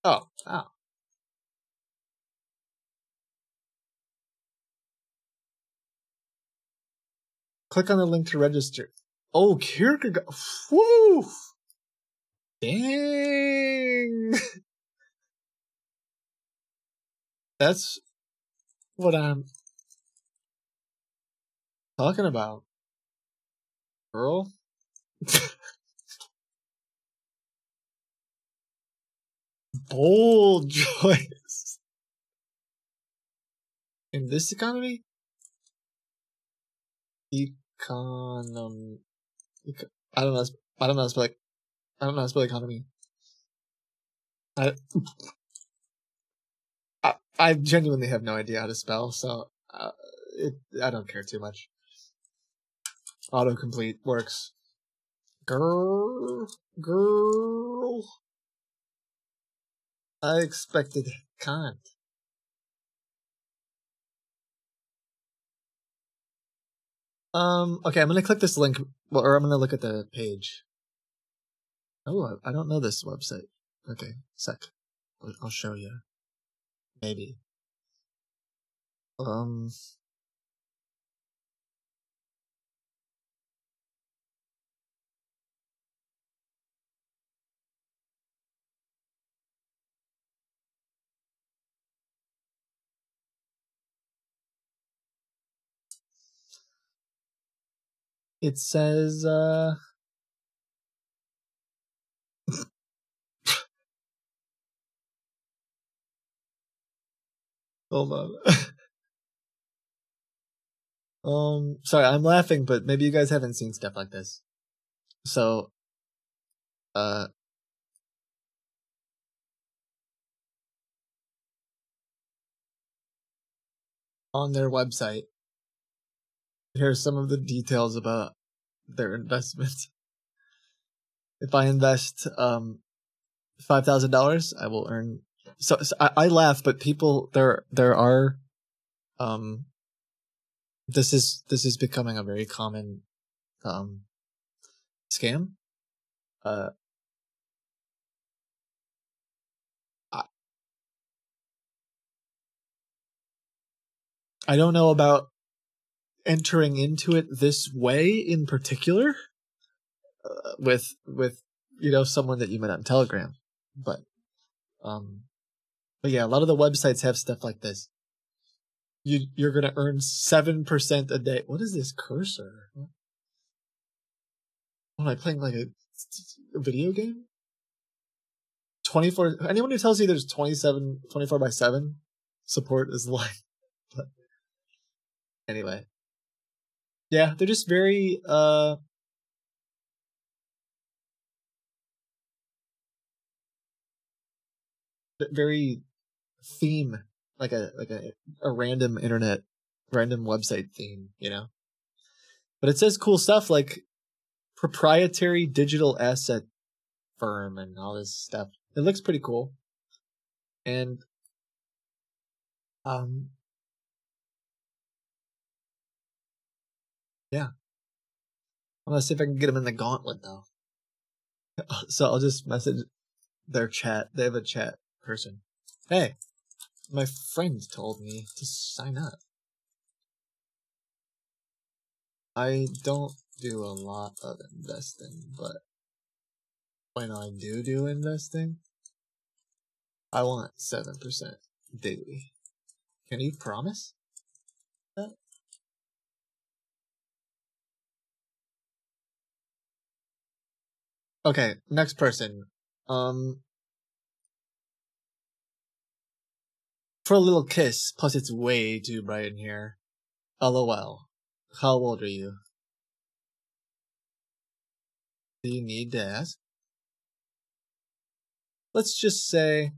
Oh, oh. Click on the link to register. Oh, Kierkegaard. Woo! Dang. [laughs] That's what I'm talking about. Girl. [laughs] Bold [laughs] choice. In this economy? Econom. I don't know. I don't know. How to spell. Like, I don't know spell economy. I, [laughs] I, I genuinely have no idea how to spell, so uh, it, I don't care too much. Autocomplete works. Girl, girl. I expected Kant. Um, okay, I'm gonna click this link, or I'm gonna look at the page. Oh, I don't know this website. Okay, sec. I'll show you. Maybe. Um. It says, uh, [laughs] hold on. [laughs] um, sorry, I'm laughing, but maybe you guys haven't seen stuff like this. So, uh, on their website, here's some of the details about their investment. [laughs] If I invest um five thousand dollars, I will earn. So, so I, I laugh, but people there there are, um. This is this is becoming a very common, um, scam. Uh. I, I don't know about entering into it this way in particular uh, with with you know someone that you met on telegram but um but yeah a lot of the websites have stuff like this. You you're gonna earn seven percent a day. What is this cursor? Am i playing like a, a video game? 24 anyone who tells you there's 27 24 by 7 support is lying but anyway yeah, they're just very uh very theme, like a like a, a random internet, random website theme, you know. But it says cool stuff like proprietary digital asset firm and all this stuff. It looks pretty cool. And um yeah. I'm gonna see if I can get them in the gauntlet though. [laughs] So I'll just message their chat. They have a chat person. Hey, my friend told me to sign up. I don't do a lot of investing, but when I do do investing, I want 7% daily. Can you promise that? Okay, next person. Um, for a little kiss, plus it's way too bright in here. LOL. How old are you? Do you need to ask? Let's just say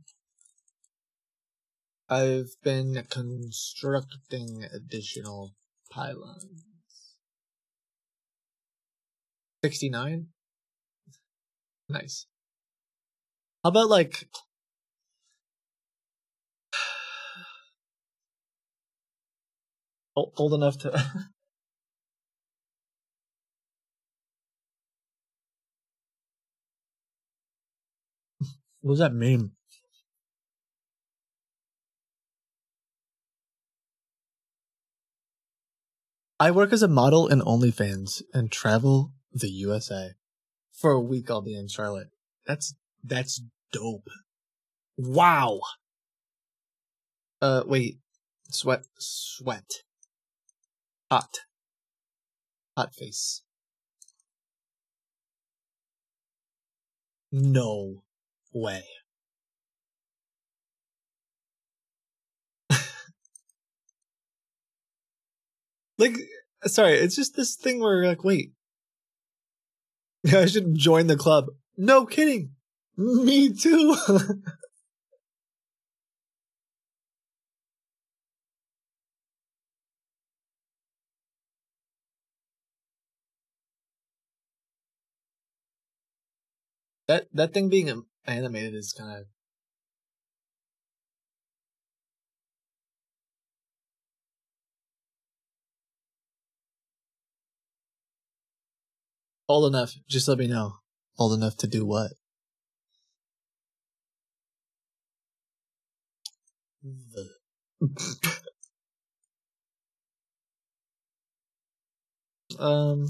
I've been constructing additional pylons. 69? Nice. How about like old enough to [laughs] What does that mean? I work as a model in OnlyFans and travel the USA. For a week I'll be in Charlotte. That's that's dope. Wow. Uh wait. Sweat sweat. Hot. Hot face. No way. [laughs] like sorry, it's just this thing where you're like, wait. [laughs] I should join the club. No kidding. Me too. [laughs] that that thing being animated is kind of old enough. Just let me know. Old enough to do what? um.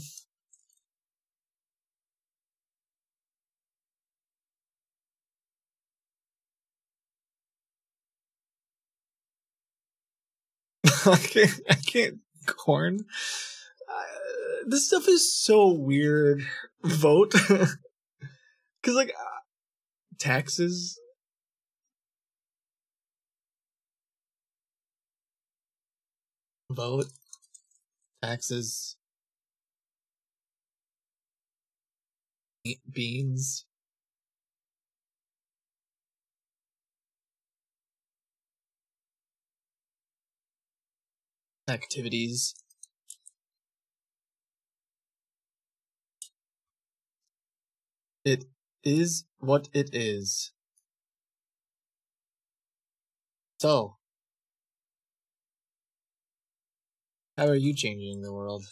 [laughs] I can't. I can't. Corn. This stuff is so weird. Vote, [laughs] because like uh, taxes. Vote, taxes, beans. Activities. It is what it is. So, how are you changing the world?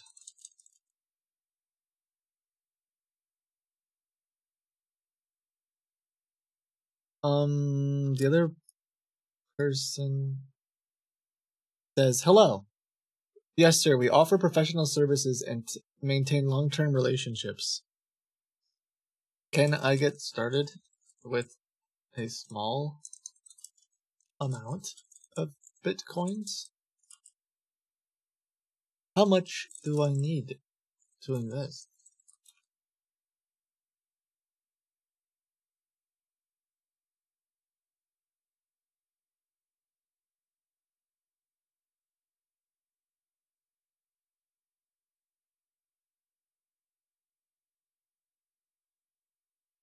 Um, the other person says, Hello. Yes, sir. We offer professional services and maintain long term relationships. Can I get started with a small amount of bitcoins? How much do I need to invest?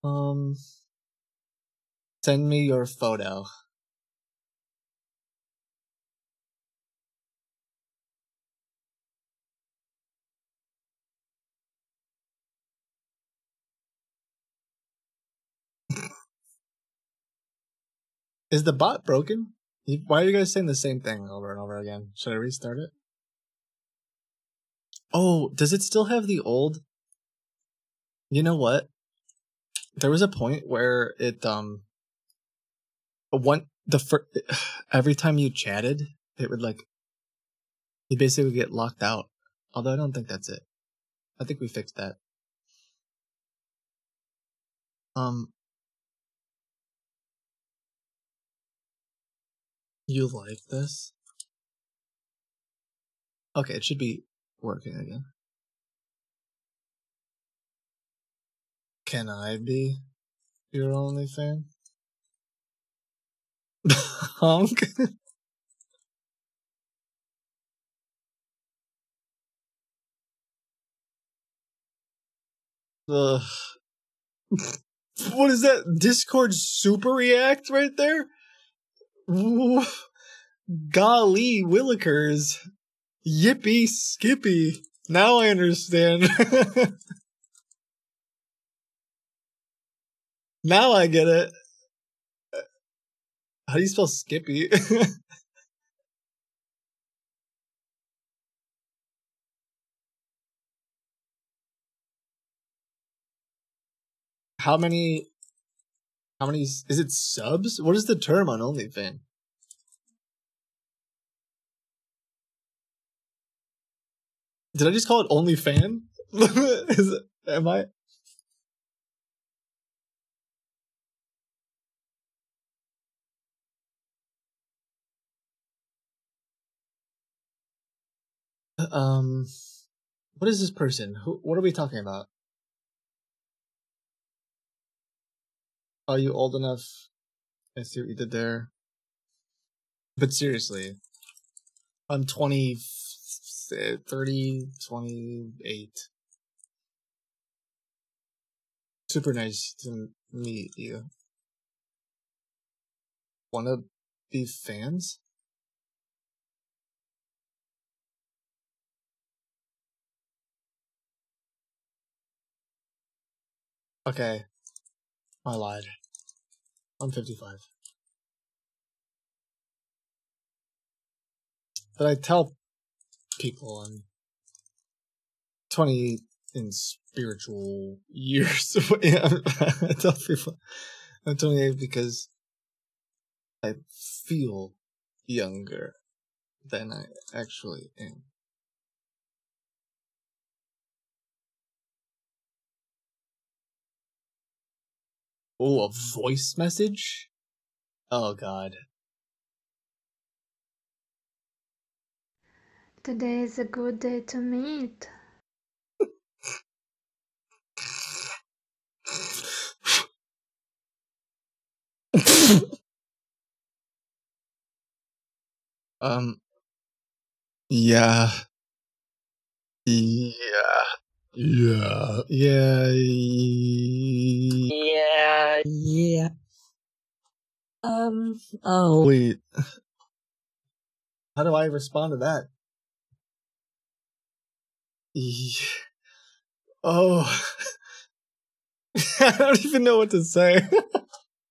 Um, send me your photo. Is the bot broken? Why are you guys saying the same thing over and over again? Should I restart it? Oh, does it still have the old? You know what? There was a point where it um one the fir- every time you chatted, it would like you basically get locked out. Although I don't think that's it. I think we fixed that. Um You like this? Okay, it should be working again. Can I be your only fan? [laughs] Honk. Ugh. what is that? Discord super react right there? Golly willikers. Yippee skippy. Now I understand. [laughs] now I get it. How do you spell skippy? [laughs] how many how many is it subs? What is the term on OnlyFans? Did I just call it OnlyFan? [laughs] is it, am I? Um, what is this person? Who? What are we talking about? Are you old enough? I see what you did there. But seriously, I'm 20, 30, 28. Super nice to meet you. Wanna be fans? Okay. I lied. I'm 55. But I tell people I'm 20 in spiritual [laughs] years. I tell people I'm 28 because I feel younger than I actually am. Oh, a voice message? Oh god. Today is a good day to meet. [laughs] Um yeah. Yeah. Yeah. Yeah. Yeah. Yeah. Um. Oh. Wait. How do I respond to that? Oh. [laughs] I don't even know what to say.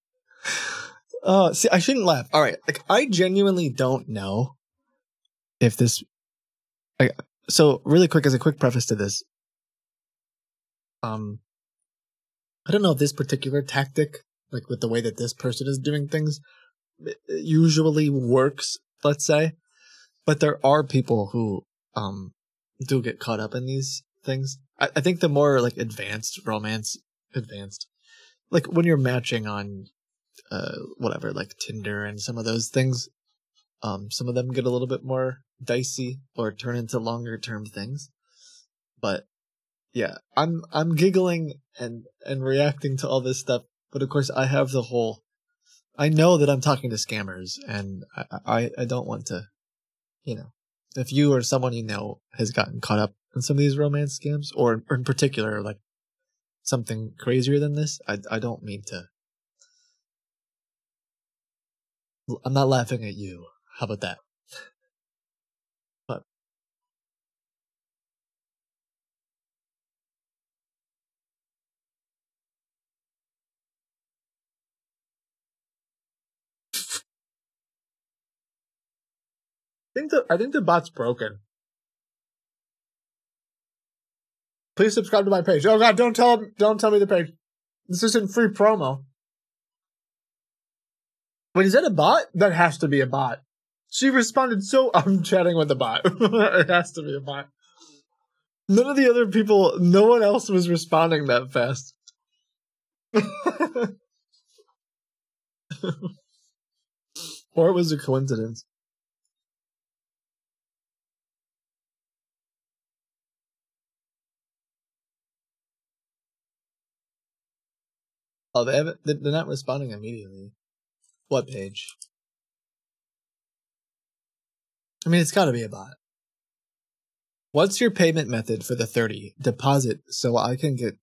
[laughs] uh, see, I shouldn't laugh. All right, like I genuinely don't know if this. I, so really quick, as a quick preface to this, um, I don't know if this particular tactic, like with the way that this person is doing things, usually works. Let's say, but there are people who um do get caught up in these things. I, I think the more like advanced romance, advanced, like when you're matching on, uh, whatever, like Tinder and some of those things, um, some of them get a little bit more dicey or turn into longer term things. But yeah, I'm I'm giggling and and reacting to all this stuff, but of course I have the whole. I know that I'm talking to scammers, and I I, I don't want to, you know, if you or someone you know has gotten caught up in some of these romance scams, or, or in particular like something crazier than this, I I don't mean to. I'm not laughing at you. How about that? But think the I think the bot's broken. Please subscribe to my page. Oh god, don't tell don't tell me the page. This isn't free promo. Wait, is that a bot? That has to be a bot. She responded so [laughs] I'm chatting with a bot. [laughs] it has to be a bot. None of the other people no one else was responding that fast. [laughs] or it was a coincidence. Oh, they haven't, they- they're not responding immediately. What page? I mean, it's got to be a bot. What's your payment method for the 30? Deposit so I can get.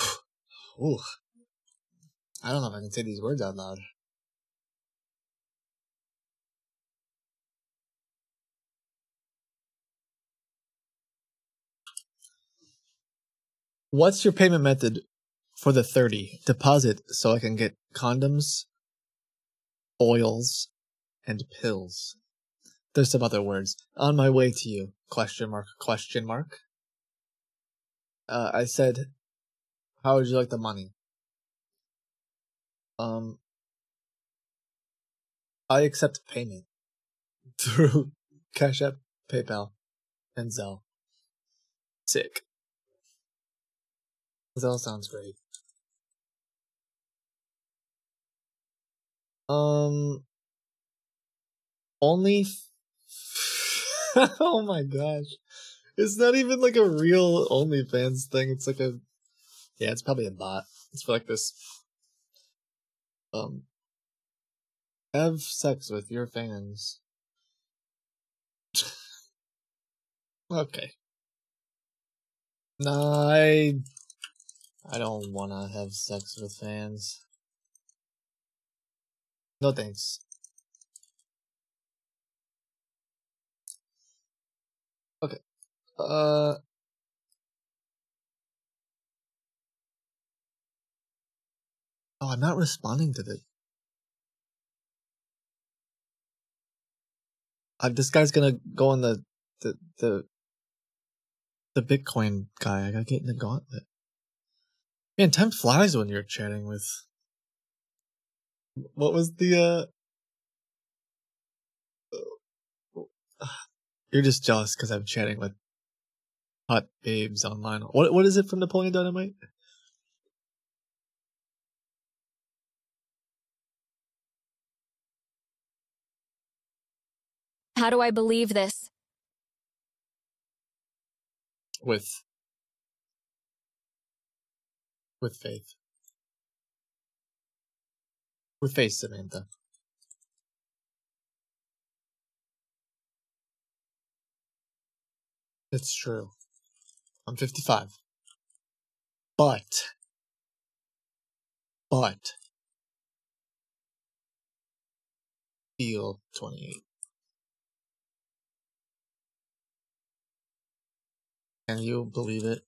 [sighs] Ooh. I don't know if I can say these words out loud. What's your payment method for the 30? Deposit so I can get condoms, oils, and pills. There's some other words. On my way to you. Question mark, question mark. Uh, I said, how would you like the money? Um, I accept payment [laughs] through Cash App, PayPal, and Zelle. Sick. Zelle sounds great. Um, only. [laughs] Oh my gosh, it's not even like a real OnlyFans thing. It's like a, yeah, it's probably a bot. It's for like this. Um, have sex with your fans. [laughs] okay. Nah, I I don't wanna have sex with fans. No thanks. Okay. Uh. Oh, I'm not responding to this. Uh, this guy's gonna go on the the the the Bitcoin guy. I gotta get in the gauntlet. Man, time flies when you're chatting with. What was the uh? [sighs] You're just jealous because I'm chatting with hot babes online. What what is it from Napoleon Dynamite? How do I believe this? With with faith. With faith, Samantha. It's true. I'm 55. But, but, feel 28. Can you believe it?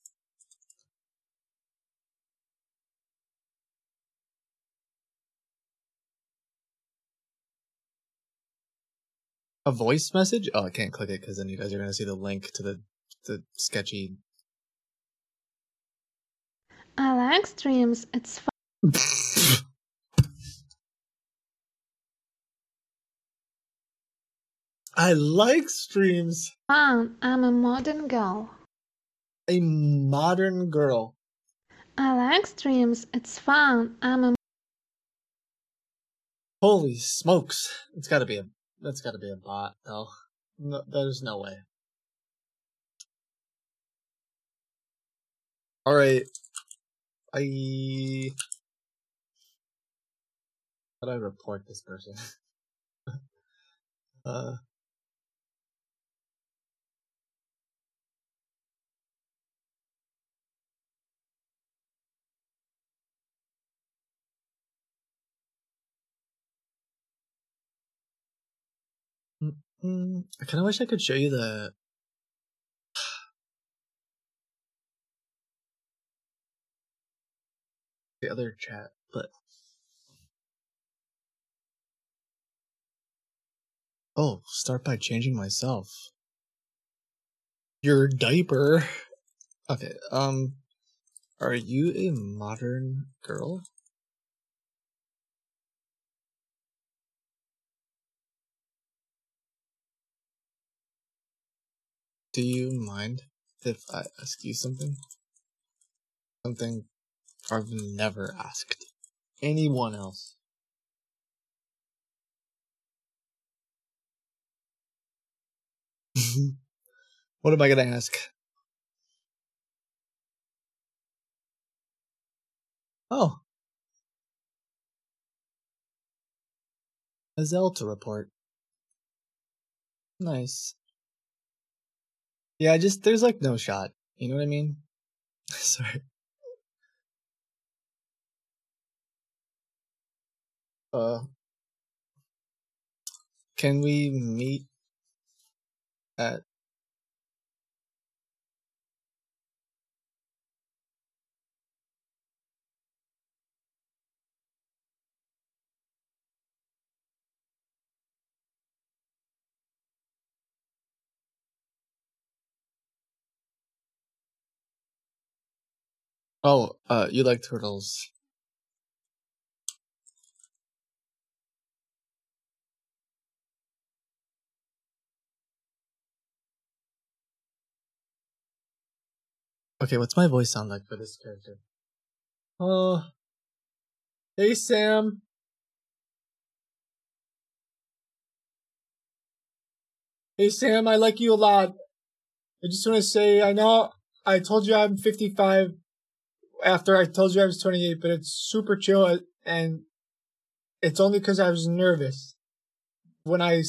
A voice message? Oh, I can't click it because then you guys are gonna see the link to the the sketchy. I like streams. It's fun. [laughs] I like streams. Fun. I'm a modern girl. A modern girl. I like streams. It's fun. I'm a Holy smokes! It's got to be a. That's got to be a bot, though. No, there's no way. All right. I. How do I report this person? [laughs] uh. Mm, I kind of wish I could show you the. [sighs] The other chat, but Oh, start by changing myself. Your diaper. [laughs] Okay, um, are you a modern girl? Do you mind if I ask you something? Something I've never asked anyone else. [laughs] what am I gonna ask? Oh. A Zelta report. Nice. Yeah, just there's like no shot. You know what I mean? [laughs] Sorry. Uh can we meet at Oh, uh you like turtles. Okay, what's my voice sound like for this character? Oh. Hey Sam. Hey Sam, I like you a lot. I just want to say I know I told you I'm 55 after I told you I was 28, but it's super chill uh, and it's only because I was nervous. When I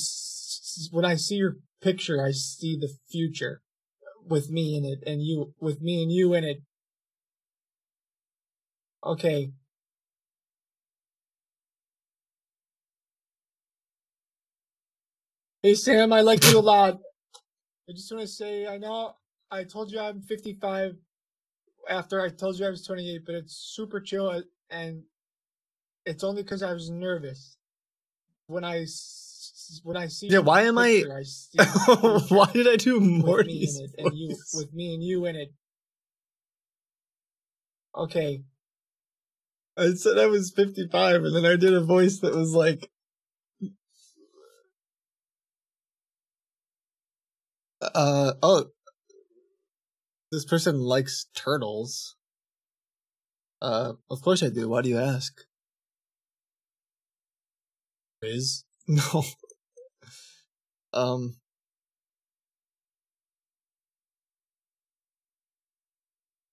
when I see your picture, I see the future with me in it and you with me and you in it. Okay. Hey Sam, I like you a lot. I just want to say I know I told you I'm 55 after I told you I was 28, but it's super chill and it's only because I was nervous. when I when I see Yeah, why am I- picture, [laughs] see the Why did I do with me Morty's and you with me and you in it. Okay. I said I was 55 and then I did a voice that was like uh oh this person likes turtles. Uh of course I do. Why do you ask? Is? [laughs] No. um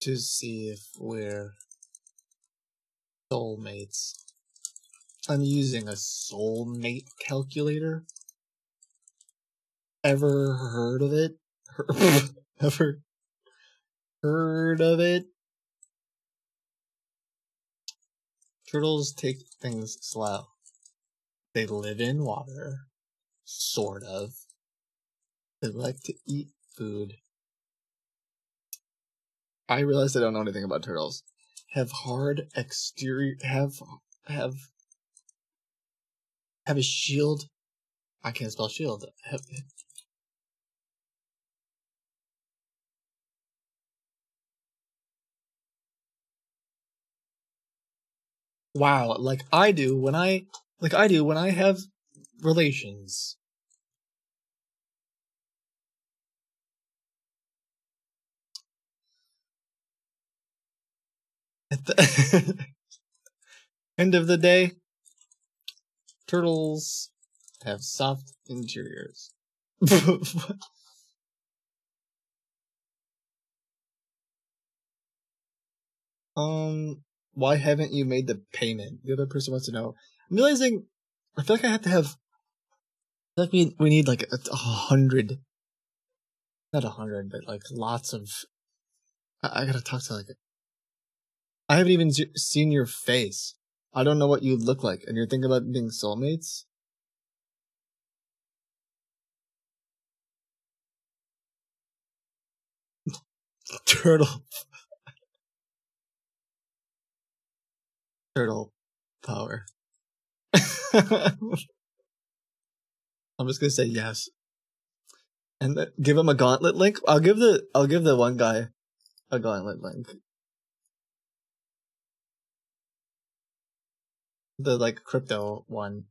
to see if we're soulmates. I'm using a soulmate calculator. Ever heard of it? [laughs] Ever heard of it? Turtles take things slow. They live in water. Sort of. They like to eat food. I realize I don't know anything about turtles. Have hard exterior have have have a shield. I can't spell shield. Have, wow, like I do when I like I do when I have relations. At the [laughs] end of the day, turtles have soft interiors. [laughs] um, why haven't you made the payment? The other person wants to know. I'm realizing, I feel like I have to have. Like we we need like a, a hundred, not a hundred, but like lots of. I, I gotta talk to like. I haven't even seen your face. I don't know what you look like, and you're thinking about being soulmates. [laughs] Turtle. Turtle power. [laughs] I'm just gonna say yes, and then give him a gauntlet link. I'll give the I'll give the one guy a gauntlet link. The like crypto one.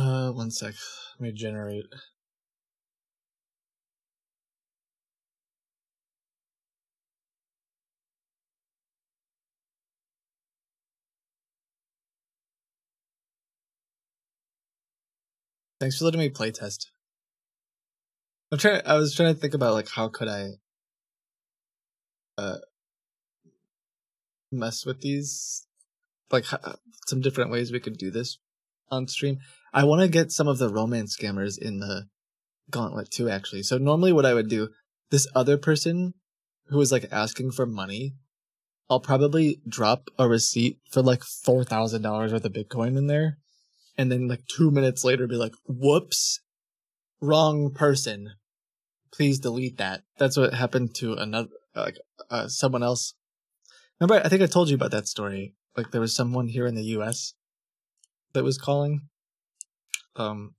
Uh, one sec. Let me generate. Thanks for letting me play test. I'm trying. I was trying to think about like how could I, uh, mess with these, like ho- some different ways we could do this on stream. I want to get some of the romance scammers in the gauntlet too. Actually, so normally what I would do, this other person who is like asking for money, I'll probably drop a receipt for like four thousand dollars worth of Bitcoin in there, and then like two minutes later be like, "Whoops, wrong person. Please delete that." That's what happened to another like uh, someone else. Remember, I think I told you about that story. Like there was someone here in the U.S. that was calling. Um,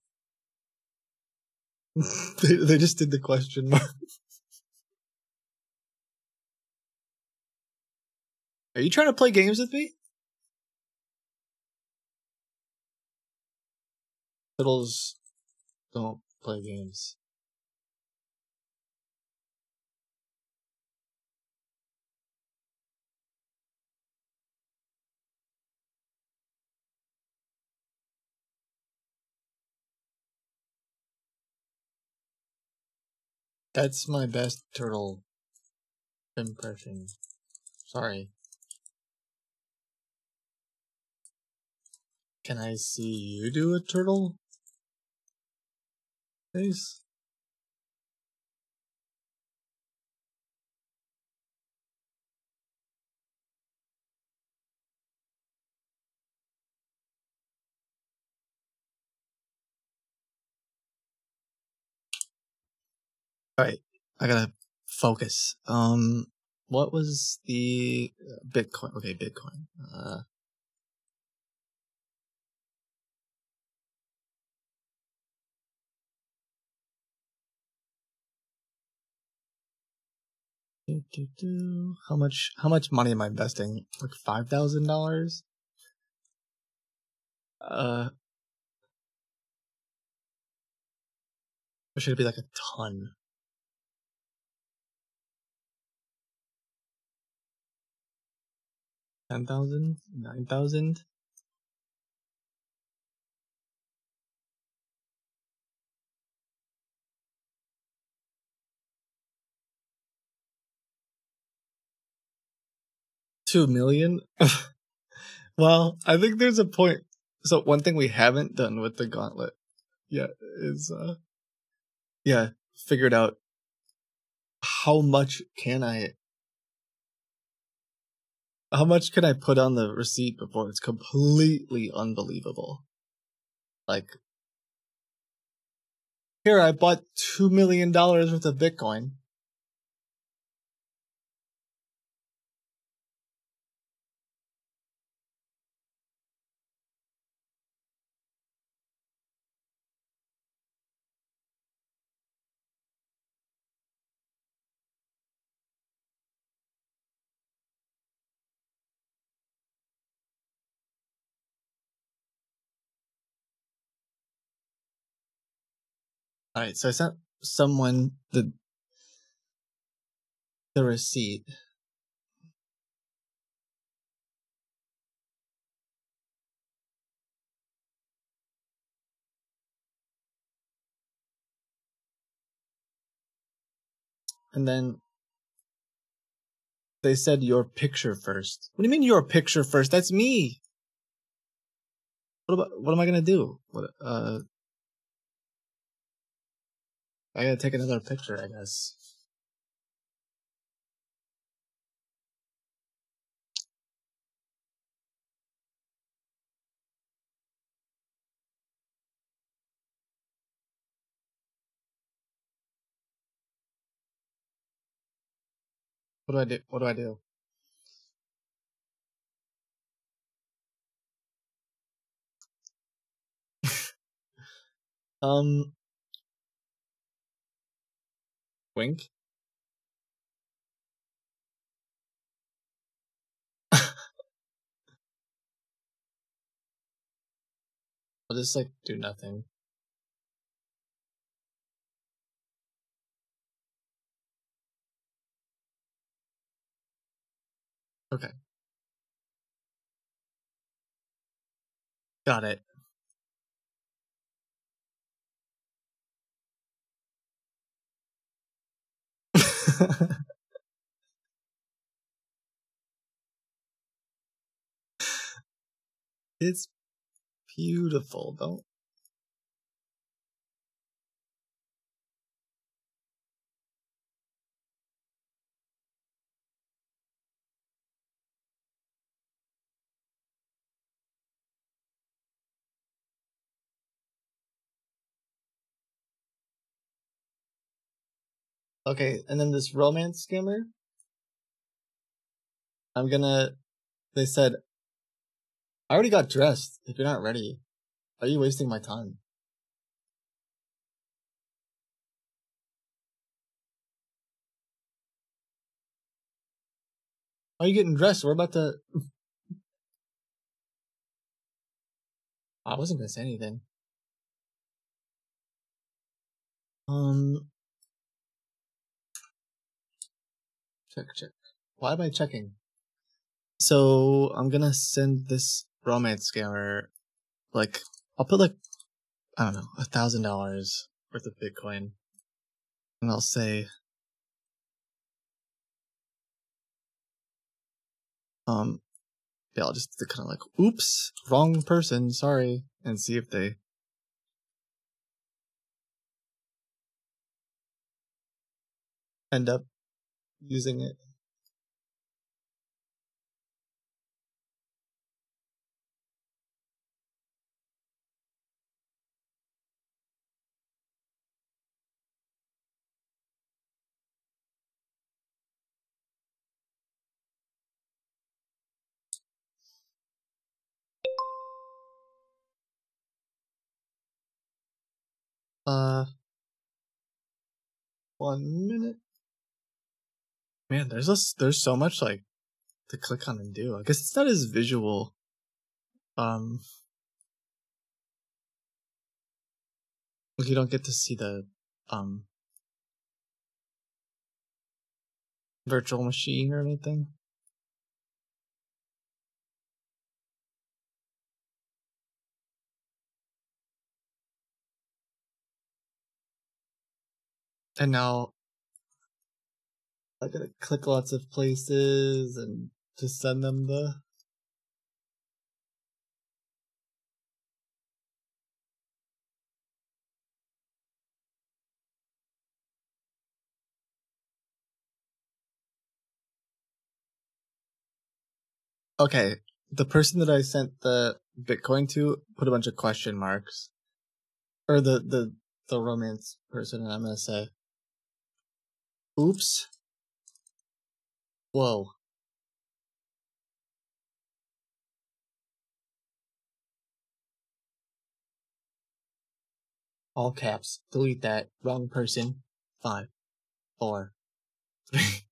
[laughs] they they just did the question mark. Are you trying to play games with me? Fiddles don't play games. That's my best turtle impression. Sorry. Can I see you do a turtle face? Alright, I gotta focus. Um, what was the uh, Bitcoin? Okay, Bitcoin. Uh, do, do, do. How much? How much money am I investing? Like five thousand dollars? Uh, or should it be like a ton? Ten thousand? Nine thousand? Two million? [laughs] well, I think there's a point. So one thing we haven't done with the gauntlet yet is, uh, yeah, figured out how much can I, how much can I put on the receipt before it's completely unbelievable? Like, here I bought two million dollars worth of Bitcoin. All right, so I sent someone the the receipt. And then they said your picture first. What do you mean your picture first? That's me. What about what am I gonna do? What uh I gotta take another picture, I guess. What do I do? What do I do? [laughs] um wink. [laughs] I'll just like do nothing. Okay. Got it. [laughs] it's beautiful. Don't Okay, and then this romance scammer. I'm gonna. They said, I already got dressed. If you're not ready, are you wasting my time? Are you getting dressed? We're about to. I wasn't gonna say anything. Um. Check, check. Why am I checking? So I'm gonna send this romance scammer, like, I'll put like, I don't know, a thousand dollars worth of Bitcoin, and I'll say, um, yeah, I'll just kind of like, oops, wrong person, sorry, and see if they end up using it. Uh, one minute. Man, there's a, there's so much like to click on and do. I guess it's not as visual. Um, you don't get to see the um virtual machine or anything. And now I gotta click lots of places and to send them the Okay, the person that I sent the Bitcoin to put a bunch of question marks. Or the the the romance person I'm gonna say Oops. Whoa. All caps. Delete that. Wrong person. Five, four, [laughs] three,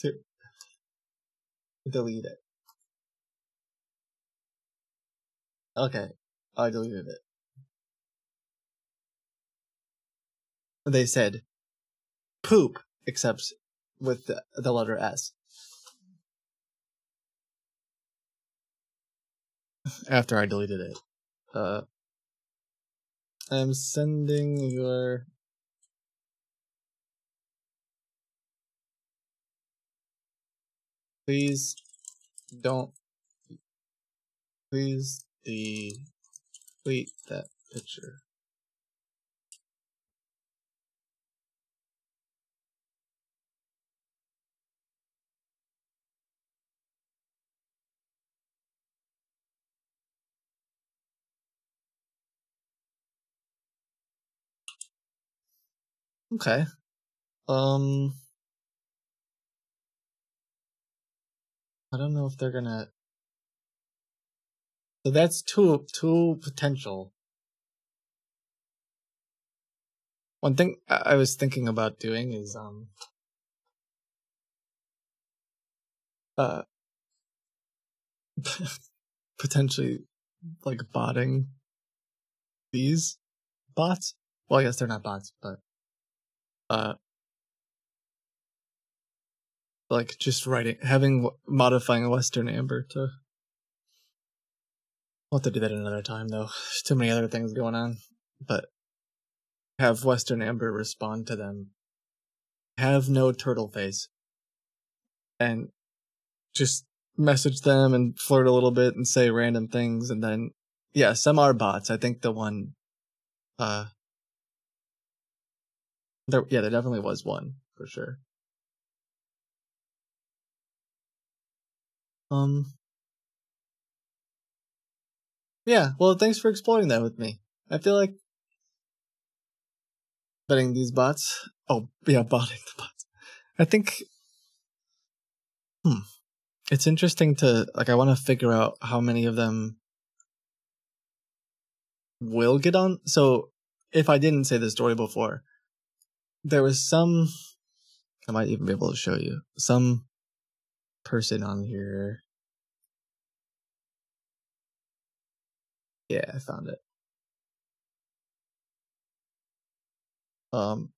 two. Delete it. Okay. Oh, I deleted it. They said poop, except with the, the letter S. After I deleted it. Uh, I'm sending your please don't please delete that picture. Okay. Um I don't know if they're gonna. So that's two two potential. One thing I was thinking about doing is um uh [laughs] potentially like botting these bots. Well, I guess they're not bots, but uh like just writing having modifying Western Amber to I'll have to do that another time though. There's [sighs] too many other things going on. But have Western Amber respond to them. Have no turtle face. And just message them and flirt a little bit and say random things and then yeah, some are bots. I think the one uh there yeah, there definitely was one for sure. Um Yeah, well thanks for exploring that with me. I feel like betting these bots. Oh, yeah, [laughs] botting the bots. I think hmm. It's interesting to like I want to figure out how many of them will get on. So, if I didn't say this story before, there was some I might even be able to show you some person on here. Yeah, I found it. Um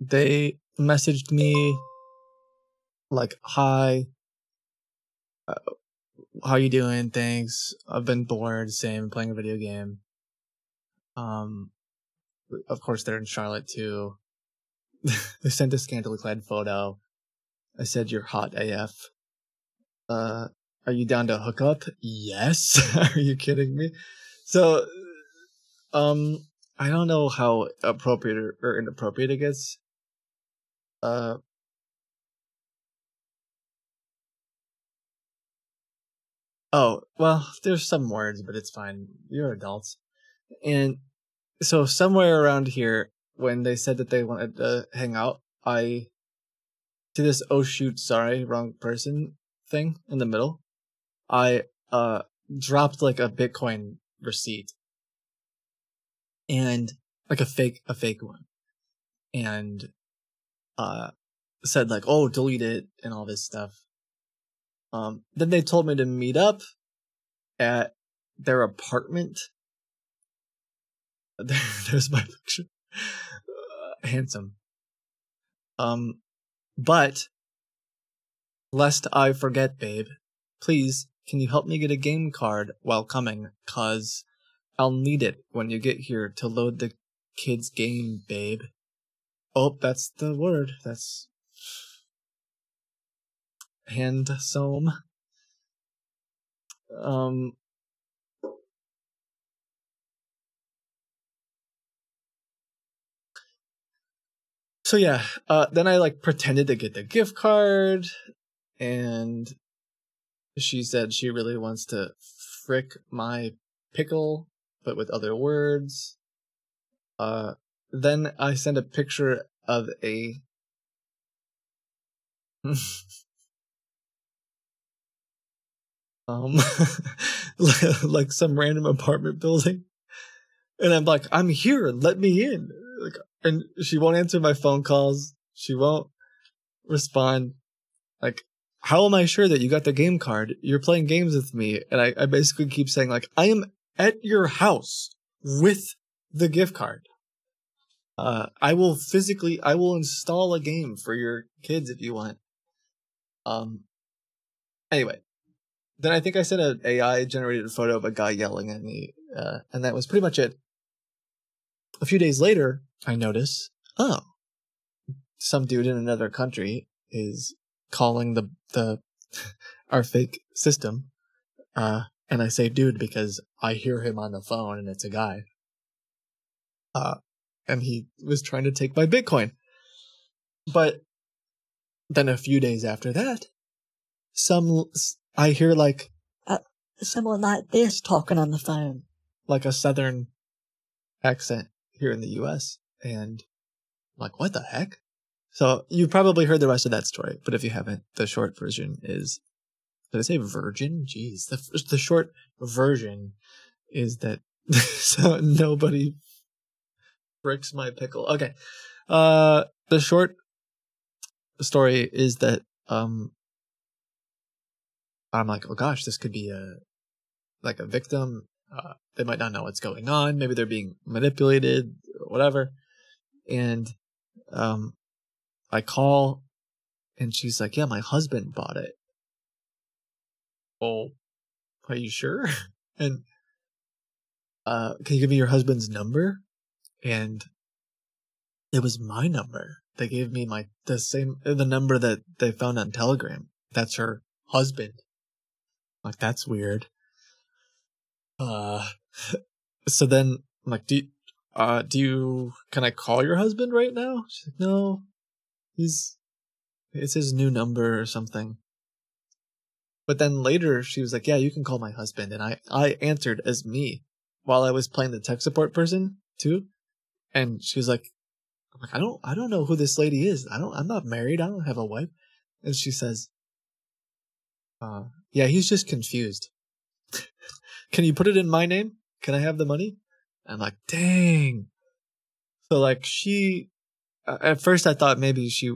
they messaged me like hi uh, how you doing thanks. I've been bored same playing a video game. Um of course they're in charlotte too. [laughs] They sent a scantily clad photo. I said you're hot af uh are you down to hook up? Yes. [laughs] Are you kidding me? So um i don't know how appropriate or, inappropriate it gets. Uh oh well there's some words but it's fine. You're adults. And so somewhere around here when they said that they wanted to hang out i to this oh shoot sorry wrong person thing in the middle i uh dropped like a bitcoin receipt. And like a fake a fake one. And uh said like oh delete it and all this stuff um then they told me to meet up at their apartment. There, [laughs] there's my picture. Uh, handsome. Um but lest i forget babe please can you help me get a game card while coming? Cause i'll need it when you get here to load the kids game babe. Oh, that's the word. That's handsome. Um. So yeah, uh, then I like pretended to get the gift card, and she said she really wants to frick my pickle, but with other words. Uh, then I sent a picture of a [laughs] [laughs] um [laughs] like some random apartment building. And I'm like, I'm here, let me in. Like and she won't answer my phone calls. She won't respond. Like, how am I sure that you got the game card? You're playing games with me. And I, I basically keep saying, like, I am at your house with the gift card. Uh, I will physically, I will install a game for your kids if you want. Um, anyway, then I think I sent an AI generated photo of a guy yelling at me, uh, and that was pretty much it. A few days later, I notice, oh, some dude in another country is calling the the [laughs] our fake system, uh, and I say dude because I hear him on the phone and it's a guy. Uh, and he was trying to take my Bitcoin. But then a few days after that, some I hear like uh, someone like this talking on the phone, like a southern accent here in the U.S. And I'm like, what the heck? So you've probably heard the rest of that story, but if you haven't, the short version is. Did I say virgin? Jeez, the the short version is that [laughs] so nobody breaks my pickle. Okay, uh, the short story is that um, I'm like, oh gosh, this could be a like a victim. Uh, they might not know what's going on. Maybe they're being manipulated whatever. And um, I call, and she's like, "Yeah, my husband bought it." Oh, are you sure? [laughs] And uh, can you give me your husband's number? And it was my number. They gave me my the same the number that they found on Telegram. That's her husband. Like that's weird. Uh, [laughs] so then I'm like, do you, uh, do you can I call your husband right now? She's like, no, he's it's his new number or something. But then later she was like, yeah, you can call my husband, and I I answered as me while I was playing the tech support person too, and she was like, I'm like, I don't I don't know who this lady is. I don't I'm not married. I don't have a wife. And she says, uh, yeah, he's just confused. [laughs] Can you put it in my name? Can I have the money? I'm like, dang. So like she, at first I thought maybe she,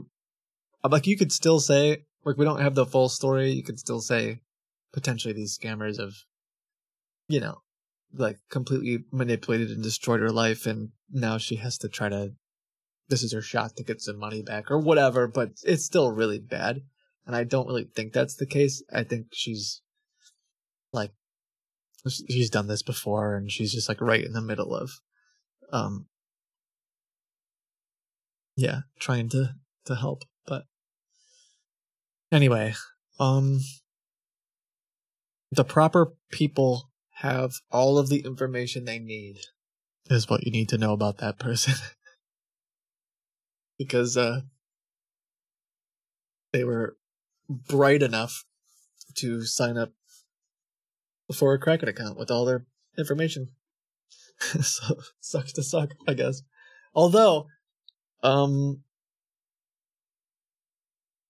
like, you could still say, like, we don't have the full story. You could still say potentially these scammers have, you know, like completely manipulated and destroyed her life. And now she has to try to, this is her shot to get some money back or whatever, but it's still really bad. And I don't really think that's the case. I think she's like she's done this before and she's just like right in the middle of um yeah trying to to help but anyway um the proper people have all of the information they need is what you need to know about that person [laughs] because uh they were bright enough to sign up for a Kraken account with all their information. [laughs] so sucks to suck, I guess. Although, um,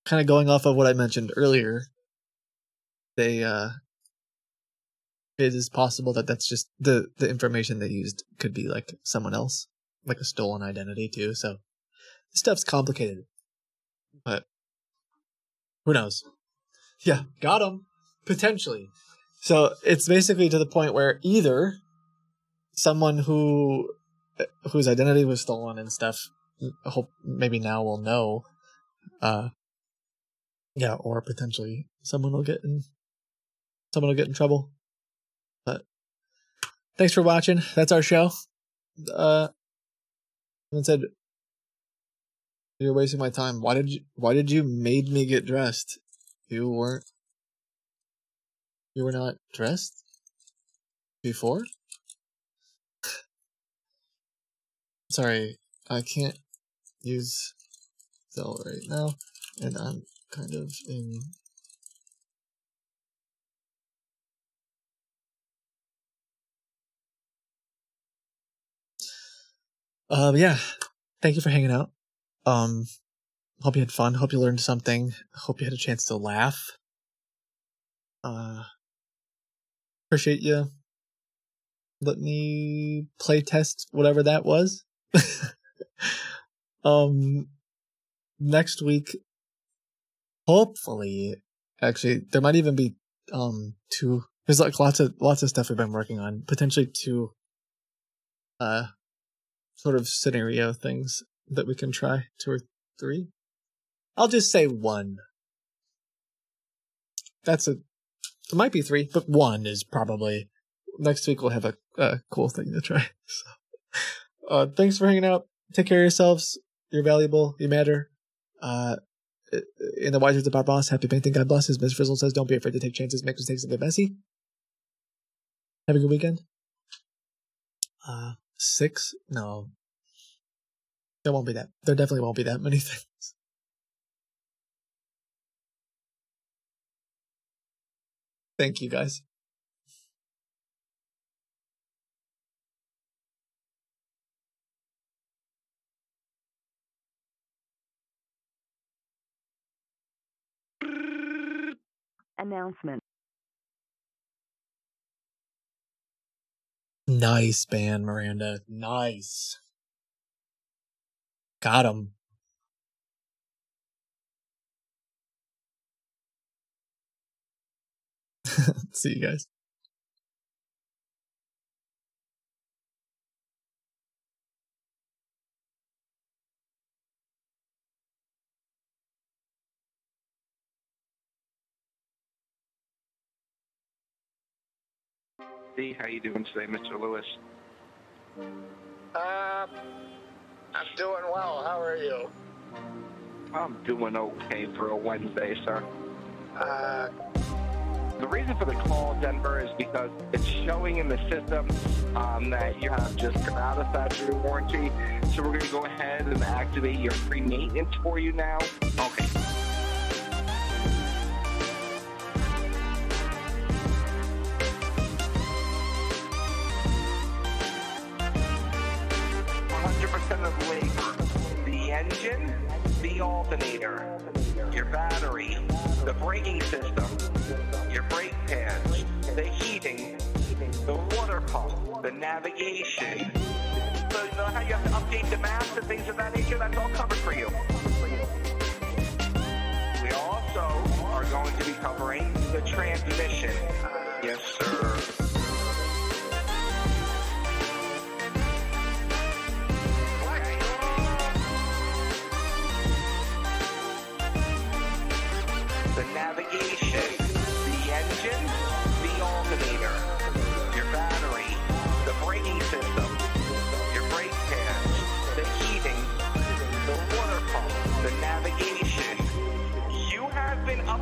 kind of going off of what I mentioned earlier, they uh, it is possible that that's just the the information they used could be like someone else, like a stolen identity too. So stuff's complicated, but who knows? Yeah, got him potentially. So it's basically to the point where either someone who whose identity was stolen and stuff, hope maybe now will know, uh, yeah, or potentially someone will get in, someone will get in trouble. But thanks for watching. That's our show. Uh, someone said you're wasting my time. Why did you? Why did you made me get dressed? You weren't you were not dressed before? [sighs] Sorry, I can't use Zelle right now, and I'm kind of in. [sighs] Um, yeah, thank you for hanging out. Um, hope you had fun. Hope you learned something. Hope you had a chance to laugh. Uh, appreciate you let me play test whatever that was. [laughs] um, next week, hopefully, actually, there might even be um two. There's like lots of lots of stuff we've been working on. Potentially two, uh, sort of scenario things that we can try. Two or three. I'll just say one. That's a It might be three, but one is probably next week. We'll have a, a cool thing to try. [laughs] So, uh, thanks for hanging out. Take care of yourselves. You're valuable. You matter. Uh, in the wise words of Bob Ross, happy painting. God bless. As Ms. Frizzle says, don't be afraid to take chances, make mistakes, and get messy. Have a good weekend. Uh, six? No. There won't be that. There definitely won't be that many [laughs] things. Thank you guys. Announcement. Nice band, Miranda. Nice. Got him. [laughs] See you guys. Hey, how you doing today, Mr. Lewis? Um, I'm doing well. How are you? I'm doing okay for a Wednesday, sir. Uh, the reason for the call, Denver, is because it's showing in the system um, that you have just come out of factory warranty. So we're going to go ahead and activate your free maintenance for you now. Okay. Labor. The engine, the alternator, your battery, the braking system, your brake pads, the heating, the water pump, the navigation. So you know how you have to update the maps and things of that nature? That's all covered for you. We also are going to be covering the transmission. Yes, sir.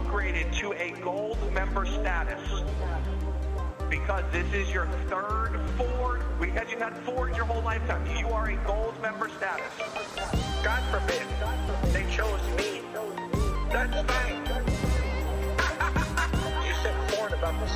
upgraded to a gold member status because this is your third Ford. We had you had Ford your whole lifetime. You are a gold member status. God forbid they chose me. That's fine. [laughs] you said Ford about the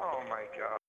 Oh my God.